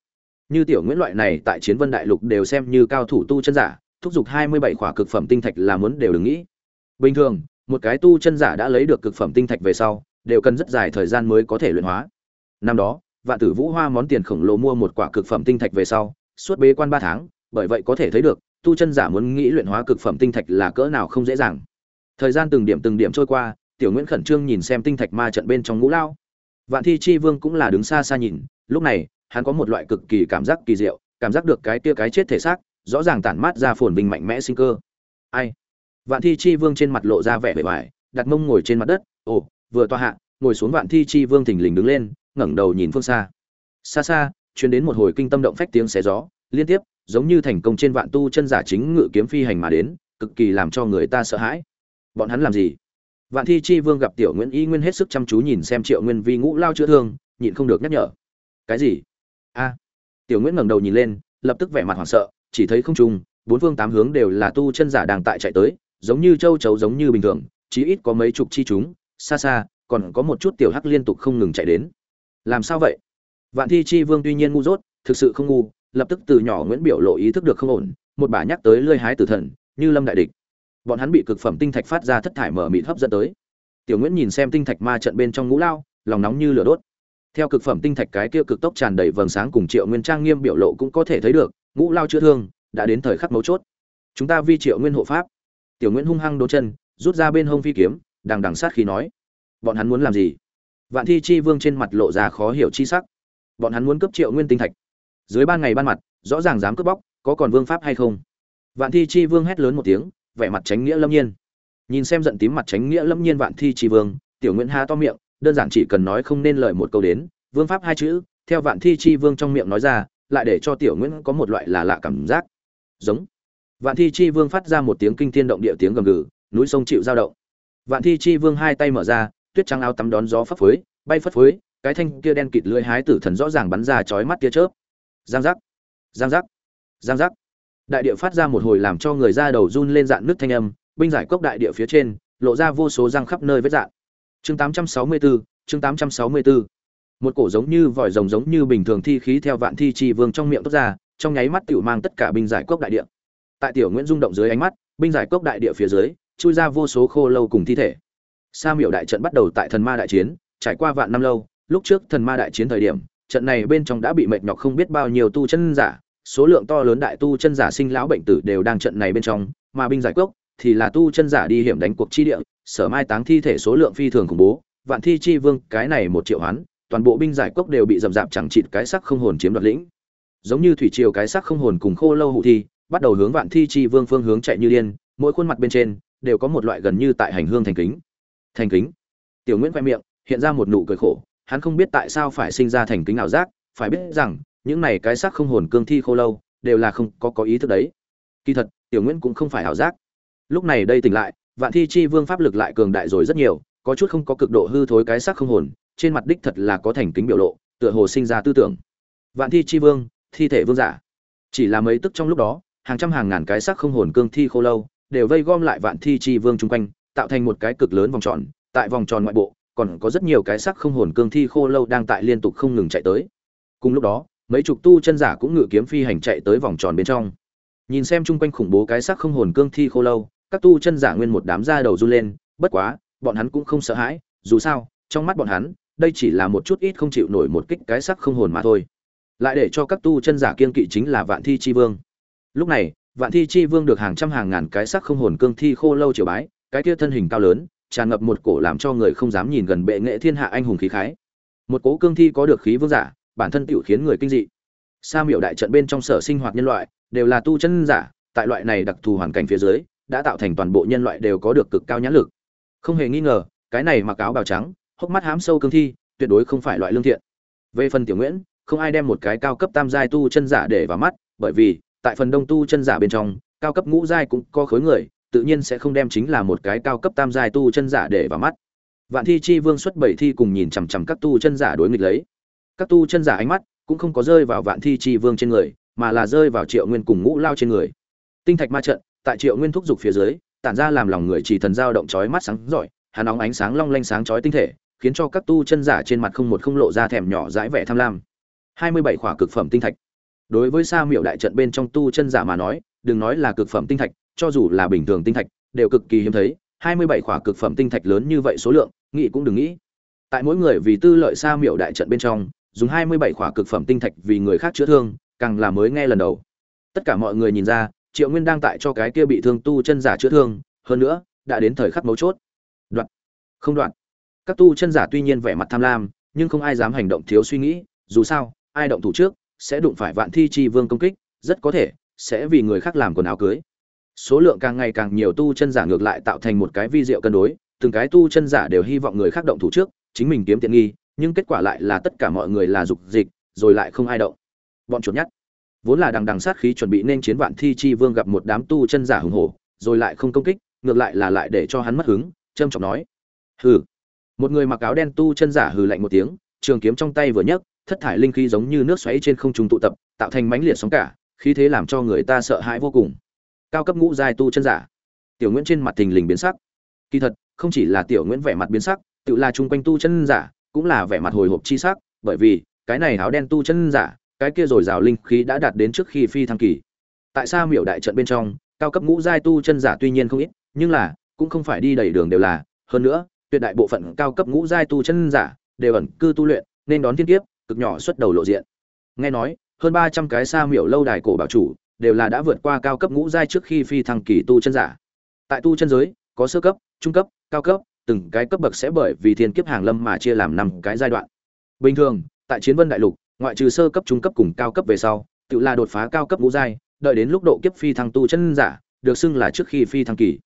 Như tiểu nguyễn loại này tại chiến vân đại lục đều xem như cao thủ tu chân giả, thúc giục hai mươi bảy khỏa cực phẩm tinh thạch là muốn đều đừng nghĩ. Bình thường, một cái tu chân giả đã lấy được cực phẩm tinh thạch về sau, đều cần rất dài thời gian mới có thể luyện hóa. Năm đó, vạn tử vũ hoa món tiền khổng lồ mua một quả cực phẩm tinh thạch về sau, suốt bế quan ba tháng, bởi vậy có thể thấy được, tu chân giả muốn nghĩ luyện hóa cực phẩm tinh thạch là cỡ nào không dễ dàng. Thời gian từng điểm từng điểm trôi qua tiểu nguyễn khẩn trương nhìn xem tinh thạch ma trận bên trong ngũ lao. Vạn thi chi vương cũng là đứng xa xa nhìn, lúc này, hắn có một loại cực kỳ cảm giác kỳ diệu, cảm giác được cái kia cái chết thể xác, rõ ràng tản mát ra phồn bình mạnh mẽ sinh cơ. Ai? Vạn thi chi vương trên mặt lộ ra vẻ bề ngoài, đặt mông ngồi trên mặt đất, ồ, vừa toa hạ, ngồi xuống vạn thi chi vương thình lình đứng lên, ngẩng đầu nhìn phương xa. Xa xa chuyến đến một hồi kinh tâm động phách tiếng xé gió, liên tiếp, giống như thành công trên vạn tu chân giả chính ngự kiếm phi hành mà đến, cực kỳ làm cho người ta sợ hãi. Bọn hắn làm gì? Vạn thi chi vương gặp tiểu nguyễn y nguyên hết sức chăm chú nhìn xem triệu nguyên vi ngũ lao chữa thương, nhịn không được nhắc nhở. Cái gì? A. À. Tiểu nguyễn ngẩng đầu nhìn lên, lập tức vẻ mặt hoảng sợ, chỉ thấy không trung, bốn phương tám hướng đều là tu chân giả đang tại chạy tới, giống như châu chấu giống như bình thường, chí ít có mấy chục chi chúng, xa xa, còn có một chút tiểu hắc liên tục không ngừng chạy đến. Làm sao vậy? Vạn thi chi vương tuy nhiên ngu dốt, thực sự không ngu, lập tức từ nhỏ nguyễn biểu lộ ý thức được không ổn, một bà nhắc tới lơi hái tử thần, như lâm đại địch bọn hắn bị cực phẩm tinh thạch phát ra thất thải mở mịt hấp dẫn tới. Tiểu nguyễn nhìn xem tinh thạch ma trận bên trong ngũ lao, lòng nóng như lửa đốt. Theo cực phẩm tinh thạch cái kia cực tốc tràn đầy vầng sáng cùng triệu nguyên trang nghiêm biểu lộ cũng có thể thấy được, ngũ lao chữa thương đã đến thời khắc mấu chốt. Chúng ta vi triệu nguyên hộ pháp. Tiểu nguyễn hung hăng đố chân, rút ra bên hông phi kiếm, đằng đằng sát khi nói, bọn hắn muốn làm gì? Vạn thi chi vương trên mặt lộ ra khó hiểu chi sắc. Bọn hắn muốn cấp triệu nguyên tinh thạch. Dưới ban ngày ban mặt, rõ ràng dám cướp bóc, có còn vương pháp hay không? Vạn thi chi vương hét lớn một tiếng vẻ mặt tránh nghĩa lâm nhiên. Nhìn xem giận tím mặt tránh nghĩa lâm nhiên vạn thi chi vương, tiểu nguyễn ha to miệng, đơn giản chỉ cần nói không nên lời một câu đến, vương pháp hai chữ, theo vạn thi chi vương trong miệng nói ra, lại để cho tiểu nguyễn có một loại là lạ cảm giác. Giống. Vạn thi chi vương phát ra một tiếng kinh thiên động địa tiếng gầm gừ, núi sông chịu dao động. Vạn thi chi vương hai tay mở ra, tuyết trắng áo tắm đón gió phấp phới, bay phất phới, cái thanh kia đen kịt lưỡi hái tử thần rõ ràng bắn ra chói mắt tia chớp. Giang giác. Giang giác. Giang giác đại địa phát ra một hồi làm cho người ra đầu run lên dạn nước thanh âm binh giải cốc đại địa phía trên lộ ra vô số răng khắp nơi vết dạn. Chương 864, chương 864. một cổ giống như vòi rồng giống như bình thường thi khí theo vạn thi chi vương trong miệng tốt ra trong nháy mắt tiểu mang tất cả binh giải cốc đại địa. Tại tiểu nguyễn rung động dưới ánh mắt binh giải cốc đại địa phía dưới chui ra vô số khô lâu cùng thi thể. Sa miểu đại trận bắt đầu tại thần ma đại chiến trải qua vạn năm lâu lúc trước thần ma đại chiến thời điểm trận này bên trong đã bị mệt nhọc không biết bao nhiêu tu chân giả số lượng to lớn đại tu chân giả sinh lão bệnh tử đều đang trận này bên trong, mà binh giải cốc thì là tu chân giả đi hiểm đánh cuộc chi địa, sở mai táng thi thể số lượng phi thường khủng bố, vạn thi chi vương, cái này một triệu hoán, toàn bộ binh giải cốc đều bị dầm dạp chẳng chịt cái sắc không hồn chiếm đoạt lĩnh. Giống như thủy triều cái sắc không hồn cùng khô lâu hụ thi, bắt đầu hướng vạn thi chi vương phương hướng chạy như điên, mỗi khuôn mặt bên trên đều có một loại gần như tại hành hương thành kính. Thành kính? Tiểu nguyễn khoe miệng, hiện ra một nụ cười khổ, hắn không biết tại sao phải sinh ra thành kính ảo giác, phải biết rằng những này cái xác không hồn cương thi khô lâu, đều là không có có ý thức đấy. Kỳ thật, tiểu nguyễn cũng không phải ảo giác. Lúc này đây tỉnh lại, vạn thi chi vương pháp lực lại cường đại rồi rất nhiều, có chút không có cực độ hư thối cái xác không hồn, trên mặt đích thật là có thành kính biểu lộ, tựa hồ sinh ra tư tưởng. Vạn thi chi vương, thi thể vương giả. Chỉ là mấy tức trong lúc đó, hàng trăm hàng ngàn cái xác không hồn cương thi khô lâu, đều vây gom lại vạn thi chi vương chung quanh, tạo thành một cái cực lớn vòng tròn. Tại vòng tròn ngoại bộ, còn có rất nhiều cái xác không hồn cương thi khô lâu đang tại liên tục không ngừng chạy tới. Cùng lúc đó mấy chục tu chân giả cũng ngự kiếm phi hành chạy tới vòng tròn bên trong. Nhìn xem chung quanh khủng bố cái xác không hồn cương thi khô lâu, các tu chân giả nguyên một đám da đầu run lên, bất quá, bọn hắn cũng không sợ hãi, dù sao, trong mắt bọn hắn, đây chỉ là một chút ít không chịu nổi một kích cái sắc không hồn mà thôi. Lại để cho các tu chân giả kiên kỵ chính là vạn thi chi vương. Lúc này, vạn thi chi vương được hàng trăm hàng ngàn cái sắc không hồn cương thi khô lâu triều bái, cái kia thân hình cao lớn, tràn ngập một cổ làm cho người không dám nhìn gần bệ nghệ thiên hạ anh hùng khí khái. Một cố cương thi có được khí vương giả bản thân tiểu khiến người kinh dị. Sa miểu đại trận bên trong sở sinh hoạt nhân loại đều là tu chân giả, tại loại này đặc thù hoàn cảnh phía dưới, đã tạo thành toàn bộ nhân loại đều có được cực cao nhãn lực. Không hề nghi ngờ, cái này mặc áo bào trắng, hốc mắt hám sâu cương thi, tuyệt đối không phải loại lương thiện. Về phần tiểu nguyễn, không ai đem một cái cao cấp tam giai tu chân giả để vào mắt, bởi vì, tại phần đông tu chân giả bên trong, cao cấp ngũ giai cũng có khối người, tự nhiên sẽ không đem chính là một cái cao cấp tam giai tu chân giả để vào mắt. Vạn thi chi vương xuất bảy thi cùng nhìn chằm chằm các tu chân giả đối nghịch lấy các tu chân giả ánh mắt cũng không có rơi vào vạn thi chi vương trên người, mà là rơi vào triệu nguyên cùng ngũ lao trên người. Tinh thạch ma trận tại triệu nguyên thúc giục phía dưới, tản ra làm lòng người chỉ thần dao động chói mắt sáng giỏi, hắn nóng ánh sáng long lanh sáng chói tinh thể, khiến cho các tu chân giả trên mặt không một không lộ ra thèm nhỏ dãi vẻ tham lam. Hai mươi bảy khỏa cực phẩm tinh thạch. Đối với sa miệu đại trận bên trong tu chân giả mà nói, đừng nói là cực phẩm tinh thạch, cho dù là bình thường tinh thạch, đều cực kỳ hiếm thấy. Hai mươi bảy khỏa cực phẩm tinh thạch lớn như vậy số lượng, nghĩ cũng đừng nghĩ. Tại mỗi người vì tư lợi sa miệu đại trận bên trong dùng hai mươi bảy khỏa cực phẩm tinh thạch vì người khác chữa thương, càng là mới nghe lần đầu. Tất cả mọi người nhìn ra, triệu nguyên đang tại cho cái kia bị thương tu chân giả chữa thương, hơn nữa, đã đến thời khắc mấu chốt. Đoạn. Không đoạn. Các tu chân giả tuy nhiên vẻ mặt tham lam, nhưng không ai dám hành động thiếu suy nghĩ, dù sao, ai động thủ trước, sẽ đụng phải vạn thi chi vương công kích, rất có thể, sẽ vì người khác làm quần áo cưới. Số lượng càng ngày càng nhiều tu chân giả ngược lại tạo thành một cái vi diệu cân đối, từng cái tu chân giả đều hy vọng người khác động thủ trước, chính mình kiếm tiện nghi nhưng kết quả lại là tất cả mọi người là dục dịch, rồi lại không ai động. Bọn chuột nhắt. Vốn là đằng đằng sát khí chuẩn bị nên chiến vạn thi chi vương gặp một đám tu chân giả hùng hổ, rồi lại không công kích, ngược lại là lại để cho hắn mất hứng, trâm trọng nói. Hừ. Một người mặc áo đen tu chân giả hừ lạnh một tiếng, trường kiếm trong tay vừa nhấc, thất thải linh khí giống như nước xoáy trên không trung tụ tập, tạo thành mãnh liệt sóng cả, khí thế làm cho người ta sợ hãi vô cùng. Cao cấp ngũ giai tu chân giả. Tiểu nguyễn trên mặt thình lình biến sắc. Kỳ thật, không chỉ là tiểu nguyễn vẻ mặt biến sắc, tự là chung quanh tu chân giả cũng là vẻ mặt hồi hộp chi sắc, bởi vì, cái này áo đen tu chân giả, cái kia rồi rào linh khí đã đạt đến trước khi phi thăng kỳ. Tại sao miểu đại trận bên trong, cao cấp ngũ giai tu chân giả tuy nhiên không ít, nhưng là, cũng không phải đi đầy đường đều là, hơn nữa, tuyệt đại bộ phận cao cấp ngũ giai tu chân giả, đều ẩn cư tu luyện, nên đón thiên kiếp, cực nhỏ xuất đầu lộ diện. Nghe nói, hơn ba trăm cái sa miểu lâu đài cổ bảo chủ, đều là đã vượt qua cao cấp ngũ giai trước khi phi thăng kỳ tu chân giả. Tại tu chân giới, có sơ cấp, trung cấp, cao cấp từng cái cấp bậc sẽ bởi vì thiên kiếp hàng lâm mà chia làm năm cái giai đoạn. Bình thường, tại chiến vân đại lục, ngoại trừ sơ cấp, trung cấp cùng cao cấp về sau, tự là đột phá cao cấp ngũ giai, đợi đến lúc độ kiếp phi thăng tu chân giả, được xưng là trước khi phi thăng kỳ.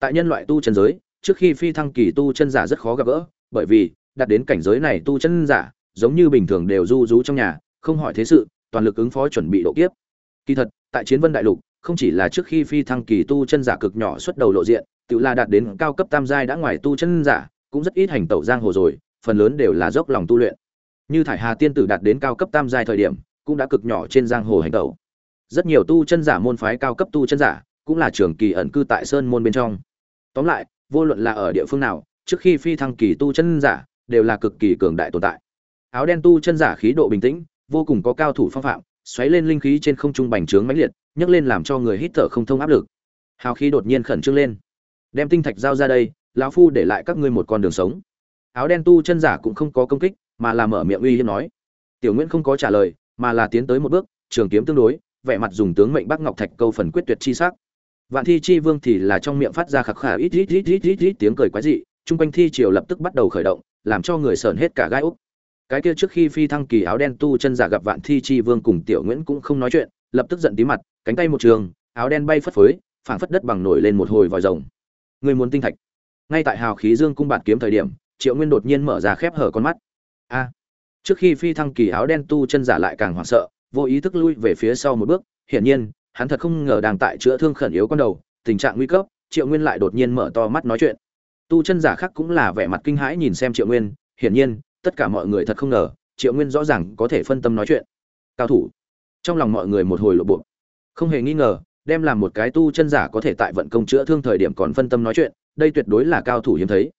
Tại nhân loại tu chân giới, trước khi phi thăng kỳ tu chân giả rất khó gặp gỡ, bởi vì, đạt đến cảnh giới này tu chân giả, giống như bình thường đều du rú trong nhà, không hỏi thế sự, toàn lực ứng phó chuẩn bị độ kiếp. Kỳ thật, tại chiến vân đại lục, không chỉ là trước khi phi thăng kỳ tu chân giả cực nhỏ xuất đầu lộ diện tự là đạt đến cao cấp tam giai đã ngoài tu chân giả, cũng rất ít hành tẩu giang hồ rồi, phần lớn đều là dốc lòng tu luyện. Như thải hà tiên tử đạt đến cao cấp tam giai thời điểm, cũng đã cực nhỏ trên giang hồ hành tẩu. Rất nhiều tu chân giả môn phái cao cấp tu chân giả, cũng là trường kỳ ẩn cư tại sơn môn bên trong. Tóm lại, vô luận là ở địa phương nào, trước khi phi thăng kỳ tu chân giả, đều là cực kỳ cường đại tồn tại. Áo đen tu chân giả khí độ bình tĩnh, vô cùng có cao thủ phong phạm, xoáy lên linh khí trên không trung bành trướng mãnh liệt, nhấc lên làm cho người hít thở không thông áp lực. Hào khí đột nhiên khẩn trương lên đem tinh thạch giao ra đây, lão phu để lại các ngươi một con đường sống. Áo đen tu chân giả cũng không có công kích, mà là mở miệng uy hiếp nói. Tiểu nguyễn không có trả lời, mà là tiến tới một bước, trường kiếm tương đối, vẻ mặt dùng tướng mệnh bắc ngọc thạch câu phần quyết tuyệt chi sắc. Vạn thi chi vương thì là trong miệng phát ra khạc khả ít ít ít ít ít ít tiếng cười quái dị, chung quanh thi triều lập tức bắt đầu khởi động, làm cho người sờn hết cả gai úc. Cái kia trước khi phi thăng kỳ áo đen tu chân giả gặp vạn thi chi vương cùng tiểu nguyễn cũng không nói chuyện, lập tức giận tí mặt, cánh tay một trường, áo đen bay phất phới, phảng phất đất bằng nổi lên một hồi vòi rồng. Ngươi muốn tinh thạch. Ngay tại hào khí dương cung bạt kiếm thời điểm, triệu nguyên đột nhiên mở ra khép hở con mắt. A! Trước khi phi thăng kỳ áo đen tu chân giả lại càng hoảng sợ, vô ý thức lui về phía sau một bước. Hiển nhiên, hắn thật không ngờ đang tại chữa thương khẩn yếu con đầu, tình trạng nguy cấp, triệu nguyên lại đột nhiên mở to mắt nói chuyện. Tu chân giả khác cũng là vẻ mặt kinh hãi nhìn xem triệu nguyên. Hiển nhiên, tất cả mọi người thật không ngờ, triệu nguyên rõ ràng có thể phân tâm nói chuyện. Cao thủ. Trong lòng mọi người một hồi lộ bộ. Không hề nghi ngờ đem làm một cái tu chân giả có thể tại vận công chữa thương thời điểm còn phân tâm nói chuyện, đây tuyệt đối là cao thủ hiếm thấy.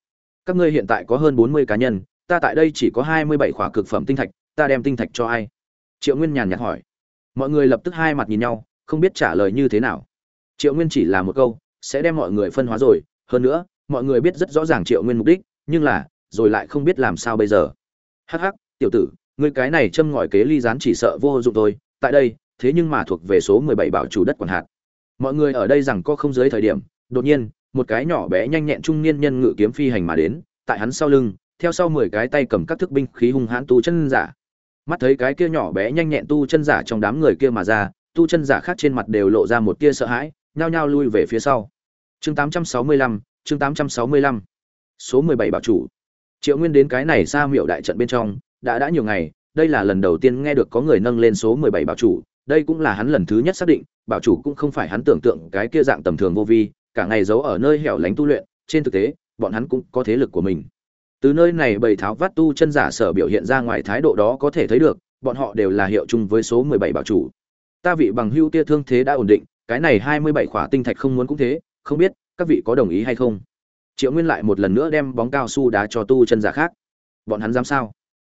Các ngươi hiện tại có hơn bốn mươi cá nhân, ta tại đây chỉ có hai mươi bảy khỏa cực phẩm tinh thạch, ta đem tinh thạch cho ai? Triệu nguyên nhàn nhạt hỏi. Mọi người lập tức hai mặt nhìn nhau, không biết trả lời như thế nào. Triệu nguyên chỉ là một câu, sẽ đem mọi người phân hóa rồi. Hơn nữa, mọi người biết rất rõ ràng triệu nguyên mục đích, nhưng là, rồi lại không biết làm sao bây giờ. Hắc hắc, tiểu tử, ngươi cái này châm ngòi kế ly gián chỉ sợ vô dụng thôi. Tại đây, thế nhưng mà thuộc về số mười bảy bảo chủ đất quản hạt mọi người ở đây rằng có không dưới thời điểm đột nhiên một cái nhỏ bé nhanh nhẹn trung niên nhân ngự kiếm phi hành mà đến tại hắn sau lưng theo sau mười cái tay cầm các thức binh khí hung hãn tu chân giả. Mắt thấy cái kia nhỏ bé nhanh nhẹn tu chân giả trong đám người kia mà ra tu chân giả khác trên mặt đều lộ ra một tia sợ hãi nhao nhao lui về phía sau. Chương 865, chương 865. số 17 bảo chủ. Triệu nguyên đến cái này xa miệu đại trận bên trong đã đã nhiều ngày đây là lần đầu tiên nghe được có người nâng lên số 17 bảo chủ đây cũng là hắn lần thứ nhất xác định, bảo chủ cũng không phải hắn tưởng tượng cái kia dạng tầm thường vô vi, cả ngày giấu ở nơi hẻo lánh tu luyện, trên thực tế, bọn hắn cũng có thế lực của mình. Từ nơi này bầy tháo vát tu chân giả sở biểu hiện ra ngoài thái độ đó có thể thấy được, bọn họ đều là hiệu chung với số 17 bảo chủ. Ta vị bằng hưu tia thương thế đã ổn định, cái này 27 khỏa tinh thạch không muốn cũng thế, không biết, các vị có đồng ý hay không? Triệu nguyên lại một lần nữa đem bóng cao su đá cho tu chân giả khác. Bọn hắn dám sao?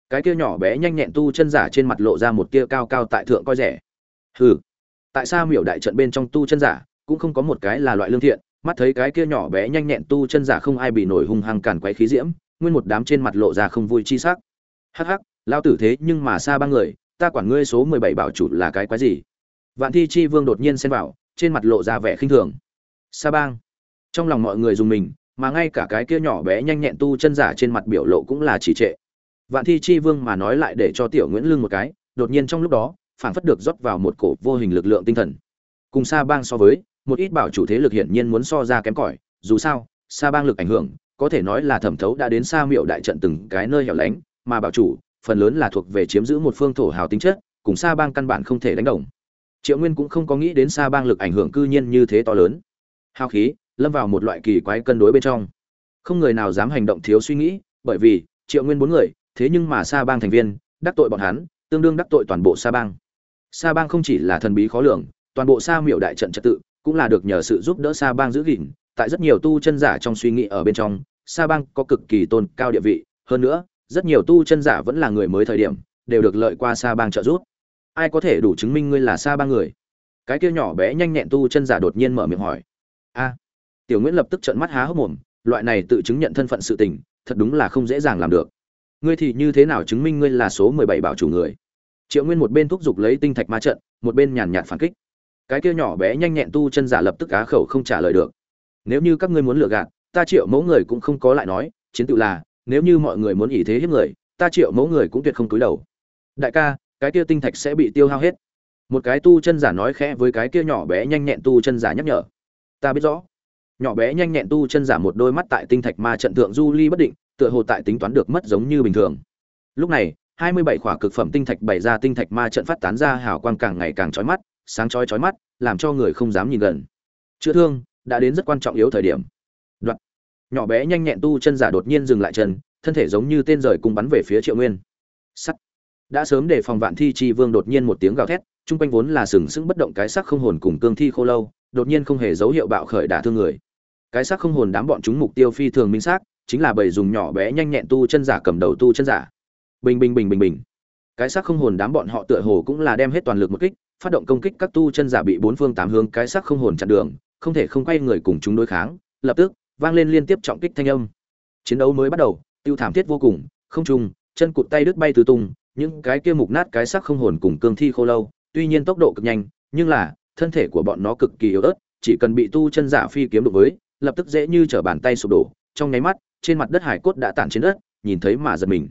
Cái kia nhỏ bé nhanh nhẹn tu chân giả trên mặt lộ ra một tia cao cao tại thượng coi rẻ hừ. Tại sao miểu đại trận bên trong tu chân giả, cũng không có một cái là loại lương thiện, mắt thấy cái kia nhỏ bé nhanh nhẹn tu chân giả không ai bị nổi hung hăng càn quấy khí diễm, nguyên một đám trên mặt lộ ra không vui chi sắc. Hắc hắc lao tử thế nhưng mà xa ba người, ta quản ngươi số mười bảy bảo chủ là cái quái gì? Vạn thi chi vương đột nhiên xen vào, trên mặt lộ ra vẻ khinh thường. Sa bang. Trong lòng mọi người dùng mình, mà ngay cả cái kia nhỏ bé nhanh nhẹn tu chân giả trên mặt biểu lộ cũng là chỉ trệ. Vạn thi chi vương mà nói lại để cho tiểu nguyễn lương một cái, đột nhiên trong lúc đó phảng phất được rót vào một cổ vô hình lực lượng tinh thần. Cùng sa bang so với, một ít bảo chủ thế lực hiển nhiên muốn so ra kém cỏi, dù sao, sa bang lực ảnh hưởng, có thể nói là thẩm thấu đã đến xa miệu đại trận từng cái nơi hẻo lánh, mà bảo chủ, phần lớn là thuộc về chiếm giữ một phương thổ hào tính chất, cùng sa bang căn bản không thể đánh đồng. Triệu nguyên cũng không có nghĩ đến sa bang lực ảnh hưởng cư nhiên như thế to lớn. Hào khí, lâm vào một loại kỳ quái cân đối bên trong. Không người nào dám hành động thiếu suy nghĩ, bởi vì, triệu nguyên bốn người, thế nhưng mà sa bang thành viên, đắc tội bọn hắn, tương đương đắc tội toàn bộ sa bang sa bang không chỉ là thần bí khó lường, toàn bộ sa miệu đại trận trật tự cũng là được nhờ sự giúp đỡ sa bang giữ gìn. Tại rất nhiều tu chân giả trong suy nghĩ ở bên trong, sa bang có cực kỳ tôn cao địa vị. Hơn nữa, rất nhiều tu chân giả vẫn là người mới thời điểm, đều được lợi qua sa bang trợ giúp. Ai có thể đủ chứng minh ngươi là sa bang người? Cái kia nhỏ bé nhanh nhẹn tu chân giả đột nhiên mở miệng hỏi. A, tiểu nguyễn lập tức trợn mắt há hốc mồm, loại này tự chứng nhận thân phận sự tình, thật đúng là không dễ dàng làm được. Ngươi thì như thế nào chứng minh ngươi là số mười bảy bảo chủ người? Triệu nguyên một bên thúc giục lấy tinh thạch ma trận, một bên nhàn nhạt phản kích. Cái kia nhỏ bé nhanh nhẹn tu chân giả lập tức á khẩu không trả lời được. Nếu như các ngươi muốn lừa gạt, ta triệu mẫu người cũng không có lại nói, chiến tự là, nếu như mọi người muốn ỷ thế hiếp người, ta triệu mẫu người cũng tuyệt không túi đầu. Đại ca, cái kia tinh thạch sẽ bị tiêu hao hết. Một cái tu chân giả nói khẽ với cái kia nhỏ bé nhanh nhẹn tu chân giả nhắc nhở. Ta biết rõ. Nhỏ bé nhanh nhẹn tu chân giả một đôi mắt tại tinh thạch ma trận thượng du ly bất định, tựa hồ tại tính toán được mất giống như bình thường. Lúc này hai mươi bảy khỏa cực phẩm tinh thạch bày ra tinh thạch ma trận phát tán ra hào quang càng ngày càng chói mắt, sáng chói chói mắt, làm cho người không dám nhìn gần. Chữa thương đã đến rất quan trọng yếu thời điểm. Đoạn. Nhỏ bé nhanh nhẹn tu chân giả đột nhiên dừng lại chân, thân thể giống như tên rời cùng bắn về phía triệu nguyên. Sắt. Đã sớm để phòng vạn thi chi vương đột nhiên một tiếng gào thét trung quanh vốn là sừng sững bất động cái sắc không hồn cùng cương thi khô lâu, đột nhiên không hề dấu hiệu bạo khởi đả thương người. Cái sắc không hồn đám bọn chúng mục tiêu phi thường minh xác, chính là bầy dùng nhỏ bé nhanh nhẹn tu chân giả cầm đầu tu chân giả bình bình bình bình bình. Cái xác không hồn đám bọn họ tựa hồ cũng là đem hết toàn lực một kích, phát động công kích các tu chân giả bị bốn phương tám hướng cái xác không hồn chặn đường, không thể không quay người cùng chúng đối kháng, lập tức, vang lên liên tiếp trọng kích thanh âm. Chiến đấu mới bắt đầu, tiêu thảm thiết vô cùng, không trung, chân cụt tay đứt bay tứ tung, những cái kia mục nát cái xác không hồn cùng cương thi khô lâu, tuy nhiên tốc độ cực nhanh, nhưng là, thân thể của bọn nó cực kỳ yếu ớt, chỉ cần bị tu chân giả phi kiếm đụng với, lập tức dễ như trở bàn tay sụp đổ, trong nháy mắt, trên mặt đất hải cốt đã tản trên đất, nhìn thấy mà giật mình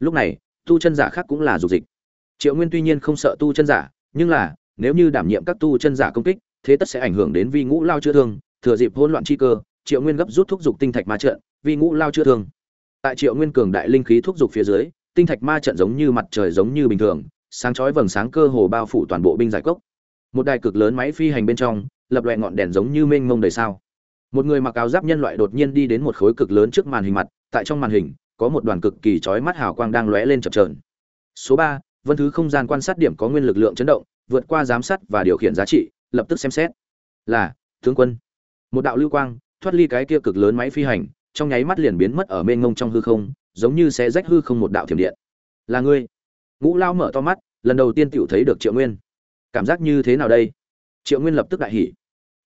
lúc này, tu chân giả khác cũng là dục dịch. Triệu nguyên tuy nhiên không sợ tu chân giả, nhưng là, nếu như đảm nhiệm các tu chân giả công kích, thế tất sẽ ảnh hưởng đến vi ngũ lao chữa thương, thừa dịp hỗn loạn chi cơ, triệu nguyên gấp rút thúc giục tinh thạch ma trận, vi ngũ lao chữa thương. Tại triệu nguyên cường đại linh khí thúc giục phía dưới, tinh thạch ma trận giống như mặt trời giống như bình thường, sáng chói vầng sáng cơ hồ bao phủ toàn bộ binh giải cốc. Một đài cực lớn máy phi hành bên trong, lập loại ngọn đèn giống như mênh mông đầy sao. Một người mặc áo giáp nhân loại đột nhiên đi đến một khối cực lớn trước màn hình mặt, tại trong màn hình có một đoàn cực kỳ chói mắt hào quang đang lóe lên chập chờn. Số ba, vân thứ không gian quan sát điểm có nguyên lực lượng chấn động, vượt qua giám sát và điều khiển giá trị, lập tức xem xét. Là, tướng quân. Một đạo lưu quang, thoát ly cái kia cực lớn máy phi hành, trong nháy mắt liền biến mất ở mênh mông trong hư không, giống như sẽ rách hư không một đạo thiểm điện. Là ngươi. Ngũ lao mở to mắt, lần đầu tiên tiểu thấy được triệu nguyên. Cảm giác như thế nào đây? Triệu nguyên lập tức đại hỉ.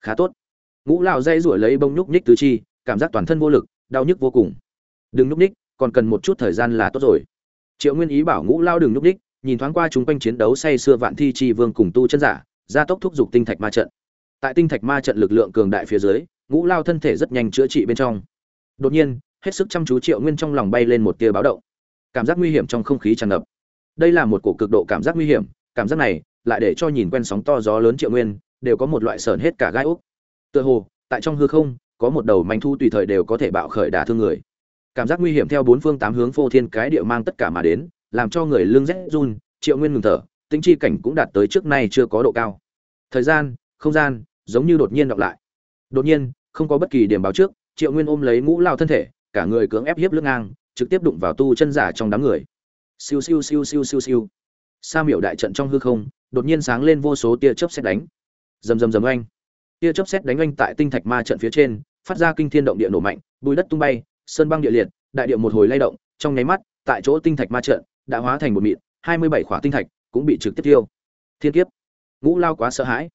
Khá tốt. Ngũ lao dây rủa lấy bông nhúc nhích tứ chi, cảm giác toàn thân vô lực, đau nhức vô cùng. Đừng nhúc nhích còn cần một chút thời gian là tốt rồi. Triệu nguyên ý bảo ngũ lao đừng nhúc đích, nhìn thoáng qua chúng quanh chiến đấu say sưa vạn thi chi vương cùng tu chân giả gia tốc thúc giục tinh thạch ma trận. Tại tinh thạch ma trận lực lượng cường đại phía dưới ngũ lao thân thể rất nhanh chữa trị bên trong. Đột nhiên hết sức chăm chú triệu nguyên trong lòng bay lên một tia báo động. Cảm giác nguy hiểm trong không khí tràn ngập. Đây là một cổ cực độ cảm giác nguy hiểm cảm giác này lại để cho nhìn quen sóng to gió lớn triệu nguyên đều có một loại sờn hết cả gai úc. Tựa hồ tại trong hư không có một đầu manh thu tùy thời đều có thể bạo khởi đả thương người cảm giác nguy hiểm theo bốn phương tám hướng phô thiên cái địa mang tất cả mà đến, làm cho người lưng rét run, triệu nguyên ngừng thở, tính chi cảnh cũng đạt tới trước nay chưa có độ cao. Thời gian, không gian, giống như đột nhiên đọc lại. Đột nhiên, không có bất kỳ điểm báo trước, triệu nguyên ôm lấy ngũ lao thân thể, cả người cưỡng ép hiếp lưng ngang, trực tiếp đụng vào tu chân giả trong đám người. Siêu siêu siêu siêu siêu siêu. Sa miểu đại trận trong hư không, đột nhiên sáng lên vô số tia chớp xét đánh. Rầm rầm rầm oanh. Tia chớp xét đánh oanh tại tinh thạch ma trận phía trên, phát ra kinh thiên động địa nổ mạnh, bùi đất tung bay sơn băng địa liệt, đại địa một hồi lay động, trong nháy mắt, tại chỗ tinh thạch ma trận đã hóa thành một mịn, hai mươi bảy khỏa tinh thạch cũng bị trực tiếp tiêu. Thiên kiếp. Ngũ lao quá sợ hãi.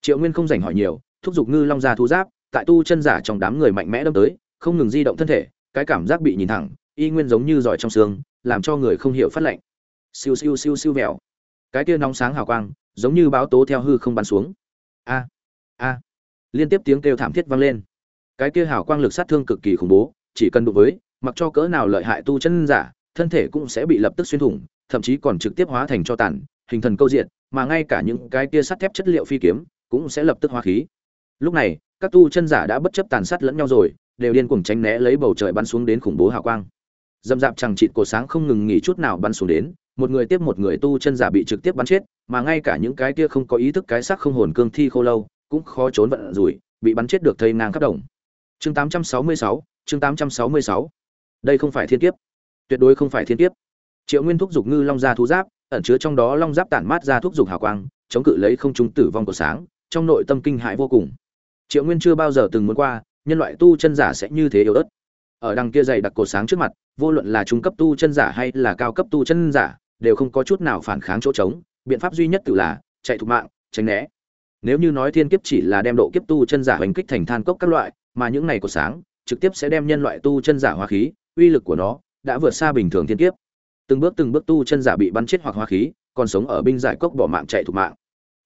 Triệu nguyên không dành hỏi nhiều, thúc giục ngư long ra thú giáp, tại tu chân giả trong đám người mạnh mẽ đâm tới, không ngừng di động thân thể, cái cảm giác bị nhìn thẳng, y nguyên giống như giỏi trong xương, làm cho người không hiểu phát lệnh. Siêu siêu siêu siêu vẹo. Cái kia nóng sáng hào quang, giống như báo tố theo hư không bắn xuống. A a. Liên tiếp tiếng kêu thảm thiết vang lên. Cái kia hào quang lực sát thương cực kỳ khủng bố chỉ cần đụng với mặc cho cỡ nào lợi hại tu chân giả thân thể cũng sẽ bị lập tức xuyên thủng thậm chí còn trực tiếp hóa thành cho tàn hình thần câu diện mà ngay cả những cái kia sắt thép chất liệu phi kiếm cũng sẽ lập tức hóa khí. Lúc này các tu chân giả đã bất chấp tàn sát lẫn nhau rồi đều điên cuồng tránh né lấy bầu trời bắn xuống đến khủng bố hào quang. Dầm dạp chẳng chịt cổ sáng không ngừng nghỉ chút nào bắn xuống đến một người tiếp một người tu chân giả bị trực tiếp bắn chết mà ngay cả những cái kia không có ý thức cái xác không hồn cương thi khô lâu cũng khó trốn vận rủi bị bắn chết được thây ngang khắp đồng. Chương 866, chương 866. đây không phải thiên kiếp. Tuyệt đối không phải thiên kiếp. Triệu nguyên thúc dục ngư long gia thú giáp, ẩn chứa trong đó long giáp tản mát ra thúc dục hào quang, chống cự lấy không trung tử vong của sáng, trong nội tâm kinh hãi vô cùng. Triệu nguyên chưa bao giờ từng muốn qua, nhân loại tu chân giả sẽ như thế yếu ớt. Ở đằng kia dày đặc cột sáng trước mặt, vô luận là trung cấp tu chân giả hay là cao cấp tu chân giả, đều không có chút nào phản kháng chỗ trống, biện pháp duy nhất tự là chạy thục mạng, tránh né. Nếu như nói thiên kiếp chỉ là đem độ kiếp tu chân giả hành kích thành than cốc các loại, mà những này của sáng trực tiếp sẽ đem nhân loại tu chân giả hóa khí, uy lực của nó đã vượt xa bình thường thiên kiếp. Từng bước từng bước tu chân giả bị bắn chết hoặc hóa khí, còn sống ở binh giải cốc bỏ mạng chạy thủ mạng.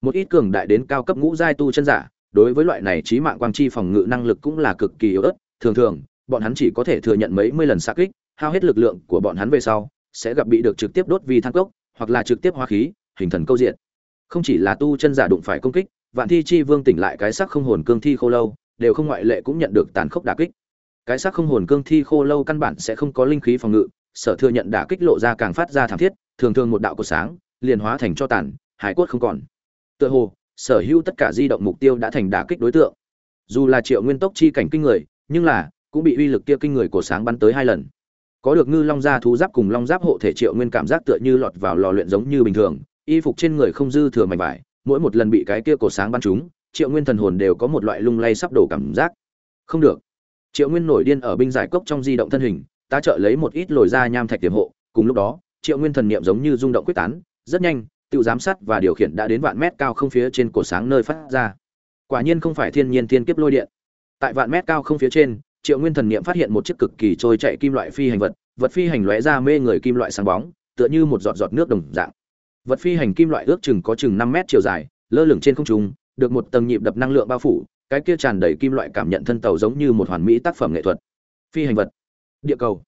Một ít cường đại đến cao cấp ngũ giai tu chân giả, đối với loại này trí mạng quang chi phòng ngự năng lực cũng là cực kỳ yếu ớt. Thường thường, bọn hắn chỉ có thể thừa nhận mấy mươi lần xạ kích, hao hết lực lượng của bọn hắn về sau, sẽ gặp bị được trực tiếp đốt vì thang cốc, hoặc là trực tiếp hóa khí, hình thần câu diện. Không chỉ là tu chân giả đụng phải công kích, vạn thi chi vương tỉnh lại cái xác không hồn cương thi khô lâu, đều không ngoại lệ cũng nhận được tàn khốc đả kích cái xác không hồn cương thi khô lâu căn bản sẽ không có linh khí phòng ngự, sở thừa nhận đả kích lộ ra càng phát ra thảm thiết, thường thường một đạo của sáng, liền hóa thành cho tàn, hải cốt không còn. Tựa hồ, sở hữu tất cả di động mục tiêu đã thành đả kích đối tượng. Dù là triệu nguyên tốc chi cảnh kinh người, nhưng là, cũng bị uy lực kia kinh người của sáng bắn tới hai lần. Có được ngư long gia thú giáp cùng long giáp hộ thể triệu nguyên cảm giác tựa như lọt vào lò luyện giống như bình thường, y phục trên người không dư thừa mảnh vải, mỗi một lần bị cái kia cổ sáng bắn trúng, triệu nguyên thần hồn đều có một loại lung lay sắp đổ cảm giác. Không được triệu nguyên nổi điên ở binh giải cốc trong di động thân hình ta trợ lấy một ít lồi ra nham thạch tiềm hộ, cùng lúc đó, triệu nguyên thần niệm giống như rung động quyết tán, rất nhanh, tự giám sát và điều khiển đã đến vạn mét cao không phía trên cổ sáng nơi phát ra. Quả nhiên không phải thiên nhiên thiên kiếp lôi điện. Tại vạn mét cao không phía trên, triệu nguyên thần niệm phát hiện một chiếc cực kỳ trôi chạy kim loại phi hành vật vật phi hành lóe ra mê người kim loại sáng bóng, tựa như một giọt giọt nước đồng dạng. Vật phi hành kim loại ước chừng có chừng năm mét chiều dài, lơ lửng trên không trung, được một tầng nhịp đập năng lượng bao phủ cái kia tràn đầy kim loại cảm nhận thân tàu giống như một hoàn mỹ tác phẩm nghệ thuật. Phi hành vật. Địa cầu.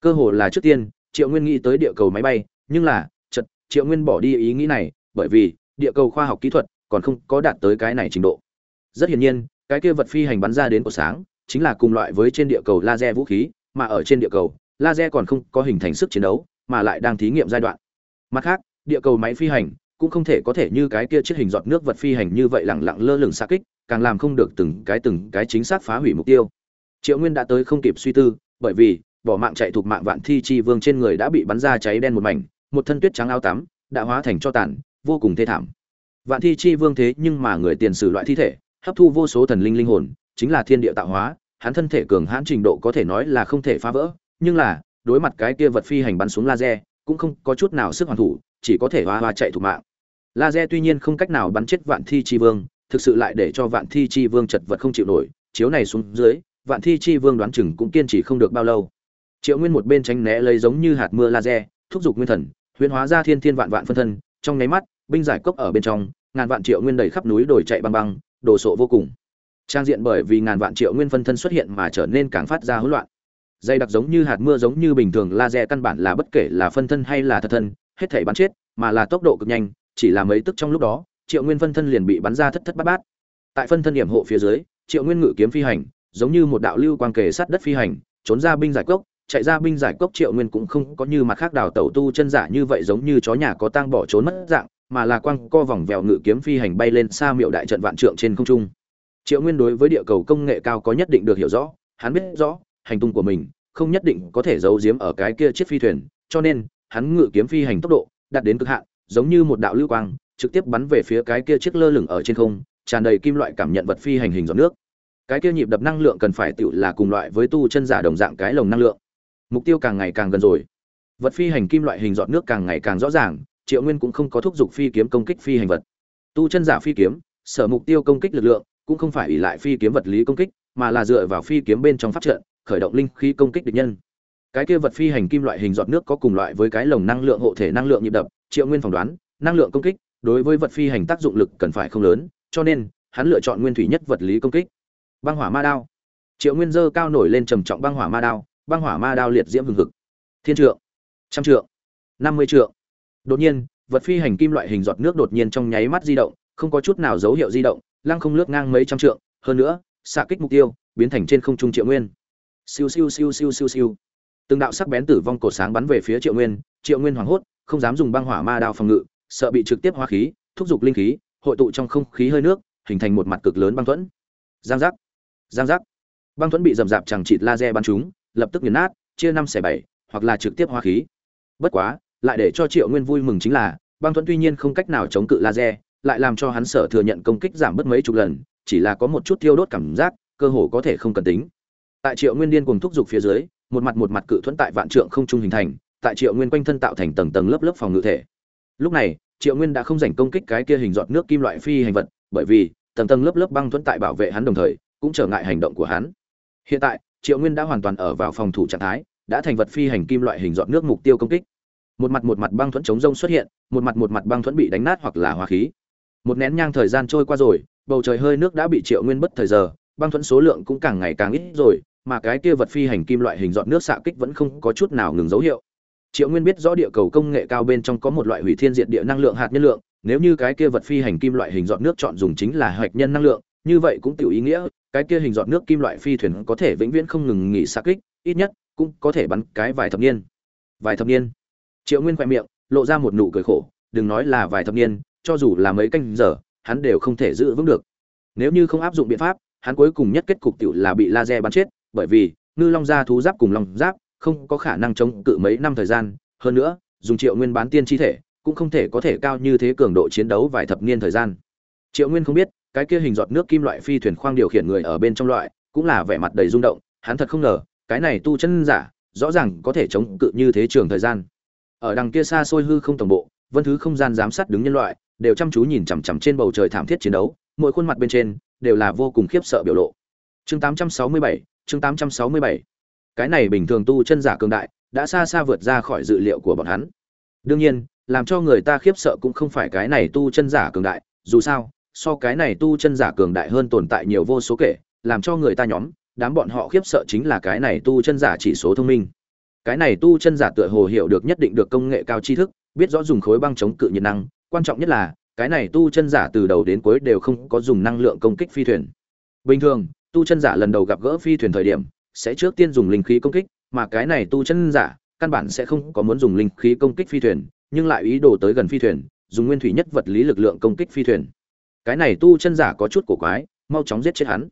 Cơ hồ là trước tiên, triệu nguyên nghĩ tới địa cầu máy bay, nhưng là chật triệu nguyên bỏ đi ý nghĩ này, bởi vì, địa cầu khoa học kỹ thuật còn không có đạt tới cái này trình độ. Rất hiển nhiên, cái kia vật phi hành bắn ra đến của sáng, chính là cùng loại với trên địa cầu laser vũ khí, mà ở trên địa cầu, laser còn không có hình thành sức chiến đấu, mà lại đang thí nghiệm giai đoạn. Mặt khác, địa cầu máy phi hành cũng không thể có thể như cái kia chiếc hình giọt nước vật phi hành như vậy lẳng lặng lơ lửng xa kích, càng làm không được từng cái từng cái chính xác phá hủy mục tiêu. Triệu nguyên đã tới không kịp suy tư, bởi vì, bỏ mạng chạy thuộc mạng vạn thi chi vương trên người đã bị bắn ra cháy đen một mảnh, một thân tuyết trắng áo tắm, đã hóa thành cho tàn, vô cùng thê thảm. Vạn thi chi vương thế nhưng mà người tiền sử loại thi thể, hấp thu vô số thần linh linh hồn, chính là thiên địa tạo hóa, hắn thân thể cường hãn trình độ có thể nói là không thể phá vỡ, nhưng là, đối mặt cái kia vật phi hành bắn xuống laser, cũng không có chút nào sức hoàn thủ chỉ có thể hoa hoa chạy thủ mạng. Laser tuy nhiên không cách nào bắn chết vạn thi chi vương, thực sự lại để cho vạn thi chi vương chật vật không chịu nổi, chiếu này xuống dưới, vạn thi chi vương đoán chừng cũng kiên trì không được bao lâu. Triệu nguyên một bên tránh né lấy giống như hạt mưa laser, thúc giục nguyên thần, huyễn hóa ra thiên thiên vạn vạn phân thân, trong nháy mắt, binh giải cốc ở bên trong, ngàn vạn triệu nguyên đầy khắp núi đồi chạy băng băng, đồ sộ vô cùng. Trang diện bởi vì ngàn vạn triệu nguyên phân thân xuất hiện mà trở nên càng phát ra hỗn loạn. Dây đặc giống như hạt mưa giống như bình thường, laser căn bản là bất kể là phân thân hay là thật thân hết thảy bắn chết, mà là tốc độ cực nhanh, chỉ là mấy tức trong lúc đó, triệu nguyên phân thân liền bị bắn ra thất thất bát bát. Tại phân thân điểm hộ phía dưới, triệu nguyên ngự kiếm phi hành, giống như một đạo lưu quang kề sát đất phi hành, trốn ra binh giải cốc, chạy ra binh giải cốc triệu nguyên cũng không có như mặt khác đào tẩu tu chân giả như vậy giống như chó nhà có tang bỏ trốn mất dạng, mà là quang co vòng vèo ngự kiếm phi hành bay lên xa miệu đại trận vạn trượng trên không trung. Triệu nguyên đối với địa cầu công nghệ cao có nhất định được hiểu rõ, hắn biết rõ, hành tung của mình không nhất định có thể giấu giếm ở cái kia chiếc phi thuyền, cho nên hắn ngự kiếm phi hành tốc độ, đạt đến cực hạn, giống như một đạo lưu quang, trực tiếp bắn về phía cái kia chiếc lơ lửng ở trên không, tràn đầy kim loại cảm nhận vật phi hành hình giọt nước. Cái kia nhịp đập năng lượng cần phải tựu là cùng loại với tu chân giả đồng dạng cái lồng năng lượng. Mục tiêu càng ngày càng gần rồi. Vật phi hành kim loại hình giọt nước càng ngày càng rõ ràng, triệu nguyên cũng không có thúc giục phi kiếm công kích phi hành vật. Tu chân giả phi kiếm, sở mục tiêu công kích lực lượng, cũng không phải ỷ lại phi kiếm vật lý công kích, mà là dựa vào phi kiếm bên trong pháp trận, khởi động linh khí công kích địch nhân cái kia vật phi hành kim loại hình giọt nước có cùng loại với cái lồng năng lượng hộ thể năng lượng nhịp đập, triệu nguyên phỏng đoán, năng lượng công kích đối với vật phi hành tác dụng lực cần phải không lớn, cho nên hắn lựa chọn nguyên thủy nhất vật lý công kích. Băng hỏa ma đao. Triệu nguyên dơ cao nổi lên trầm trọng băng hỏa ma đao, băng hỏa ma đao liệt diễm hừng hực. Thiên trượng, trăm trượng, năm mươi trượng. Đột nhiên, vật phi hành kim loại hình giọt nước đột nhiên trong nháy mắt di động, không có chút nào dấu hiệu di động, lăng không lướt ngang mấy trăm trượng, hơn nữa, xạ kích mục tiêu biến thành trên không trung triệu nguyên. Siêu siêu siêu siêu siêu siêu từng đạo sắc bén tử vong cổ sáng bắn về phía triệu nguyên triệu nguyên hoảng hốt, không dám dùng băng hỏa ma đao phòng ngự, sợ bị trực tiếp hóa khí, thúc giục linh khí, hội tụ trong không khí hơi nước, hình thành một mặt cực lớn băng thuẫn. Giang giác giang giác. Băng thuẫn bị rầm rạp chẳng chịt laser bắn chúng lập tức nghiền nát, chia năm xẻ bảy, hoặc là trực tiếp hóa khí. Bất quá, lại để cho triệu nguyên vui mừng chính là, băng thuẫn tuy nhiên không cách nào chống cự laser, lại làm cho hắn sở thừa nhận công kích giảm bớt mấy chục lần, chỉ là có một chút thiêu đốt cảm giác, cơ hồ có thể không cần tính. Tại triệu nguyên điên cùng thúc giục phía dưới một mặt một mặt cự thuẫn tại vạn trượng không trung hình thành, tại triệu nguyên quanh thân tạo thành tầng tầng lớp lớp phòng ngự thể. Lúc này, triệu nguyên đã không dành công kích cái kia hình giọt nước kim loại phi hành vật, bởi vì, tầng tầng lớp lớp băng thuẫn tại bảo vệ hắn đồng thời, cũng trở ngại hành động của hắn. Hiện tại, triệu nguyên đã hoàn toàn ở vào phòng thủ trạng thái, đã thành vật phi hành kim loại hình giọt nước mục tiêu công kích. Một mặt một mặt băng thuẫn chống rông xuất hiện, một mặt một mặt băng thuẫn bị đánh nát hoặc là hóa khí. Một nén nhang thời gian trôi qua rồi, bầu trời hơi nước đã bị triệu nguyên bất thời giờ, băng thuẫn số lượng cũng càng ngày càng ít rồi mà cái kia vật phi hành kim loại hình dọn nước xạ kích vẫn không có chút nào ngừng dấu hiệu. Triệu nguyên biết rõ địa cầu công nghệ cao bên trong có một loại hủy thiên diệt địa năng lượng hạt nhân lượng, nếu như cái kia vật phi hành kim loại hình dọn nước chọn dùng chính là hạch nhân năng lượng, như vậy cũng tiểu ý nghĩa, cái kia hình dọn nước kim loại phi thuyền có thể vĩnh viễn không ngừng nghỉ xạ kích, ít nhất cũng có thể bắn cái vài thập niên. Vài thập niên. Triệu nguyên khoe miệng, lộ ra một nụ cười khổ, đừng nói là vài thập niên, cho dù là mấy canh giờ, hắn đều không thể giữ vững được. Nếu như không áp dụng biện pháp, hắn cuối cùng nhất kết cục tiểu là bị laser bắn chết bởi vì ngư long gia thú giáp cùng long giáp không có khả năng chống cự mấy năm thời gian. Hơn nữa dùng triệu nguyên bán tiên chi thể cũng không thể có thể cao như thế cường độ chiến đấu vài thập niên thời gian. Triệu nguyên không biết cái kia hình giọt nước kim loại phi thuyền khoang điều khiển người ở bên trong loại cũng là vẻ mặt đầy rung động hắn thật không ngờ cái này tu chân giả rõ ràng có thể chống cự như thế trường thời gian. Ở đằng kia xa xôi hư không tổng bộ vân thứ không gian giám sát đứng nhân loại đều chăm chú nhìn chằm chằm trên bầu trời thảm thiết chiến đấu mỗi khuôn mặt bên trên đều là vô cùng khiếp sợ biểu lộ. Chương 867, chương 867. cái này bình thường tu chân giả cường đại, đã xa xa vượt ra khỏi dự liệu của bọn hắn. Đương nhiên, làm cho người ta khiếp sợ cũng không phải cái này tu chân giả cường đại, dù sao, so cái này tu chân giả cường đại hơn tồn tại nhiều vô số kể, làm cho người ta nhóm, đám bọn họ khiếp sợ chính là cái này tu chân giả chỉ số thông minh. Cái này tu chân giả tựa hồ hiểu được nhất định được công nghệ cao tri thức, biết rõ dùng khối băng chống cự nhiệt năng, quan trọng nhất là, cái này tu chân giả từ đầu đến cuối đều không có dùng năng lượng công kích phi thuyền. Bình thường tu chân giả lần đầu gặp gỡ phi thuyền thời điểm, sẽ trước tiên dùng linh khí công kích, mà cái này tu chân giả, căn bản sẽ không có muốn dùng linh khí công kích phi thuyền, nhưng lại ý đồ tới gần phi thuyền, dùng nguyên thủy nhất vật lý lực lượng công kích phi thuyền. Cái này tu chân giả có chút cổ quái, mau chóng giết chết hắn.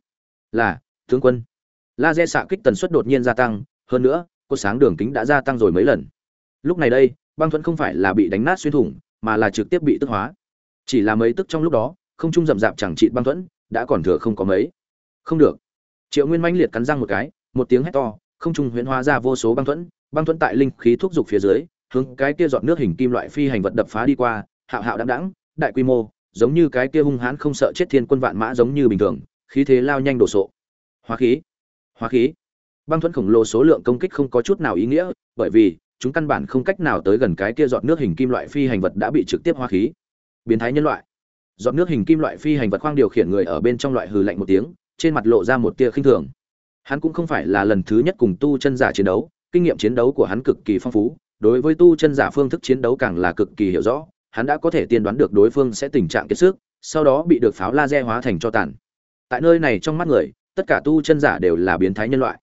Là, tướng quân. Laser xạ kích tần suất đột nhiên gia tăng, hơn nữa, cột sáng đường kính đã gia tăng rồi mấy lần. Lúc này đây, băng thuẫn không phải là bị đánh nát xuyên thủng, mà là trực tiếp bị tức hóa. Chỉ là mấy tức trong lúc đó, không trung rậm rạp chẳng trị băng thuẫn, đã còn thừa không có mấy không được. Triệu nguyên manh liệt cắn răng một cái, một tiếng hét to, không trung huyễn hóa ra vô số băng thuẫn băng thuẫn tại linh khí thúc giục phía dưới, hướng cái kia giọt nước hình kim loại phi hành vật đập phá đi qua, hạo hạo đãng đãng, đại quy mô, giống như cái kia hung hãn không sợ chết thiên quân vạn mã giống như bình thường, khí thế lao nhanh đổ sộ. Hóa khí. Hóa khí. Băng thuẫn khổng lồ số lượng công kích không có chút nào ý nghĩa, bởi vì, chúng căn bản không cách nào tới gần cái kia giọt nước hình kim loại phi hành vật đã bị trực tiếp hóa khí. Biến thái nhân loại. Giọt nước hình kim loại phi hành vật khoang điều khiển người ở bên trong loại hừ lạnh một tiếng trên mặt lộ ra một tia khinh thường. Hắn cũng không phải là lần thứ nhất cùng tu chân giả chiến đấu, kinh nghiệm chiến đấu của hắn cực kỳ phong phú, đối với tu chân giả phương thức chiến đấu càng là cực kỳ hiểu rõ, hắn đã có thể tiên đoán được đối phương sẽ tình trạng kiệt sức, sau đó bị được pháo laser hóa thành cho tàn. Tại nơi này trong mắt người, tất cả tu chân giả đều là biến thái nhân loại.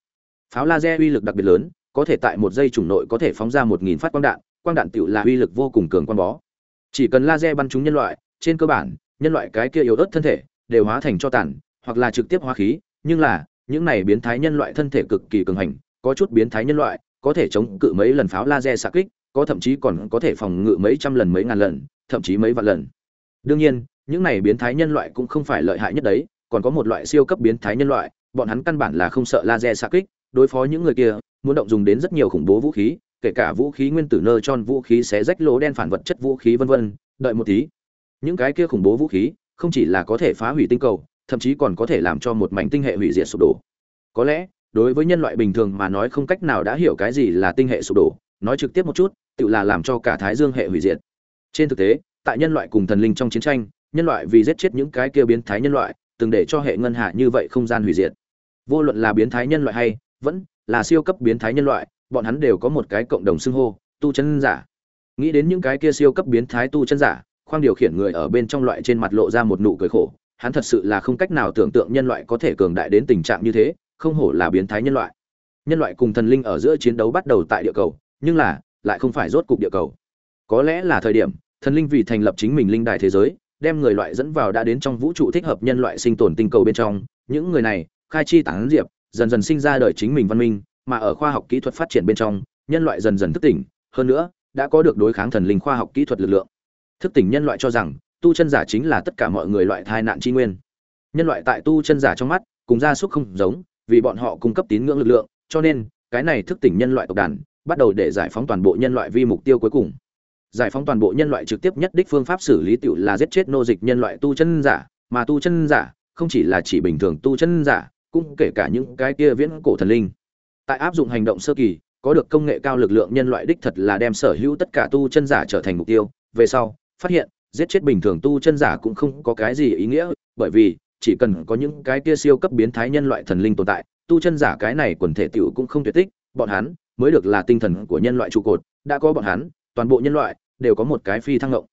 Pháo laser uy lực đặc biệt lớn, có thể tại một giây chủng nội có thể phóng ra một nghìn phát quang đạn quang đạn tựu là uy lực vô cùng cường quan bó. Chỉ cần laser bắn trúng nhân loại, trên cơ bản, nhân loại cái kia yếu ớt thân thể đều hóa thành cho tàn hoặc là trực tiếp hóa khí, nhưng là, những này biến thái nhân loại thân thể cực kỳ cường hành, có chút biến thái nhân loại, có thể chống cự mấy lần pháo laser xạ kích, có thậm chí còn có thể phòng ngự mấy trăm lần, mấy ngàn lần, thậm chí mấy vạn lần. Đương nhiên, những này biến thái nhân loại cũng không phải lợi hại nhất đấy, còn có một loại siêu cấp biến thái nhân loại, bọn hắn căn bản là không sợ laser xạ kích, đối phó những người kia, muốn động dùng đến rất nhiều khủng bố vũ khí, kể cả vũ khí nguyên tử nơ tròn vũ khí xé rách lỗ đen phản vật chất vũ khí vân vân, đợi một tí. Những cái kia khủng bố vũ khí, không chỉ là có thể phá hủy tinh cầu thậm chí còn có thể làm cho một mảnh tinh hệ hủy diệt sụp đổ. Có lẽ, đối với nhân loại bình thường mà nói không cách nào đã hiểu cái gì là tinh hệ sụp đổ. Nói trực tiếp một chút, tự là làm cho cả thái dương hệ hủy diệt. Trên thực tế, tại nhân loại cùng thần linh trong chiến tranh, nhân loại vì giết chết những cái kia biến thái nhân loại, từng để cho hệ ngân hạ như vậy không gian hủy diệt. Vô luận là biến thái nhân loại hay, vẫn là siêu cấp biến thái nhân loại, bọn hắn đều có một cái cộng đồng xưng hô, tu chân giả. Nghĩ đến những cái kia siêu cấp biến thái tu chân giả, khoang điều khiển người ở bên trong loại trên mặt lộ ra một nụ cười khổ hắn thật sự là không cách nào tưởng tượng nhân loại có thể cường đại đến tình trạng như thế, không hổ là biến thái nhân loại. Nhân loại cùng thần linh ở giữa chiến đấu bắt đầu tại địa cầu, nhưng là, lại không phải rốt cục địa cầu. Có lẽ là thời điểm, thần linh vì thành lập chính mình linh đài thế giới, đem người loại dẫn vào đã đến trong vũ trụ thích hợp nhân loại sinh tồn tinh cầu bên trong. Những người này, khai chi tán diệp, dần dần sinh ra đời chính mình văn minh, mà ở khoa học kỹ thuật phát triển bên trong, nhân loại dần dần thức tỉnh. Hơn nữa, đã có được đối kháng thần linh khoa học kỹ thuật lực lượng. Thức tỉnh nhân loại cho rằng tu chân giả chính là tất cả mọi người loại thai nạn tri nguyên. Nhân loại tại tu chân giả trong mắt, cùng gia súc không giống, vì bọn họ cung cấp tín ngưỡng lực lượng, cho nên, cái này thức tỉnh nhân loại tộc đàn, bắt đầu để giải phóng toàn bộ nhân loại vi mục tiêu cuối cùng. Giải phóng toàn bộ nhân loại trực tiếp nhất đích phương pháp xử lý tiểu là giết chết nô dịch nhân loại tu chân giả, mà tu chân giả, không chỉ là chỉ bình thường tu chân giả, cũng kể cả những cái kia viễn cổ thần linh. Tại áp dụng hành động sơ kỳ, có được công nghệ cao lực lượng nhân loại đích thật là đem sở hữu tất cả tu chân giả trở thành mục tiêu. Về sau, phát hiện giết chết bình thường tu chân giả cũng không có cái gì ý nghĩa, bởi vì chỉ cần có những cái kia siêu cấp biến thái nhân loại thần linh tồn tại, tu chân giả cái này quần thể tiểu cũng không tuyệt tích, bọn hắn mới được là tinh thần của nhân loại trụ cột, đã có bọn hắn, toàn bộ nhân loại đều có một cái phi thăng ngộng.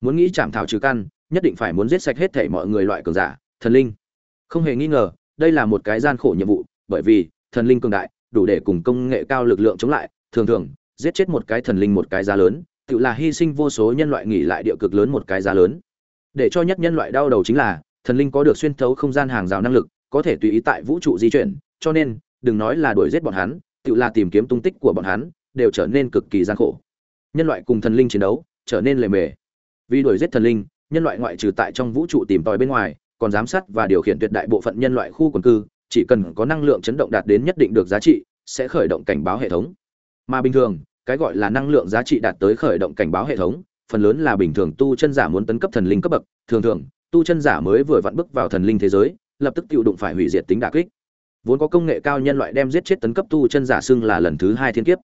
Muốn nghĩ chạm thảo trừ căn, nhất định phải muốn giết sạch hết thể mọi người loại cường giả, thần linh. Không hề nghi ngờ, đây là một cái gian khổ nhiệm vụ, bởi vì thần linh cường đại, đủ để cùng công nghệ cao lực lượng chống lại, thường thường giết chết một cái thần linh một cái giá lớn tự là hy sinh vô số nhân loại nghỉ lại địa cực lớn một cái giá lớn. Để cho nhất nhân loại đau đầu chính là, thần linh có được xuyên thấu không gian hàng rào năng lực, có thể tùy ý tại vũ trụ di chuyển, cho nên, đừng nói là đuổi giết bọn hắn, tự là tìm kiếm tung tích của bọn hắn, đều trở nên cực kỳ gian khổ. Nhân loại cùng thần linh chiến đấu, trở nên lề mề. Vì đuổi giết thần linh, nhân loại ngoại trừ tại trong vũ trụ tìm tòi bên ngoài, còn giám sát và điều khiển tuyệt đại bộ phận nhân loại khu quần cư, chỉ cần có năng lượng chấn động đạt đến nhất định được giá trị, sẽ khởi động cảnh báo hệ thống. Mà bình thường cái gọi là năng lượng giá trị đạt tới khởi động cảnh báo hệ thống, phần lớn là bình thường tu chân giả muốn tấn cấp thần linh cấp bậc. Thường thường, tu chân giả mới vừa vặn bước vào thần linh thế giới, lập tức tiêu đụng phải hủy diệt tính đả kích. Vốn có công nghệ cao nhân loại đem giết chết tấn cấp tu chân giả xưng là lần thứ hai thiên kiếp.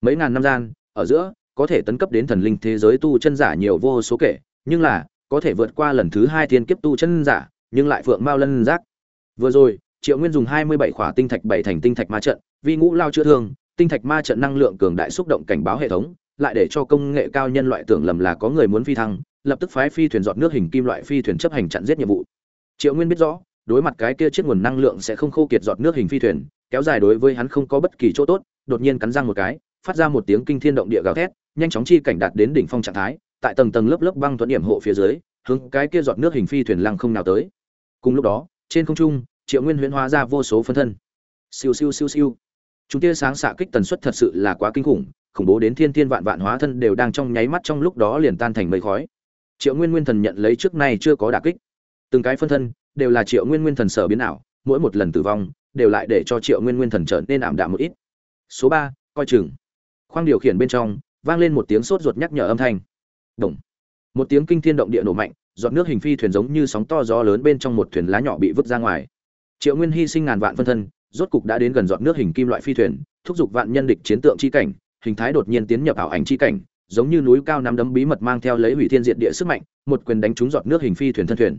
Mấy ngàn năm gian, ở giữa, có thể tấn cấp đến thần linh thế giới tu chân giả nhiều vô số kể, nhưng là, có thể vượt qua lần thứ hai thiên kiếp tu chân giả, nhưng lại phượng mao lân rác. vừa rồi, triệu nguyên dùng hai mươi bảy khỏa tinh thạch bảy thành tinh thạch ma trận, vi ngũ lao chữa thương tinh thạch ma trận năng lượng cường đại xúc động cảnh báo hệ thống, lại để cho công nghệ cao nhân loại tưởng lầm là có người muốn phi thăng, lập tức phái phi thuyền dọn nước hình kim loại phi thuyền chấp hành chặn giết nhiệm vụ. Triệu nguyên biết rõ, đối mặt cái kia chiếc nguồn năng lượng sẽ không khô kiệt giọt nước hình phi thuyền, kéo dài đối với hắn không có bất kỳ chỗ tốt, đột nhiên cắn răng một cái, phát ra một tiếng kinh thiên động địa gào thét, nhanh chóng chi cảnh đạt đến đỉnh phong trạng thái, tại tầng tầng lớp lớp băng thuận điểm hộ phía dưới, hướng cái kia giọt nước hình phi thuyền lăng không nào tới. Cùng lúc đó, trên không trung, triệu nguyên huyễn hóa ra vô số phân thân. Siêu siêu siêu siêu chúng tia sáng xạ kích tần suất thật sự là quá kinh khủng khủng bố đến thiên thiên vạn vạn hóa thân đều đang trong nháy mắt trong lúc đó liền tan thành mây khói. Triệu nguyên nguyên thần nhận lấy trước nay chưa có đả kích. Từng cái phân thân đều là triệu nguyên nguyên thần sở biến ảo, mỗi một lần tử vong đều lại để cho triệu nguyên nguyên thần trở nên ảm đạm một ít. Số ba, coi chừng. Khoang điều khiển bên trong, vang lên một tiếng sốt ruột nhắc nhở âm thanh. Động. một tiếng kinh thiên động địa nổ mạnh, giọt nước hình phi thuyền giống như sóng to gió lớn bên trong một thuyền lá nhỏ bị vứt ra ngoài. Triệu nguyên hy sinh ngàn vạn phân thân rốt cục đã đến gần giọt nước hình kim loại phi thuyền thúc giục vạn nhân địch chiến tượng chi cảnh hình thái đột nhiên tiến nhập ảo ảnh chi cảnh giống như núi cao nắm đấm bí mật mang theo lấy hủy thiên diệt địa sức mạnh một quyền đánh trúng giọt nước hình phi thuyền thân thuyền.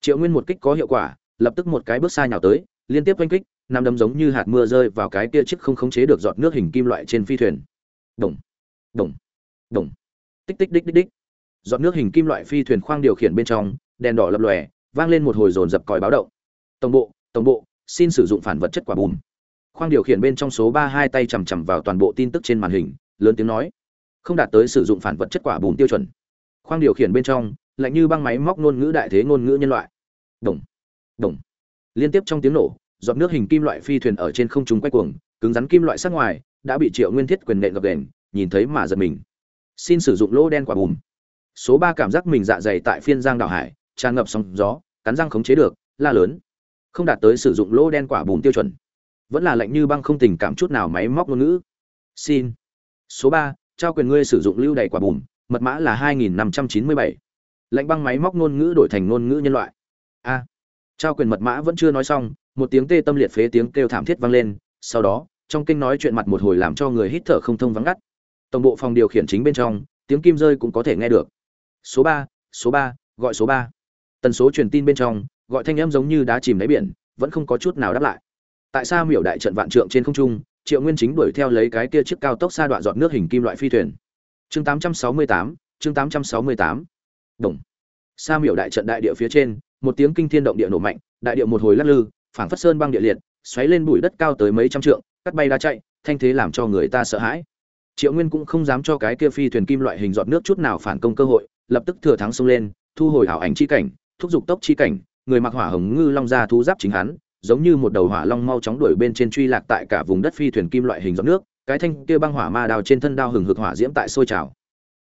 Triệu nguyên một kích có hiệu quả lập tức một cái bước xa nhào tới liên tiếp vánh kích năm đấm giống như hạt mưa rơi vào cái kia chiếc không khống chế được giọt nước hình kim loại trên phi thuyền. Đùng, đùng, đùng. tích tích đích đích đích. Giọt nước hình kim loại phi thuyền khoang điều khiển bên trong đèn đỏ lập lòe vang lên một hồi dồn dập còi báo động. Tổng bộ tổng bộ xin sử dụng phản vật chất quả bùm. Khoang điều khiển bên trong số ba hai tay chằm chằm vào toàn bộ tin tức trên màn hình, lớn tiếng nói, không đạt tới sử dụng phản vật chất quả bùm tiêu chuẩn. Khoang điều khiển bên trong, lạnh như băng máy móc ngôn ngữ đại thế ngôn ngữ nhân loại. Đồng đồng liên tiếp trong tiếng nổ, giọt nước hình kim loại phi thuyền ở trên không trung quay cuồng, cứng rắn kim loại sát ngoài, đã bị triệu nguyên thiết quyền nện gập đền, nhìn thấy mà giật mình. Xin sử dụng lỗ đen quả bùm. Số ba cảm giác mình dạ dày tại phiên giang đảo hải, tràn ngập sóng gió, cắn răng khống chế được, la lớn không đạt tới sử dụng lỗ đen quả bùn tiêu chuẩn. Vẫn là lạnh như băng không tình cảm chút nào máy móc ngôn ngữ. Xin. Số ba, trao quyền ngươi sử dụng lưu đầy quả bùn, mật mã là hai nghìn năm trăm chín mươi bảy. Lạnh băng máy móc ngôn ngữ đổi thành ngôn ngữ nhân loại. A. Trao quyền mật mã vẫn chưa nói xong, một tiếng tê tâm liệt phế tiếng kêu thảm thiết vang lên, sau đó, trong kinh nói chuyện mặt một hồi làm cho người hít thở không thông vắng ngắt. Tổng bộ phòng điều khiển chính bên trong, tiếng kim rơi cũng có thể nghe được. Số ba số ba, gọi số ba. Tần số truyền tin bên trong gọi thanh em giống như đá chìm đáy biển vẫn không có chút nào đáp lại. Tại sao miểu đại trận vạn trượng trên không trung triệu nguyên chính đuổi theo lấy cái kia chiếc cao tốc xa đoạn giọt nước hình kim loại phi thuyền. Chương 868, chương 868. đồng. Sa miểu đại trận đại địa phía trên một tiếng kinh thiên động địa nổ mạnh đại địa một hồi lắc lư phảng phất sơn băng địa liệt xoáy lên bụi đất cao tới mấy trăm trượng cắt bay đá chạy thanh thế làm cho người ta sợ hãi. Triệu nguyên cũng không dám cho cái kia phi thuyền kim loại hình giọt nước chút nào phản công cơ hội lập tức thừa thắng xông lên thu hồi hảo ảnh chi cảnh thúc giục tốc chi cảnh người mặc hỏa hồng ngư long ra thú giáp chính hắn, giống như một đầu hỏa long mau chóng đuổi bên trên truy lạc tại cả vùng đất phi thuyền kim loại hình giọt nước, cái thanh kia băng hỏa ma đào trên thân đao hừng hực hỏa diễm tại sôi trào.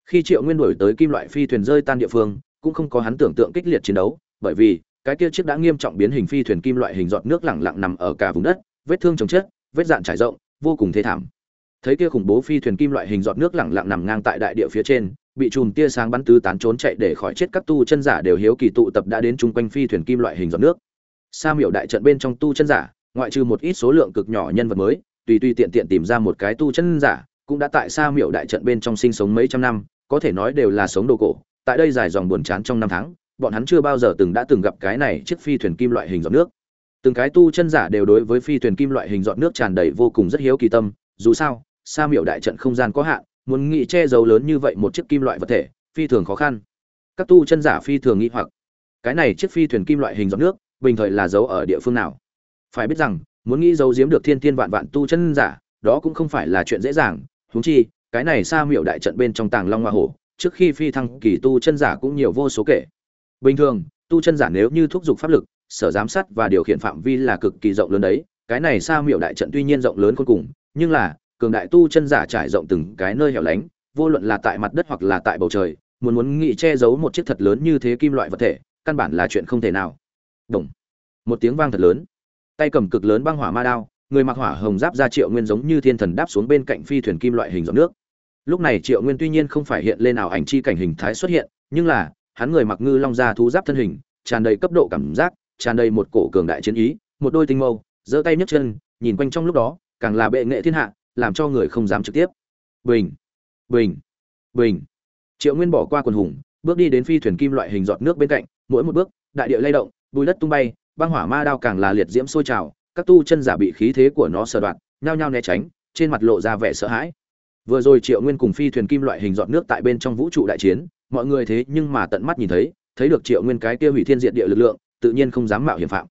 Khi triệu nguyên đuổi tới kim loại phi thuyền rơi tan địa phương, cũng không có hắn tưởng tượng kích liệt chiến đấu, bởi vì, cái kia chiếc đã nghiêm trọng biến hình phi thuyền kim loại hình giọt nước lẳng lặng nằm ở cả vùng đất, vết thương chồng chết vết dạn trải rộng, vô cùng thê thảm. Thấy kia khủng bố phi thuyền kim loại hình giọt nước lẳng lặng nằm ngang tại đại địa phía trên bị chùm tia sáng bắn tứ tán trốn chạy để khỏi chết các tu chân giả đều hiếu kỳ tụ tập đã đến chung quanh phi thuyền kim loại hình giọt nước. Sa miểu đại trận bên trong tu chân giả, ngoại trừ một ít số lượng cực nhỏ nhân vật mới, tùy tùy tiện tiện tìm ra một cái tu chân giả, cũng đã tại sa miểu đại trận bên trong sinh sống mấy trăm năm, có thể nói đều là sống đồ cổ. Tại đây dài dòng buồn chán trong năm tháng, bọn hắn chưa bao giờ từng đã từng gặp cái này chiếc phi thuyền kim loại hình giọt nước. Từng cái tu chân giả đều đối với phi thuyền kim loại hình giọt nước tràn đầy vô cùng rất hiếu kỳ tâm, dù sao, sa miểu đại trận không gian có hạn muốn nghĩ che giấu lớn như vậy một chiếc kim loại vật thể, phi thường khó khăn. Các tu chân giả phi thường nghĩ hoặc. Cái này chiếc phi thuyền kim loại hình giọt nước, bình thời là giấu ở địa phương nào? Phải biết rằng, muốn nghĩ giấu giếm được thiên thiên vạn vạn tu chân giả, đó cũng không phải là chuyện dễ dàng. Huống chi, cái này sa miệu đại trận bên trong tàng long hoa hổ, trước khi phi thăng kỳ tu chân giả cũng nhiều vô số kể. Bình thường, tu chân giả nếu như thúc giục pháp lực, sở giám sát và điều khiển phạm vi là cực kỳ rộng lớn đấy. Cái này sa miệu đại trận tuy nhiên rộng lớn cuối cùng, nhưng là cường đại tu chân giả trải rộng từng cái nơi hẻo lánh vô luận là tại mặt đất hoặc là tại bầu trời muốn muốn nghĩ che giấu một chiếc thật lớn như thế kim loại vật thể căn bản là chuyện không thể nào Đồng. Một tiếng vang thật lớn. Tay cầm cực lớn băng hỏa ma đao, người mặc hỏa hồng giáp ra Triệu Nguyên giống như thiên thần đáp xuống bên cạnh phi thuyền kim loại hình giọt nước. Lúc này Triệu Nguyên tuy nhiên không phải hiện lên nào ảnh chi cảnh hình thái xuất hiện, nhưng là, hắn người mặc ngư long da thú giáp thân hình, tràn đầy cấp độ cảm giác, tràn đầy một cổ cường đại chiến ý, một đôi tinh mâu, giơ tay nhấc chân, nhìn quanh trong lúc đó, càng là bệ nghệ thiên hạ, làm cho người không dám trực tiếp. Bình, bình, bình. Triệu Nguyên bỏ qua quần hùng, bước đi đến phi thuyền kim loại hình giọt nước bên cạnh, mỗi một bước, đại địa lay động, bùi đất tung bay băng hỏa ma đao càng là liệt diễm sôi trào các tu chân giả bị khí thế của nó sờ đoạn nhao nhao né tránh trên mặt lộ ra vẻ sợ hãi vừa rồi triệu nguyên cùng phi thuyền kim loại hình giọt nước tại bên trong vũ trụ đại chiến mọi người thế nhưng mà tận mắt nhìn thấy thấy được triệu nguyên cái kia hủy thiên diện địa lực lượng tự nhiên không dám mạo hiểm phạm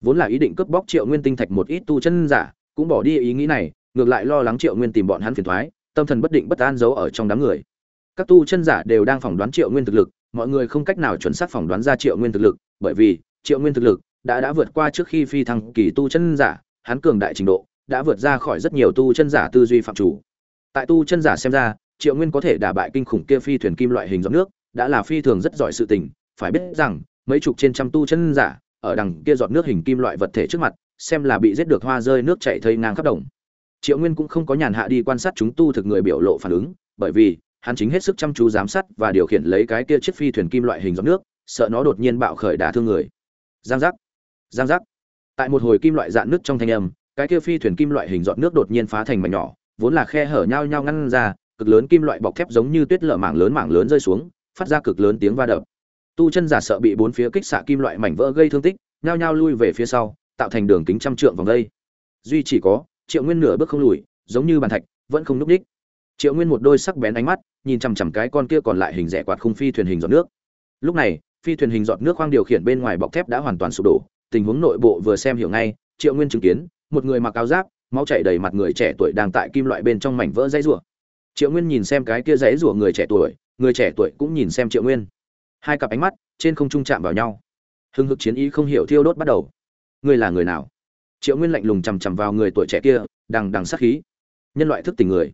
vốn là ý định cướp bóc triệu nguyên tinh thạch một ít tu chân giả cũng bỏ đi ý nghĩ này ngược lại lo lắng triệu nguyên tìm bọn hắn phiền thoái, tâm thần bất định bất an giấu ở trong đám người. Các tu chân giả đều đang phỏng đoán triệu nguyên thực lực, mọi người không cách nào chuẩn xác phỏng đoán ra triệu nguyên thực lực, bởi vì triệu nguyên thực lực đã đã vượt qua trước khi phi thăng kỳ tu chân giả, hắn cường đại trình độ đã vượt ra khỏi rất nhiều tu chân giả tư duy phạm chủ. Tại tu chân giả xem ra, triệu nguyên có thể đả bại kinh khủng kia phi thuyền kim loại hình giọt nước, đã là phi thường rất giỏi sự tình. Phải biết rằng, mấy chục trên trăm tu chân giả ở đằng kia giọt nước hình kim loại vật thể trước mặt, xem là bị giết được hoa rơi nước chảy thây ngang khắp đồng triệu nguyên cũng không có nhàn hạ đi quan sát chúng tu thực người biểu lộ phản ứng, bởi vì, hắn chính hết sức chăm chú giám sát và điều khiển lấy cái kia chiếc phi thuyền kim loại hình giọt nước, sợ nó đột nhiên bạo khởi đả thương người. Giang giác giang giác. Tại một hồi kim loại dạn nước trong thanh âm, cái kia phi thuyền kim loại hình giọt nước đột nhiên phá thành mảnh nhỏ, vốn là khe hở nhau nhau ngăn ra, cực lớn kim loại bọc thép giống như tuyết lở mảng lớn mảng lớn rơi xuống, phát ra cực lớn tiếng va đập. Tu chân giả sợ bị bốn phía kích xạ kim loại mảnh vỡ gây thương tích, nhao nhao lui về phía sau, tạo thành đường kính trăm trượng vòng đây. Duy chỉ có triệu nguyên nửa bước không lùi, giống như bàn thạch, vẫn không núp đích. Triệu nguyên một đôi sắc bén ánh mắt, nhìn chằm chằm cái con kia còn lại hình rẻ quạt khung phi thuyền hình giọt nước. Lúc này, phi thuyền hình giọt nước khoang điều khiển bên ngoài bọc thép đã hoàn toàn sụp đổ, tình huống nội bộ vừa xem hiểu ngay, triệu nguyên chứng kiến, một người mặc áo giáp, máu chảy đầy mặt người trẻ tuổi đang tại kim loại bên trong mảnh vỡ dãy rủa. Triệu nguyên nhìn xem cái kia dãy rủa người trẻ tuổi, người trẻ tuổi cũng nhìn xem triệu nguyên. Hai cặp ánh mắt trên không trung chạm vào nhau. Hưng hực chiến ý không hiểu thiêu đốt bắt đầu. Ngươi là người nào? Triệu nguyên lạnh lùng chằm chằm vào người tuổi trẻ kia, đằng đằng sát khí. Nhân loại thức tỉnh người.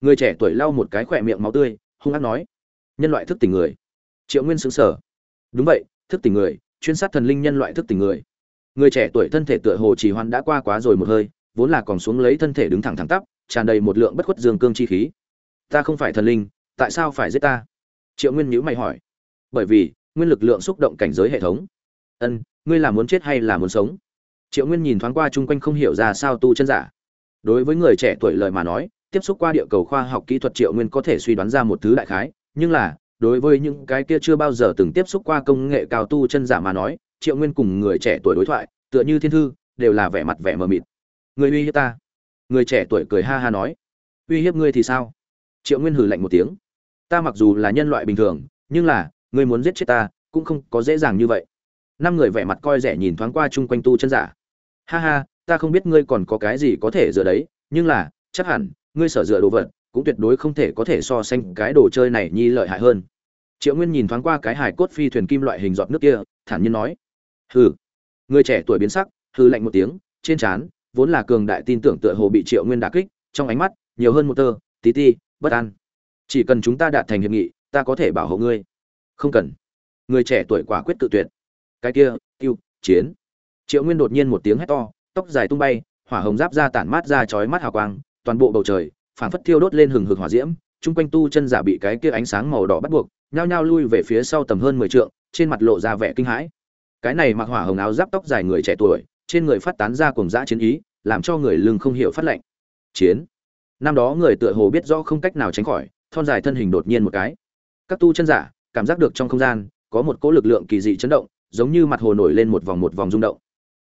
Người trẻ tuổi lau một cái khỏe miệng máu tươi, hung ác nói. Nhân loại thức tỉnh người. Triệu nguyên xứng sở đúng vậy, thức tỉnh người, chuyên sát thần linh nhân loại thức tỉnh người. Người trẻ tuổi thân thể tựa hồ chỉ hoan đã qua quá rồi một hơi, vốn là còn xuống lấy thân thể đứng thẳng thẳng tắp, tràn đầy một lượng bất khuất dương cương chi khí. Ta không phải thần linh, tại sao phải giết ta? Triệu nguyên nhữ mày hỏi. Bởi vì, nguyên lực lượng xúc động cảnh giới hệ thống. Ân, ngươi là muốn chết hay là muốn sống? Triệu nguyên nhìn thoáng qua chung quanh không hiểu ra sao tu chân giả. Đối với người trẻ tuổi lời mà nói, tiếp xúc qua địa cầu khoa học kỹ thuật triệu nguyên có thể suy đoán ra một thứ đại khái, nhưng là, đối với những cái kia chưa bao giờ từng tiếp xúc qua công nghệ cao tu chân giả mà nói, triệu nguyên cùng người trẻ tuổi đối thoại, tựa như thiên thư, đều là vẻ mặt vẻ mờ mịt. Người uy hiếp ta. Người trẻ tuổi cười ha ha nói. Uy hiếp ngươi thì sao? Triệu nguyên hử lạnh một tiếng. Ta mặc dù là nhân loại bình thường, nhưng là, ngươi muốn giết chết ta, cũng không có dễ dàng như vậy. Năm người vẻ mặt coi rẻ nhìn thoáng qua chung quanh tu chân giả ha ha, ta không biết ngươi còn có cái gì có thể dựa đấy, nhưng là, chắc hẳn, ngươi sở dựa đồ vật, cũng tuyệt đối không thể có thể so sánh cái đồ chơi này nhi lợi hại hơn. Triệu nguyên nhìn thoáng qua cái hài cốt phi thuyền kim loại hình giọt nước kia, thản nhiên nói. Hừ. Người trẻ tuổi biến sắc, hừ lạnh một tiếng, trên trán, vốn là cường đại tin tưởng tựa hồ bị triệu nguyên đả kích, trong ánh mắt, nhiều hơn một tơ, tí ti, bất an. Chỉ cần chúng ta đạt thành hiệp nghị, ta có thể bảo hộ ngươi. Không cần. Người trẻ tuổi quả quyết tự tuyệt. Cái kia tiêu chiến triệu nguyên đột nhiên một tiếng hét to, tóc dài tung bay, hỏa hồng giáp ra tản mát ra chói mắt hào quang, toàn bộ bầu trời, phảng phất thiêu đốt lên hừng hực hỏa diễm, chung quanh tu chân giả bị cái kia ánh sáng màu đỏ bắt buộc, nhao nhao lui về phía sau tầm hơn mười trượng, trên mặt lộ ra vẻ kinh hãi. Cái này mặc hỏa hồng áo giáp tóc dài người trẻ tuổi, trên người phát tán ra cùng dã chiến ý, làm cho người lưng không hiểu phát lệnh. Chiến. Năm đó người tựa hồ biết rõ không cách nào tránh khỏi, thon dài thân hình đột nhiên một cái. Các tu chân giả, cảm giác được trong không gian, có một cỗ lực lượng kỳ dị chấn động, giống như mặt hồ nổi lên một vòng một vòng rung động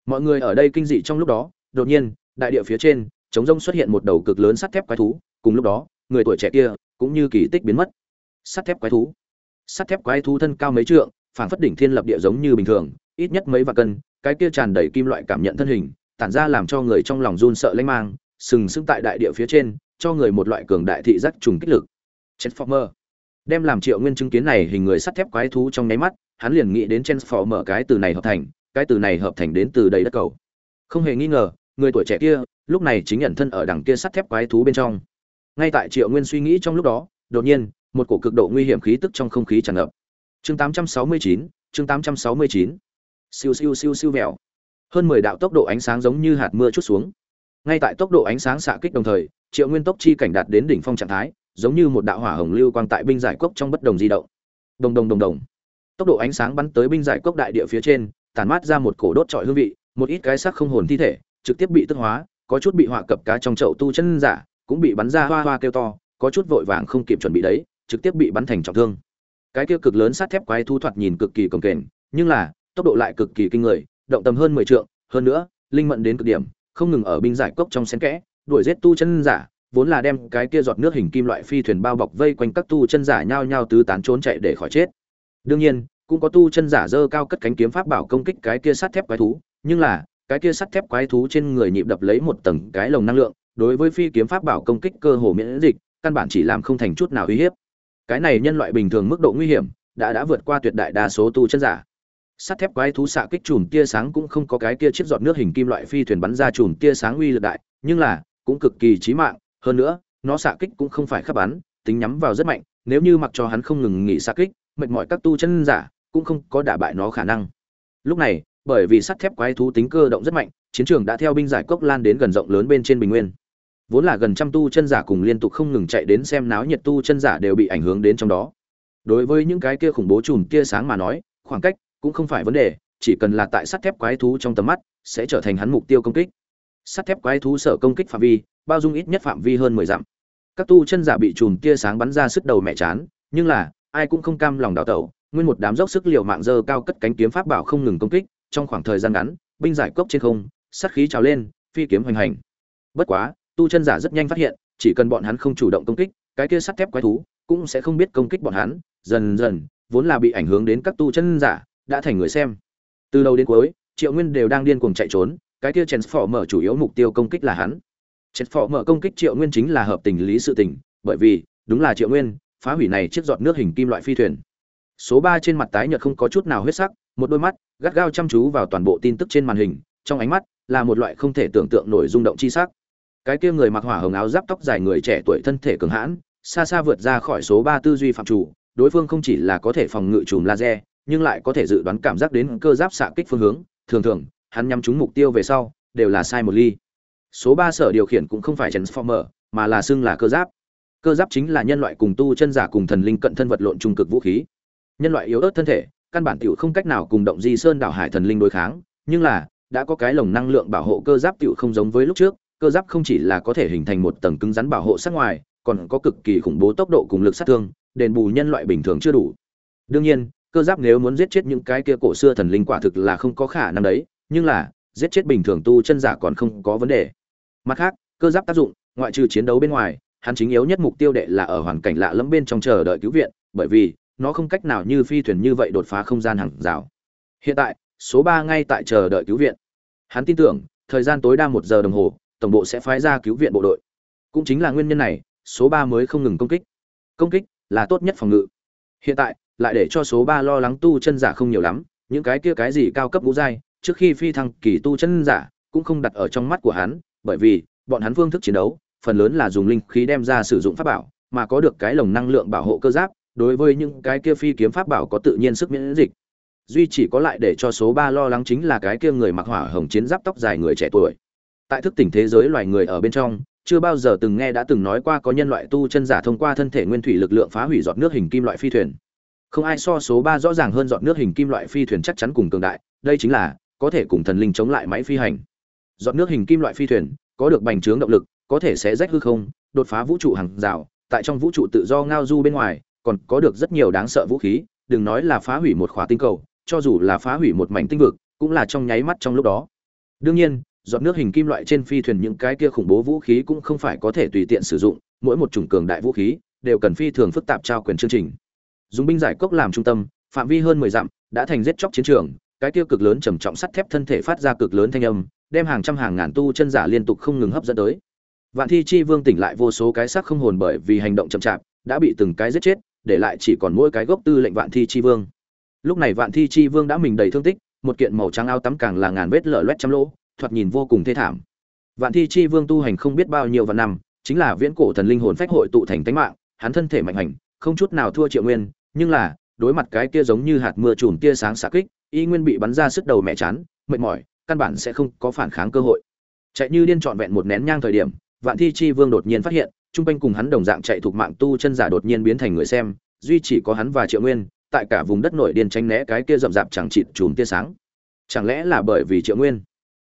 mọi người ở đây kinh dị trong lúc đó, đột nhiên, đại địa phía trên chống rông xuất hiện một đầu cực lớn sắt thép quái thú, cùng lúc đó, người tuổi trẻ kia cũng như kỳ tích biến mất. Sắt thép quái thú. Sắt thép quái thú thân cao mấy trượng, phảng phất đỉnh thiên lập địa giống như bình thường, ít nhất mấy vạn cân, cái kia tràn đầy kim loại cảm nhận thân hình, tản ra làm cho người trong lòng run sợ lanh mang, sừng sững tại đại địa phía trên, cho người một loại cường đại thị giác trùng kích lực. Transformer. Đem làm triệu nguyên chứng kiến này hình người sắt thép quái thú trong nháy mắt, hắn liền nghĩ đến transformer cái từ này hợp thành cái từ này hợp thành đến từ đầy đất cầu. Không hề nghi ngờ người tuổi trẻ kia lúc này chính nhận thân ở đằng kia sắt thép quái thú bên trong. Ngay tại triệu nguyên suy nghĩ trong lúc đó đột nhiên một cổ cực độ nguy hiểm khí tức trong không khí tràn ngập. Chương 869, chương 869. siêu siêu siêu siêu vẹo. Hơn mười đạo tốc độ ánh sáng giống như hạt mưa chút xuống. Ngay tại tốc độ ánh sáng xạ kích đồng thời triệu nguyên tốc chi cảnh đạt đến đỉnh phong trạng thái giống như một đạo hỏa hồng lưu quang tại binh giải cốc trong bất đồng di động. Đồng đồng đồng đồng. Tốc độ ánh sáng bắn tới binh giải cốc đại địa phía trên tản mát ra một cổ đốt trọi hương vị, một ít cái xác không hồn thi thể, trực tiếp bị tức hóa, có chút bị họa cập cá trong chậu tu chân giả, cũng bị bắn ra hoa hoa kêu to, có chút vội vàng không kịp chuẩn bị đấy, trực tiếp bị bắn thành trọng thương. Cái kia cực lớn sắt thép quái thu thoạt nhìn cực kỳ cồng kềnh, nhưng là, tốc độ lại cực kỳ kinh người, động tầm hơn mười trượng, hơn nữa, linh mẫn đến cực điểm, không ngừng ở binh giải cốc trong sen kẽ, đuổi giết tu chân giả, vốn là đem cái kia giọt nước hình kim loại phi thuyền bao bọc vây quanh các tu chân giả nhao nhao tứ tán trốn chạy để khỏi chết. Đương nhiên cũng có tu chân giả dơ cao cất cánh kiếm pháp bảo công kích cái kia sắt thép quái thú, nhưng là, cái kia sắt thép quái thú trên người nhịp đập lấy một tầng cái lồng năng lượng, đối với phi kiếm pháp bảo công kích cơ hồ miễn dịch, căn bản chỉ làm không thành chút nào uy hiếp. Cái này nhân loại bình thường mức độ nguy hiểm, đã đã vượt qua tuyệt đại đa số tu chân giả. Sắt thép quái thú xạ kích chùm tia sáng cũng không có cái kia chiếc giọt nước hình kim loại phi thuyền bắn ra chùm tia sáng uy lực đại, nhưng là, cũng cực kỳ chí mạng, hơn nữa, nó xạ kích cũng không phải khắp bắn, tính nhắm vào rất mạnh, nếu như mặc cho hắn không ngừng nghỉ xạ kích, mệt mỏi các tu chân giả cũng không có đả bại nó khả năng. Lúc này, bởi vì sắt thép quái thú tính cơ động rất mạnh, chiến trường đã theo binh giải cốc lan đến gần rộng lớn bên trên bình nguyên. Vốn là gần trăm tu chân giả cùng liên tục không ngừng chạy đến xem náo nhiệt tu chân giả đều bị ảnh hưởng đến trong đó. Đối với những cái kia khủng bố chùm tia sáng mà nói, khoảng cách cũng không phải vấn đề, chỉ cần là tại sắt thép quái thú trong tầm mắt, sẽ trở thành hắn mục tiêu công kích. Sắt thép quái thú sở công kích phạm vi, bao dung ít nhất phạm vi hơn mười dặm. Các tu chân giả bị chùm tia sáng bắn ra sức đầu mẹ chán, nhưng là, ai cũng không cam lòng đào tẩu nguyên một đám dốc sức liều mạng dơ cao cất cánh kiếm pháp bảo không ngừng công kích, trong khoảng thời gian ngắn, binh giải cốc trên không, sát khí trào lên, phi kiếm hoành hành. Bất quá, tu chân giả rất nhanh phát hiện, chỉ cần bọn hắn không chủ động công kích, cái kia sắt thép quái thú cũng sẽ không biết công kích bọn hắn, dần dần, vốn là bị ảnh hưởng đến các tu chân giả, đã thành người xem. Từ đầu đến cuối, triệu nguyên đều đang điên cuồng chạy trốn, cái kia chèn phỏ mở chủ yếu mục tiêu công kích là hắn. Chèn phỏ mở công kích triệu nguyên chính là hợp tình lý sự tình, bởi vì, đúng là triệu nguyên, phá hủy này chiếc giọt nước hình kim loại phi thuyền số ba trên mặt tái nhợt không có chút nào huyết sắc, một đôi mắt gắt gao chăm chú vào toàn bộ tin tức trên màn hình, trong ánh mắt là một loại không thể tưởng tượng nổi rung động chi sắc. Cái kia người mặc hỏa hồng áo giáp tóc dài người trẻ tuổi thân thể cường hãn, xa xa vượt ra khỏi số ba tư duy phạm chủ, đối phương không chỉ là có thể phòng ngự chùm laser, nhưng lại có thể dự đoán cảm giác đến cơ giáp xạ kích phương hướng. Thường thường, hắn nhắm trúng mục tiêu về sau, đều là sai một ly. Số ba sở điều khiển cũng không phải transformer, mà là xưng là cơ giáp. Cơ giáp chính là nhân loại cùng tu chân giả cùng thần linh cận thân vật lộn trung cực vũ khí nhân loại yếu ớt thân thể, căn bản tiểu không cách nào cùng động di sơn đảo hải thần linh đối kháng, nhưng là, đã có cái lồng năng lượng bảo hộ cơ giáp tiểu không giống với lúc trước, cơ giáp không chỉ là có thể hình thành một tầng cứng rắn bảo hộ sát ngoài, còn có cực kỳ khủng bố tốc độ cùng lực sát thương, đền bù nhân loại bình thường chưa đủ. Đương nhiên, cơ giáp nếu muốn giết chết những cái kia cổ xưa thần linh quả thực là không có khả năng đấy, nhưng là, giết chết bình thường tu chân giả còn không có vấn đề. Mặt khác, cơ giáp tác dụng, ngoại trừ chiến đấu bên ngoài, hắn chính yếu nhất mục tiêu đệ là ở hoàn cảnh lạ lẫm bên trong chờ đợi cứu viện, bởi vì nó không cách nào như phi thuyền như vậy đột phá không gian hàng rào. Hiện tại, số ba ngay tại chờ đợi cứu viện. Hắn tin tưởng, thời gian tối đa một giờ đồng hồ, tổng bộ sẽ phái ra cứu viện bộ đội. Cũng chính là nguyên nhân này, số ba mới không ngừng công kích. Công kích là tốt nhất phòng ngự. Hiện tại, lại để cho số ba lo lắng tu chân giả không nhiều lắm, những cái kia cái gì cao cấp ngũ giai, trước khi phi thăng kỳ tu chân giả cũng không đặt ở trong mắt của hắn, bởi vì bọn hắn phương thức chiến đấu, phần lớn là dùng linh khí đem ra sử dụng pháp bảo, mà có được cái lồng năng lượng bảo hộ cơ giáp đối với những cái kia phi kiếm pháp bảo có tự nhiên sức miễn dịch. Duy chỉ có lại để cho số ba lo lắng chính là cái kia người mặc hỏa hồng chiến giáp tóc dài người trẻ tuổi. Tại thức tỉnh thế giới loài người ở bên trong, chưa bao giờ từng nghe đã từng nói qua có nhân loại tu chân giả thông qua thân thể nguyên thủy lực lượng phá hủy giọt nước hình kim loại phi thuyền. Không ai so số ba rõ ràng hơn giọt nước hình kim loại phi thuyền chắc chắn cùng cường đại, đây chính là, có thể cùng thần linh chống lại máy phi hành. Giọt nước hình kim loại phi thuyền, có được bành trướng động lực, có thể sẽ rách hư không, đột phá vũ trụ hàng rào, tại trong vũ trụ tự do ngao du bên ngoài còn có được rất nhiều đáng sợ vũ khí, đừng nói là phá hủy một khóa tinh cầu, cho dù là phá hủy một mảnh tinh vực, cũng là trong nháy mắt trong lúc đó. Đương nhiên, giọt nước hình kim loại trên phi thuyền những cái kia khủng bố vũ khí cũng không phải có thể tùy tiện sử dụng, mỗi một chủng cường đại vũ khí đều cần phi thường phức tạp trao quyền chương trình. Dùng binh giải cốc làm trung tâm, phạm vi hơn mười dặm, đã thành giết chóc chiến trường, cái kia cực lớn trầm trọng sắt thép thân thể phát ra cực lớn thanh âm, đem hàng trăm hàng ngàn tu chân giả liên tục không ngừng hấp dẫn tới. Vạn thi chi vương tỉnh lại vô số cái xác không hồn bởi vì hành động chậm chạp, đã bị từng cái giết chết để lại chỉ còn mỗi cái gốc tư lệnh vạn thi chi vương. Lúc này vạn thi chi vương đã mình đầy thương tích, một kiện màu trắng áo tắm càng là ngàn vết lở loét trăm lỗ, thoạt nhìn vô cùng thê thảm. Vạn thi chi vương tu hành không biết bao nhiêu vạn năm, chính là viễn cổ thần linh hồn phách hội tụ thành tánh mạng, hắn thân thể mạnh hành, không chút nào thua triệu nguyên, nhưng là, đối mặt cái kia giống như hạt mưa chùm tia sáng xạ kích, y nguyên bị bắn ra sức đầu mẹ chán, mệt mỏi, căn bản sẽ không có phản kháng cơ hội. Chạy như điên trọn vẹn một nén nhang thời điểm, vạn thi chi vương đột nhiên phát hiện trung quanh cùng hắn đồng dạng chạy thuộc mạng tu chân giả đột nhiên biến thành người xem, duy chỉ có hắn và triệu nguyên, tại cả vùng đất nổi điên tránh né cái kia rậm rạp chẳng chịt chùm tia sáng. Chẳng lẽ là bởi vì triệu nguyên?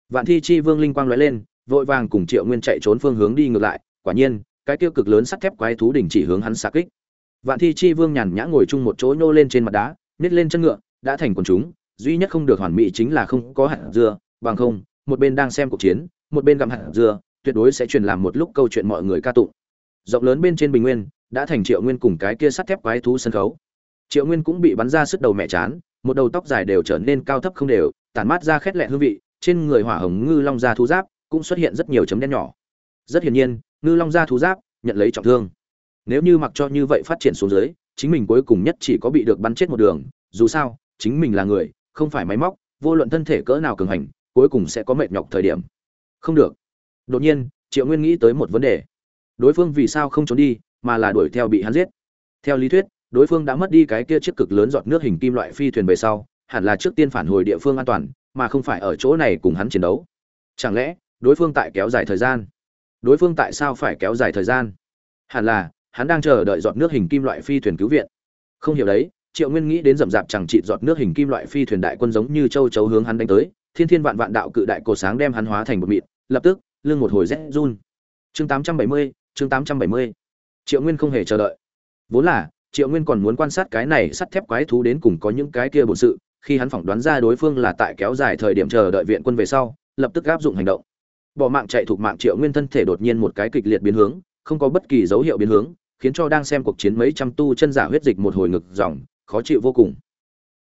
Vạn thi chi vương linh quang lóe lên, vội vàng cùng triệu nguyên chạy trốn phương hướng đi ngược lại, quả nhiên, cái kia cực lớn sắt thép quái thú đỉnh chỉ hướng hắn xạ kích. Vạn thi chi vương nhàn nhã ngồi chung một chỗ nhô lên trên mặt đá nít lên chân ngựa, đã thành quần chúng, duy nhất không được hoàn mỹ chính là không có hạt dưa, bằng không, một bên đang xem cuộc chiến, một bên gặm hạt dưa, tuyệt đối sẽ truyền làm một lúc câu chuyện mọi người ca tụng rộng lớn bên trên bình nguyên, đã thành triệu nguyên cùng cái kia sắt thép quái thú sân khấu. Triệu nguyên cũng bị bắn ra sức đầu mẹ chán, một đầu tóc dài đều trở nên cao thấp không đều, tản mát ra khét lẹ hương vị, trên người hỏa hồng ngư long da thú giáp cũng xuất hiện rất nhiều chấm đen nhỏ. Rất hiển nhiên, ngư long da thú giáp nhận lấy trọng thương. Nếu như mặc cho như vậy phát triển xuống dưới, chính mình cuối cùng nhất chỉ có bị được bắn chết một đường, dù sao, chính mình là người, không phải máy móc, vô luận thân thể cỡ nào cường hành, cuối cùng sẽ có mệt nhọc thời điểm. Không được. Đột nhiên, triệu nguyên nghĩ tới một vấn đề đối phương vì sao không trốn đi, mà là đuổi theo bị hắn giết. Theo lý thuyết, đối phương đã mất đi cái kia chiếc cực lớn giọt nước hình kim loại phi thuyền về sau, hẳn là trước tiên phản hồi địa phương an toàn, mà không phải ở chỗ này cùng hắn chiến đấu. Chẳng lẽ, đối phương tại kéo dài thời gian? Đối phương tại sao phải kéo dài thời gian? Hẳn là, hắn đang chờ đợi giọt nước hình kim loại phi thuyền cứu viện. Không hiểu đấy, triệu nguyên nghĩ đến rậm rạp chẳng trị giọt nước hình kim loại phi thuyền đại quân giống như châu chấu hướng hắn đánh tới, thiên thiên vạn vạn đạo cự đại cổ sáng đem hắn hóa thành một mịt. lập tức, lưng một hồi rét run. Chương tám trăm bảy mươi chương tám trăm bảy mươi, triệu nguyên không hề chờ đợi. Vốn là, triệu nguyên còn muốn quan sát cái này sắt thép quái thú đến cùng có những cái kia bổn sự, khi hắn phỏng đoán ra đối phương là tại kéo dài thời điểm chờ đợi viện quân về sau, lập tức áp dụng hành động. Bỏ mạng chạy thuộc mạng triệu nguyên thân thể đột nhiên một cái kịch liệt biến hướng, không có bất kỳ dấu hiệu biến hướng, khiến cho đang xem cuộc chiến mấy trăm tu chân giả huyết dịch một hồi ngực dòng, khó chịu vô cùng.